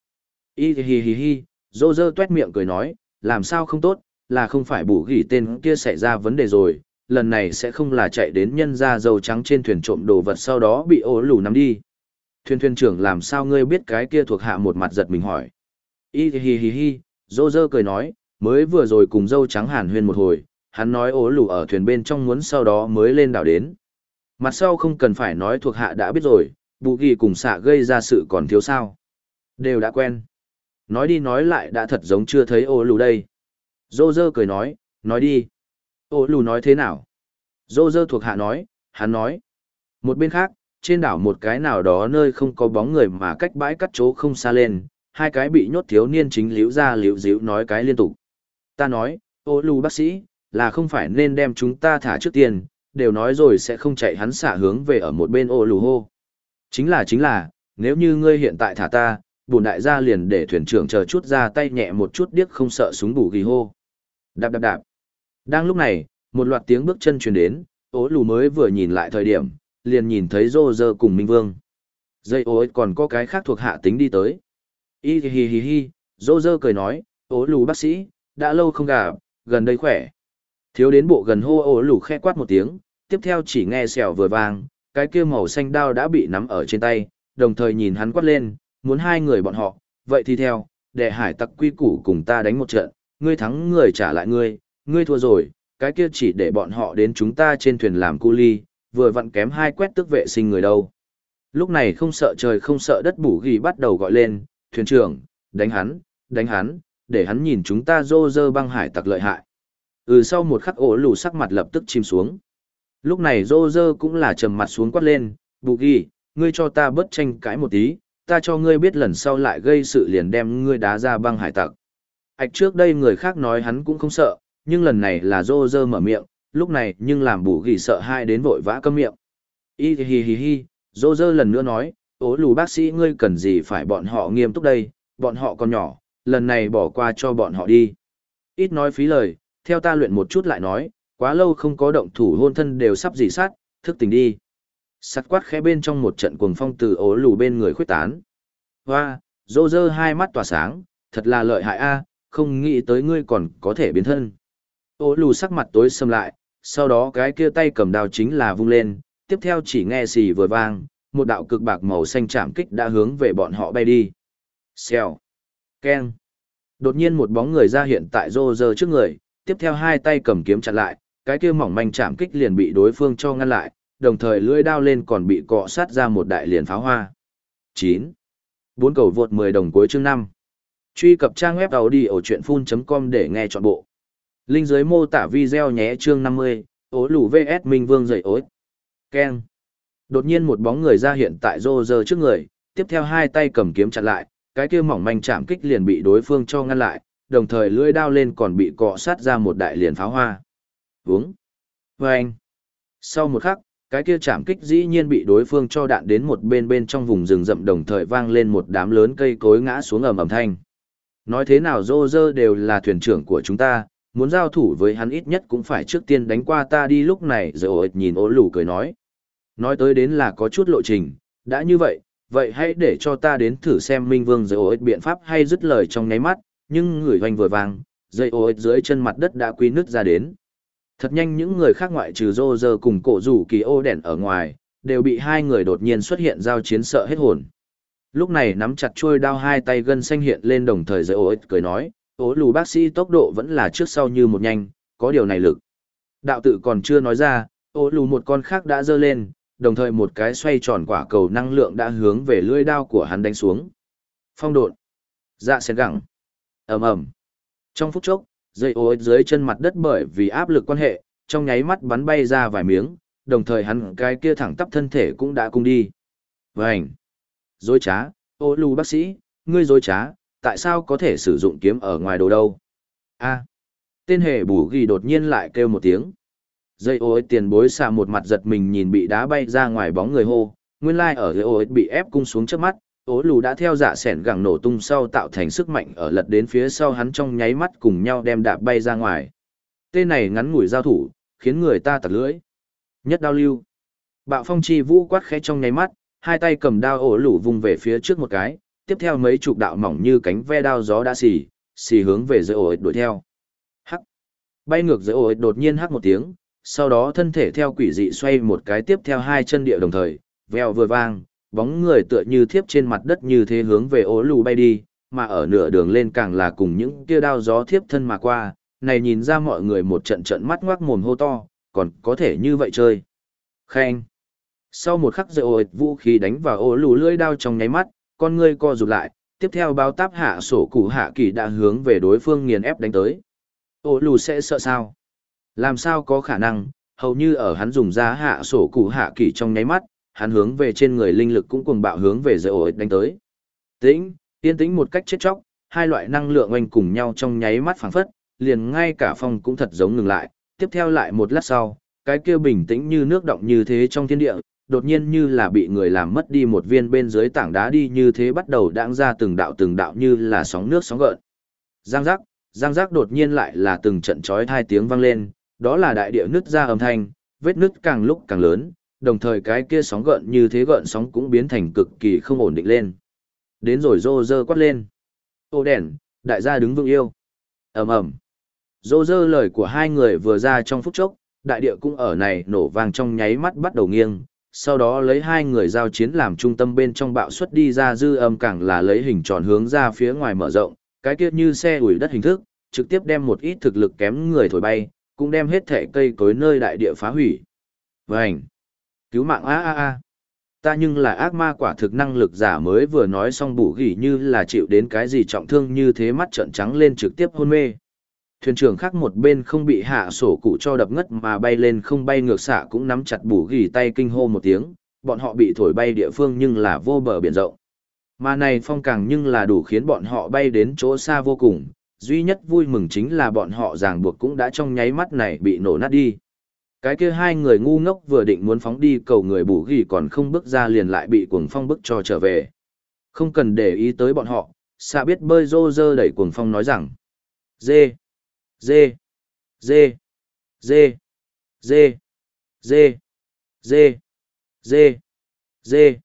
[SPEAKER 1] Y hi hi hi, rô dơ tuét miệng cười nói, làm sao không tốt, là không phải bù gỉ tên kia xảy ra vấn đề rồi, lần này sẽ không là chạy đến nhân ra dầu trắng trên thuyền trộm đồ vật sau đó bị ố lù nắm đi. Thuyền thuyền trưởng làm sao ngươi biết cái kia thuộc hạ một mặt giật mình hỏi. Y hi hi hi, dô dơ cười nói, mới vừa rồi cùng dâu trắng hàn huyên một hồi, hắn nói ố lù ở thuyền bên trong muốn sau đó mới lên đảo đến. Mặt sau không cần phải nói thuộc hạ đã biết rồi, bù ghi cùng xạ gây ra sự còn thiếu sao. Đều đã quen. Nói đi nói lại đã thật giống chưa thấy ô lù đây. Dô dơ cười nói, nói đi. ô lù nói thế nào? Dô dơ thuộc hạ nói, hắn nói. Một bên khác, trên đảo một cái nào đó nơi không có bóng người mà cách bãi cắt chỗ không xa lên, hai cái bị nhốt thiếu niên chính liễu ra liễu díu nói cái liên tục. Ta nói, ô lù bác sĩ, là không phải nên đem chúng ta thả trước tiền, đều nói rồi sẽ không chạy hắn xả hướng về ở một bên ô lù hô. Chính là chính là, nếu như ngươi hiện tại thả ta, bùn đại gia liền để thuyền trưởng chờ chút ra tay nhẹ một chút điếc không sợ súng bù ghi hô. Đạp đạp đạp. Đang lúc này, một loạt tiếng bước chân truyền đến, ố lù mới vừa nhìn lại thời điểm, liền nhìn thấy rô rơ cùng Minh Vương. Dây ối còn có cái khác thuộc hạ tính đi tới. Y hi hi hi, rô rơ cười nói, ố lù bác sĩ, đã lâu không gặp, gần đây khỏe. Thiếu đến bộ gần hô ố lù khe quát một tiếng, tiếp theo chỉ nghe xèo vừa vang, cái kia màu xanh đao đã bị nắm ở trên tay, đồng thời nhìn hắn quát lên, muốn hai người bọn họ, vậy thì theo, để hải tặc quy củ cùng ta đánh một trận, ngươi thắng người trả lại ngươi, ngươi thua rồi, cái kia chỉ để bọn họ đến chúng ta trên thuyền làm cu ly, vừa vặn kém hai quét tức vệ sinh người đâu. Lúc này không sợ trời không sợ đất bủ ghi bắt đầu gọi lên, thuyền trưởng, đánh hắn, đánh hắn, để hắn nhìn chúng ta dô dơ băng hải tặc lợi hại. Ừ sau một khắc ổ lù sắc mặt lập tức chìm xuống. Lúc này dô dơ cũng là trầm mặt xuống quát lên, bù ghi, ngươi cho ta bớt tranh cãi một tí, ta cho ngươi biết lần sau lại gây sự liền đem ngươi đá ra băng hải tặc. Ảch trước đây người khác nói hắn cũng không sợ, nhưng lần này là dô dơ mở miệng, lúc này nhưng làm bù ghi sợ hai đến vội vã câm miệng. Y hi hi hi, dô dơ lần nữa nói, ố lù bác sĩ ngươi cần gì phải bọn họ nghiêm túc đây, bọn họ còn nhỏ, lần này bỏ qua cho bọn họ đi. Ít nói phí lời, theo ta luyện một chút lại nói, quá lâu không có động thủ hôn thân đều sắp dì sát, thức tỉnh đi. Sắt quát khẽ bên trong một trận cuồng phong từ ố lù bên người khuyết tán. Hoa, dô dơ hai mắt tỏa sáng, thật là lợi hại a à, không nghĩ tới ngươi còn có thể biến thân. Ô lù sắc mặt tối sầm lại, sau đó cái kia tay cầm đao chính là vung lên, tiếp theo chỉ nghe xì vừa vang, một đạo cực bạc màu xanh chạm kích đã hướng về bọn họ bay đi. Xèo. Keng. Đột nhiên một bóng người ra hiện tại rô rơ trước người, tiếp theo hai tay cầm kiếm chặn lại, cái kia mỏng manh chạm kích liền bị đối phương cho ngăn lại, đồng thời lưỡi đao lên còn bị cọ sát ra một đại liền pháo hoa. 9. Bốn cầu vượt 10 đồng cuối chương 5. Truy cập trang web đầu đi ở chuyện full.com để nghe trọn bộ. Linh dưới mô tả video nhé chương 50, ố lù VS Minh Vương dậy ối. Ken. Đột nhiên một bóng người ra hiện tại rô rơ trước người, tiếp theo hai tay cầm kiếm chặn lại, cái kia mỏng manh chạm kích liền bị đối phương cho ngăn lại, đồng thời lưỡi đao lên còn bị cọ sát ra một đại liền pháo hoa. Vúng. anh Sau một khắc, cái kia chạm kích dĩ nhiên bị đối phương cho đạn đến một bên bên trong vùng rừng rậm đồng thời vang lên một đám lớn cây cối ngã xuống ầm ầm thanh. Nói thế nào rô rơ đều là thuyền trưởng của chúng ta, muốn giao thủ với hắn ít nhất cũng phải trước tiên đánh qua ta đi lúc này rồi ổi nhìn ố lù cười nói. Nói tới đến là có chút lộ trình, đã như vậy, vậy hãy để cho ta đến thử xem Minh Vương rồi ổi biện pháp hay dứt lời trong nháy mắt, nhưng người hoành vừa vang, dây ổi dưới chân mặt đất đã quy nứt ra đến. Thật nhanh những người khác ngoại trừ rô rơ cùng cổ rủ kỳ ô đèn ở ngoài, đều bị hai người đột nhiên xuất hiện giao chiến sợ hết hồn. Lúc này nắm chặt chuôi đao hai tay gân xanh hiện lên đồng thời giới ô ích cười nói, ố lù bác sĩ tốc độ vẫn là trước sau như một nhanh, có điều này lực. Đạo tự còn chưa nói ra, ố lù một con khác đã dơ lên, đồng thời một cái xoay tròn quả cầu năng lượng đã hướng về lưỡi đao của hắn đánh xuống. Phong độn. Dạ sen gẳng. ầm ầm Trong phút chốc, dây ô dưới chân mặt đất bởi vì áp lực quan hệ, trong nháy mắt bắn bay ra vài miếng, đồng thời hắn cái kia thẳng tắp thân thể cũng đã cung đi. Vành. Dối trá, ô lù bác sĩ, ngươi dối trá, tại sao có thể sử dụng kiếm ở ngoài đồ đâu? A. tên hệ bù ghi đột nhiên lại kêu một tiếng. Dây ô tiền bối xạ một mặt giật mình nhìn bị đá bay ra ngoài bóng người hô, nguyên lai ở dây ô bị ép cung xuống trước mắt, ố lù đã theo dạ sẻn gẳng nổ tung sau tạo thành sức mạnh ở lật đến phía sau hắn trong nháy mắt cùng nhau đem đạp bay ra ngoài. Tên này ngắn ngủi giao thủ, khiến người ta tặc lưỡi. Nhất đao lưu. Bạo phong chi vũ quát khẽ trong nháy mắt, hai tay cầm đao ổ lủ vùng về phía trước một cái, tiếp theo mấy chục đạo mỏng như cánh ve đao gió đã xì, xì hướng về dưới ổ đuổi theo. Hắc. Bay ngược dưới ổ đột nhiên hắc một tiếng, sau đó thân thể theo quỷ dị xoay một cái tiếp theo hai chân địa đồng thời, veo vừa vang, bóng người tựa như thiếp trên mặt đất như thế hướng về ố lù bay đi, mà ở nửa đường lên càng là cùng những kia đao gió thiếp thân mà qua, này nhìn ra mọi người một trận trận mắt ngoác mồm hô to, còn có thể như vậy chơi. Khen. Sau một khắc rời ổi vũ khí đánh vào ố lù lưỡi đao trong nháy mắt, con ngươi co rụt lại, tiếp theo báo táp hạ sổ cụ hạ kỳ đã hướng về đối phương nghiền ép đánh tới. Ố lù sẽ sợ sao? Làm sao có khả năng, hầu như ở hắn dùng ra hạ sổ cụ hạ kỳ trong nháy mắt, hắn hướng về trên người linh lực cũng cuồng bạo hướng về dây ổi đánh tới. Tĩnh, yên tĩnh một cách chết chóc, hai loại năng lượng oanh cùng nhau trong nháy mắt phảng phất, liền ngay cả phong cũng thật giống ngừng lại, tiếp theo lại một lát sau, cái kia bình tĩnh như nước động như thế trong thiên địa, đột nhiên như là bị người làm mất đi một viên bên dưới tảng đá đi như thế bắt đầu đãng ra từng đạo từng đạo như là sóng nước sóng gợn. Giang giác, giang giác đột nhiên lại là từng trận chói hai tiếng vang lên, đó là đại địa nứt ra âm thanh, vết nứt càng lúc càng lớn, đồng thời cái kia sóng gợn như thế gợn sóng cũng biến thành cực kỳ không ổn định lên. Đến rồi rô rơ quát lên. Ô đèn, đại gia đứng vững yêu. ầm ầm Rô rơ lời của hai người vừa ra trong phút chốc, đại địa cũng ở này nổ vang trong nháy mắt bắt đầu nghiêng. Sau đó lấy hai người giao chiến làm trung tâm bên trong bạo xuất đi ra dư âm càng là lấy hình tròn hướng ra phía ngoài mở rộng, cái kia như xe ủi đất hình thức, trực tiếp đem một ít thực lực kém người thổi bay, cũng đem hết thể cây cối nơi đại địa phá hủy. Vành! Cứu mạng a a a. Ta nhưng là ác ma quả thực năng lực giả mới vừa nói xong bù gỉ như là chịu đến cái gì trọng thương như thế mắt trợn trắng lên trực tiếp hôn mê. Thuyền trưởng khác một bên không bị hạ sổ cụ cho đập ngất mà bay lên không bay ngược xạ cũng nắm chặt bù gỉ tay kinh hô một tiếng, bọn họ bị thổi bay địa phương nhưng là vô bờ biển rộng. Mà này phong càng nhưng là đủ khiến bọn họ bay đến chỗ xa vô cùng, duy nhất vui mừng chính là bọn họ ràng buộc cũng đã trong nháy mắt này bị nổ nát đi. Cái kia hai người ngu ngốc vừa định muốn phóng đi cầu người bù ghi còn không bước ra liền lại bị cuồng phong bức cho trở về. Không cần để ý tới bọn họ, xạ biết bơi rô rơ đẩy cuồng phong nói rằng. Dê, dê, dê, dê, dê, dê, dê, dê, dê.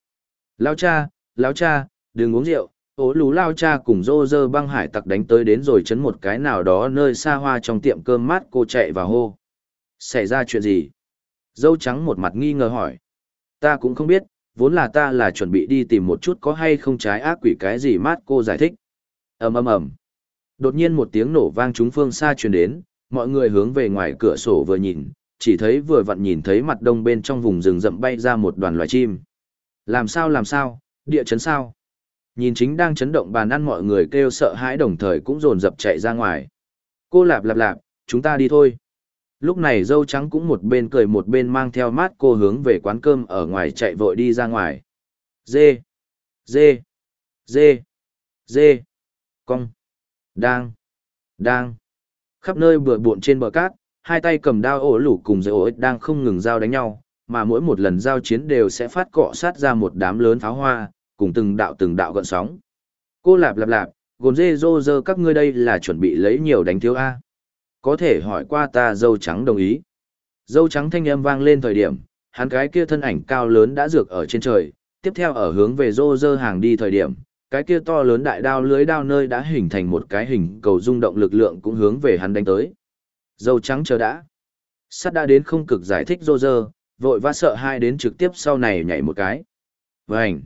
[SPEAKER 1] Lao cha, lao cha, đừng uống rượu, ố lú lao cha cùng rô rơ băng hải tặc đánh tới đến rồi chấn một cái nào đó nơi xa hoa trong tiệm cơm mát cô chạy vào hô. Xảy ra chuyện gì? Dâu trắng một mặt nghi ngờ hỏi. Ta cũng không biết, vốn là ta là chuẩn bị đi tìm một chút có hay không trái ác quỷ cái gì mát cô giải thích. ầm ầm ầm. Đột nhiên một tiếng nổ vang trúng phương xa truyền đến, mọi người hướng về ngoài cửa sổ vừa nhìn, chỉ thấy vừa vặn nhìn thấy mặt đông bên trong vùng rừng rậm bay ra một đoàn loài chim. Làm sao làm sao, địa chấn sao? Nhìn chính đang chấn động bàn ăn mọi người kêu sợ hãi đồng thời cũng dồn dập chạy ra ngoài. Cô lạp lạp lạp, chúng ta đi thôi. Lúc này dâu trắng cũng một bên cười một bên mang theo mát cô hướng về quán cơm ở ngoài chạy vội đi ra ngoài. Dê, dê, dê, dê, cong, đang, đang. Khắp nơi bừa bộn trên bờ cát, hai tay cầm đao ổ lủ cùng dây ổ đang không ngừng giao đánh nhau, mà mỗi một lần giao chiến đều sẽ phát cọ sát ra một đám lớn pháo hoa, cùng từng đạo từng đạo gợn sóng. Cô lạp lạp lạp, gồn dê dô dơ các ngươi đây là chuẩn bị lấy nhiều đánh thiếu A. Có thể hỏi qua ta dâu trắng đồng ý. Dâu trắng thanh âm vang lên thời điểm, hắn cái kia thân ảnh cao lớn đã dược ở trên trời, tiếp theo ở hướng về dô dơ hàng đi thời điểm, cái kia to lớn đại đao lưới đao nơi đã hình thành một cái hình cầu rung động lực lượng cũng hướng về hắn đánh tới. Dâu trắng chờ đã. Sắt đã đến không cực giải thích dô dơ, vội vã sợ hai đến trực tiếp sau này nhảy một cái. Vành.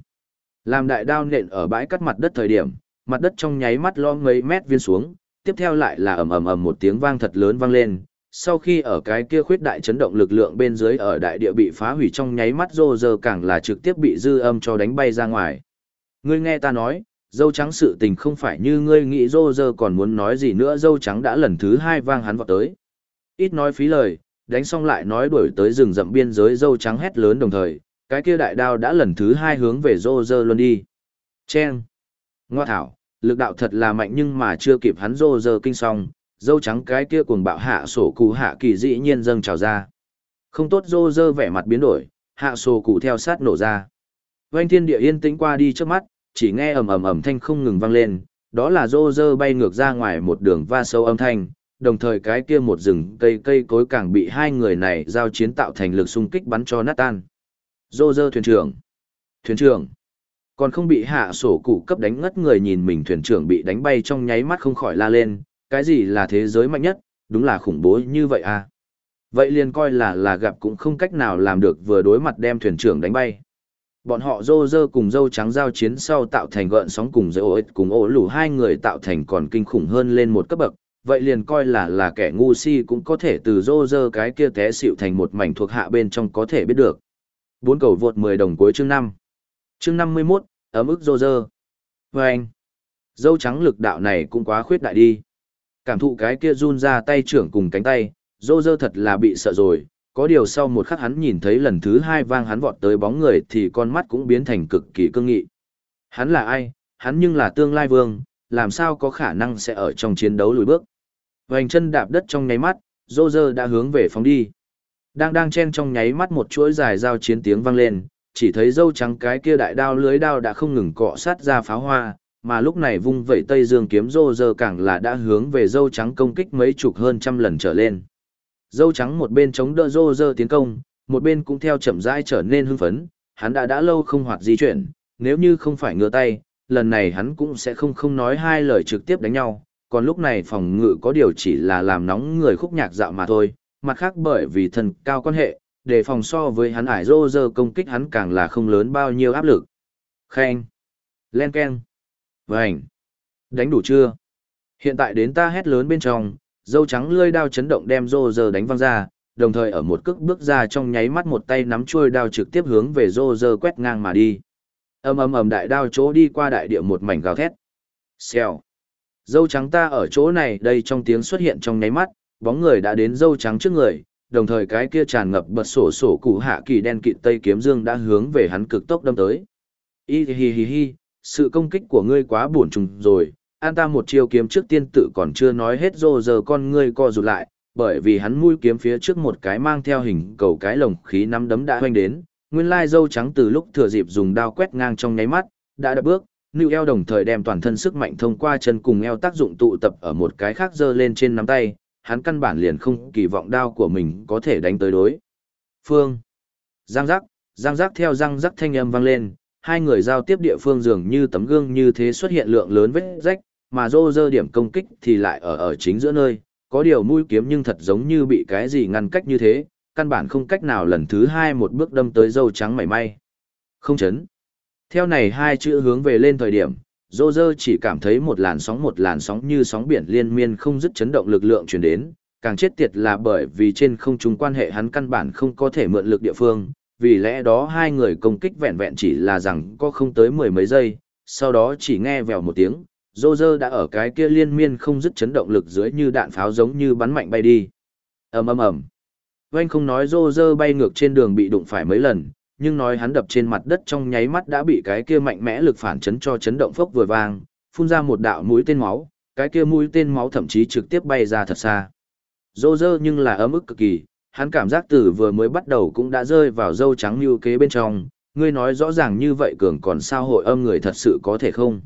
[SPEAKER 1] Làm đại đao nện ở bãi cắt mặt đất thời điểm, mặt đất trong nháy mắt lo mấy mét viên xuống, tiếp theo lại là ầm ầm ầm một tiếng vang thật lớn vang lên. Sau khi ở cái kia khuyết đại chấn động lực lượng bên dưới ở đại địa bị phá hủy trong nháy mắt rô rơ càng là trực tiếp bị dư âm cho đánh bay ra ngoài. Ngươi nghe ta nói, dâu trắng sự tình không phải như ngươi nghĩ rô rơ còn muốn nói gì nữa dâu trắng đã lần thứ hai vang hắn vào tới. Ít nói phí lời, đánh xong lại nói đuổi tới rừng rậm biên giới dâu trắng hét lớn đồng thời, cái kia đại đao đã lần thứ hai hướng về rô rơ luôn đi. Chen! Ngoa thảo, lực đạo thật là mạnh nhưng mà chưa kịp hắn rô rơ kinh xong, dâu trắng cái kia cuồng bạo hạ sổ cụ hạ kỳ dĩ nhiên dâng trào ra. Không tốt rô rơ vẻ mặt biến đổi, hạ sổ cụ theo sát nổ ra. Vành thiên địa yên tĩnh qua đi trước mắt, chỉ nghe ầm ầm ầm thanh không ngừng vang lên, đó là rô rơ bay ngược ra ngoài một đường va sâu âm thanh, đồng thời cái kia một rừng cây cây cối càng bị hai người này giao chiến tạo thành lực xung kích bắn cho nát tan. Rô rơ thuyền trưởng. Thuyền trưởng. Còn không bị hạ sổ cụ cấp đánh ngất người nhìn mình thuyền trưởng bị đánh bay trong nháy mắt không khỏi la lên, cái gì là thế giới mạnh nhất, đúng là khủng bố như vậy à. Vậy liền coi là là gặp cũng không cách nào làm được vừa đối mặt đem thuyền trưởng đánh bay. Bọn họ rô rơ cùng dâu trắng giao chiến sau tạo thành gợn sóng cùng dây ổ cùng ổ lủ hai người tạo thành còn kinh khủng hơn lên một cấp bậc, vậy liền coi là là kẻ ngu si cũng có thể từ rô rơ cái kia té xịu thành một mảnh thuộc hạ bên trong có thể biết được. Bốn cầu vượt 10 đồng cuối chương năm Chương 51, ấm ức rô rơ. vê anh, dâu trắng lực đạo này cũng quá khuyết đại đi. Cảm thụ cái kia run ra tay trưởng cùng cánh tay, rô rơ thật là bị sợ rồi. Có điều sau một khắc hắn nhìn thấy lần thứ hai vang hắn vọt tới bóng người thì con mắt cũng biến thành cực kỳ cương nghị. Hắn là ai? Hắn nhưng là tương lai vương, làm sao có khả năng sẽ ở trong chiến đấu lùi bước. Vành chân đạp đất trong nháy mắt, rô rơ đã hướng về phóng đi. Đang đang chen trong nháy mắt một chuỗi dài giao chiến tiếng vang lên, chỉ thấy dâu trắng cái kia đại đao lưới đao đã không ngừng cọ sát ra pháo hoa, mà lúc này vung vẩy Tây Dương kiếm rô giờ càng là đã hướng về dâu trắng công kích mấy chục hơn trăm lần trở lên. Dâu trắng một bên chống đỡ rô giờ tiến công, một bên cũng theo chậm rãi trở nên hưng phấn, hắn đã đã lâu không hoạt di chuyển, nếu như không phải ngửa tay, lần này hắn cũng sẽ không không nói hai lời trực tiếp đánh nhau, còn lúc này phòng ngự có điều chỉ là làm nóng người khúc nhạc dạo mà thôi, mặt khác bởi vì thần cao quan hệ, để phòng so với hắn ải rô rơ công kích hắn càng là không lớn bao nhiêu áp lực. Khen. Len Ken. Vành. Đánh đủ chưa? Hiện tại đến ta hét lớn bên trong, dâu trắng lươi đao chấn động đem rô rơ đánh văng ra, đồng thời ở một cước bước ra trong nháy mắt một tay nắm chuôi đao trực tiếp hướng về rô rơ quét ngang mà đi. Ầm ầm ầm đại đao chỗ đi qua đại địa một mảnh gào thét. Xèo. Dâu trắng ta ở chỗ này đây trong tiếng xuất hiện trong nháy mắt, bóng người đã đến dâu trắng trước người, đồng thời cái kia tràn ngập bật sổ sổ cụ hạ kỳ đen kịt tây kiếm dương đã hướng về hắn cực tốc đâm tới. Y hi hi hi, sự công kích của ngươi quá buồn trùng rồi, an ta một chiêu kiếm trước tiên tự còn chưa nói hết rô giờ con ngươi co rụt lại, bởi vì hắn mũi kiếm phía trước một cái mang theo hình cầu cái lồng khí nắm đấm đã hoanh đến, nguyên lai dâu trắng từ lúc thừa dịp dùng đao quét ngang trong nháy mắt, đã đập bước, Nưu eo đồng thời đem toàn thân sức mạnh thông qua chân cùng eo tác dụng tụ tập ở một cái khác giơ lên trên nắm tay, hắn căn bản liền không kỳ vọng đao của mình có thể đánh tới đối. Phương. Giang giác, giang giác theo giang giác thanh âm vang lên, hai người giao tiếp địa phương dường như tấm gương như thế xuất hiện lượng lớn vết rách, mà rô rơ điểm công kích thì lại ở ở chính giữa nơi, có điều mũi kiếm nhưng thật giống như bị cái gì ngăn cách như thế, căn bản không cách nào lần thứ hai một bước đâm tới dâu trắng mảy may. Không chấn. Theo này hai chữ hướng về lên thời điểm, dô dơ chỉ cảm thấy một làn sóng một làn sóng như sóng biển liên miên không dứt chấn động lực lượng truyền đến, càng chết tiệt là bởi vì trên không trung quan hệ hắn căn bản không có thể mượn lực địa phương, vì lẽ đó hai người công kích vẹn vẹn chỉ là rằng có không tới mười mấy giây, sau đó chỉ nghe vèo một tiếng, dô dơ đã ở cái kia liên miên không dứt chấn động lực dưới như đạn pháo giống như bắn mạnh bay đi. ầm ầm ầm. Vanh không nói dô dơ bay ngược trên đường bị đụng phải mấy lần, nhưng nói hắn đập trên mặt đất trong nháy mắt đã bị cái kia mạnh mẽ lực phản chấn cho chấn động phốc vừa vang, phun ra một đạo mũi tên máu, cái kia mũi tên máu thậm chí trực tiếp bay ra thật xa. Dô rơ nhưng là ấm ức cực kỳ, hắn cảm giác từ vừa mới bắt đầu cũng đã rơi vào dâu trắng như kế bên trong, ngươi nói rõ ràng như vậy cường còn sao hội âm người thật sự có thể không?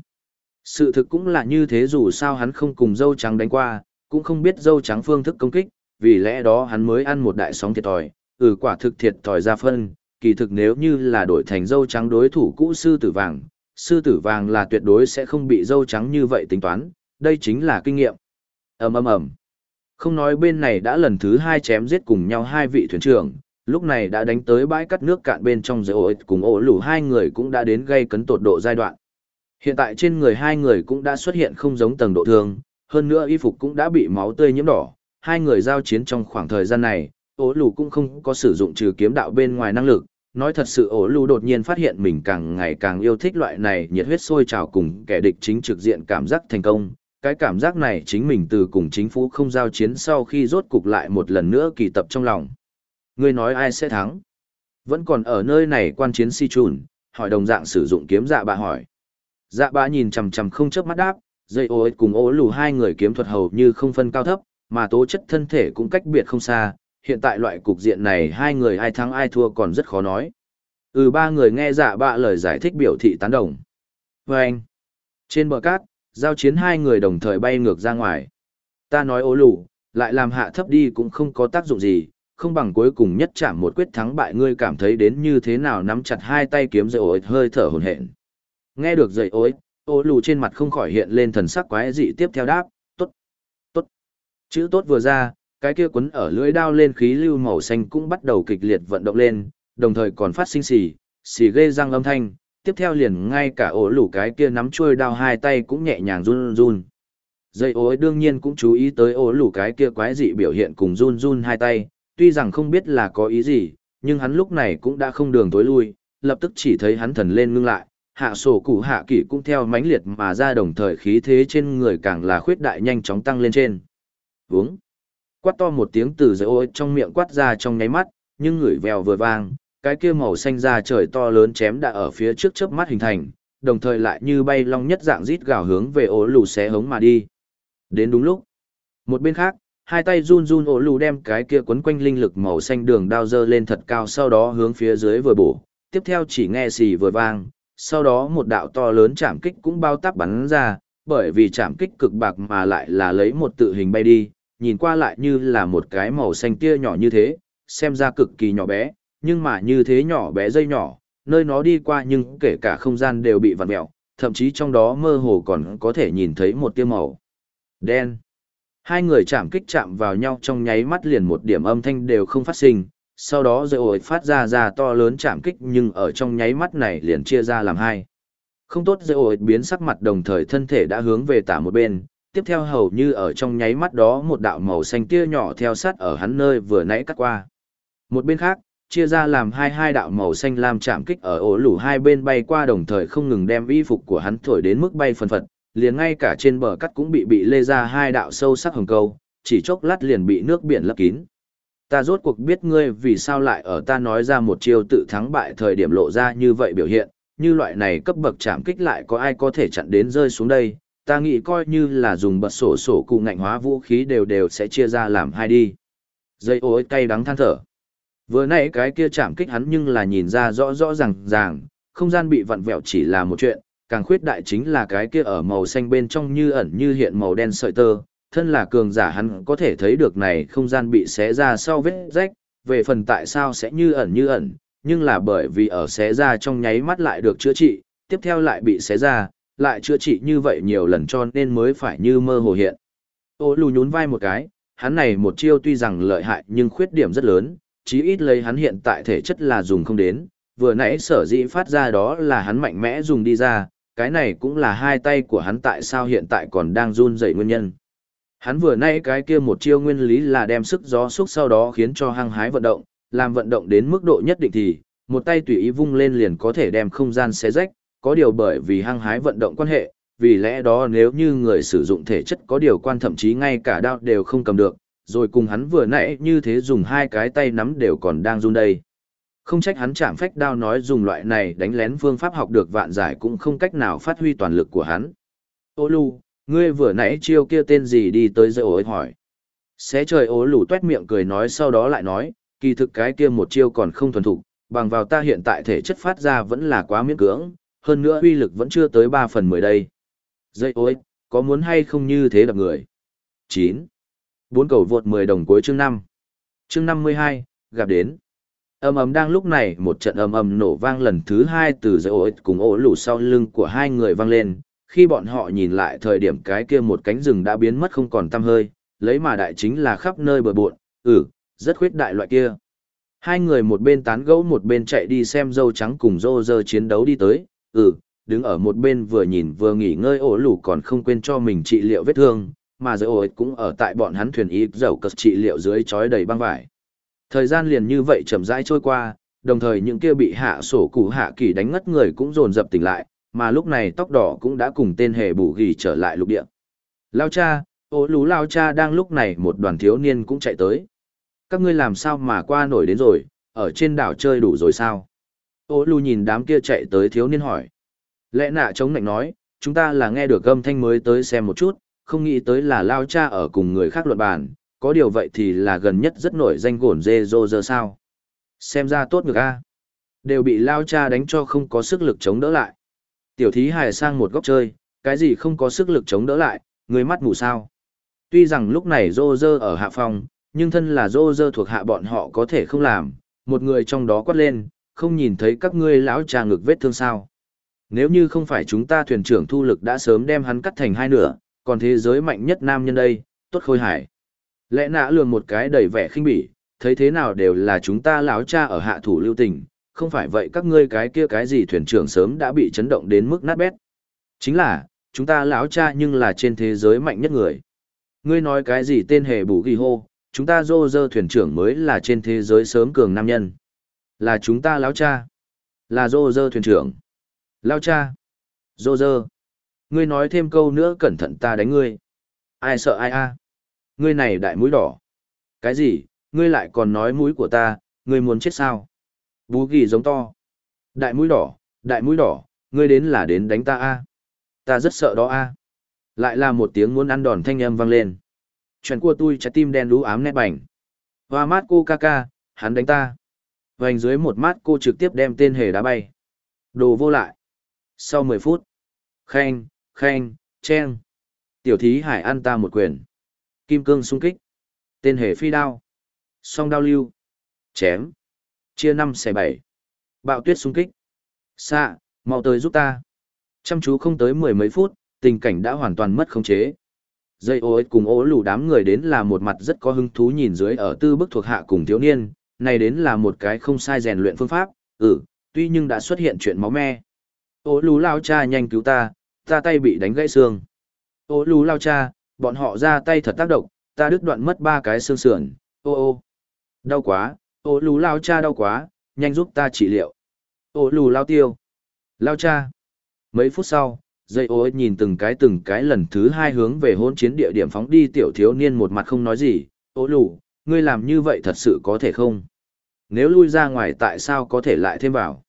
[SPEAKER 1] Sự thực cũng là như thế dù sao hắn không cùng dâu trắng đánh qua, cũng không biết dâu trắng phương thức công kích, vì lẽ đó hắn mới ăn một đại sóng thiệt thòi, ừ quả thực thiệt thòi ra phân, kỳ thực nếu như là đổi thành dâu trắng đối thủ cũ sư tử vàng, sư tử vàng là tuyệt đối sẽ không bị dâu trắng như vậy tính toán, đây chính là kinh nghiệm. ầm ầm ầm không nói bên này đã lần thứ hai chém giết cùng nhau hai vị thuyền trưởng, lúc này đã đánh tới bãi cắt nước cạn bên trong giữa ổi cùng ổ lủ hai người cũng đã đến gây cấn tột độ giai đoạn. Hiện tại trên người hai người cũng đã xuất hiện không giống tầng độ thương, hơn nữa y phục cũng đã bị máu tươi nhiễm đỏ. Hai người giao chiến trong khoảng thời gian này, ổ lủ cũng không có sử dụng trừ kiếm đạo bên ngoài năng lực. Nói thật sự ổ Lưu đột nhiên phát hiện mình càng ngày càng yêu thích loại này nhiệt huyết sôi trào cùng kẻ địch chính trực diện cảm giác thành công, cái cảm giác này chính mình từ cùng chính phủ không giao chiến sau khi rốt cục lại một lần nữa kỳ tập trong lòng. Ngươi nói ai sẽ thắng? Vẫn còn ở nơi này quan chiến si trùn, hỏi đồng dạng sử dụng kiếm dạ bà hỏi. Dạ bà nhìn chằm chằm không chớp mắt đáp, dây ô cùng ố lù hai người kiếm thuật hầu như không phân cao thấp, mà tố chất thân thể cũng cách biệt không xa. Hiện tại loại cục diện này hai người ai thắng ai thua còn rất khó nói. Ừ ba người nghe dạ bạ lời giải thích biểu thị tán đồng. Và anh, trên bờ cát, giao chiến hai người đồng thời bay ngược ra ngoài. Ta nói ố lù, lại làm hạ thấp đi cũng không có tác dụng gì, không bằng cuối cùng nhất chạm một quyết thắng bại ngươi cảm thấy đến như thế nào nắm chặt hai tay kiếm dậy ối hơi thở hồn hển. Nghe được dậy ối, ố lù trên mặt không khỏi hiện lên thần sắc quái dị tiếp theo đáp, tốt, tốt. Chữ tốt vừa ra, cái kia quấn ở lưỡi đao lên khí lưu màu xanh cũng bắt đầu kịch liệt vận động lên, đồng thời còn phát sinh xì, xì ghê răng âm thanh, tiếp theo liền ngay cả ổ lủ cái kia nắm chuôi đao hai tay cũng nhẹ nhàng run run. Dây ối đương nhiên cũng chú ý tới ổ lủ cái kia quái dị biểu hiện cùng run run hai tay, tuy rằng không biết là có ý gì, nhưng hắn lúc này cũng đã không đường tối lui, lập tức chỉ thấy hắn thần lên ngưng lại, hạ sổ cụ hạ kỷ cũng theo mãnh liệt mà ra đồng thời khí thế trên người càng là khuyết đại nhanh chóng tăng lên trên. Vúng! Quát to một tiếng từ dưới ôi trong miệng quát ra trong nháy mắt, nhưng ngửi vèo vừa vang, cái kia màu xanh da trời to lớn chém đã ở phía trước chớp mắt hình thành, đồng thời lại như bay long nhất dạng rít gào hướng về ổ lù xé hống mà đi. Đến đúng lúc. Một bên khác, hai tay run run ổ lù đem cái kia quấn quanh linh lực màu xanh đường đao dơ lên thật cao sau đó hướng phía dưới vừa bổ. Tiếp theo chỉ nghe xì vừa vang, sau đó một đạo to lớn chạm kích cũng bao táp bắn ra, bởi vì chạm kích cực bạc mà lại là lấy một tự hình bay đi, nhìn qua lại như là một cái màu xanh tia nhỏ như thế, xem ra cực kỳ nhỏ bé, nhưng mà như thế nhỏ bé dây nhỏ, nơi nó đi qua nhưng kể cả không gian đều bị vặn mẹo, thậm chí trong đó mơ hồ còn có thể nhìn thấy một tia màu đen. Hai người chạm kích chạm vào nhau trong nháy mắt liền một điểm âm thanh đều không phát sinh, sau đó rồi ổi phát ra ra to lớn chạm kích nhưng ở trong nháy mắt này liền chia ra làm hai. Không tốt rồi ổi biến sắc mặt đồng thời thân thể đã hướng về tả một bên, tiếp theo hầu như ở trong nháy mắt đó một đạo màu xanh tia nhỏ theo sát ở hắn nơi vừa nãy cắt qua. Một bên khác, chia ra làm hai hai đạo màu xanh lam chạm kích ở ổ lủ hai bên bay qua đồng thời không ngừng đem y phục của hắn thổi đến mức bay phần phật, liền ngay cả trên bờ cắt cũng bị bị lê ra hai đạo sâu sắc hồng câu, chỉ chốc lát liền bị nước biển lấp kín. Ta rốt cuộc biết ngươi vì sao lại ở ta nói ra một chiêu tự thắng bại thời điểm lộ ra như vậy biểu hiện, như loại này cấp bậc chạm kích lại có ai có thể chặn đến rơi xuống đây, ta nghĩ coi như là dùng bật sổ sổ cụ ngạnh hóa vũ khí đều đều sẽ chia ra làm hai đi. Dây ối cay đắng than thở. Vừa nãy cái kia chạm kích hắn nhưng là nhìn ra rõ rõ ràng ràng, không gian bị vặn vẹo chỉ là một chuyện, càng khuyết đại chính là cái kia ở màu xanh bên trong như ẩn như hiện màu đen sợi tơ, thân là cường giả hắn có thể thấy được này không gian bị xé ra sau vết rách, về phần tại sao sẽ như ẩn như ẩn, nhưng là bởi vì ở xé ra trong nháy mắt lại được chữa trị, tiếp theo lại bị xé ra, lại chữa trị như vậy nhiều lần cho nên mới phải như mơ hồ hiện. Ô lù nhún vai một cái, hắn này một chiêu tuy rằng lợi hại nhưng khuyết điểm rất lớn, chí ít lấy hắn hiện tại thể chất là dùng không đến, vừa nãy sở dĩ phát ra đó là hắn mạnh mẽ dùng đi ra, cái này cũng là hai tay của hắn tại sao hiện tại còn đang run dậy nguyên nhân. Hắn vừa nãy cái kia một chiêu nguyên lý là đem sức gió xúc sau đó khiến cho hăng hái vận động, làm vận động đến mức độ nhất định thì, một tay tùy ý vung lên liền có thể đem không gian xé rách, có điều bởi vì hăng hái vận động quan hệ, vì lẽ đó nếu như người sử dụng thể chất có điều quan thậm chí ngay cả đao đều không cầm được, rồi cùng hắn vừa nãy như thế dùng hai cái tay nắm đều còn đang run đây. Không trách hắn chạm phách đao nói dùng loại này đánh lén phương pháp học được vạn giải cũng không cách nào phát huy toàn lực của hắn. Ô lù, ngươi vừa nãy chiêu kia tên gì đi tới dây ối hỏi. Xé trời ố lù tuét miệng cười nói sau đó lại nói, kỳ thực cái kia một chiêu còn không thuần thục, bằng vào ta hiện tại thể chất phát ra vẫn là quá miễn cưỡng, hơn nữa uy lực vẫn chưa tới 3 phần 10 đây. Dây ối, có muốn hay không như thế đập người? 9. Bốn cầu vượt 10 đồng cuối chương 5. Chương 52, gặp đến. Ầm ầm đang lúc này, một trận ầm ầm nổ vang lần thứ hai từ dây ối cùng ổ lù sau lưng của hai người vang lên. Khi bọn họ nhìn lại thời điểm cái kia một cánh rừng đã biến mất không còn tăm hơi, lấy mà đại chính là khắp nơi bờ bộn, ừ, rất khuyết đại loại kia. Hai người một bên tán gẫu một bên chạy đi xem dâu trắng cùng dô dơ chiến đấu đi tới, ừ, đứng ở một bên vừa nhìn vừa nghỉ ngơi ổ lủ còn không quên cho mình trị liệu vết thương, mà giới ổ cũng ở tại bọn hắn thuyền y dầu cất trị liệu dưới chói đầy băng vải. Thời gian liền như vậy chậm rãi trôi qua, đồng thời những kia bị hạ sổ cụ hạ kỳ đánh ngất người cũng dồn dập tỉnh lại, mà lúc này tóc đỏ cũng đã cùng tên hề bù ghi trở lại lục địa. Lao cha, ổ lú lao cha đang lúc này một đoàn thiếu niên cũng chạy tới. Các ngươi làm sao mà qua nổi đến rồi, ở trên đảo chơi đủ rồi sao? Ô lù nhìn đám kia chạy tới thiếu niên hỏi. Lẽ nạ chống lạnh nói, chúng ta là nghe được âm thanh mới tới xem một chút, không nghĩ tới là lao cha ở cùng người khác luận bàn, có điều vậy thì là gần nhất rất nổi danh gồn dê dô dơ sao. Xem ra tốt ngược a Đều bị lao cha đánh cho không có sức lực chống đỡ lại. Tiểu thí hài sang một góc chơi, cái gì không có sức lực chống đỡ lại, người mắt mù sao. Tuy rằng lúc này dô dơ ở hạ phòng, nhưng thân là dô dơ thuộc hạ bọn họ có thể không làm, một người trong đó quát lên, không nhìn thấy các ngươi lão cha ngực vết thương sao. Nếu như không phải chúng ta thuyền trưởng thu lực đã sớm đem hắn cắt thành hai nửa, còn thế giới mạnh nhất nam nhân đây, tốt khôi hải. Lẽ nã lường một cái đầy vẻ khinh bỉ, thấy thế nào đều là chúng ta lão cha ở hạ thủ lưu tình, không phải vậy các ngươi cái kia cái gì thuyền trưởng sớm đã bị chấn động đến mức nát bét. Chính là, chúng ta lão cha nhưng là trên thế giới mạnh nhất người. Ngươi nói cái gì tên hề bù ghi hô, chúng ta dô dơ thuyền trưởng mới là trên thế giới sớm cường nam nhân. Là chúng ta lão cha. Là dô dơ thuyền trưởng. Lão cha. Dô dơ. Ngươi nói thêm câu nữa cẩn thận ta đánh ngươi. Ai sợ ai a? Ngươi này đại mũi đỏ. Cái gì, ngươi lại còn nói mũi của ta, ngươi muốn chết sao? Bú ghi giống to. Đại mũi đỏ, đại mũi đỏ, ngươi đến là đến đánh ta a? Ta rất sợ đó a. Lại là một tiếng muốn ăn đòn thanh âm vang lên chuyện của tôi trái tim đen đú ám nét bảnh. Và mát cô ca ca, hắn đánh ta. Hoành dưới một mát cô trực tiếp đem tên hề đá bay. Đồ vô lại. Sau mười phút. Khen, khen, chen. Tiểu thí hải ăn ta một quyền. Kim cương sung kích. Tên hề phi đao. Song đao lưu. Chém. Chia năm xẻ bảy. Bạo tuyết sung kích. Xạ, mau tới giúp ta. Chăm chú không tới mười mấy phút, tình cảnh đã hoàn toàn mất khống chế. Dây ô cùng ố lù đám người đến là một mặt rất có hứng thú nhìn dưới ở tư bức thuộc hạ cùng thiếu niên, này đến là một cái không sai rèn luyện phương pháp, ừ, tuy nhưng đã xuất hiện chuyện máu me. Ô lú lao cha nhanh cứu ta, ta tay bị đánh gãy xương. Ô lú lao cha, bọn họ ra tay thật tác động, ta đứt đoạn mất ba cái xương sườn, ô ô. Đau quá, ô lú lao cha đau quá, nhanh giúp ta trị liệu. Ô lù lao tiêu. Lao cha. Mấy phút sau, dây ô nhìn từng cái từng cái lần thứ hai hướng về hôn chiến địa điểm phóng đi tiểu thiếu niên một mặt không nói gì ô lù ngươi làm như vậy thật sự có thể không nếu lui ra ngoài tại sao có thể lại thêm vào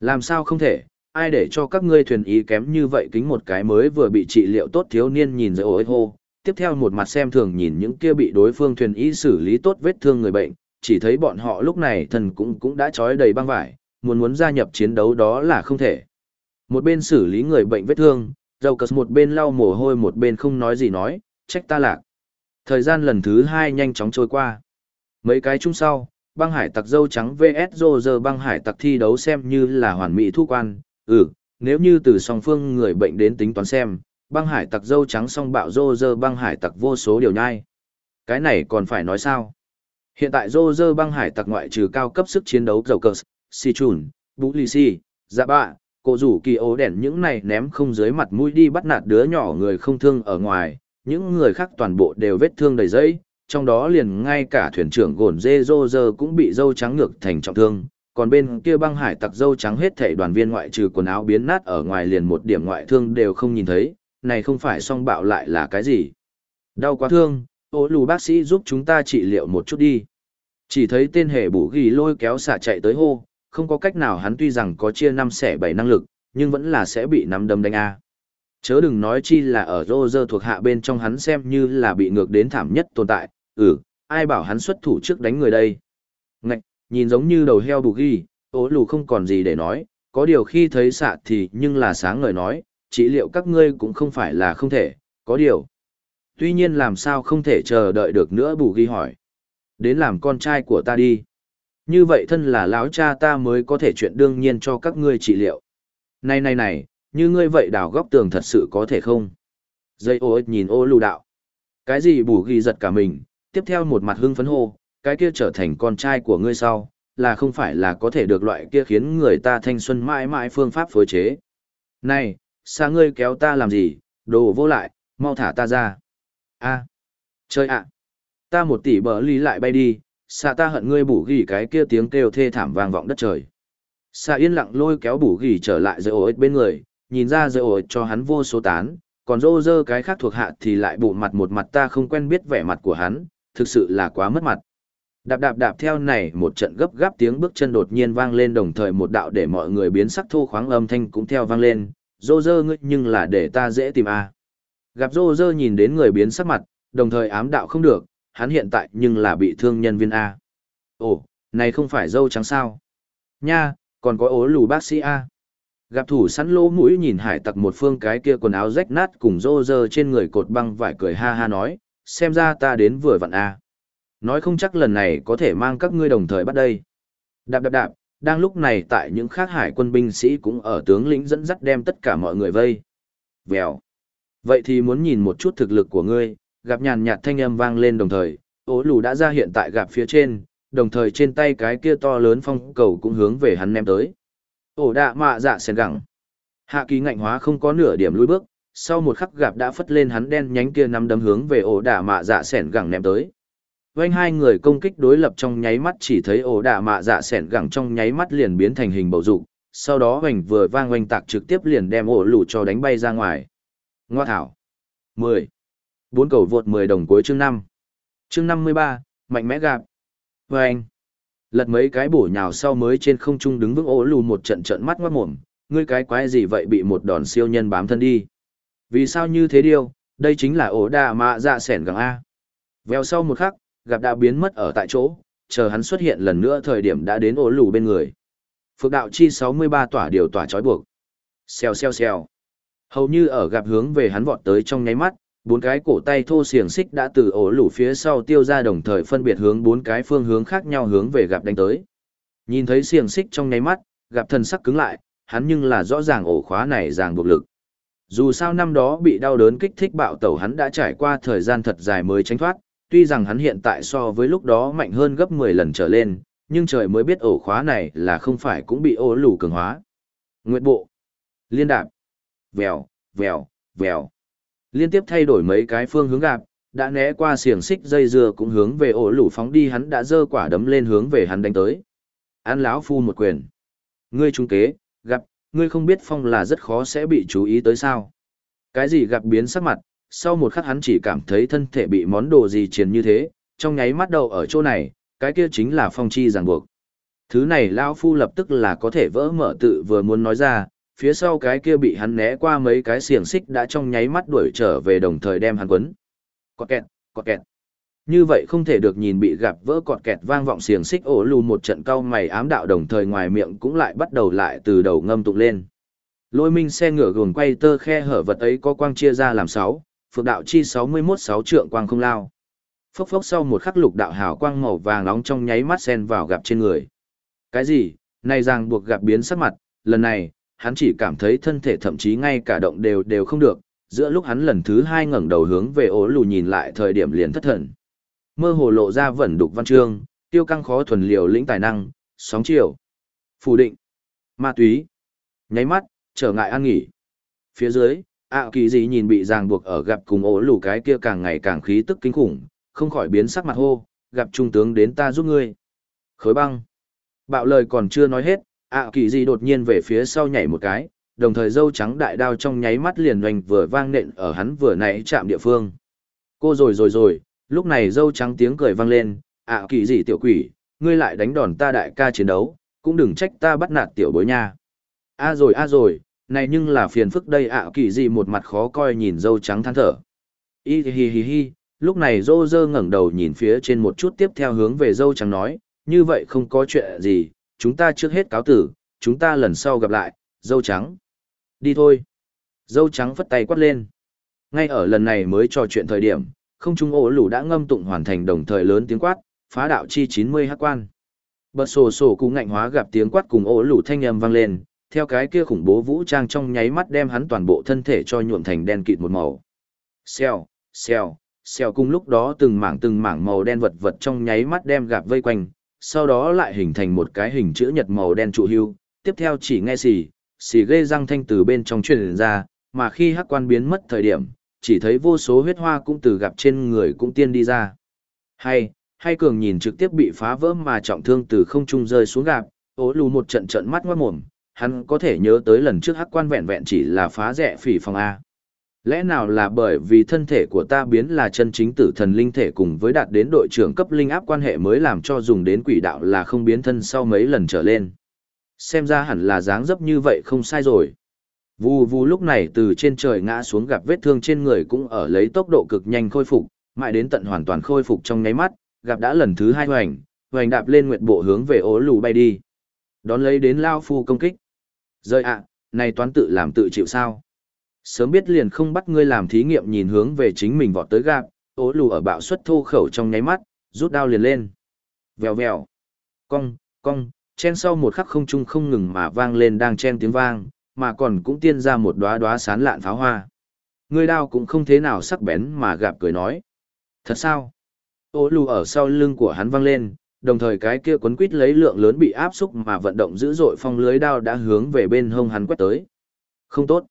[SPEAKER 1] làm sao không thể ai để cho các ngươi thuyền ý kém như vậy kính một cái mới vừa bị trị liệu tốt thiếu niên nhìn rồi ôi hô tiếp theo một mặt xem thường nhìn những kia bị đối phương thuyền ý xử lý tốt vết thương người bệnh chỉ thấy bọn họ lúc này thần cũng cũng đã trói đầy băng vải muốn muốn gia nhập chiến đấu đó là không thể một bên xử lý người bệnh vết thương, dầu cất một bên lau mồ hôi một bên không nói gì nói, trách ta lạc. Thời gian lần thứ hai nhanh chóng trôi qua. Mấy cái chung sau, băng hải tặc dâu trắng vs rô rơ băng hải tặc thi đấu xem như là hoàn mỹ thu quan, ừ, nếu như từ song phương người bệnh đến tính toán xem, băng hải tặc dâu trắng song bạo rô rơ băng hải tặc vô số điều nhai. Cái này còn phải nói sao? Hiện tại rô rơ băng hải tặc ngoại trừ cao cấp sức chiến đấu dầu cờ, si chùn, bú lì si, dạ bạ, cổ rủ kỳ ố đèn những này ném không dưới mặt mũi đi bắt nạt đứa nhỏ người không thương ở ngoài, những người khác toàn bộ đều vết thương đầy dây, trong đó liền ngay cả thuyền trưởng gồn dê dô dơ cũng bị dâu trắng ngược thành trọng thương, còn bên kia băng hải tặc dâu trắng hết thảy đoàn viên ngoại trừ quần áo biến nát ở ngoài liền một điểm ngoại thương đều không nhìn thấy, này không phải song bạo lại là cái gì. Đau quá thương, ô lù bác sĩ giúp chúng ta trị liệu một chút đi. Chỉ thấy tên hệ bủ ghi lôi kéo xả chạy tới hô, không có cách nào hắn tuy rằng có chia năm xẻ bảy năng lực, nhưng vẫn là sẽ bị nắm đấm đánh A. Chớ đừng nói chi là ở rô rơ thuộc hạ bên trong hắn xem như là bị ngược đến thảm nhất tồn tại, ừ, ai bảo hắn xuất thủ trước đánh người đây. Ngạch, nhìn giống như đầu heo bù ghi, ố lù không còn gì để nói, có điều khi thấy xạ thì nhưng là sáng ngời nói, Chỉ liệu các ngươi cũng không phải là không thể, có điều. Tuy nhiên làm sao không thể chờ đợi được nữa bù ghi hỏi. Đến làm con trai của ta đi. Như vậy thân là lão cha ta mới có thể chuyện đương nhiên cho các ngươi trị liệu. Này này này, như ngươi vậy đào góc tường thật sự có thể không? Dây ô nhìn ô lù đạo. Cái gì bù ghi giật cả mình, tiếp theo một mặt hưng phấn hô, cái kia trở thành con trai của ngươi sau, là không phải là có thể được loại kia khiến người ta thanh xuân mãi mãi phương pháp phối chế. Này, xa ngươi kéo ta làm gì, đồ vô lại, mau thả ta ra. a chơi ạ. Ta một tỷ bờ lý lại bay đi, xa ta hận ngươi bủ gỉ cái kia tiếng kêu thê thảm vang vọng đất trời. Xa yên lặng lôi kéo bủ gỉ trở lại dây ổ bên người, nhìn ra dây ổ cho hắn vô số tán, còn rô rơ cái khác thuộc hạ thì lại bụ mặt một mặt ta không quen biết vẻ mặt của hắn, thực sự là quá mất mặt. Đạp đạp đạp theo này một trận gấp gáp tiếng bước chân đột nhiên vang lên đồng thời một đạo để mọi người biến sắc thô khoáng âm thanh cũng theo vang lên, rô rơ ngươi nhưng là để ta dễ tìm a Gặp rô rơ nhìn đến người biến sắc mặt, đồng thời ám đạo không được, hắn hiện tại nhưng là bị thương nhân viên A. Ồ, này không phải dâu trắng sao? Nha, còn có ố lù bác sĩ A. Gặp thủ sẵn lỗ mũi nhìn hải tặc một phương cái kia quần áo rách nát cùng rô rơ trên người cột băng vải cười ha ha nói, xem ra ta đến vừa vặn A. Nói không chắc lần này có thể mang các ngươi đồng thời bắt đây. Đạp đạp đạp, đang lúc này tại những khác hải quân binh sĩ cũng ở tướng lĩnh dẫn dắt đem tất cả mọi người vây. Vèo. Vậy thì muốn nhìn một chút thực lực của ngươi, gặp nhàn nhạt thanh âm vang lên đồng thời, ố lù đã ra hiện tại gặp phía trên, đồng thời trên tay cái kia to lớn phong cầu cũng hướng về hắn ném tới. Ổ đạ mạ dạ sen gẳng. Hạ kỳ ngạnh hóa không có nửa điểm lùi bước, sau một khắc gặp đã phất lên hắn đen nhánh kia nắm đấm hướng về ổ đả mạ dạ sẻn gẳng ném tới. Vành hai người công kích đối lập trong nháy mắt chỉ thấy ổ đả mạ dạ sẻn gẳng trong nháy mắt liền biến thành hình bầu dục, sau đó hoành vừa vang oanh tạc trực tiếp liền đem ổ lù cho đánh bay ra ngoài. Ngoa thảo. 10. Bốn cầu vượt 10 đồng cuối chương năm. Chương 53, mạnh mẽ gạp. vê anh. Lật mấy cái bổ nhào sau mới trên không trung đứng vững ổ lù một trận trận mắt ngoắt mồm, ngươi cái quái gì vậy bị một đòn siêu nhân bám thân đi. Vì sao như thế điêu, đây chính là ổ đà mạ dạ sẻn gẳng A. Vèo sau một khắc, gặp đã biến mất ở tại chỗ, chờ hắn xuất hiện lần nữa thời điểm đã đến ổ lù bên người. Phước đạo chi 63 tỏa điều tỏa trói buộc. Xèo xèo xèo. Hầu như ở gặp hướng về hắn vọt tới trong nháy mắt, bốn cái cổ tay thô xiềng xích đã từ ổ lủ phía sau tiêu ra đồng thời phân biệt hướng bốn cái phương hướng khác nhau hướng về gặp đánh tới. Nhìn thấy xiềng xích trong nháy mắt, gặp thần sắc cứng lại, hắn nhưng là rõ ràng ổ khóa này ràng buộc lực. Dù sao năm đó bị đau đớn kích thích bạo tẩu hắn đã trải qua thời gian thật dài mới tránh thoát, tuy rằng hắn hiện tại so với lúc đó mạnh hơn gấp 10 lần trở lên, nhưng trời mới biết ổ khóa này là không phải cũng bị ổ lù cường hóa. Nguyệt bộ, liên đạp, vèo, vèo, vèo. Liên tiếp thay đổi mấy cái phương hướng gạp, đã né qua xiềng xích dây dưa cũng hướng về ổ lũ phóng đi hắn đã dơ quả đấm lên hướng về hắn đánh tới. An lão phu một quyền. Ngươi trung kế, gặp, ngươi không biết phong là rất khó sẽ bị chú ý tới sao. Cái gì gặp biến sắc mặt, sau một khắc hắn chỉ cảm thấy thân thể bị món đồ gì chiến như thế, trong nháy mắt đầu ở chỗ này, cái kia chính là phong chi ràng buộc. Thứ này lão phu lập tức là có thể vỡ mở tự vừa muốn nói ra, phía sau cái kia bị hắn né qua mấy cái xiềng xích đã trong nháy mắt đuổi trở về đồng thời đem hắn quấn. Cọt kẹt, cọt kẹt. Như vậy không thể được nhìn bị gặp vỡ cọt kẹt vang vọng xiềng xích ổ lù một trận cau mày ám đạo đồng thời ngoài miệng cũng lại bắt đầu lại từ đầu ngâm tụng lên. Lôi minh xe ngựa gồm quay tơ khe hở vật ấy có quang chia ra làm sáu, phượng đạo chi sáu mươi mốt sáu trượng quang không lao. Phốc phốc sau một khắc lục đạo hào quang màu vàng nóng trong nháy mắt sen vào gặp trên người. Cái gì? Này ràng buộc gặp biến sắc mặt, lần này, hắn chỉ cảm thấy thân thể thậm chí ngay cả động đều đều không được, giữa lúc hắn lần thứ hai ngẩng đầu hướng về ố lù nhìn lại thời điểm liền thất thần. Mơ hồ lộ ra vẩn đục văn chương, tiêu căng khó thuần liều lĩnh tài năng, sóng chiều, phủ định, ma túy, nháy mắt, trở ngại an nghỉ. Phía dưới, ạ kỳ gì nhìn bị ràng buộc ở gặp cùng ổ lù cái kia càng ngày càng khí tức kinh khủng, không khỏi biến sắc mặt hô, gặp trung tướng đến ta giúp ngươi. Khối băng. Bạo lời còn chưa nói hết, ạ kỳ gì đột nhiên về phía sau nhảy một cái, đồng thời dâu trắng đại đao trong nháy mắt liền doanh vừa vang nện ở hắn vừa nãy chạm địa phương. Cô rồi rồi rồi, lúc này dâu trắng tiếng cười vang lên, ạ kỳ gì tiểu quỷ, ngươi lại đánh đòn ta đại ca chiến đấu, cũng đừng trách ta bắt nạt tiểu bối nha. A rồi a rồi, này nhưng là phiền phức đây ạ kỳ gì một mặt khó coi nhìn dâu trắng than thở. Y hi hi hi, lúc này dô dơ ngẩng đầu nhìn phía trên một chút tiếp theo hướng về dâu trắng nói, như vậy không có chuyện gì, chúng ta trước hết cáo tử, chúng ta lần sau gặp lại, dâu trắng. Đi thôi. Dâu trắng phất tay quát lên. Ngay ở lần này mới trò chuyện thời điểm, không trung ổ lũ đã ngâm tụng hoàn thành đồng thời lớn tiếng quát, phá đạo chi 90 hắc quan. Bật sổ sổ cùng ngạnh hóa gặp tiếng quát cùng ổ lũ thanh âm vang lên, theo cái kia khủng bố vũ trang trong nháy mắt đem hắn toàn bộ thân thể cho nhuộm thành đen kịt một màu. Xèo, xèo, xèo cùng lúc đó từng mảng từng mảng màu đen vật vật trong nháy mắt đem gạp vây quanh, sau đó lại hình thành một cái hình chữ nhật màu đen trụ hưu, tiếp theo chỉ nghe xì, xì ghê răng thanh từ bên trong truyền ra, mà khi hắc quan biến mất thời điểm, chỉ thấy vô số huyết hoa cũng từ gặp trên người cũng tiên đi ra. Hay, hay cường nhìn trực tiếp bị phá vỡ mà trọng thương từ không trung rơi xuống gạp, ố lù một trận trận mắt ngoát mồm, hắn có thể nhớ tới lần trước hắc quan vẹn vẹn chỉ là phá rẻ phỉ phòng A. Lẽ nào là bởi vì thân thể của ta biến là chân chính tử thần linh thể cùng với đạt đến đội trưởng cấp linh áp quan hệ mới làm cho dùng đến quỷ đạo là không biến thân sau mấy lần trở lên. Xem ra hẳn là dáng dấp như vậy không sai rồi. Vù vù lúc này từ trên trời ngã xuống gặp vết thương trên người cũng ở lấy tốc độ cực nhanh khôi phục, mãi đến tận hoàn toàn khôi phục trong nháy mắt, gặp đã lần thứ hai hoành, hoành đạp lên nguyện bộ hướng về ố lù bay đi. Đón lấy đến lao phu công kích. Rơi ạ, này toán tự làm tự chịu sao? Sớm biết liền không bắt ngươi làm thí nghiệm nhìn hướng về chính mình vọt tới gạp, ố lù ở bạo suất thô khẩu trong nháy mắt, rút đao liền lên. Vèo vèo. Cong, cong, chen sau một khắc không trung không ngừng mà vang lên đang chen tiếng vang, mà còn cũng tiên ra một đóa đóa sán lạn pháo hoa. người đao cũng không thế nào sắc bén mà gặp cười nói. Thật sao? Ô lù ở sau lưng của hắn văng lên, đồng thời cái kia quấn quít lấy lượng lớn bị áp xúc mà vận động dữ dội phong lưới đao đã hướng về bên hông hắn quét tới. Không tốt.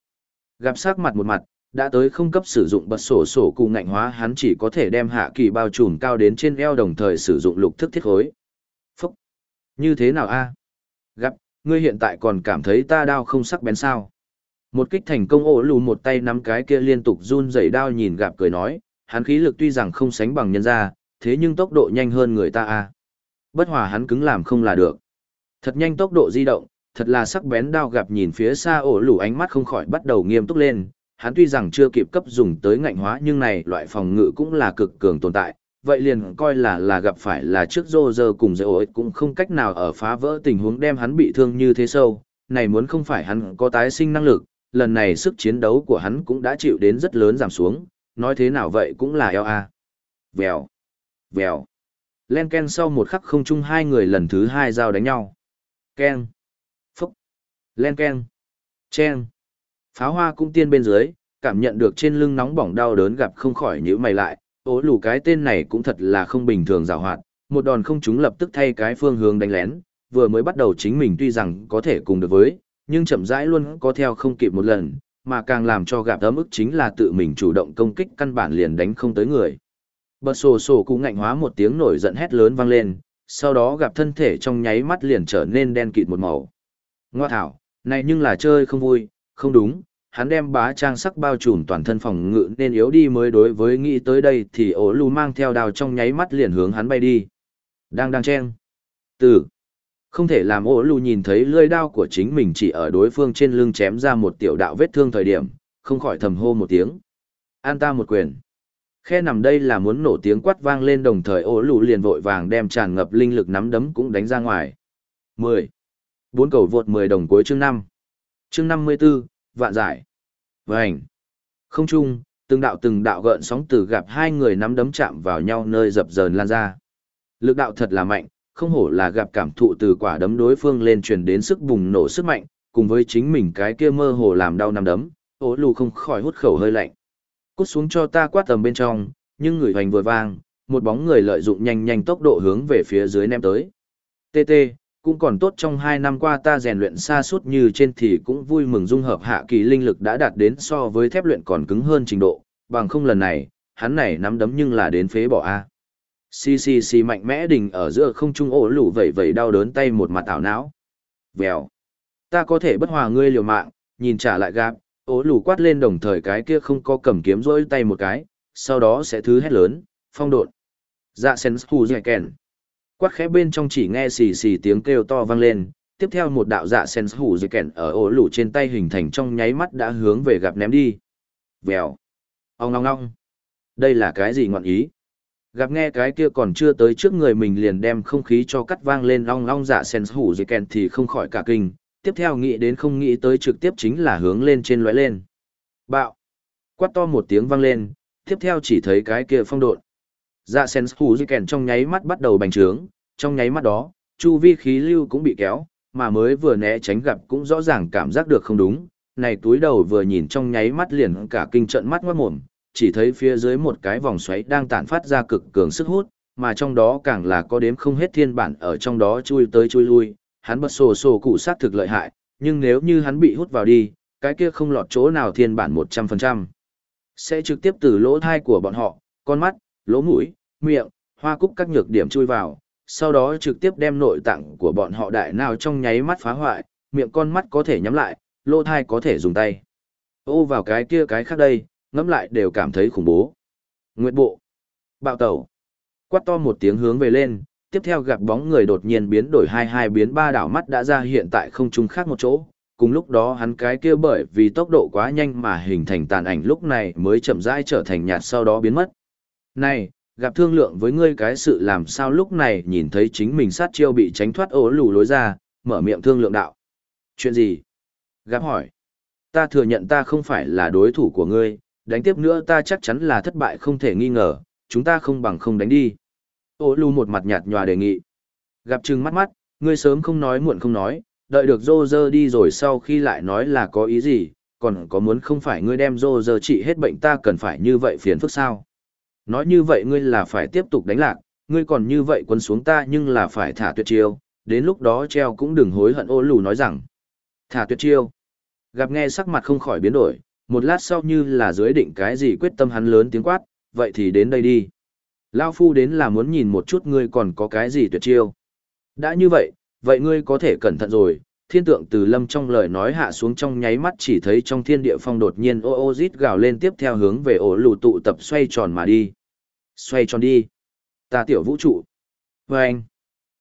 [SPEAKER 1] Gặp sắc mặt một mặt, đã tới không cấp sử dụng bật sổ sổ cụ ngạnh hóa hắn chỉ có thể đem hạ kỳ bao trùm cao đến trên eo đồng thời sử dụng lục thức thiết khối. Phúc! Như thế nào a? Gặp, ngươi hiện tại còn cảm thấy ta đao không sắc bén sao? Một kích thành công ổ lù một tay nắm cái kia liên tục run rẩy đao nhìn gặp cười nói, hắn khí lực tuy rằng không sánh bằng nhân gia, thế nhưng tốc độ nhanh hơn người ta a. Bất hòa hắn cứng làm không là được. Thật nhanh tốc độ di động, thật là sắc bén đao gặp nhìn phía xa ổ lù ánh mắt không khỏi bắt đầu nghiêm túc lên. Hắn tuy rằng chưa kịp cấp dùng tới ngạnh hóa nhưng này loại phòng ngự cũng là cực cường tồn tại, vậy liền coi là là gặp phải là trước rô rơ cùng dễ ổi cũng không cách nào ở phá vỡ tình huống đem hắn bị thương như thế sâu, này muốn không phải hắn có tái sinh năng lực, lần này sức chiến đấu của hắn cũng đã chịu đến rất lớn giảm xuống, nói thế nào vậy cũng là eo a. Vèo, vèo. Len Ken sau một khắc không chung hai người lần thứ hai giao đánh nhau. Ken, phúc, Len Ken, Chen. Pháo hoa cũng tiên bên dưới, cảm nhận được trên lưng nóng bỏng đau đớn gặp không khỏi nhíu mày lại, ố lù cái tên này cũng thật là không bình thường rào hoạt, một đòn không chúng lập tức thay cái phương hướng đánh lén, vừa mới bắt đầu chính mình tuy rằng có thể cùng được với, nhưng chậm rãi luôn có theo không kịp một lần, mà càng làm cho gặp ấm ức chính là tự mình chủ động công kích căn bản liền đánh không tới người. Bật sổ sổ cụ ngạnh hóa một tiếng nổi giận hét lớn vang lên, sau đó gặp thân thể trong nháy mắt liền trở nên đen kịt một màu. Ngoa thảo, này nhưng là chơi không vui, không đúng, hắn đem bá trang sắc bao trùm toàn thân phòng ngự nên yếu đi mới đối với nghĩ tới đây thì ổ lù mang theo đào trong nháy mắt liền hướng hắn bay đi. Đang đang chen. Từ. Không thể làm ổ lù nhìn thấy lưỡi đao của chính mình chỉ ở đối phương trên lưng chém ra một tiểu đạo vết thương thời điểm, không khỏi thầm hô một tiếng. An ta một quyền. Khe nằm đây là muốn nổ tiếng quát vang lên đồng thời ổ lù liền vội vàng đem tràn ngập linh lực nắm đấm cũng đánh ra ngoài. 10. Bốn cầu vượt 10 đồng cuối chương 5. Chương 54, vạn giải. Vành. Không chung từng đạo từng đạo gợn sóng từ gặp hai người nắm đấm chạm vào nhau nơi dập dờn lan ra. Lực đạo thật là mạnh, không hổ là gặp cảm thụ từ quả đấm đối phương lên truyền đến sức bùng nổ sức mạnh, cùng với chính mình cái kia mơ hồ làm đau nắm đấm, ố lù không khỏi hút khẩu hơi lạnh. Cút xuống cho ta quát tầm bên trong, nhưng người hoành vừa vang, một bóng người lợi dụng nhanh nhanh tốc độ hướng về phía dưới ném tới. TT, cũng còn tốt trong hai năm qua ta rèn luyện xa suốt như trên thì cũng vui mừng dung hợp hạ kỳ linh lực đã đạt đến so với thép luyện còn cứng hơn trình độ, bằng không lần này, hắn này nắm đấm nhưng là đến phế bỏ A. Xì xì xì mạnh mẽ đình ở giữa không trung ổ lủ vẩy vẩy đau đớn tay một mặt ảo não. Vèo. Ta có thể bất hòa ngươi liều mạng, nhìn trả lại gạp, ổ lủ quát lên đồng thời cái kia không có cầm kiếm rỗi tay một cái, sau đó sẽ thứ hét lớn, phong độn. Dạ sen hù dạy kèn. Quát khẽ bên trong chỉ nghe xì xì tiếng kêu to vang lên, tiếp theo một đạo dạ sen hủ dây kẹn ở ổ lủ trên tay hình thành trong nháy mắt đã hướng về gặp ném đi. Vèo. Ông ngong ngong. Đây là cái gì ngọn ý? Gặp nghe cái kia còn chưa tới trước người mình liền đem không khí cho cắt vang lên long long dạ sen hủ dây kẹn thì không khỏi cả kinh, tiếp theo nghĩ đến không nghĩ tới trực tiếp chính là hướng lên trên loại lên. Bạo! Quát to một tiếng vang lên, tiếp theo chỉ thấy cái kia phong độn. Dạ sen hủ di kèn trong nháy mắt bắt đầu bành trướng, trong nháy mắt đó, chu vi khí lưu cũng bị kéo, mà mới vừa né tránh gặp cũng rõ ràng cảm giác được không đúng. Này túi đầu vừa nhìn trong nháy mắt liền cả kinh trận mắt ngoát mồm, chỉ thấy phía dưới một cái vòng xoáy đang tản phát ra cực cường sức hút, mà trong đó càng là có đếm không hết thiên bản ở trong đó chui tới chui lui, hắn bật sổ sổ cụ sát thực lợi hại, nhưng nếu như hắn bị hút vào đi, cái kia không lọt chỗ nào thiên bản 100%. Sẽ trực tiếp từ lỗ thai của bọn họ, con mắt, lỗ mũi, miệng, hoa cúc các nhược điểm chui vào, sau đó trực tiếp đem nội tạng của bọn họ đại nào trong nháy mắt phá hoại, miệng con mắt có thể nhắm lại, lỗ thai có thể dùng tay. Ô vào cái kia cái khác đây, ngẫm lại đều cảm thấy khủng bố. Nguyệt bộ. Bạo tẩu. Quát to một tiếng hướng về lên, tiếp theo gặp bóng người đột nhiên biến đổi hai hai biến ba đảo mắt đã ra hiện tại không trung khác một chỗ. Cùng lúc đó hắn cái kia bởi vì tốc độ quá nhanh mà hình thành tàn ảnh lúc này mới chậm rãi trở thành nhạt sau đó biến mất. Này, gặp thương lượng với ngươi cái sự làm sao lúc này nhìn thấy chính mình sát chiêu bị tránh thoát ố lù lối ra, mở miệng thương lượng đạo. Chuyện gì? Gặp hỏi. Ta thừa nhận ta không phải là đối thủ của ngươi, đánh tiếp nữa ta chắc chắn là thất bại không thể nghi ngờ, chúng ta không bằng không đánh đi. Ô lù một mặt nhạt nhòa đề nghị. Gặp chừng mắt mắt, ngươi sớm không nói muộn không nói, đợi được dô dơ đi rồi sau khi lại nói là có ý gì, còn có muốn không phải ngươi đem dô dơ trị hết bệnh ta cần phải như vậy phiền phức sao. Nói như vậy ngươi là phải tiếp tục đánh lạc, ngươi còn như vậy quấn xuống ta nhưng là phải thả tuyệt chiêu, đến lúc đó treo cũng đừng hối hận ô lù nói rằng. Thả tuyệt chiêu. Gặp nghe sắc mặt không khỏi biến đổi, một lát sau như là dưới định cái gì quyết tâm hắn lớn tiếng quát, vậy thì đến đây đi. Lao phu đến là muốn nhìn một chút ngươi còn có cái gì tuyệt chiêu. Đã như vậy, vậy ngươi có thể cẩn thận rồi. Thiên tượng từ lâm trong lời nói hạ xuống trong nháy mắt chỉ thấy trong thiên địa phong đột nhiên ô ô rít gào lên tiếp theo hướng về ổ lù tụ tập xoay tròn mà đi. Xoay tròn đi. Ta tiểu vũ trụ. vê anh.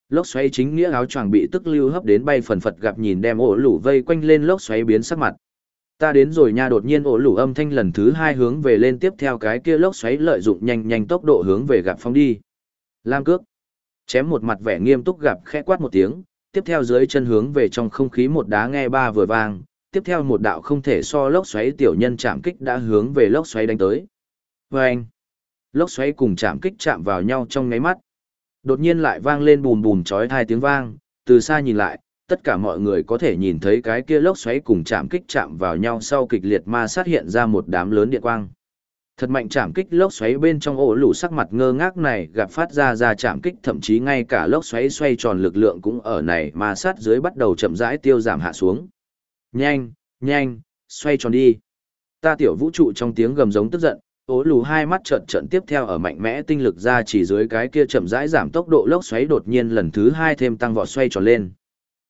[SPEAKER 1] Lốc xoáy chính nghĩa áo choàng bị tức lưu hấp đến bay phần phật gặp nhìn đem ổ lủ vây quanh lên lốc xoáy biến sắc mặt. Ta đến rồi nha đột nhiên ổ lủ âm thanh lần thứ hai hướng về lên tiếp theo cái kia lốc xoáy lợi dụng nhanh nhanh tốc độ hướng về gặp phong đi. Lam cước. Chém một mặt vẻ nghiêm túc gặp khẽ quát một tiếng, tiếp theo dưới chân hướng về trong không khí một đá nghe ba vừa vang, tiếp theo một đạo không thể so lốc xoáy tiểu nhân chạm kích đã hướng về lốc xoáy đánh tới. vê anh. Lốc xoáy cùng chạm kích chạm vào nhau trong ngáy mắt. Đột nhiên lại vang lên bùm bùm chói hai tiếng vang, từ xa nhìn lại, tất cả mọi người có thể nhìn thấy cái kia lốc xoáy cùng chạm kích chạm vào nhau sau kịch liệt ma sát hiện ra một đám lớn điện quang. Thật mạnh chạm kích lốc xoáy bên trong ổ lũ sắc mặt ngơ ngác này gặp phát ra ra chạm kích thậm chí ngay cả lốc xoáy xoay tròn lực lượng cũng ở này ma sát dưới bắt đầu chậm rãi tiêu giảm hạ xuống. Nhanh, nhanh, xoay tròn đi. Ta tiểu vũ trụ trong tiếng gầm giống tức giận, ố lù hai mắt trợn trợn tiếp theo ở mạnh mẽ tinh lực ra chỉ dưới cái kia chậm rãi giảm tốc độ lốc xoáy đột nhiên lần thứ hai thêm tăng vọt xoay tròn lên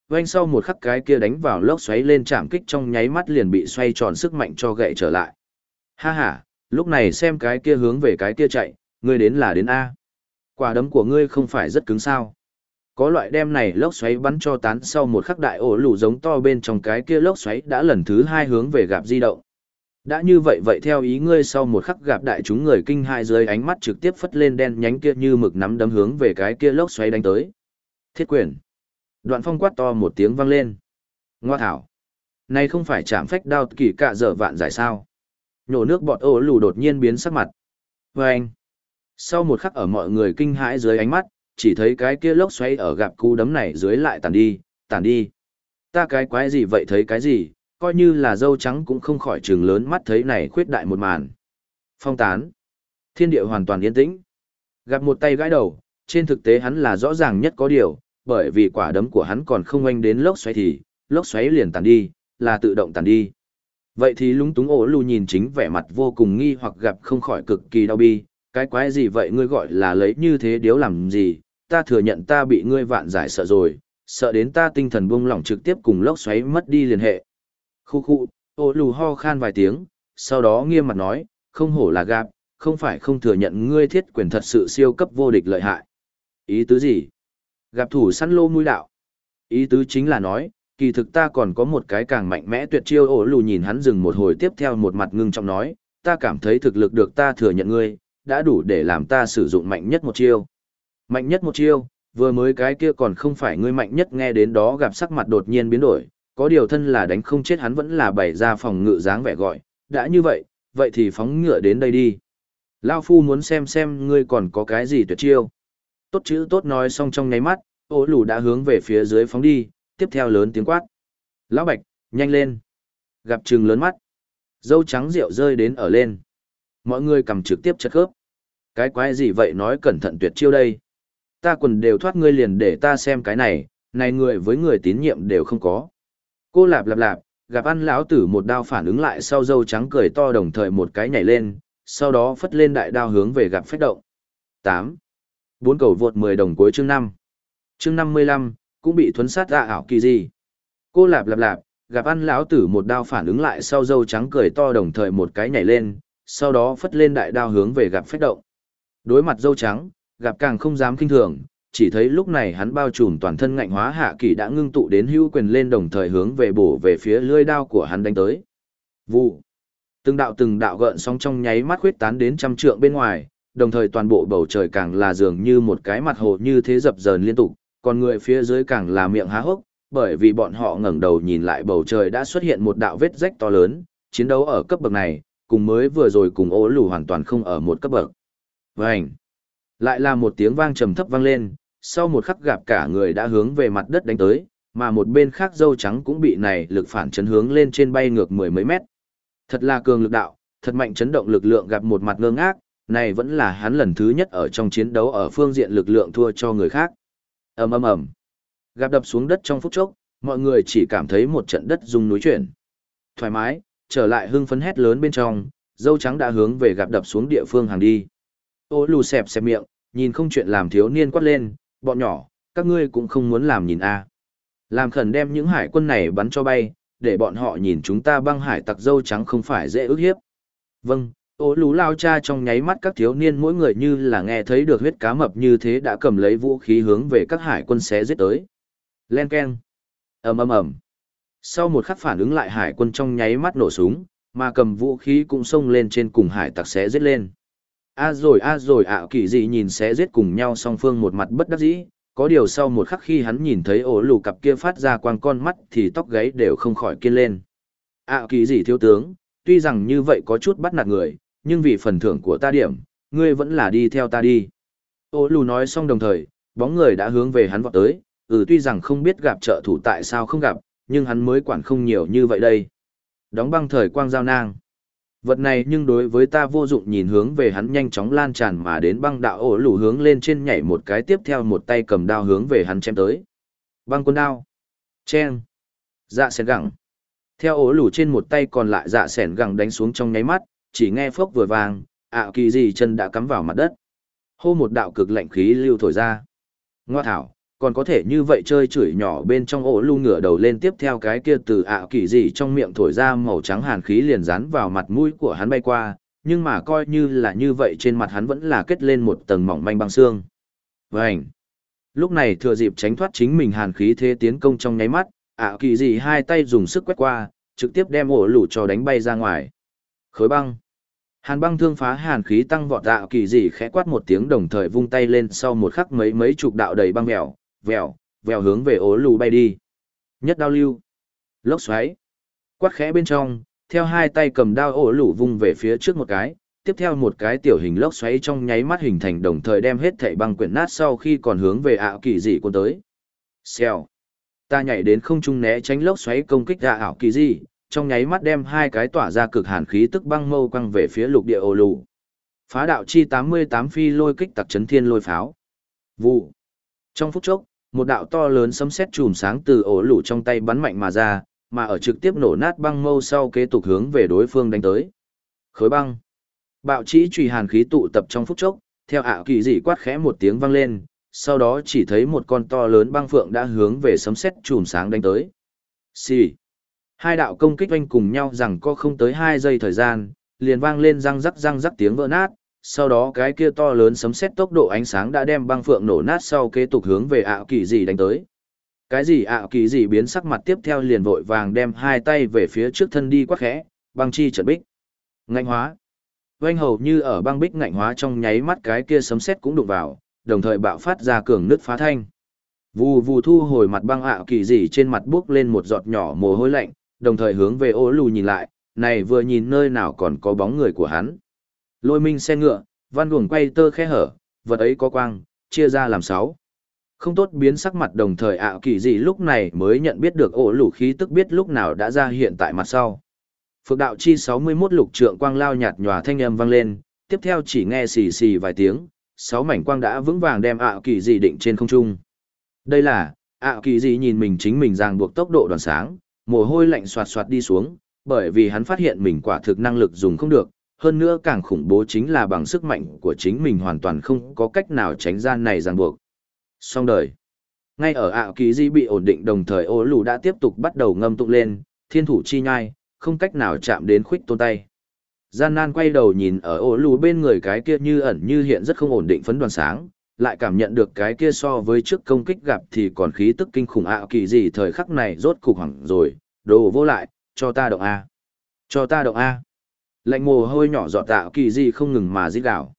[SPEAKER 1] vanh sau một khắc cái kia đánh vào lốc xoáy lên chạm kích trong nháy mắt liền bị xoay tròn sức mạnh cho gậy trở lại. Ha ha, lúc này xem cái kia hướng về cái kia chạy, ngươi đến là đến A. Quả đấm của ngươi không phải rất cứng sao. Có loại đem này lốc xoáy bắn cho tán sau một khắc đại ổ lù giống to bên trong cái kia lốc xoáy đã lần thứ hai hướng về gạp di động. Đã như vậy vậy theo ý ngươi sau một khắc gặp đại chúng người kinh hai dưới ánh mắt trực tiếp phất lên đen nhánh kia như mực nắm đấm hướng về cái kia lốc xoáy đánh tới. Thiết quyền. Đoạn phong quát to một tiếng vang lên. Ngoa thảo. Này không phải chạm phách đao kỳ cạ dở vạn giải sao. Nhổ nước bọt ô lù đột nhiên biến sắc mặt. vâng anh, sau một khắc ở mọi người kinh hãi dưới ánh mắt, chỉ thấy cái kia lốc xoáy ở gặp cú đấm này dưới lại tàn đi, tàn đi. Ta cái quái gì vậy thấy cái gì, coi như là dâu trắng cũng không khỏi trường lớn mắt thấy này khuyết đại một màn. Phong tán. Thiên địa hoàn toàn yên tĩnh. Gặp một tay gãi đầu, trên thực tế hắn là rõ ràng nhất có điều, bởi vì quả đấm của hắn còn không oanh đến lốc xoáy thì, lốc xoáy liền tàn đi, là tự động tàn đi. Vậy thì lúng túng ổ lù nhìn chính vẻ mặt vô cùng nghi hoặc gặp không khỏi cực kỳ đau bi, cái quái gì vậy ngươi gọi là lấy như thế điếu làm gì, ta thừa nhận ta bị ngươi vạn giải sợ rồi, sợ đến ta tinh thần buông lỏng trực tiếp cùng lốc xoáy mất đi liên hệ. Khu khu, ô lù ho khan vài tiếng, sau đó nghiêm mặt nói, không hổ là gạp, không phải không thừa nhận ngươi thiết quyền thật sự siêu cấp vô địch lợi hại. Ý tứ gì? Gặp thủ săn lô mũi đạo. Ý tứ chính là nói, kỳ thực ta còn có một cái càng mạnh mẽ tuyệt chiêu ổ lù nhìn hắn dừng một hồi tiếp theo một mặt ngưng trọng nói, ta cảm thấy thực lực được ta thừa nhận ngươi, đã đủ để làm ta sử dụng mạnh nhất một chiêu. Mạnh nhất một chiêu, vừa mới cái kia còn không phải ngươi mạnh nhất nghe đến đó gặp sắc mặt đột nhiên biến đổi, có điều thân là đánh không chết hắn vẫn là bày ra phòng ngự dáng vẻ gọi, đã như vậy, vậy thì phóng ngựa đến đây đi. Lao phu muốn xem xem ngươi còn có cái gì tuyệt chiêu. Tốt chữ tốt nói xong trong nháy mắt, ố lù đã hướng về phía dưới phóng đi, tiếp theo lớn tiếng quát. Lão Bạch, nhanh lên. Gặp trừng lớn mắt. Dâu trắng rượu rơi đến ở lên. Mọi người cầm trực tiếp chất khớp. Cái quái gì vậy nói cẩn thận tuyệt chiêu đây. Ta quần đều thoát ngươi liền để ta xem cái này, này người với người tín nhiệm đều không có. Cô lạp lạp lạp, gặp ăn lão tử một đao phản ứng lại sau dâu trắng cười to đồng thời một cái nhảy lên, sau đó phất lên đại đao hướng về gặp phách động. 8. Bốn cầu vượt 10 đồng cuối chương 5. Chương 55, cũng bị thuấn sát ra ảo kỳ gì. Cô lạp lạp lạp, gặp ăn lão tử một đao phản ứng lại sau dâu trắng cười to đồng thời một cái nhảy lên, sau đó phất lên đại đao hướng về gặp phách động. Đối mặt dâu trắng, gặp càng không dám kinh thường, chỉ thấy lúc này hắn bao trùm toàn thân ngạnh hóa hạ kỳ đã ngưng tụ đến hữu quyền lên đồng thời hướng về bổ về phía lưỡi đao của hắn đánh tới. Vụ. Từng đạo từng đạo gợn sóng trong nháy mắt khuyết tán đến trăm trượng bên ngoài, đồng thời toàn bộ bầu trời càng là dường như một cái mặt hồ như thế dập dờn liên tục, còn người phía dưới càng là miệng há hốc, bởi vì bọn họ ngẩng đầu nhìn lại bầu trời đã xuất hiện một đạo vết rách to lớn, chiến đấu ở cấp bậc này, cùng mới vừa rồi cùng ố lù hoàn toàn không ở một cấp bậc. Vành! Lại là một tiếng vang trầm thấp vang lên, sau một khắc gặp cả người đã hướng về mặt đất đánh tới, mà một bên khác dâu trắng cũng bị này lực phản chấn hướng lên trên bay ngược mười mấy mét. Thật là cường lực đạo, thật mạnh chấn động lực lượng gặp một mặt ngơ ngác, này vẫn là hắn lần thứ nhất ở trong chiến đấu ở phương diện lực lượng thua cho người khác. ầm ầm ầm, gặp đập xuống đất trong phút chốc, mọi người chỉ cảm thấy một trận đất rung núi chuyển. Thoải mái, trở lại hưng phấn hét lớn bên trong, dâu trắng đã hướng về gặp đập xuống địa phương hàng đi. Ô lù xẹp xẹp miệng, nhìn không chuyện làm thiếu niên quát lên, bọn nhỏ, các ngươi cũng không muốn làm nhìn a Làm khẩn đem những hải quân này bắn cho bay, để bọn họ nhìn chúng ta băng hải tặc dâu trắng không phải dễ ức hiếp. Vâng, ô lú lao cha trong nháy mắt các thiếu niên mỗi người như là nghe thấy được huyết cá mập như thế đã cầm lấy vũ khí hướng về các hải quân xé giết tới. Len keng. ầm ầm ầm. Sau một khắc phản ứng lại hải quân trong nháy mắt nổ súng, mà cầm vũ khí cũng xông lên trên cùng hải tặc xé giết lên. A rồi a rồi ạ kỳ dị nhìn xé giết cùng nhau song phương một mặt bất đắc dĩ, có điều sau một khắc khi hắn nhìn thấy ổ lù cặp kia phát ra quang con mắt thì tóc gáy đều không khỏi kiên lên. ạ kỳ dị thiếu tướng, tuy rằng như vậy có chút bắt nạt người, nhưng vì phần thưởng của ta điểm, ngươi vẫn là đi theo ta đi. Ổ lù nói xong đồng thời, bóng người đã hướng về hắn vọt tới, ừ tuy rằng không biết gặp trợ thủ tại sao không gặp, nhưng hắn mới quản không nhiều như vậy đây. Đóng băng thời quang giao nang. Vật này nhưng đối với ta vô dụng nhìn hướng về hắn nhanh chóng lan tràn mà đến băng đạo ổ lù hướng lên trên nhảy một cái tiếp theo một tay cầm đao hướng về hắn chém tới. Băng quân đao. Chen. Dạ sẻn gẳng. Theo ổ lù trên một tay còn lại dạ sẻn gẳng đánh xuống trong nháy mắt, chỉ nghe phốc vừa vàng, ạ kỳ gì chân đã cắm vào mặt đất. Hô một đạo cực lạnh khí lưu thổi ra. Ngoa thảo, còn có thể như vậy chơi chửi nhỏ bên trong ổ lu ngửa đầu lên tiếp theo cái kia từ ạ kỳ gì trong miệng thổi ra màu trắng hàn khí liền dán vào mặt mũi của hắn bay qua, nhưng mà coi như là như vậy trên mặt hắn vẫn là kết lên một tầng mỏng manh băng xương. Vânh! Lúc này thừa dịp tránh thoát chính mình hàn khí thế tiến công trong nháy mắt, ạ kỳ gì hai tay dùng sức quét qua, trực tiếp đem ổ lũ cho đánh bay ra ngoài. Khối băng! Hàn băng thương phá hàn khí tăng vọt đạo kỳ gì khẽ quát một tiếng đồng thời vung tay lên sau một khắc mấy mấy chục đạo đầy băng mèo, vèo, vèo hướng về ố lù bay đi. Nhất đao lưu. Lốc xoáy. Quát khẽ bên trong, theo hai tay cầm đao ổ lù vung về phía trước một cái, tiếp theo một cái tiểu hình lốc xoáy trong nháy mắt hình thành đồng thời đem hết thảy băng quyển nát sau khi còn hướng về ảo kỳ dị cuốn tới. Xèo. Ta nhảy đến không trung né tránh lốc xoáy công kích ra ảo kỳ dị, trong nháy mắt đem hai cái tỏa ra cực hàn khí tức băng mâu quăng về phía lục địa ổ lù. Phá đạo chi 88 phi lôi kích tặc chấn thiên lôi pháo. Vụ. Trong phút chốc, một đạo to lớn sấm sét chùm sáng từ ổ lũ trong tay bắn mạnh mà ra, mà ở trực tiếp nổ nát băng mâu sau kế tục hướng về đối phương đánh tới. Khối băng. Bạo chỉ trùy hàn khí tụ tập trong phút chốc, theo ảo kỳ dị quát khẽ một tiếng vang lên, sau đó chỉ thấy một con to lớn băng phượng đã hướng về sấm sét chùm sáng đánh tới. Xì. Hai đạo công kích oanh cùng nhau rằng có không tới hai giây thời gian, liền vang lên răng rắc răng rắc tiếng vỡ nát, sau đó cái kia to lớn sấm sét tốc độ ánh sáng đã đem băng phượng nổ nát sau kế tục hướng về ảo kỳ dị đánh tới. Cái gì ảo kỳ dị biến sắc mặt tiếp theo liền vội vàng đem hai tay về phía trước thân đi quát khẽ, băng chi trận bích. Ngạnh hóa. Vành hầu như ở băng bích ngạnh hóa trong nháy mắt cái kia sấm sét cũng đụng vào, đồng thời bạo phát ra cường nứt phá thanh. Vù vù thu hồi mặt băng ảo kỳ dị trên mặt buốc lên một giọt nhỏ mồ hôi lạnh, đồng thời hướng về ô lù nhìn lại, này vừa nhìn nơi nào còn có bóng người của hắn. Lôi minh xe ngựa, văn guồng quay tơ khe hở, vật ấy có quang, chia ra làm sáu. Không tốt biến sắc mặt đồng thời ạ kỳ gì lúc này mới nhận biết được ổ lũ khí tức biết lúc nào đã ra hiện tại mặt sau. Phượng đạo chi 61 lục trượng quang lao nhạt nhòa thanh âm vang lên, tiếp theo chỉ nghe xì xì vài tiếng, sáu mảnh quang đã vững vàng đem ạ kỳ gì định trên không trung. Đây là, ạ kỳ gì nhìn mình chính mình ràng buộc tốc độ đoàn sáng, mồ hôi lạnh soạt soạt đi xuống, bởi vì hắn phát hiện mình quả thực năng lực dùng không được, hơn nữa càng khủng bố chính là bằng sức mạnh của chính mình hoàn toàn không có cách nào tránh gian này ràng buộc. Xong đời. Ngay ở ảo kỳ di bị ổn định đồng thời ô lù đã tiếp tục bắt đầu ngâm tụng lên, thiên thủ chi nhai, không cách nào chạm đến khuyết tôn tay. Gian nan quay đầu nhìn ở ô lù bên người cái kia như ẩn như hiện rất không ổn định phấn đoàn sáng, lại cảm nhận được cái kia so với trước công kích gặp thì còn khí tức kinh khủng ảo kỳ gì thời khắc này rốt cục hẳn rồi, đồ vô lại, cho ta động A. Cho ta động A. Lạnh mồ hôi nhỏ giọt tạo kỳ gì không ngừng mà giết đảo.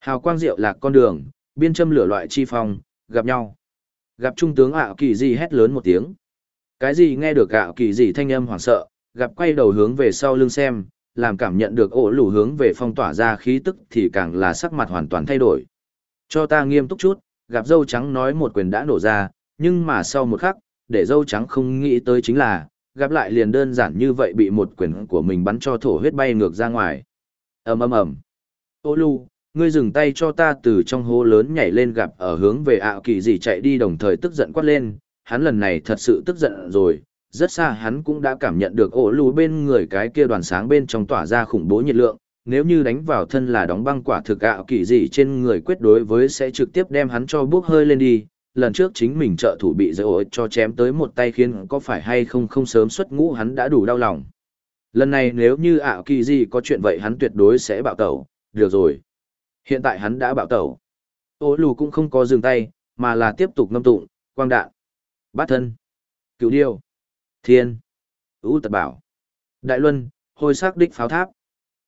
[SPEAKER 1] Hào quang diệu lạc con đường, biên châm lửa loại chi phong, gặp nhau. Gặp trung tướng ảo kỳ gì hét lớn một tiếng. Cái gì nghe được ảo kỳ gì thanh âm hoảng sợ, gặp quay đầu hướng về sau lưng xem, làm cảm nhận được ổ lủ hướng về phong tỏa ra khí tức thì càng là sắc mặt hoàn toàn thay đổi. Cho ta nghiêm túc chút, gặp dâu trắng nói một quyền đã nổ ra, nhưng mà sau một khắc, để dâu trắng không nghĩ tới chính là, gặp lại liền đơn giản như vậy bị một quyền của mình bắn cho thổ huyết bay ngược ra ngoài. ầm ầm ầm. Ô lu, ngươi dừng tay cho ta từ trong hố lớn nhảy lên gặp ở hướng về ảo kỳ gì chạy đi đồng thời tức giận quát lên, hắn lần này thật sự tức giận rồi, rất xa hắn cũng đã cảm nhận được ổ lù bên người cái kia đoàn sáng bên trong tỏa ra khủng bố nhiệt lượng, nếu như đánh vào thân là đóng băng quả thực ảo kỳ gì trên người quyết đối với sẽ trực tiếp đem hắn cho bước hơi lên đi, lần trước chính mình trợ thủ bị dây ổi cho chém tới một tay khiến có phải hay không không sớm xuất ngũ hắn đã đủ đau lòng. Lần này nếu như ảo kỳ gì có chuyện vậy hắn tuyệt đối sẽ bạo tẩu, được rồi. Hiện tại hắn đã bạo tẩu. Ô lù cũng không có dừng tay, mà là tiếp tục ngâm tụng, quang đạn, bát thân, cựu điêu, thiên, ưu tật bảo, đại luân, hôi sắc đích pháo tháp.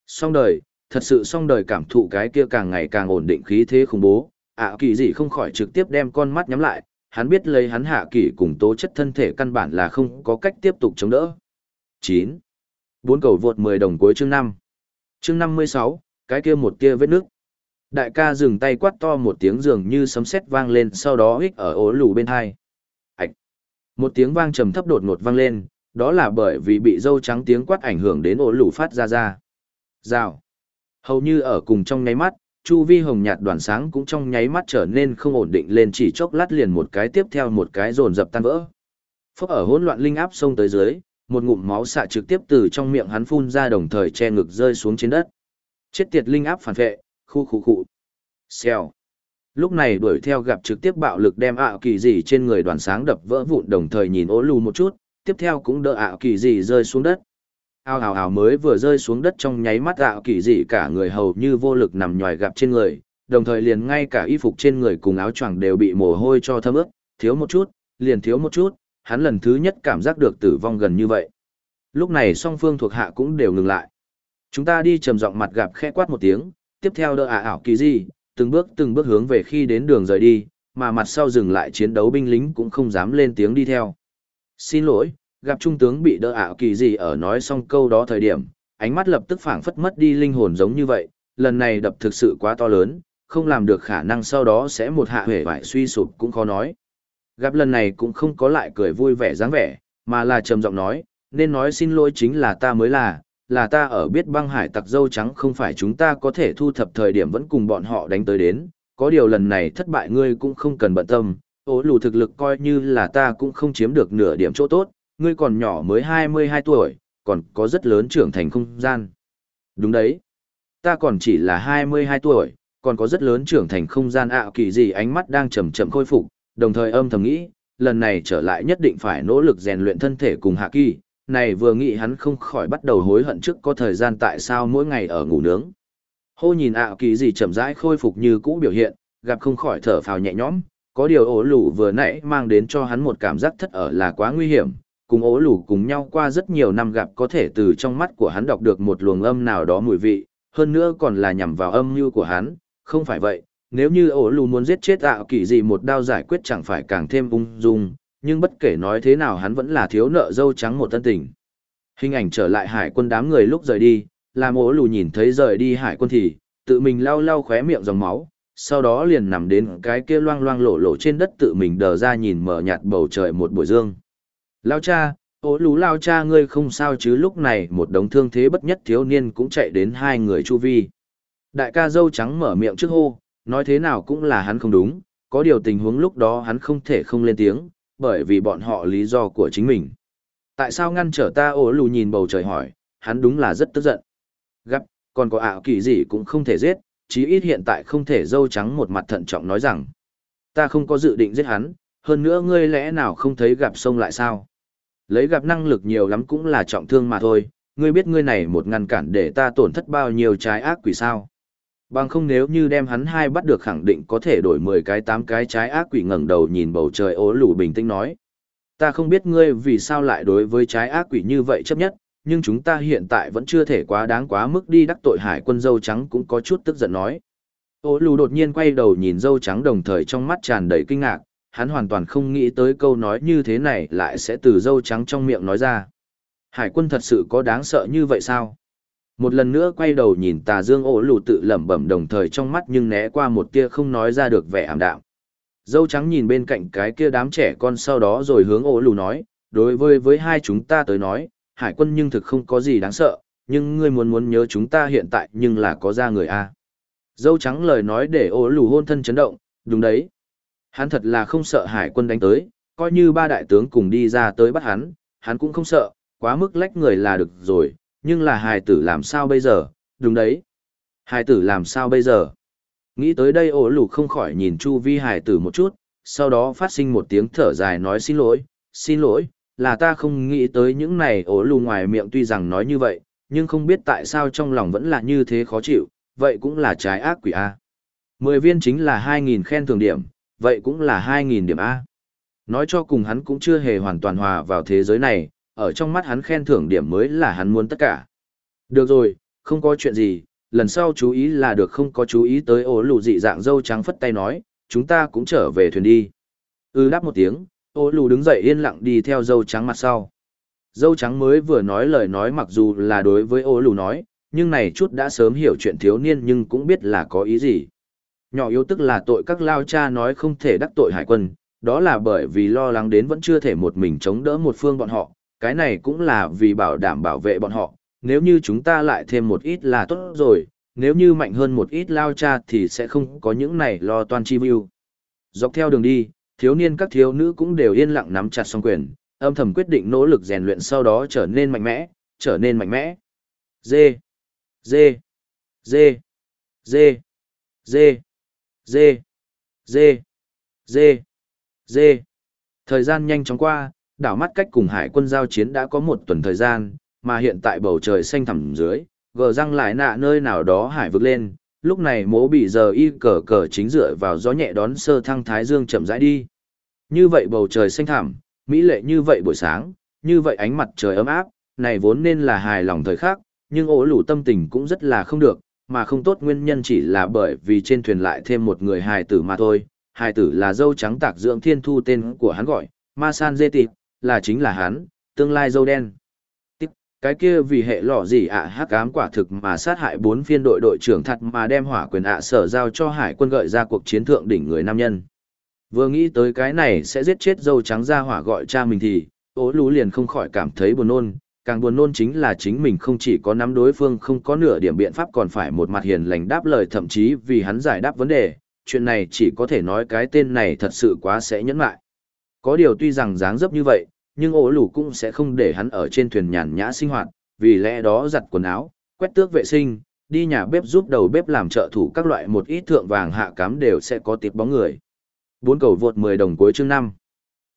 [SPEAKER 1] Song đời, thật sự song đời cảm thụ cái kia càng ngày càng ổn định khí thế khủng bố, ạ kỳ gì không khỏi trực tiếp đem con mắt nhắm lại, hắn biết lấy hắn hạ kỳ cùng tố chất thân thể căn bản là không có cách tiếp tục chống đỡ. 9. Bốn cầu vượt 10 đồng cuối chương 5. Chương 56, cái kia một kia vết nước. Đại ca dừng tay quát to một tiếng dường như sấm sét vang lên sau đó hích ở ố lù bên hai. Ảch! Một tiếng vang trầm thấp đột ngột vang lên, đó là bởi vì bị dâu trắng tiếng quát ảnh hưởng đến ố lù phát ra ra. Rào! Hầu như ở cùng trong nháy mắt, chu vi hồng nhạt đoàn sáng cũng trong nháy mắt trở nên không ổn định lên chỉ chốc lát liền một cái tiếp theo một cái dồn dập tan vỡ. Phốc ở hỗn loạn linh áp xông tới dưới, một ngụm máu xạ trực tiếp từ trong miệng hắn phun ra đồng thời che ngực rơi xuống trên đất. Chết tiệt linh áp phản vệ, khu khu khu. Xèo. Lúc này đuổi theo gặp trực tiếp bạo lực đem ảo kỳ gì trên người đoàn sáng đập vỡ vụn đồng thời nhìn ố lù một chút, tiếp theo cũng đỡ ảo kỳ gì rơi xuống đất. Ao ào ào mới vừa rơi xuống đất trong nháy mắt gạo kỳ dị cả người hầu như vô lực nằm nhòi gặp trên người, đồng thời liền ngay cả y phục trên người cùng áo choàng đều bị mồ hôi cho thấm ướt, thiếu một chút, liền thiếu một chút, hắn lần thứ nhất cảm giác được tử vong gần như vậy. Lúc này song phương thuộc hạ cũng đều ngừng lại. Chúng ta đi trầm giọng mặt gặp khẽ quát một tiếng, tiếp theo đỡ ả ảo kỳ dị, từng bước từng bước hướng về khi đến đường rời đi, mà mặt sau dừng lại chiến đấu binh lính cũng không dám lên tiếng đi theo. Xin lỗi, gặp trung tướng bị đỡ ảo kỳ gì ở nói xong câu đó thời điểm, ánh mắt lập tức phảng phất mất đi linh hồn giống như vậy, lần này đập thực sự quá to lớn, không làm được khả năng sau đó sẽ một hạ hể vải suy sụp cũng khó nói. Gặp lần này cũng không có lại cười vui vẻ dáng vẻ, mà là trầm giọng nói, nên nói xin lỗi chính là ta mới là, là ta ở biết băng hải tặc dâu trắng không phải chúng ta có thể thu thập thời điểm vẫn cùng bọn họ đánh tới đến, có điều lần này thất bại ngươi cũng không cần bận tâm, ố lù thực lực coi như là ta cũng không chiếm được nửa điểm chỗ tốt, ngươi còn nhỏ mới 22 tuổi, còn có rất lớn trưởng thành không gian. Đúng đấy, ta còn chỉ là 22 tuổi, còn có rất lớn trưởng thành không gian. Ạo kỳ gì ánh mắt đang chậm chậm khôi phục, đồng thời âm thầm nghĩ, lần này trở lại nhất định phải nỗ lực rèn luyện thân thể cùng hạ kỳ, này vừa nghĩ hắn không khỏi bắt đầu hối hận trước có thời gian tại sao mỗi ngày ở ngủ nướng. Hô nhìn ạo kỳ gì chậm rãi khôi phục như cũ biểu hiện, gặp không khỏi thở phào nhẹ nhõm, có điều ổ lũ vừa nãy mang đến cho hắn một cảm giác thất ở là quá nguy hiểm, cùng ổ lủ cùng nhau qua rất nhiều năm gặp có thể từ trong mắt của hắn đọc được một luồng âm nào đó mùi vị, hơn nữa còn là nhằm vào âm mưu của hắn, không phải vậy, nếu như ổ lù muốn giết chết ạo kỳ gì một đao giải quyết chẳng phải càng thêm ung dung, nhưng bất kể nói thế nào hắn vẫn là thiếu nợ dâu trắng một tân tình. Hình ảnh trở lại hải quân đám người lúc rời đi, làm ố lù nhìn thấy rời đi hải quân thì, tự mình lau lau khóe miệng dòng máu, sau đó liền nằm đến cái kia loang loang lộ lộ trên đất tự mình đờ ra nhìn mở nhạt bầu trời một buổi dương. Lao cha, ố lú lao cha ngươi không sao chứ lúc này một đống thương thế bất nhất thiếu niên cũng chạy đến hai người chu vi. Đại ca dâu trắng mở miệng trước hô, nói thế nào cũng là hắn không đúng, có điều tình huống lúc đó hắn không thể không lên tiếng, bởi vì bọn họ lý do của chính mình. Tại sao ngăn trở ta ố lù nhìn bầu trời hỏi, hắn đúng là rất tức giận. Gặp, còn có ảo kỳ gì cũng không thể giết, chí ít hiện tại không thể dâu trắng một mặt thận trọng nói rằng. Ta không có dự định giết hắn, hơn nữa ngươi lẽ nào không thấy gặp sông lại sao? Lấy gặp năng lực nhiều lắm cũng là trọng thương mà thôi, ngươi biết ngươi này một ngăn cản để ta tổn thất bao nhiêu trái ác quỷ sao? Bằng không nếu như đem hắn hai bắt được khẳng định có thể đổi 10 cái 8 cái trái ác quỷ ngẩng đầu nhìn bầu trời ố lù bình tĩnh nói. Ta không biết ngươi vì sao lại đối với trái ác quỷ như vậy chấp nhất, nhưng chúng ta hiện tại vẫn chưa thể quá đáng quá mức đi đắc tội hải quân dâu trắng cũng có chút tức giận nói. Ô lù đột nhiên quay đầu nhìn dâu trắng đồng thời trong mắt tràn đầy kinh ngạc, hắn hoàn toàn không nghĩ tới câu nói như thế này lại sẽ từ dâu trắng trong miệng nói ra. Hải quân thật sự có đáng sợ như vậy sao? Một lần nữa quay đầu nhìn tà dương ổ lù tự lẩm bẩm đồng thời trong mắt nhưng né qua một tia không nói ra được vẻ ảm đạm. Dâu trắng nhìn bên cạnh cái kia đám trẻ con sau đó rồi hướng ổ lù nói, đối với với hai chúng ta tới nói, hải quân nhưng thực không có gì đáng sợ, nhưng ngươi muốn muốn nhớ chúng ta hiện tại nhưng là có ra người A. Dâu trắng lời nói để ổ lù hôn thân chấn động, đúng đấy. Hắn thật là không sợ hải quân đánh tới, coi như ba đại tướng cùng đi ra tới bắt hắn, hắn cũng không sợ, quá mức lách người là được rồi, nhưng là hài tử làm sao bây giờ, đúng đấy. Hài tử làm sao bây giờ? Nghĩ tới đây ổ lù không khỏi nhìn chu vi hài tử một chút, sau đó phát sinh một tiếng thở dài nói xin lỗi, xin lỗi, là ta không nghĩ tới những này ổ lù ngoài miệng tuy rằng nói như vậy, nhưng không biết tại sao trong lòng vẫn là như thế khó chịu, vậy cũng là trái ác quỷ A. Mười viên chính là hai nghìn khen thưởng điểm, vậy cũng là hai nghìn điểm A. Nói cho cùng hắn cũng chưa hề hoàn toàn hòa vào thế giới này, ở trong mắt hắn khen thưởng điểm mới là hắn muốn tất cả. Được rồi, không có chuyện gì, lần sau chú ý là được không có chú ý tới ổ lù dị dạng dâu trắng phất tay nói, chúng ta cũng trở về thuyền đi. ư ừ đáp một tiếng, ổ lù đứng dậy yên lặng đi theo dâu trắng mặt sau. Dâu trắng mới vừa nói lời nói mặc dù là đối với ổ lù nói, nhưng này chút đã sớm hiểu chuyện thiếu niên nhưng cũng biết là có ý gì. Nhỏ yếu tức là tội các lao cha nói không thể đắc tội hải quân, đó là bởi vì lo lắng đến vẫn chưa thể một mình chống đỡ một phương bọn họ, cái này cũng là vì bảo đảm bảo vệ bọn họ, nếu như chúng ta lại thêm một ít là tốt rồi, nếu như mạnh hơn một ít lao cha thì sẽ không có những này lo toan chi view. Dọc theo đường đi, thiếu niên các thiếu nữ cũng đều yên lặng nắm chặt song quyền, âm thầm quyết định nỗ lực rèn luyện sau đó trở nên mạnh mẽ, trở nên mạnh mẽ. Dê, dê, dê, dê, dê, dê, dê, dê, dê. Thời gian nhanh chóng qua, đảo mắt cách cùng hải quân giao chiến đã có một tuần thời gian, mà hiện tại bầu trời xanh thẳm dưới, gờ răng lại nạ nơi nào đó hải vực lên, lúc này mố bị giờ y cờ cờ chính dựa vào gió nhẹ đón sơ thăng thái dương chậm rãi đi. Như vậy bầu trời xanh thẳm, mỹ lệ như vậy buổi sáng, như vậy ánh mặt trời ấm áp, này vốn nên là hài lòng thời khắc, nhưng ổ lũ tâm tình cũng rất là không được, mà không tốt nguyên nhân chỉ là bởi vì trên thuyền lại thêm một người hài tử mà thôi. Hài tử là dâu trắng tạc dưỡng thiên thu tên của hắn gọi, Ma San Dê Tịp, là chính là hắn, tương lai dâu đen. Tiếp, cái kia vì hệ lọ gì ạ hắc ám quả thực mà sát hại bốn phiên đội đội trưởng thật mà đem hỏa quyền ạ sở giao cho hải quân gợi ra cuộc chiến thượng đỉnh người nam nhân. Vừa nghĩ tới cái này sẽ giết chết dâu trắng ra hỏa gọi cha mình thì, ố lú liền không khỏi cảm thấy buồn nôn, càng buồn nôn chính là chính mình không chỉ có nắm đối phương không có nửa điểm biện pháp còn phải một mặt hiền lành đáp lời thậm chí vì hắn giải đáp vấn đề, chuyện này chỉ có thể nói cái tên này thật sự quá sẽ nhẫn lại. Có điều tuy rằng dáng dấp như vậy, nhưng ổ lũ cũng sẽ không để hắn ở trên thuyền nhàn nhã sinh hoạt, vì lẽ đó giặt quần áo, quét tước vệ sinh, đi nhà bếp giúp đầu bếp làm trợ thủ các loại một ít thượng vàng hạ cám đều sẽ có tiệp bóng người. Bốn cầu vượt 10 đồng cuối chương 5.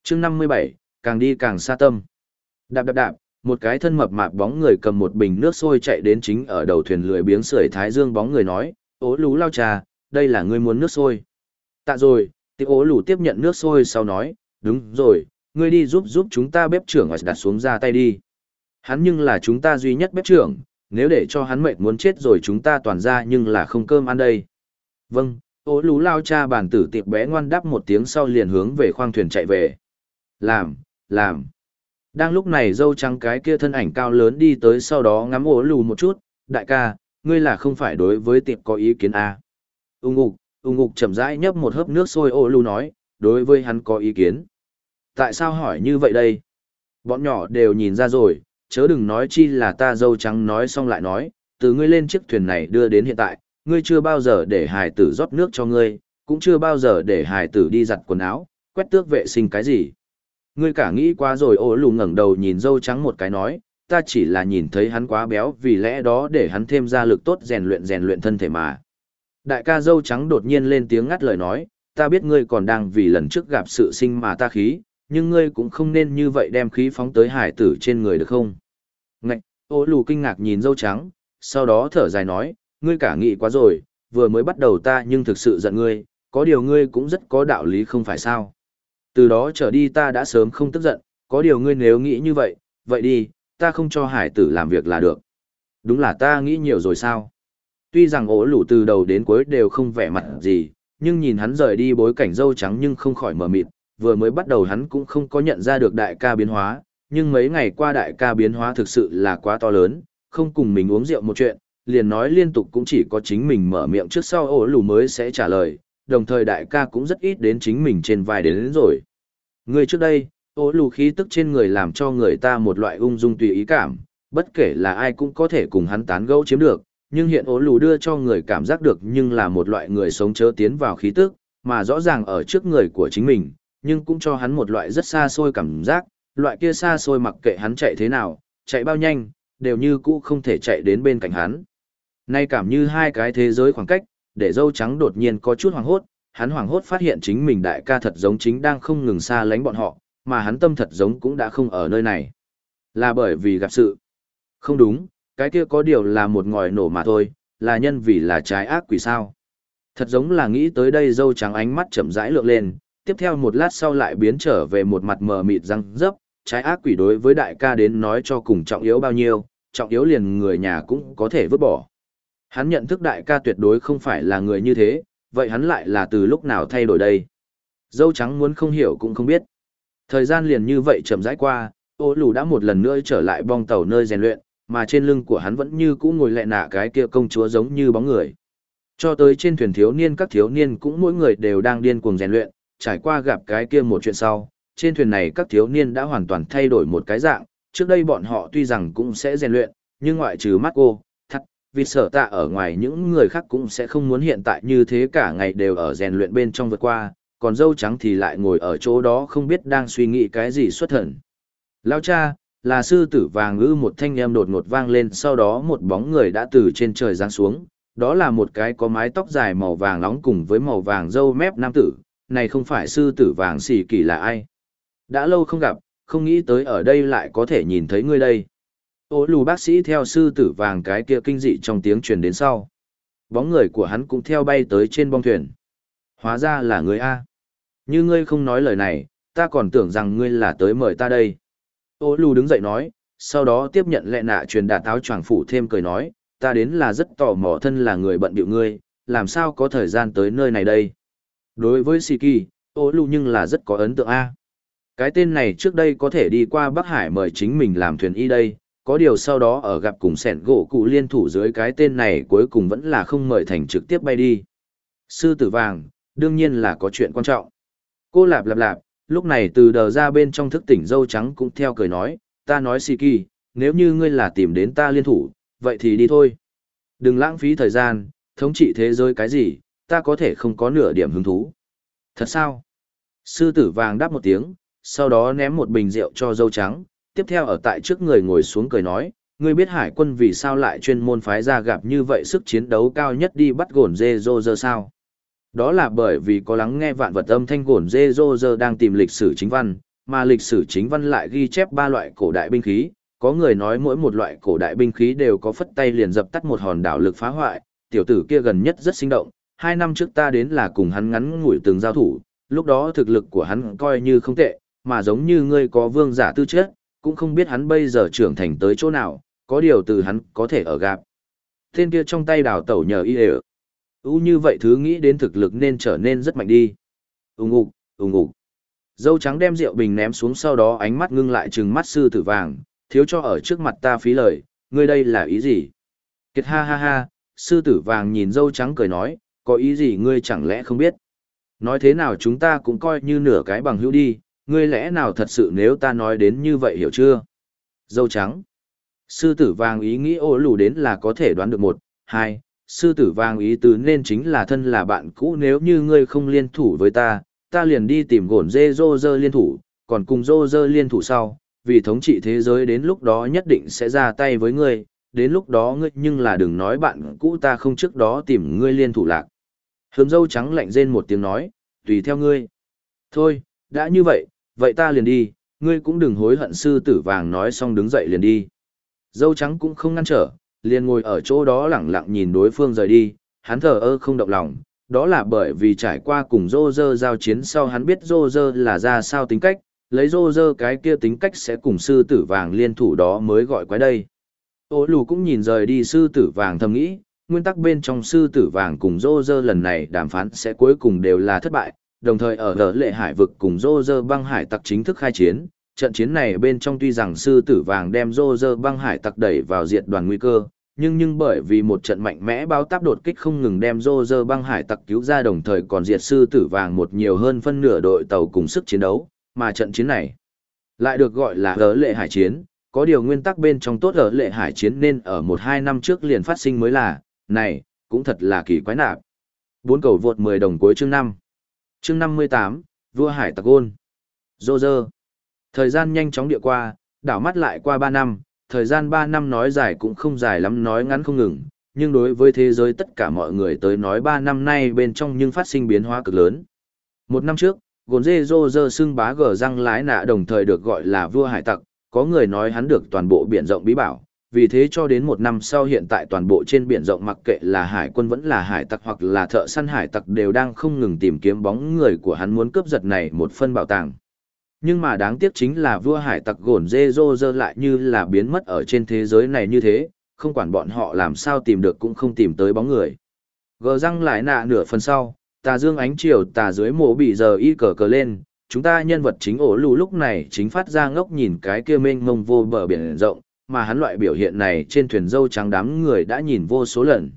[SPEAKER 1] Chương 57, càng đi càng xa tâm. Đạp đạp đạp, một cái thân mập mạp bóng người cầm một bình nước sôi chạy đến chính ở đầu thuyền lười biếng sưởi thái dương bóng người nói, ố lú lao trà, đây là ngươi muốn nước sôi. Tạ rồi, tiệc ố lù tiếp nhận nước sôi sau nói, đúng rồi, ngươi đi giúp giúp chúng ta bếp trưởng đặt xuống ra tay đi. Hắn nhưng là chúng ta duy nhất bếp trưởng, nếu để cho hắn mệt muốn chết rồi chúng ta toàn ra nhưng là không cơm ăn đây. Vâng, ố lú lao cha bản tử tiệc bé ngoan đáp một tiếng sau liền hướng về khoang thuyền chạy về. Làm, làm. Đang lúc này dâu trắng cái kia thân ảnh cao lớn đi tới sau đó ngắm ố lù một chút, đại ca, ngươi là không phải đối với tiệp có ý kiến à. Ung ngục, ung ngục chậm rãi nhấp một hớp nước sôi ô lù nói, đối với hắn có ý kiến. Tại sao hỏi như vậy đây? Bọn nhỏ đều nhìn ra rồi, chớ đừng nói chi là ta dâu trắng nói xong lại nói, từ ngươi lên chiếc thuyền này đưa đến hiện tại, ngươi chưa bao giờ để hải tử rót nước cho ngươi, cũng chưa bao giờ để hải tử đi giặt quần áo, quét tước vệ sinh cái gì. Ngươi cả nghĩ quá rồi ô lù ngẩng đầu nhìn dâu trắng một cái nói, ta chỉ là nhìn thấy hắn quá béo vì lẽ đó để hắn thêm ra lực tốt rèn luyện rèn luyện thân thể mà. Đại ca dâu trắng đột nhiên lên tiếng ngắt lời nói, ta biết ngươi còn đang vì lần trước gặp sự sinh mà ta khí, nhưng ngươi cũng không nên như vậy đem khí phóng tới hải tử trên người được không? Ngạch, ô lù kinh ngạc nhìn dâu trắng, sau đó thở dài nói, ngươi cả nghị quá rồi, vừa mới bắt đầu ta nhưng thực sự giận ngươi, có điều ngươi cũng rất có đạo lý không phải sao. Từ đó trở đi ta đã sớm không tức giận, có điều ngươi nếu nghĩ như vậy, vậy đi, ta không cho hải tử làm việc là được. Đúng là ta nghĩ nhiều rồi sao? Tuy rằng ổ lũ từ đầu đến cuối đều không vẻ mặt gì, nhưng nhìn hắn rời đi bối cảnh dâu trắng nhưng không khỏi mờ mịt, vừa mới bắt đầu hắn cũng không có nhận ra được đại ca biến hóa, nhưng mấy ngày qua đại ca biến hóa thực sự là quá to lớn, không cùng mình uống rượu một chuyện, liền nói liên tục cũng chỉ có chính mình mở miệng trước sau ổ lũ mới sẽ trả lời, đồng thời đại ca cũng rất ít đến chính mình trên vai đến, đến rồi. Người trước đây, ô lù khí tức trên người làm cho người ta một loại ung dung tùy ý cảm, bất kể là ai cũng có thể cùng hắn tán gẫu chiếm được, nhưng hiện ố lù đưa cho người cảm giác được nhưng là một loại người sống chớ tiến vào khí tức, mà rõ ràng ở trước người của chính mình, nhưng cũng cho hắn một loại rất xa xôi cảm giác, loại kia xa xôi mặc kệ hắn chạy thế nào, chạy bao nhanh, đều như cũ không thể chạy đến bên cạnh hắn. Nay cảm như hai cái thế giới khoảng cách, để dâu trắng đột nhiên có chút hoảng hốt, hắn hoảng hốt phát hiện chính mình đại ca thật giống chính đang không ngừng xa lánh bọn họ, mà hắn tâm thật giống cũng đã không ở nơi này. Là bởi vì gặp sự. Không đúng, cái kia có điều là một ngòi nổ mà thôi, là nhân vì là trái ác quỷ sao. Thật giống là nghĩ tới đây dâu trắng ánh mắt chậm rãi lượn lên, tiếp theo một lát sau lại biến trở về một mặt mờ mịt răng dấp, trái ác quỷ đối với đại ca đến nói cho cùng trọng yếu bao nhiêu, trọng yếu liền người nhà cũng có thể vứt bỏ. Hắn nhận thức đại ca tuyệt đối không phải là người như thế, vậy hắn lại là từ lúc nào thay đổi đây? Dâu trắng muốn không hiểu cũng không biết. Thời gian liền như vậy chậm rãi qua, ô lù đã một lần nữa trở lại bong tàu nơi rèn luyện, mà trên lưng của hắn vẫn như cũ ngồi lẹ nạ cái kia công chúa giống như bóng người. Cho tới trên thuyền thiếu niên các thiếu niên cũng mỗi người đều đang điên cuồng rèn luyện, trải qua gặp cái kia một chuyện sau, trên thuyền này các thiếu niên đã hoàn toàn thay đổi một cái dạng, trước đây bọn họ tuy rằng cũng sẽ rèn luyện, nhưng ngoại trừ mắt cô, vì sợ tạ ở ngoài những người khác cũng sẽ không muốn hiện tại như thế cả ngày đều ở rèn luyện bên trong vượt qua, còn dâu trắng thì lại ngồi ở chỗ đó không biết đang suy nghĩ cái gì xuất thần. Lao cha, là sư tử vàng ư một thanh em đột ngột vang lên sau đó một bóng người đã từ trên trời giáng xuống, đó là một cái có mái tóc dài màu vàng nóng cùng với màu vàng râu mép nam tử, này không phải sư tử vàng xì kỳ là ai. Đã lâu không gặp, không nghĩ tới ở đây lại có thể nhìn thấy ngươi đây. Ô lù bác sĩ theo sư tử vàng cái kia kinh dị trong tiếng truyền đến sau. Bóng người của hắn cũng theo bay tới trên bong thuyền. Hóa ra là người A. Như ngươi không nói lời này, ta còn tưởng rằng ngươi là tới mời ta đây. Ô lù đứng dậy nói, sau đó tiếp nhận lệ nạ truyền đạt áo choàng phủ thêm cười nói, ta đến là rất tò mò thân là người bận điệu ngươi, làm sao có thời gian tới nơi này đây. Đối với Siki, ô lù nhưng là rất có ấn tượng A. Cái tên này trước đây có thể đi qua Bắc Hải mời chính mình làm thuyền y đây, có điều sau đó ở gặp cùng sẻn gỗ cụ liên thủ dưới cái tên này cuối cùng vẫn là không mời thành trực tiếp bay đi. Sư tử vàng, đương nhiên là có chuyện quan trọng. Cô lạp lạp lạp, lúc này từ đờ ra bên trong thức tỉnh dâu trắng cũng theo cười nói, ta nói xì kỳ, nếu như ngươi là tìm đến ta liên thủ, vậy thì đi thôi. Đừng lãng phí thời gian, thống trị thế giới cái gì, ta có thể không có nửa điểm hứng thú. Thật sao? Sư tử vàng đáp một tiếng, sau đó ném một bình rượu cho dâu trắng, tiếp theo ở tại trước người ngồi xuống cười nói, ngươi biết hải quân vì sao lại chuyên môn phái ra gặp như vậy sức chiến đấu cao nhất đi bắt gồn dê dô dơ sao? Đó là bởi vì có lắng nghe vạn vật âm thanh gồn dê dô dơ đang tìm lịch sử chính văn, mà lịch sử chính văn lại ghi chép ba loại cổ đại binh khí, có người nói mỗi một loại cổ đại binh khí đều có phất tay liền dập tắt một hòn đảo lực phá hoại, tiểu tử kia gần nhất rất sinh động, hai năm trước ta đến là cùng hắn ngắn ngủi từng giao thủ, lúc đó thực lực của hắn coi như không tệ, mà giống như ngươi có vương giả tư chất, cũng không biết hắn bây giờ trưởng thành tới chỗ nào, có điều từ hắn có thể ở gặp. Tên kia trong tay đào tẩu nhờ y đều. U như vậy thứ nghĩ đến thực lực nên trở nên rất mạnh đi. Úng ục, úng ục. Dâu trắng đem rượu bình ném xuống sau đó ánh mắt ngưng lại trừng mắt sư tử vàng, thiếu cho ở trước mặt ta phí lời, ngươi đây là ý gì? Kiệt ha ha ha, sư tử vàng nhìn dâu trắng cười nói, có ý gì ngươi chẳng lẽ không biết? Nói thế nào chúng ta cũng coi như nửa cái bằng hữu đi, ngươi lẽ nào thật sự nếu ta nói đến như vậy hiểu chưa? Dâu trắng. Sư tử vàng ý nghĩ ô lù đến là có thể đoán được một, hai, sư tử vàng ý tứ nên chính là thân là bạn cũ nếu như ngươi không liên thủ với ta, ta liền đi tìm gổn dê dô dơ liên thủ, còn cùng dô dơ liên thủ sau, vì thống trị thế giới đến lúc đó nhất định sẽ ra tay với ngươi, đến lúc đó ngươi nhưng là đừng nói bạn cũ ta không trước đó tìm ngươi liên thủ lạc. Hướng dâu trắng lạnh rên một tiếng nói, tùy theo ngươi. Thôi, đã như vậy, vậy ta liền đi, ngươi cũng đừng hối hận sư tử vàng nói xong đứng dậy liền đi. Dâu trắng cũng không ngăn trở, liền ngồi ở chỗ đó lẳng lặng nhìn đối phương rời đi, hắn thờ ơ không động lòng, đó là bởi vì trải qua cùng rô rơ giao chiến sau hắn biết rô rơ là ra sao tính cách, lấy rô rơ cái kia tính cách sẽ cùng sư tử vàng liên thủ đó mới gọi quái đây. Ô lù cũng nhìn rời đi sư tử vàng thầm nghĩ, nguyên tắc bên trong sư tử vàng cùng rô rơ lần này đàm phán sẽ cuối cùng đều là thất bại, đồng thời ở gỡ lệ hải vực cùng dô dơ băng hải tặc chính thức khai chiến. Trận chiến này bên trong tuy rằng sư tử vàng đem dô dơ băng hải tặc đẩy vào diện đoàn nguy cơ, nhưng nhưng bởi vì một trận mạnh mẽ báo táp đột kích không ngừng đem dô dơ băng hải tặc cứu ra đồng thời còn diệt sư tử vàng một nhiều hơn phân nửa đội tàu cùng sức chiến đấu, mà trận chiến này lại được gọi là gỡ lệ hải chiến, có điều nguyên tắc bên trong tốt gỡ lệ hải chiến nên ở một hai năm trước liền phát sinh mới là, này, cũng thật là kỳ quái nạp. Bốn cầu vượt 10 đồng cuối chương 5. Chương 58, vua hải tặc ôn. Dô dơ. Thời gian nhanh chóng địa qua, đảo mắt lại qua 3 năm, thời gian 3 năm nói dài cũng không dài lắm nói ngắn không ngừng, nhưng đối với thế giới tất cả mọi người tới nói 3 năm nay bên trong nhưng phát sinh biến hóa cực lớn. Một năm trước, gồn dê dô dơ xưng bá gờ răng lái nạ đồng thời được gọi là vua hải tặc, có người nói hắn được toàn bộ biển rộng bí bảo, vì thế cho đến một năm sau hiện tại toàn bộ trên biển rộng mặc kệ là hải quân vẫn là hải tặc hoặc là thợ săn hải tặc đều đang không ngừng tìm kiếm bóng người của hắn muốn cướp giật này một phân bảo tàng. Nhưng mà đáng tiếc chính là vua hải tặc gồn dê dô dơ lại như là biến mất ở trên thế giới này như thế, không quản bọn họ làm sao tìm được cũng không tìm tới bóng người. Gờ răng lại nạ nửa phần sau, tà dương ánh chiều tà dưới mộ bị giờ y cờ cờ lên, chúng ta nhân vật chính ổ lù lúc này chính phát ra ngốc nhìn cái kia mênh mông vô bờ biển rộng, mà hắn loại biểu hiện này trên thuyền dâu trắng đám người đã nhìn vô số lần.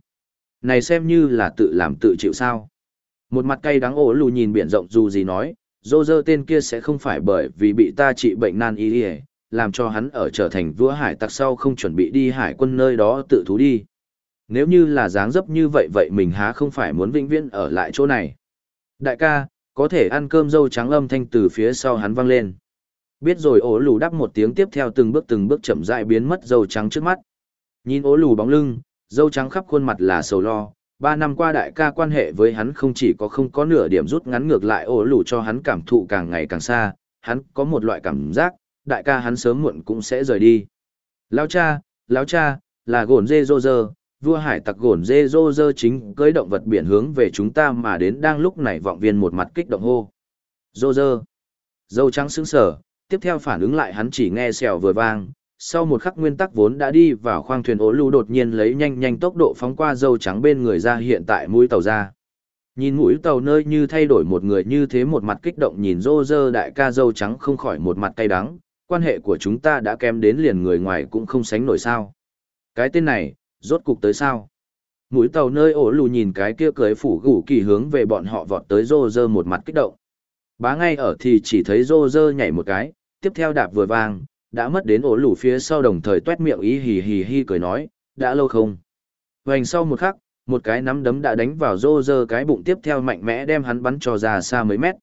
[SPEAKER 1] Này xem như là tự làm tự chịu sao. Một mặt cay đắng ổ lù nhìn biển rộng dù gì nói, dô dơ tên kia sẽ không phải bởi vì bị ta trị bệnh nan y làm cho hắn ở trở thành vua hải tặc sau không chuẩn bị đi hải quân nơi đó tự thú đi. Nếu như là dáng dấp như vậy vậy mình há không phải muốn vĩnh viễn ở lại chỗ này. Đại ca, có thể ăn cơm dâu trắng âm thanh từ phía sau hắn vang lên. Biết rồi ố lù đắp một tiếng tiếp theo từng bước từng bước chậm rãi biến mất dâu trắng trước mắt. Nhìn ố lù bóng lưng, dâu trắng khắp khuôn mặt là sầu lo. Ba năm qua đại ca quan hệ với hắn không chỉ có không có nửa điểm rút ngắn ngược lại ố lù cho hắn cảm thụ càng ngày càng xa, hắn có một loại cảm giác, đại ca hắn sớm muộn cũng sẽ rời đi. Lão cha, lão cha, là gồn dê dô dơ vua hải tặc gồn dê dô dơ chính cưới động vật biển hướng về chúng ta mà đến đang lúc này vọng viên một mặt kích động hô. dô dơ Dâu trắng sững sở, tiếp theo phản ứng lại hắn chỉ nghe xèo vừa vang, sau một khắc nguyên tắc vốn đã đi vào khoang thuyền ố lưu đột nhiên lấy nhanh nhanh tốc độ phóng qua dâu trắng bên người ra hiện tại mũi tàu ra. Nhìn mũi tàu nơi như thay đổi một người như thế một mặt kích động nhìn rô rơ đại ca dâu trắng không khỏi một mặt cay đắng, quan hệ của chúng ta đã kém đến liền người ngoài cũng không sánh nổi sao. Cái tên này, rốt cục tới sao? Mũi tàu nơi ổ lù nhìn cái kia cưới phủ gủ kỳ hướng về bọn họ vọt tới rô rơ một mặt kích động. Bá ngay ở thì chỉ thấy rô rơ nhảy một cái, tiếp theo đạp vừa vang, đã mất đến ổ lũ phía sau đồng thời tuét miệng ý hì hì hì cười nói, đã lâu không? Hoành sau một khắc, một cái nắm đấm đã đánh vào rô rơ cái bụng tiếp theo mạnh mẽ đem hắn bắn cho ra xa mấy mét.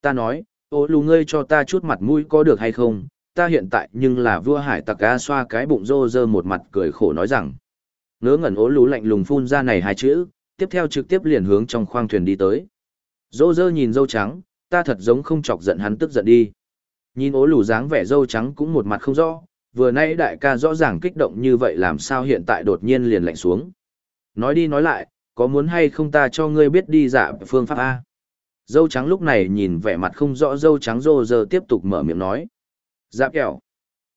[SPEAKER 1] Ta nói, ổ lù ngươi cho ta chút mặt mũi có được hay không? Ta hiện tại nhưng là vua hải tặc a xoa cái bụng rô rơ một mặt cười khổ nói rằng. Ngớ ngẩn ố lù lạnh lùng phun ra này hai chữ, tiếp theo trực tiếp liền hướng trong khoang thuyền đi tới. Rô rơ nhìn dâu trắng, ta thật giống không chọc giận hắn tức giận đi. Nhìn ố lù dáng vẻ dâu trắng cũng một mặt không rõ, vừa nay đại ca rõ ràng kích động như vậy làm sao hiện tại đột nhiên liền lạnh xuống. Nói đi nói lại, có muốn hay không ta cho ngươi biết đi dạ phương pháp A. Dâu trắng lúc này nhìn vẻ mặt không rõ dâu trắng rô rơ tiếp tục mở miệng nói. Dạ kẹo.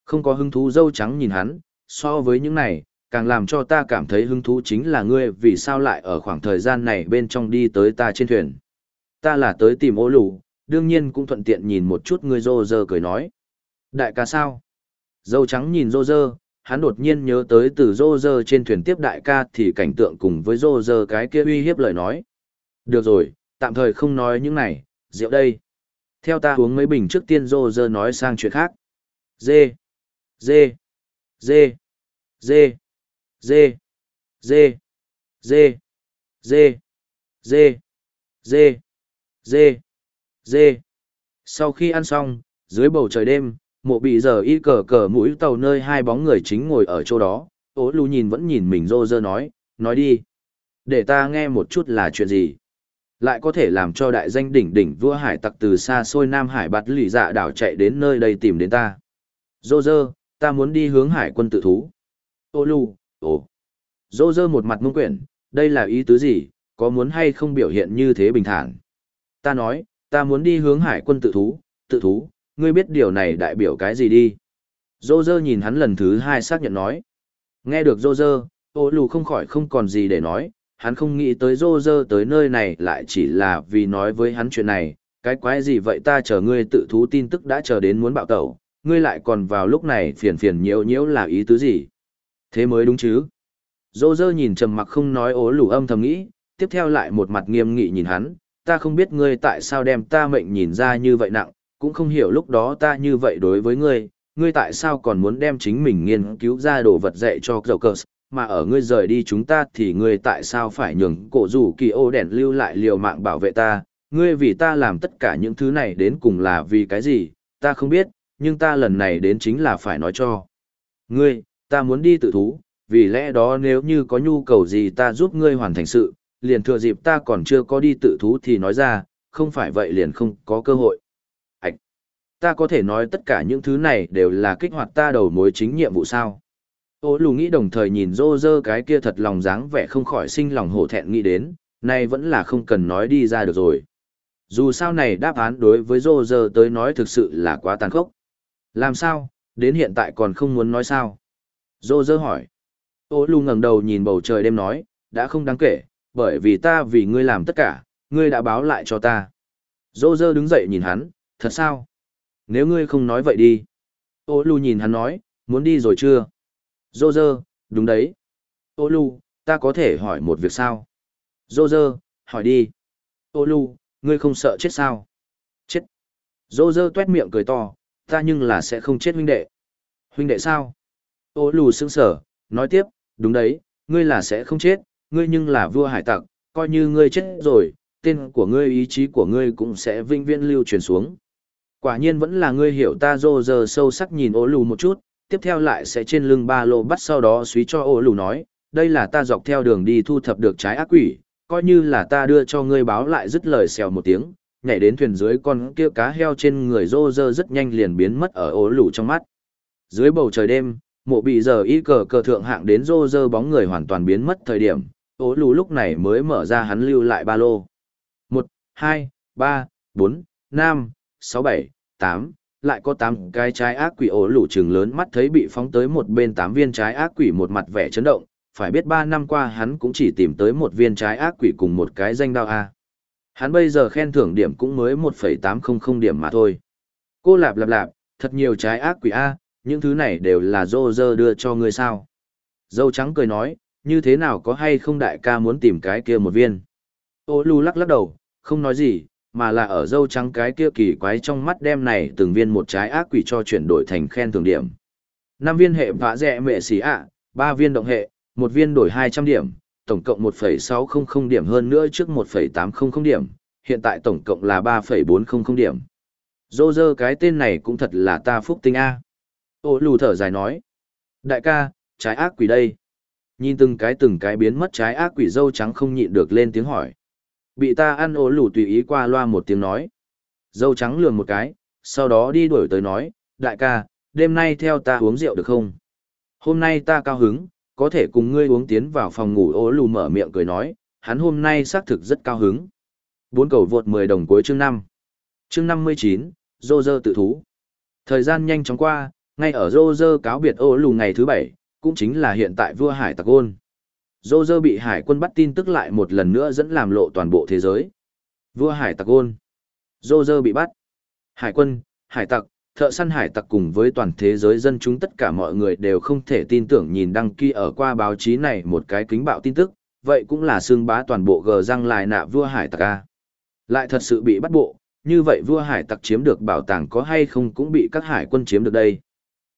[SPEAKER 1] Không có hứng thú dâu trắng nhìn hắn, so với những này, càng làm cho ta cảm thấy hứng thú chính là ngươi vì sao lại ở khoảng thời gian này bên trong đi tới ta trên thuyền. Ta là tới tìm ô lù, đương nhiên cũng thuận tiện nhìn một chút ngươi rô rơ cười nói. Đại ca sao? Dâu trắng nhìn rô rơ, hắn đột nhiên nhớ tới từ rô rơ trên thuyền tiếp đại ca thì cảnh tượng cùng với rô rơ cái kia uy hiếp lời nói. Được rồi, tạm thời không nói những này, rượu đây. Theo ta uống mấy bình trước tiên rô rơ nói sang chuyện khác. Dê, dê, dê, dê, dê, dê, dê, dê, dê, dê, dê, dê. Sau khi ăn xong, dưới bầu trời đêm, mộ bị giờ y cờ cờ mũi tàu nơi hai bóng người chính ngồi ở chỗ đó, ố lù nhìn vẫn nhìn mình rô rơ nói, nói đi. Để ta nghe một chút là chuyện gì. Lại có thể làm cho đại danh đỉnh đỉnh vua hải tặc từ xa xôi Nam Hải bạt lì dạ đảo chạy đến nơi đây tìm đến ta. Rô rơ, ta muốn đi hướng hải quân tự thú. Ô lù, ồ. Rô rơ một mặt mông quyển, đây là ý tứ gì, có muốn hay không biểu hiện như thế bình thản. Ta nói, ta muốn đi hướng hải quân tự thú, tự thú, ngươi biết điều này đại biểu cái gì đi. Dô dơ nhìn hắn lần thứ hai xác nhận nói. Nghe được dô dơ, ô lù không khỏi không còn gì để nói, hắn không nghĩ tới dô dơ tới nơi này lại chỉ là vì nói với hắn chuyện này, cái quái gì vậy ta chờ ngươi tự thú tin tức đã chờ đến muốn bạo tẩu, ngươi lại còn vào lúc này phiền phiền nhiễu nhiễu là ý tứ gì. Thế mới đúng chứ. Dô dơ nhìn trầm mặc không nói ố lù âm thầm nghĩ, tiếp theo lại một mặt nghiêm nghị nhìn hắn, ta không biết ngươi tại sao đem ta mệnh nhìn ra như vậy nặng, cũng không hiểu lúc đó ta như vậy đối với ngươi, ngươi tại sao còn muốn đem chính mình nghiên cứu ra đồ vật dạy cho Jokers, mà ở ngươi rời đi chúng ta thì ngươi tại sao phải nhường cổ rủ kỳ ô đèn lưu lại liều mạng bảo vệ ta, ngươi vì ta làm tất cả những thứ này đến cùng là vì cái gì, ta không biết, nhưng ta lần này đến chính là phải nói cho. Ngươi, ta muốn đi tự thú, vì lẽ đó nếu như có nhu cầu gì ta giúp ngươi hoàn thành sự, liền thừa dịp ta còn chưa có đi tự thú thì nói ra, không phải vậy liền không có cơ hội. Ảch! Ta có thể nói tất cả những thứ này đều là kích hoạt ta đầu mối chính nhiệm vụ sao. Ô lù nghĩ đồng thời nhìn rô rơ cái kia thật lòng dáng vẻ không khỏi sinh lòng hổ thẹn nghĩ đến, nay vẫn là không cần nói đi ra được rồi. Dù sao này đáp án đối với rô rơ tới nói thực sự là quá tàn khốc. Làm sao, đến hiện tại còn không muốn nói sao? Rô rơ hỏi. Ô lù ngẩng đầu nhìn bầu trời đêm nói, đã không đáng kể, bởi vì ta vì ngươi làm tất cả, ngươi đã báo lại cho ta. Dô dơ đứng dậy nhìn hắn, thật sao? Nếu ngươi không nói vậy đi. Ô lù nhìn hắn nói, muốn đi rồi chưa? Dô dơ, đúng đấy. Ô lù, ta có thể hỏi một việc sao? Dô dơ, hỏi đi. Ô lù, ngươi không sợ chết sao? Chết. Dô dơ tuét miệng cười to, ta nhưng là sẽ không chết huynh đệ. Huynh đệ sao? Ô lù sững sở, nói tiếp, đúng đấy, ngươi là sẽ không chết, ngươi nhưng là vua hải tặc, coi như ngươi chết rồi, tên của ngươi ý chí của ngươi cũng sẽ vinh viễn lưu truyền xuống. Quả nhiên vẫn là ngươi hiểu ta rô giờ sâu sắc nhìn ố lù một chút, tiếp theo lại sẽ trên lưng ba lô bắt sau đó suý cho ố lù nói, đây là ta dọc theo đường đi thu thập được trái ác quỷ, coi như là ta đưa cho ngươi báo lại dứt lời xèo một tiếng, nhảy đến thuyền dưới con kia cá heo trên người rô rơ rất nhanh liền biến mất ở ố lù trong mắt. Dưới bầu trời đêm, mộ bị giờ y cờ cờ thượng hạng đến rô rơ bóng người hoàn toàn biến mất thời điểm, ố lù lúc này mới mở ra hắn lưu lại ba lô. Một, hai, ba, bốn, năm, sáu, bảy, tám, lại có tám cái trái ác quỷ ố lù trừng lớn mắt thấy bị phóng tới một bên tám viên trái ác quỷ một mặt vẻ chấn động, phải biết ba năm qua hắn cũng chỉ tìm tới một viên trái ác quỷ cùng một cái danh đao A. Hắn bây giờ khen thưởng điểm cũng mới 1,800 điểm mà thôi. Cô lạp lạp lạp, thật nhiều trái ác quỷ A, những thứ này đều là dô dơ đưa cho ngươi sao. Dâu trắng cười nói, như thế nào có hay không đại ca muốn tìm cái kia một viên. Ô lù lắc lắc đầu, không nói gì, mà là ở dâu trắng cái kia kỳ quái trong mắt đem này từng viên một trái ác quỷ cho chuyển đổi thành khen thường điểm. năm viên hệ vã rẻ mệ xỉ ạ, ba viên động hệ, một viên đổi 200 điểm, tổng cộng 1,600 điểm hơn nữa trước 1,800 điểm, hiện tại tổng cộng là 3,400 điểm. Dô dơ cái tên này cũng thật là ta phúc tinh A. Ô lù thở dài nói. Đại ca, trái ác quỷ đây. Nhìn từng cái từng cái biến mất trái ác quỷ dâu trắng không nhịn được lên tiếng hỏi. Bị ta ăn ố lù tùy ý qua loa một tiếng nói. Dâu trắng lườn một cái, sau đó đi đuổi tới nói, đại ca, đêm nay theo ta uống rượu được không? Hôm nay ta cao hứng, có thể cùng ngươi uống tiến vào phòng ngủ ố lù mở miệng cười nói, hắn hôm nay xác thực rất cao hứng. Bốn cầu vượt 10 đồng cuối chương 5. Chương 59, Rô dơ tự thú. Thời gian nhanh chóng qua, ngay ở Rô dơ cáo biệt ố lù ngày thứ bảy, cũng chính là hiện tại vua hải tặc ôn. Dô dơ bị hải quân bắt tin tức lại một lần nữa dẫn làm lộ toàn bộ thế giới. Vua hải tặc ôn. Dô dơ bị bắt. Hải quân, hải tặc, thợ săn hải tặc cùng với toàn thế giới dân chúng tất cả mọi người đều không thể tin tưởng nhìn đăng ký ở qua báo chí này một cái kính bạo tin tức, vậy cũng là xương bá toàn bộ gờ răng lại nạ vua hải tặc A. Lại thật sự bị bắt bộ, như vậy vua hải tặc chiếm được bảo tàng có hay không cũng bị các hải quân chiếm được đây.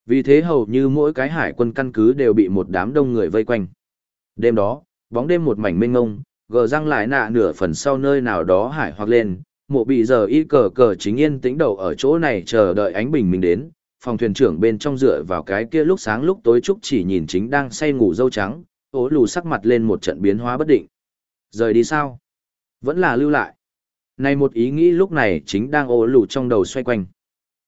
[SPEAKER 1] Vì thế hầu như mỗi cái hải quân căn cứ đều bị một đám đông người vây quanh. Đêm đó, bóng đêm một mảnh mênh ngông, gờ răng lại nạ nửa phần sau nơi nào đó hải hoặc lên, mộ bị giờ y cờ cờ chính yên tĩnh đầu ở chỗ này chờ đợi ánh bình minh đến, phòng thuyền trưởng bên trong dựa vào cái kia lúc sáng lúc tối trúc chỉ nhìn chính đang say ngủ dâu trắng, ố lù sắc mặt lên một trận biến hóa bất định. Rời đi sao? Vẫn là lưu lại. Này một ý nghĩ lúc này chính đang ố lù trong đầu xoay quanh.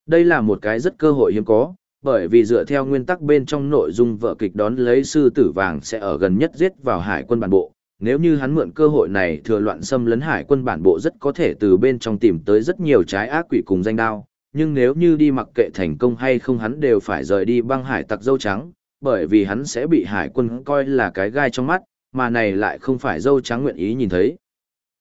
[SPEAKER 1] Đây là một cái rất cơ hội hiếm có, bởi vì dựa theo nguyên tắc bên trong nội dung vợ kịch đón lấy sư tử vàng sẽ ở gần nhất giết vào hải quân bản bộ. Nếu như hắn mượn cơ hội này thừa loạn xâm lấn hải quân bản bộ rất có thể từ bên trong tìm tới rất nhiều trái ác quỷ cùng danh đao, nhưng nếu như đi mặc kệ thành công hay không hắn đều phải rời đi băng hải tặc dâu trắng, bởi vì hắn sẽ bị hải quân coi là cái gai trong mắt, mà này lại không phải dâu trắng nguyện ý nhìn thấy.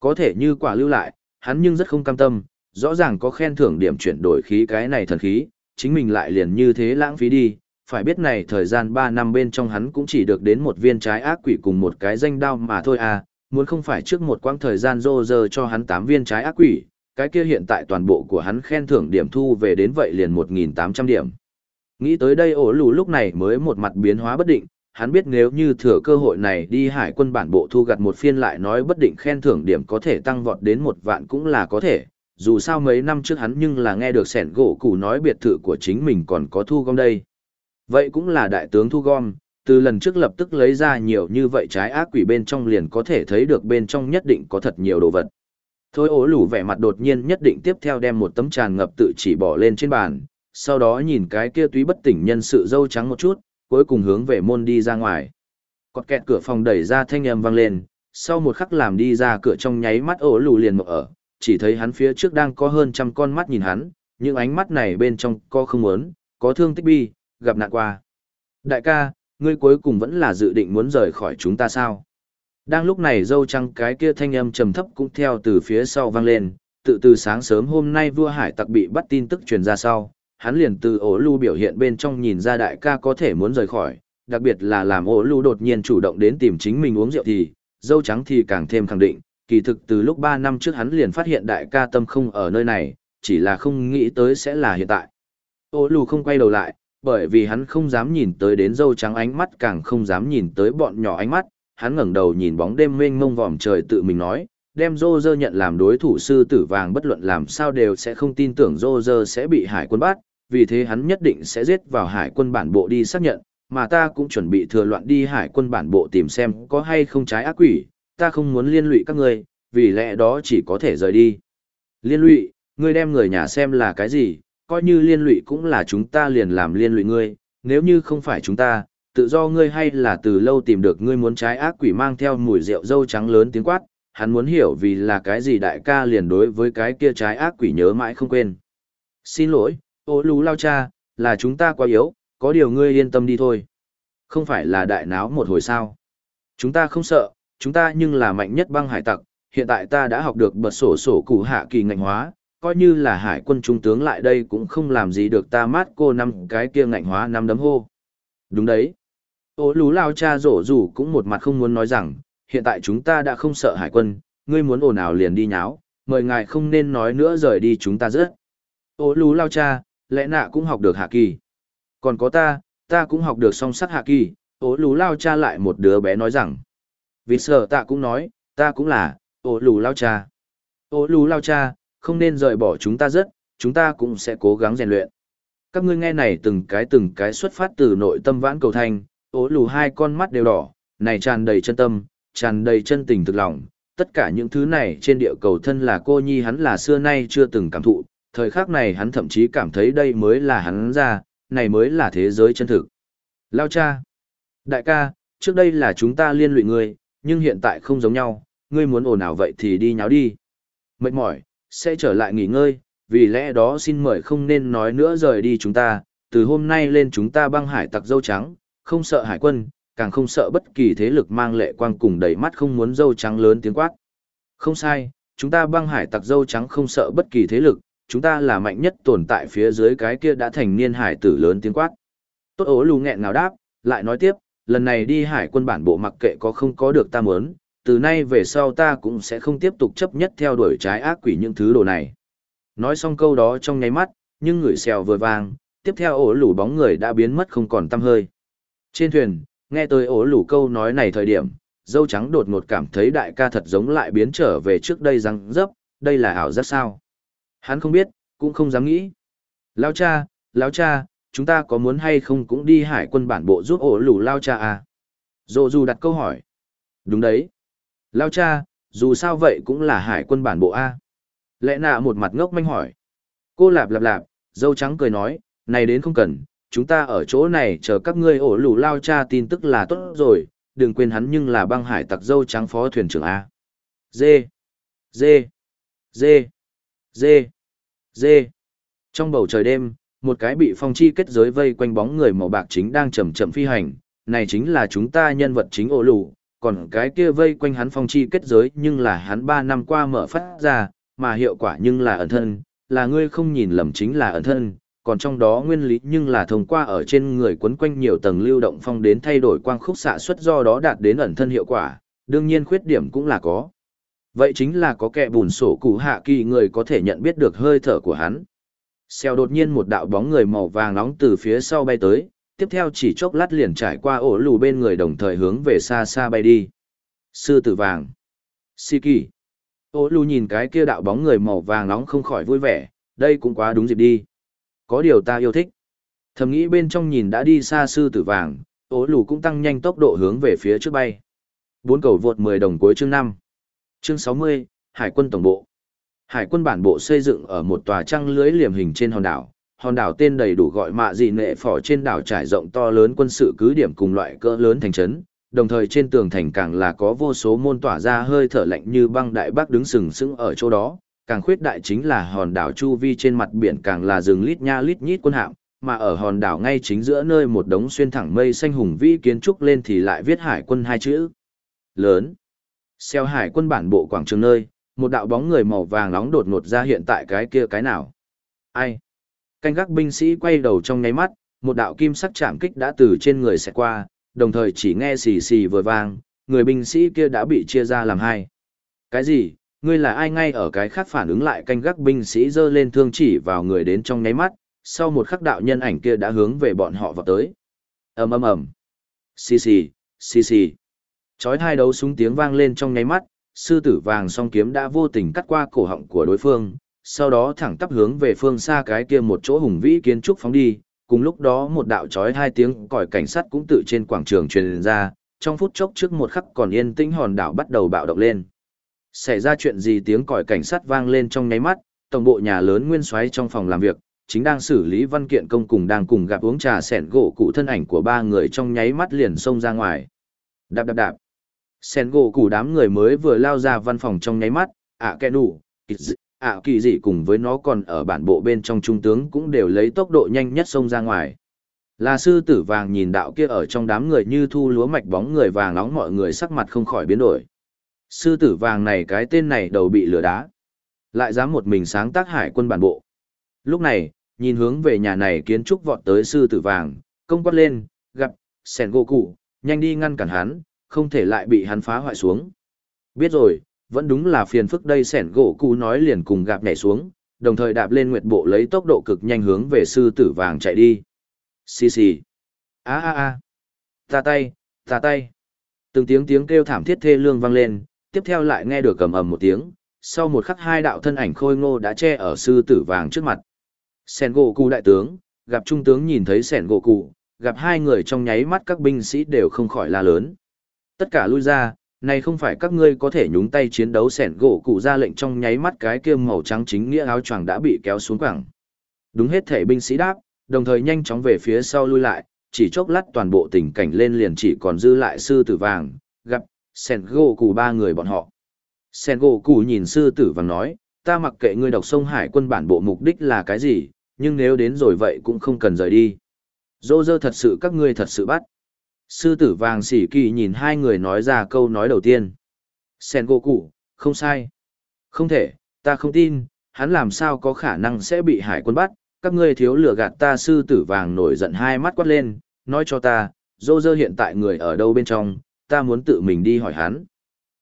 [SPEAKER 1] Có thể như quả lưu lại, hắn nhưng rất không cam tâm, rõ ràng có khen thưởng điểm chuyển đổi khí cái này thần khí, chính mình lại liền như thế lãng phí đi, phải biết này thời gian 3 năm bên trong hắn cũng chỉ được đến một viên trái ác quỷ cùng một cái danh đao mà thôi à, muốn không phải trước một quãng thời gian rô rơ cho hắn 8 viên trái ác quỷ, cái kia hiện tại toàn bộ của hắn khen thưởng điểm thu về đến vậy liền 1.800 điểm. Nghĩ tới đây ổ lù lúc này mới một mặt biến hóa bất định, hắn biết nếu như thừa cơ hội này đi hải quân bản bộ thu gặt một phiên lại nói bất định khen thưởng điểm có thể tăng vọt đến một vạn cũng là có thể, dù sao mấy năm trước hắn nhưng là nghe được sẻn gỗ cụ nói biệt thự của chính mình còn có thu gom đây. Vậy cũng là đại tướng thu gom, từ lần trước lập tức lấy ra nhiều như vậy trái ác quỷ bên trong liền có thể thấy được bên trong nhất định có thật nhiều đồ vật. Thôi ố lủ vẻ mặt đột nhiên nhất định tiếp theo đem một tấm tràn ngập tự chỉ bỏ lên trên bàn, sau đó nhìn cái kia túy bất tỉnh nhân sự dâu trắng một chút, cuối cùng hướng về môn đi ra ngoài. Cọt kẹt cửa phòng đẩy ra thanh âm vang lên, sau một khắc làm đi ra cửa trong nháy mắt ố lù liền mở ở, chỉ thấy hắn phía trước đang có hơn trăm con mắt nhìn hắn, những ánh mắt này bên trong có không muốn, có thương tích bi, gặp nạn qua. Đại ca, ngươi cuối cùng vẫn là dự định muốn rời khỏi chúng ta sao? Đang lúc này dâu trăng cái kia thanh âm trầm thấp cũng theo từ phía sau vang lên, tự từ sáng sớm hôm nay vua hải tặc bị bắt tin tức truyền ra sau, hắn liền từ ổ lưu biểu hiện bên trong nhìn ra đại ca có thể muốn rời khỏi, đặc biệt là làm ổ lưu đột nhiên chủ động đến tìm chính mình uống rượu thì, dâu trắng thì càng thêm khẳng định, kỳ thực từ lúc 3 năm trước hắn liền phát hiện đại ca tâm không ở nơi này, chỉ là không nghĩ tới sẽ là hiện tại. Ô lù không quay đầu lại, bởi vì hắn không dám nhìn tới đến dâu trắng ánh mắt càng không dám nhìn tới bọn nhỏ ánh mắt, hắn ngẩng đầu nhìn bóng đêm mênh mông vòm trời tự mình nói, đem Dô Dơ nhận làm đối thủ sư tử vàng bất luận làm sao đều sẽ không tin tưởng Dô Dơ sẽ bị hải quân bắt, vì thế hắn nhất định sẽ giết vào hải quân bản bộ đi xác nhận, mà ta cũng chuẩn bị thừa loạn đi hải quân bản bộ tìm xem có hay không trái ác quỷ, ta không muốn liên lụy các ngươi, vì lẽ đó chỉ có thể rời đi. Liên lụy, ngươi đem người nhà xem là cái gì, coi như liên lụy cũng là chúng ta liền làm liên lụy ngươi, nếu như không phải chúng ta, tự do ngươi hay là từ lâu tìm được ngươi muốn trái ác quỷ mang theo mùi rượu dâu trắng lớn tiếng quát, hắn muốn hiểu vì là cái gì đại ca liền đối với cái kia trái ác quỷ nhớ mãi không quên. Xin lỗi, ô lú lao cha, là chúng ta quá yếu, có điều ngươi yên tâm đi thôi. Không phải là đại náo một hồi sao. Chúng ta không sợ, chúng ta nhưng là mạnh nhất băng hải tặc, hiện tại ta đã học được bật sổ sổ cụ hạ kỳ ngạnh hóa, coi như là hải quân trung tướng lại đây cũng không làm gì được ta mát cô năm cái kia ngạnh hóa năm đấm hô. Đúng đấy. Ô lú lao cha rổ rủ cũng một mặt không muốn nói rằng, hiện tại chúng ta đã không sợ hải quân, ngươi muốn ồn ào liền đi nháo, mời ngài không nên nói nữa rời đi chúng ta rớt. Ô lú lao cha, lẽ nạ cũng học được hạ kỳ. Còn có ta, ta cũng học được song sắc hạ kỳ, ô lú lao cha lại một đứa bé nói rằng. Vì sợ ta cũng nói, ta cũng là, ô Lù lao cha. Ô Lù lao cha, không nên rời bỏ chúng ta rất, chúng ta cũng sẽ cố gắng rèn luyện. Các ngươi nghe này từng cái từng cái xuất phát từ nội tâm vãn cầu thanh, Ô lù hai con mắt đều đỏ, này tràn đầy chân tâm, tràn đầy chân tình thực lòng. Tất cả những thứ này trên địa cầu thân là cô nhi hắn là xưa nay chưa từng cảm thụ, thời khắc này hắn thậm chí cảm thấy đây mới là hắn ra, này mới là thế giới chân thực. Lao cha! Đại ca, trước đây là chúng ta liên lụy ngươi, nhưng hiện tại không giống nhau, ngươi muốn ồn ào vậy thì đi nháo đi. Mệt mỏi, sẽ trở lại nghỉ ngơi, vì lẽ đó xin mời không nên nói nữa rời đi chúng ta, từ hôm nay lên chúng ta băng hải tặc dâu trắng, không sợ hải quân, càng không sợ bất kỳ thế lực mang lệ quang cùng đầy mắt không muốn dâu trắng lớn tiếng quát. Không sai, chúng ta băng hải tặc dâu trắng không sợ bất kỳ thế lực, chúng ta là mạnh nhất tồn tại phía dưới cái kia đã thành niên hải tử lớn tiếng quát. Tốt ố lù nghẹn ngào đáp, lại nói tiếp, lần này đi hải quân bản bộ mặc kệ có không có được ta muốn, từ nay về sau ta cũng sẽ không tiếp tục chấp nhất theo đuổi trái ác quỷ những thứ đồ này. Nói xong câu đó trong nháy mắt, nhưng người xèo vừa vang, tiếp theo ổ lủ bóng người đã biến mất không còn tăm hơi. Trên thuyền, nghe tới ổ lủ câu nói này thời điểm, dâu trắng đột ngột cảm thấy đại ca thật giống lại biến trở về trước đây răng dấp, đây là ảo giác sao. Hắn không biết, cũng không dám nghĩ. Lao cha, lao cha, chúng ta có muốn hay không cũng đi hải quân bản bộ giúp ổ lù lao cha à? Dô dù đặt câu hỏi. Đúng đấy. Lao cha, dù sao vậy cũng là hải quân bản bộ A. Lẽ nạ một mặt ngốc manh hỏi. Cô lạp lạp lạp, dâu trắng cười nói, này đến không cần, chúng ta ở chỗ này chờ các ngươi ổ lù lao cha tin tức là tốt rồi, đừng quên hắn nhưng là băng hải tặc dâu trắng phó thuyền trưởng A. Dê, dê, dê, dê, dê. Trong bầu trời đêm, một cái bị phong chi kết giới vây quanh bóng người màu bạc chính đang chậm chậm phi hành, này chính là chúng ta nhân vật chính ổ lù, còn cái kia vây quanh hắn phong chi kết giới nhưng là hắn ba năm qua mở phát ra, mà hiệu quả nhưng là ẩn thân, là ngươi không nhìn lầm chính là ẩn thân, còn trong đó nguyên lý nhưng là thông qua ở trên người quấn quanh nhiều tầng lưu động phong đến thay đổi quang khúc xạ suất do đó đạt đến ẩn thân hiệu quả, đương nhiên khuyết điểm cũng là có. Vậy chính là có kẻ bùn sổ cụ hạ kỳ người có thể nhận biết được hơi thở của hắn. Xeo đột nhiên một đạo bóng người màu vàng nóng từ phía sau bay tới, tiếp theo chỉ chốc lát liền trải qua ổ lù bên người đồng thời hướng về xa xa bay đi. Sư tử vàng. Si kỳ. Ổ lù nhìn cái kia đạo bóng người màu vàng nóng không khỏi vui vẻ, đây cũng quá đúng dịp đi. Có điều ta yêu thích. Thầm nghĩ bên trong nhìn đã đi xa sư tử vàng, ổ lù cũng tăng nhanh tốc độ hướng về phía trước bay. Bốn cầu vượt 10 đồng cuối chương 5. Chương 60, Hải quân tổng bộ. Hải quân bản bộ xây dựng ở một tòa trăng lưới liềm hình trên hòn đảo, hòn đảo tên đầy đủ gọi mạ dị nệ phỏ trên đảo trải rộng to lớn quân sự cứ điểm cùng loại cỡ lớn thành trấn đồng thời trên tường thành càng là có vô số môn tỏa ra hơi thở lạnh như băng đại bác đứng sừng sững ở chỗ đó. Càng khuyết đại chính là hòn đảo chu vi trên mặt biển càng là rừng lít nha lít nhít quân hạm mà ở hòn đảo ngay chính giữa nơi một đống xuyên thẳng mây xanh hùng vĩ kiến trúc lên thì lại viết hải quân hai chữ. Lớn. Xeo hải quân bản bộ quảng trường nơi một đạo bóng người màu vàng nóng đột ngột ra hiện tại cái kia cái nào ai Canh gác binh sĩ quay đầu trong nháy mắt, một đạo kim sắc chạm kích đã từ trên người xẹt qua, đồng thời chỉ nghe xì xì vừa vang, người binh sĩ kia đã bị chia ra làm hai. Cái gì? Ngươi là ai ngay ở cái khác phản ứng lại canh gác binh sĩ giơ lên thương chỉ vào người đến trong nháy mắt, sau một khắc đạo nhân ảnh kia đã hướng về bọn họ vào tới. ầm ầm ầm, xì xì, xì xì. Chói hai đấu súng tiếng vang lên trong nháy mắt, sư tử vàng song kiếm đã vô tình cắt qua cổ họng của đối phương, sau đó thẳng tắp hướng về phương xa cái kia một chỗ hùng vĩ kiến trúc phóng đi, cùng lúc đó một đạo chói hai tiếng còi cảnh sát cũng tự trên quảng trường truyền ra, trong phút chốc trước một khắc còn yên tĩnh hòn đảo bắt đầu bạo động lên. Xảy ra chuyện gì tiếng còi cảnh sát vang lên trong nháy mắt, tổng bộ nhà lớn nguyên soái trong phòng làm việc, chính đang xử lý văn kiện công cùng đang cùng gặp uống trà sẻn gỗ cụ thân ảnh của ba người trong nháy mắt liền xông ra ngoài. Đạp đạp đạp sen gỗ củ đám người mới vừa lao ra văn phòng trong nháy mắt, ạ kẽ đủ, ạ kỳ dị cùng với nó còn ở bản bộ bên trong trung tướng cũng đều lấy tốc độ nhanh nhất xông ra ngoài. Là sư tử vàng nhìn đạo kia ở trong đám người như thu lúa mạch bóng người vàng nóng mọi người sắc mặt không khỏi biến đổi. Sư tử vàng này cái tên này đầu bị lửa đá. Lại dám một mình sáng tác hải quân bản bộ. Lúc này, nhìn hướng về nhà này kiến trúc vọt tới sư tử vàng, công quát lên, gặp, sẻn gỗ cụ, nhanh đi ngăn cản hắn, không thể lại bị hắn phá hoại xuống. Biết rồi, vẫn đúng là phiền phức đây sẻn gỗ cụ nói liền cùng gạp nhảy xuống, đồng thời đạp lên nguyệt bộ lấy tốc độ cực nhanh hướng về sư tử vàng chạy đi. Xì xì. a a a Ta tay, ta tay. Từng tiếng tiếng kêu thảm thiết thê lương vang lên, tiếp theo lại nghe được cầm ầm một tiếng, sau một khắc hai đạo thân ảnh khôi ngô đã che ở sư tử vàng trước mặt. Sẻn gỗ cụ đại tướng, gặp trung tướng nhìn thấy sẻn gỗ cụ, gặp hai người trong nháy mắt các binh sĩ đều không khỏi la lớn. Tất cả lui ra, này không phải các ngươi có thể nhúng tay chiến đấu sẻn gỗ cụ ra lệnh trong nháy mắt cái kia màu trắng chính nghĩa áo choàng đã bị kéo xuống quẳng Đúng hết thể binh sĩ đáp, đồng thời nhanh chóng về phía sau lui lại, chỉ chốc lát toàn bộ tình cảnh lên liền chỉ còn dư lại sư tử vàng, gặp, sẻn gỗ cụ ba người bọn họ. Sẻn gỗ cụ nhìn sư tử vàng nói, ta mặc kệ ngươi đọc sông hải quân bản bộ mục đích là cái gì, nhưng nếu đến rồi vậy cũng không cần rời đi. Dô dơ thật sự các ngươi thật sự bắt. Sư tử vàng sỉ kỳ nhìn hai người nói ra câu nói đầu tiên. Sen gỗ cụ, không sai. Không thể, ta không tin, hắn làm sao có khả năng sẽ bị hải quân bắt. Các ngươi thiếu lửa gạt ta sư tử vàng nổi giận hai mắt quát lên, nói cho ta, dô dơ hiện tại người ở đâu bên trong, ta muốn tự mình đi hỏi hắn.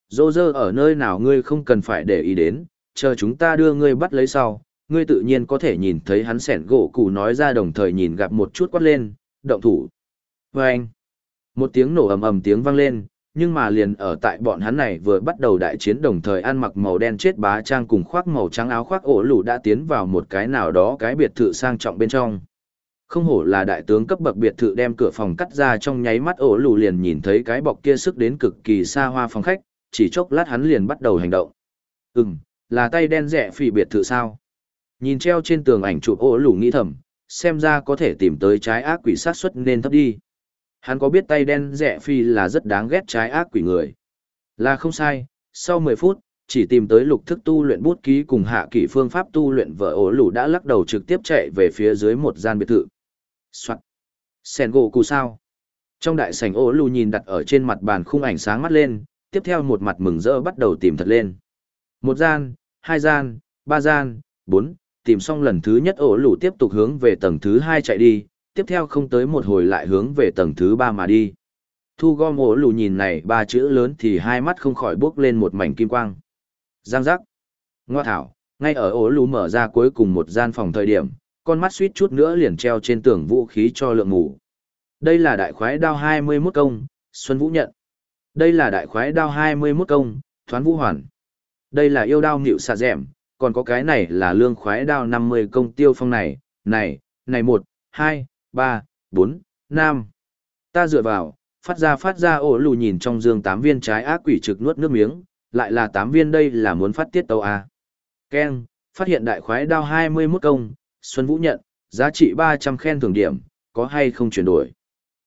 [SPEAKER 1] Dô dơ ở nơi nào ngươi không cần phải để ý đến, chờ chúng ta đưa ngươi bắt lấy sau, ngươi tự nhiên có thể nhìn thấy hắn sẻn gỗ cụ nói ra đồng thời nhìn gặp một chút quát lên, động thủ. Và anh, một tiếng nổ ầm ầm tiếng vang lên, nhưng mà liền ở tại bọn hắn này vừa bắt đầu đại chiến đồng thời ăn mặc màu đen chết bá trang cùng khoác màu trắng áo khoác ổ lủ đã tiến vào một cái nào đó cái biệt thự sang trọng bên trong. Không hổ là đại tướng cấp bậc biệt thự đem cửa phòng cắt ra trong nháy mắt ổ lủ liền nhìn thấy cái bọc kia sức đến cực kỳ xa hoa phòng khách, chỉ chốc lát hắn liền bắt đầu hành động. Ừm, là tay đen rẻ phỉ biệt thự sao? Nhìn treo trên tường ảnh chụp ổ lủ nghĩ thầm, xem ra có thể tìm tới trái ác quỷ sát suất nên thấp đi. Hắn có biết tay đen rẻ phi là rất đáng ghét trái ác quỷ người. Là không sai, sau 10 phút, chỉ tìm tới lục thức tu luyện bút ký cùng hạ kỷ phương pháp tu luyện vợ ổ lũ đã lắc đầu trực tiếp chạy về phía dưới một gian biệt thự. Soạn. Sen gỗ cụ sao? Trong đại sảnh ổ lù nhìn đặt ở trên mặt bàn khung ảnh sáng mắt lên, tiếp theo một mặt mừng rỡ bắt đầu tìm thật lên. Một gian, hai gian, ba gian, bốn, tìm xong lần thứ nhất ổ lù tiếp tục hướng về tầng thứ hai chạy đi, tiếp theo không tới một hồi lại hướng về tầng thứ ba mà đi. Thu gom ổ lù nhìn này ba chữ lớn thì hai mắt không khỏi bước lên một mảnh kim quang. Giang giác. Ngoa thảo, ngay ở ổ lù mở ra cuối cùng một gian phòng thời điểm, con mắt suýt chút nữa liền treo trên tường vũ khí cho lượng ngủ. Đây là đại khoái đao 21 công, Xuân Vũ nhận. Đây là đại khoái đao 21 công, Thoán Vũ hoàn. Đây là yêu đao nịu xà dẻm, còn có cái này là lương khoái đao 50 công tiêu phong này, này, này một, hai, ba, bốn, năm. Ta dựa vào, phát ra phát ra ổ lù nhìn trong dương tám viên trái ác quỷ trực nuốt nước miếng, lại là tám viên đây là muốn phát tiết tàu à. Keng, phát hiện đại khoái đao 21 công, Xuân Vũ nhận, giá trị 300 khen thưởng điểm, có hay không chuyển đổi?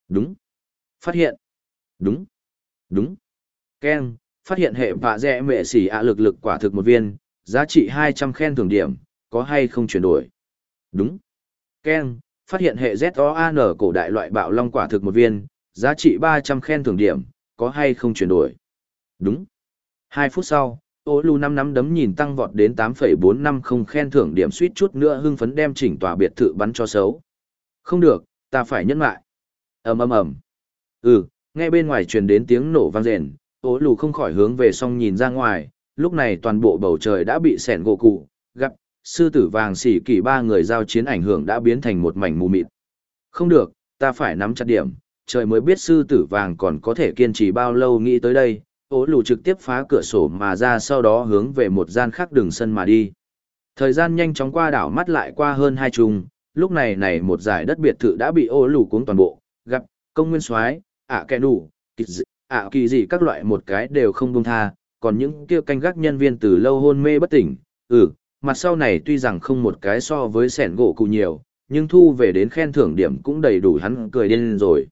[SPEAKER 1] Đúng. Phát hiện. Đúng. Đúng. Keng, phát hiện hệ vạ dẹ mệ xỉ ạ lực lực quả thực một viên, giá trị 200 khen thưởng điểm, có hay không chuyển đổi? Đúng. Keng phát hiện hệ ZOAN cổ đại loại bạo long quả thực một viên, giá trị 300 khen thưởng điểm, có hay không chuyển đổi? Đúng. 2 phút sau, ô lù năm năm đấm nhìn tăng vọt đến 8,450 khen thưởng điểm suýt chút nữa hưng phấn đem chỉnh tòa biệt thự bắn cho xấu. Không được, ta phải nhân lại. ầm ầm ầm. Ừ, nghe bên ngoài truyền đến tiếng nổ vang rền, ô lù không khỏi hướng về song nhìn ra ngoài, lúc này toàn bộ bầu trời đã bị sẻn gỗ cụ, gặp, sư tử vàng xỉ kỳ ba người giao chiến ảnh hưởng đã biến thành một mảnh mù mịt. Không được, ta phải nắm chặt điểm, trời mới biết sư tử vàng còn có thể kiên trì bao lâu nghĩ tới đây, ố lù trực tiếp phá cửa sổ mà ra sau đó hướng về một gian khác đường sân mà đi. Thời gian nhanh chóng qua đảo mắt lại qua hơn hai chung, lúc này này một giải đất biệt thự đã bị ô lù cuống toàn bộ, gặp, công nguyên soái ạ kẻ đủ, ạ kỳ gì các loại một cái đều không buông tha, còn những kia canh gác nhân viên từ lâu hôn mê bất tỉnh, ừ, mặt sau này tuy rằng không một cái so với sẻn gỗ cụ nhiều, nhưng thu về đến khen thưởng điểm cũng đầy đủ hắn cười điên rồi.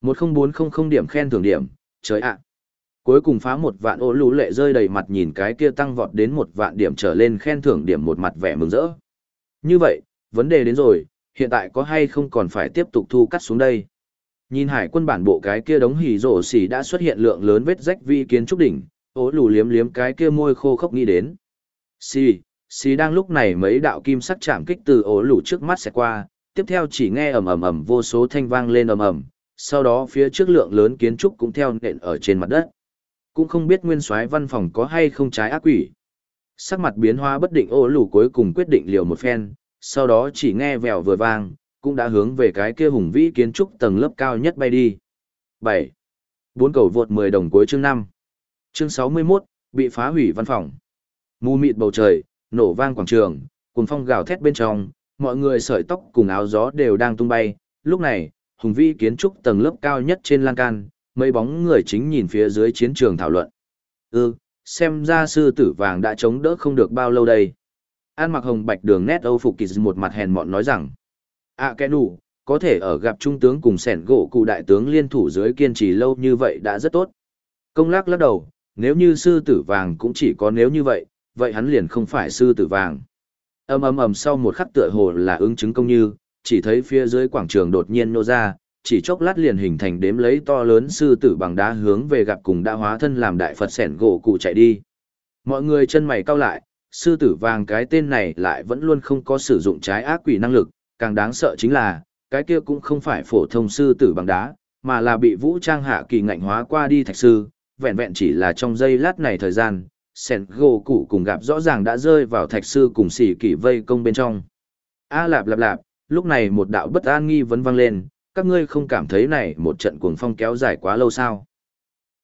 [SPEAKER 1] 10400 điểm khen thưởng điểm, trời ạ. Cuối cùng phá một vạn ô lũ lệ rơi đầy mặt nhìn cái kia tăng vọt đến một vạn điểm trở lên khen thưởng điểm một mặt vẻ mừng rỡ. Như vậy, vấn đề đến rồi, hiện tại có hay không còn phải tiếp tục thu cắt xuống đây. Nhìn hải quân bản bộ cái kia đống hỉ rổ xỉ đã xuất hiện lượng lớn vết rách vi kiến trúc đỉnh, ố lù liếm liếm cái kia môi khô khốc nghĩ đến. Xì, xì đang lúc này mấy đạo kim sắc chạm kích từ ố lũ trước mắt sẽ qua, tiếp theo chỉ nghe ầm ầm ầm vô số thanh vang lên ầm ầm, sau đó phía trước lượng lớn kiến trúc cũng theo nện ở trên mặt đất. Cũng không biết nguyên soái văn phòng có hay không trái ác quỷ. Sắc mặt biến hóa bất định ố lù cuối cùng quyết định liều một phen, sau đó chỉ nghe vèo vừa vang, cũng đã hướng về cái kia hùng vĩ kiến trúc tầng lớp cao nhất bay đi. 7. Bốn cầu vượt 10 đồng cuối chương 5. Chương 61, bị phá hủy văn phòng. Mù mịt bầu trời, nổ vang quảng trường, cuồng phong gào thét bên trong, mọi người sợi tóc cùng áo gió đều đang tung bay. Lúc này, hùng vĩ kiến trúc tầng lớp cao nhất trên lan can, mấy bóng người chính nhìn phía dưới chiến trường thảo luận. Ừ, xem ra sư tử vàng đã chống đỡ không được bao lâu đây. An mặc hồng bạch đường nét âu phục kỳ một mặt hèn mọn nói rằng, À kẻ đủ, có thể ở gặp trung tướng cùng sẻn gỗ cụ đại tướng liên thủ dưới kiên trì lâu như vậy đã rất tốt. Công lắc lắc đầu, nếu như sư tử vàng cũng chỉ có nếu như vậy, vậy hắn liền không phải sư tử vàng. ầm ầm ầm sau một khắc tựa hồ là ứng chứng công như, chỉ thấy phía dưới quảng trường đột nhiên nô ra, chỉ chốc lát liền hình thành đếm lấy to lớn sư tử bằng đá hướng về gặp cùng đã hóa thân làm đại Phật sẻn gỗ cụ chạy đi. Mọi người chân mày cau lại, sư tử vàng cái tên này lại vẫn luôn không có sử dụng trái ác quỷ năng lực, càng đáng sợ chính là, cái kia cũng không phải phổ thông sư tử bằng đá, mà là bị vũ trang hạ kỳ ngạnh hóa qua đi thạch sư, vẹn vẹn chỉ là trong giây lát này thời gian, sẻn gỗ cụ cùng gặp rõ ràng đã rơi vào thạch sư cùng xỉ kỷ vây công bên trong. A lạp lạp lạp, lúc này một đạo bất an nghi vấn vang lên, các ngươi không cảm thấy này một trận cuồng phong kéo dài quá lâu sao?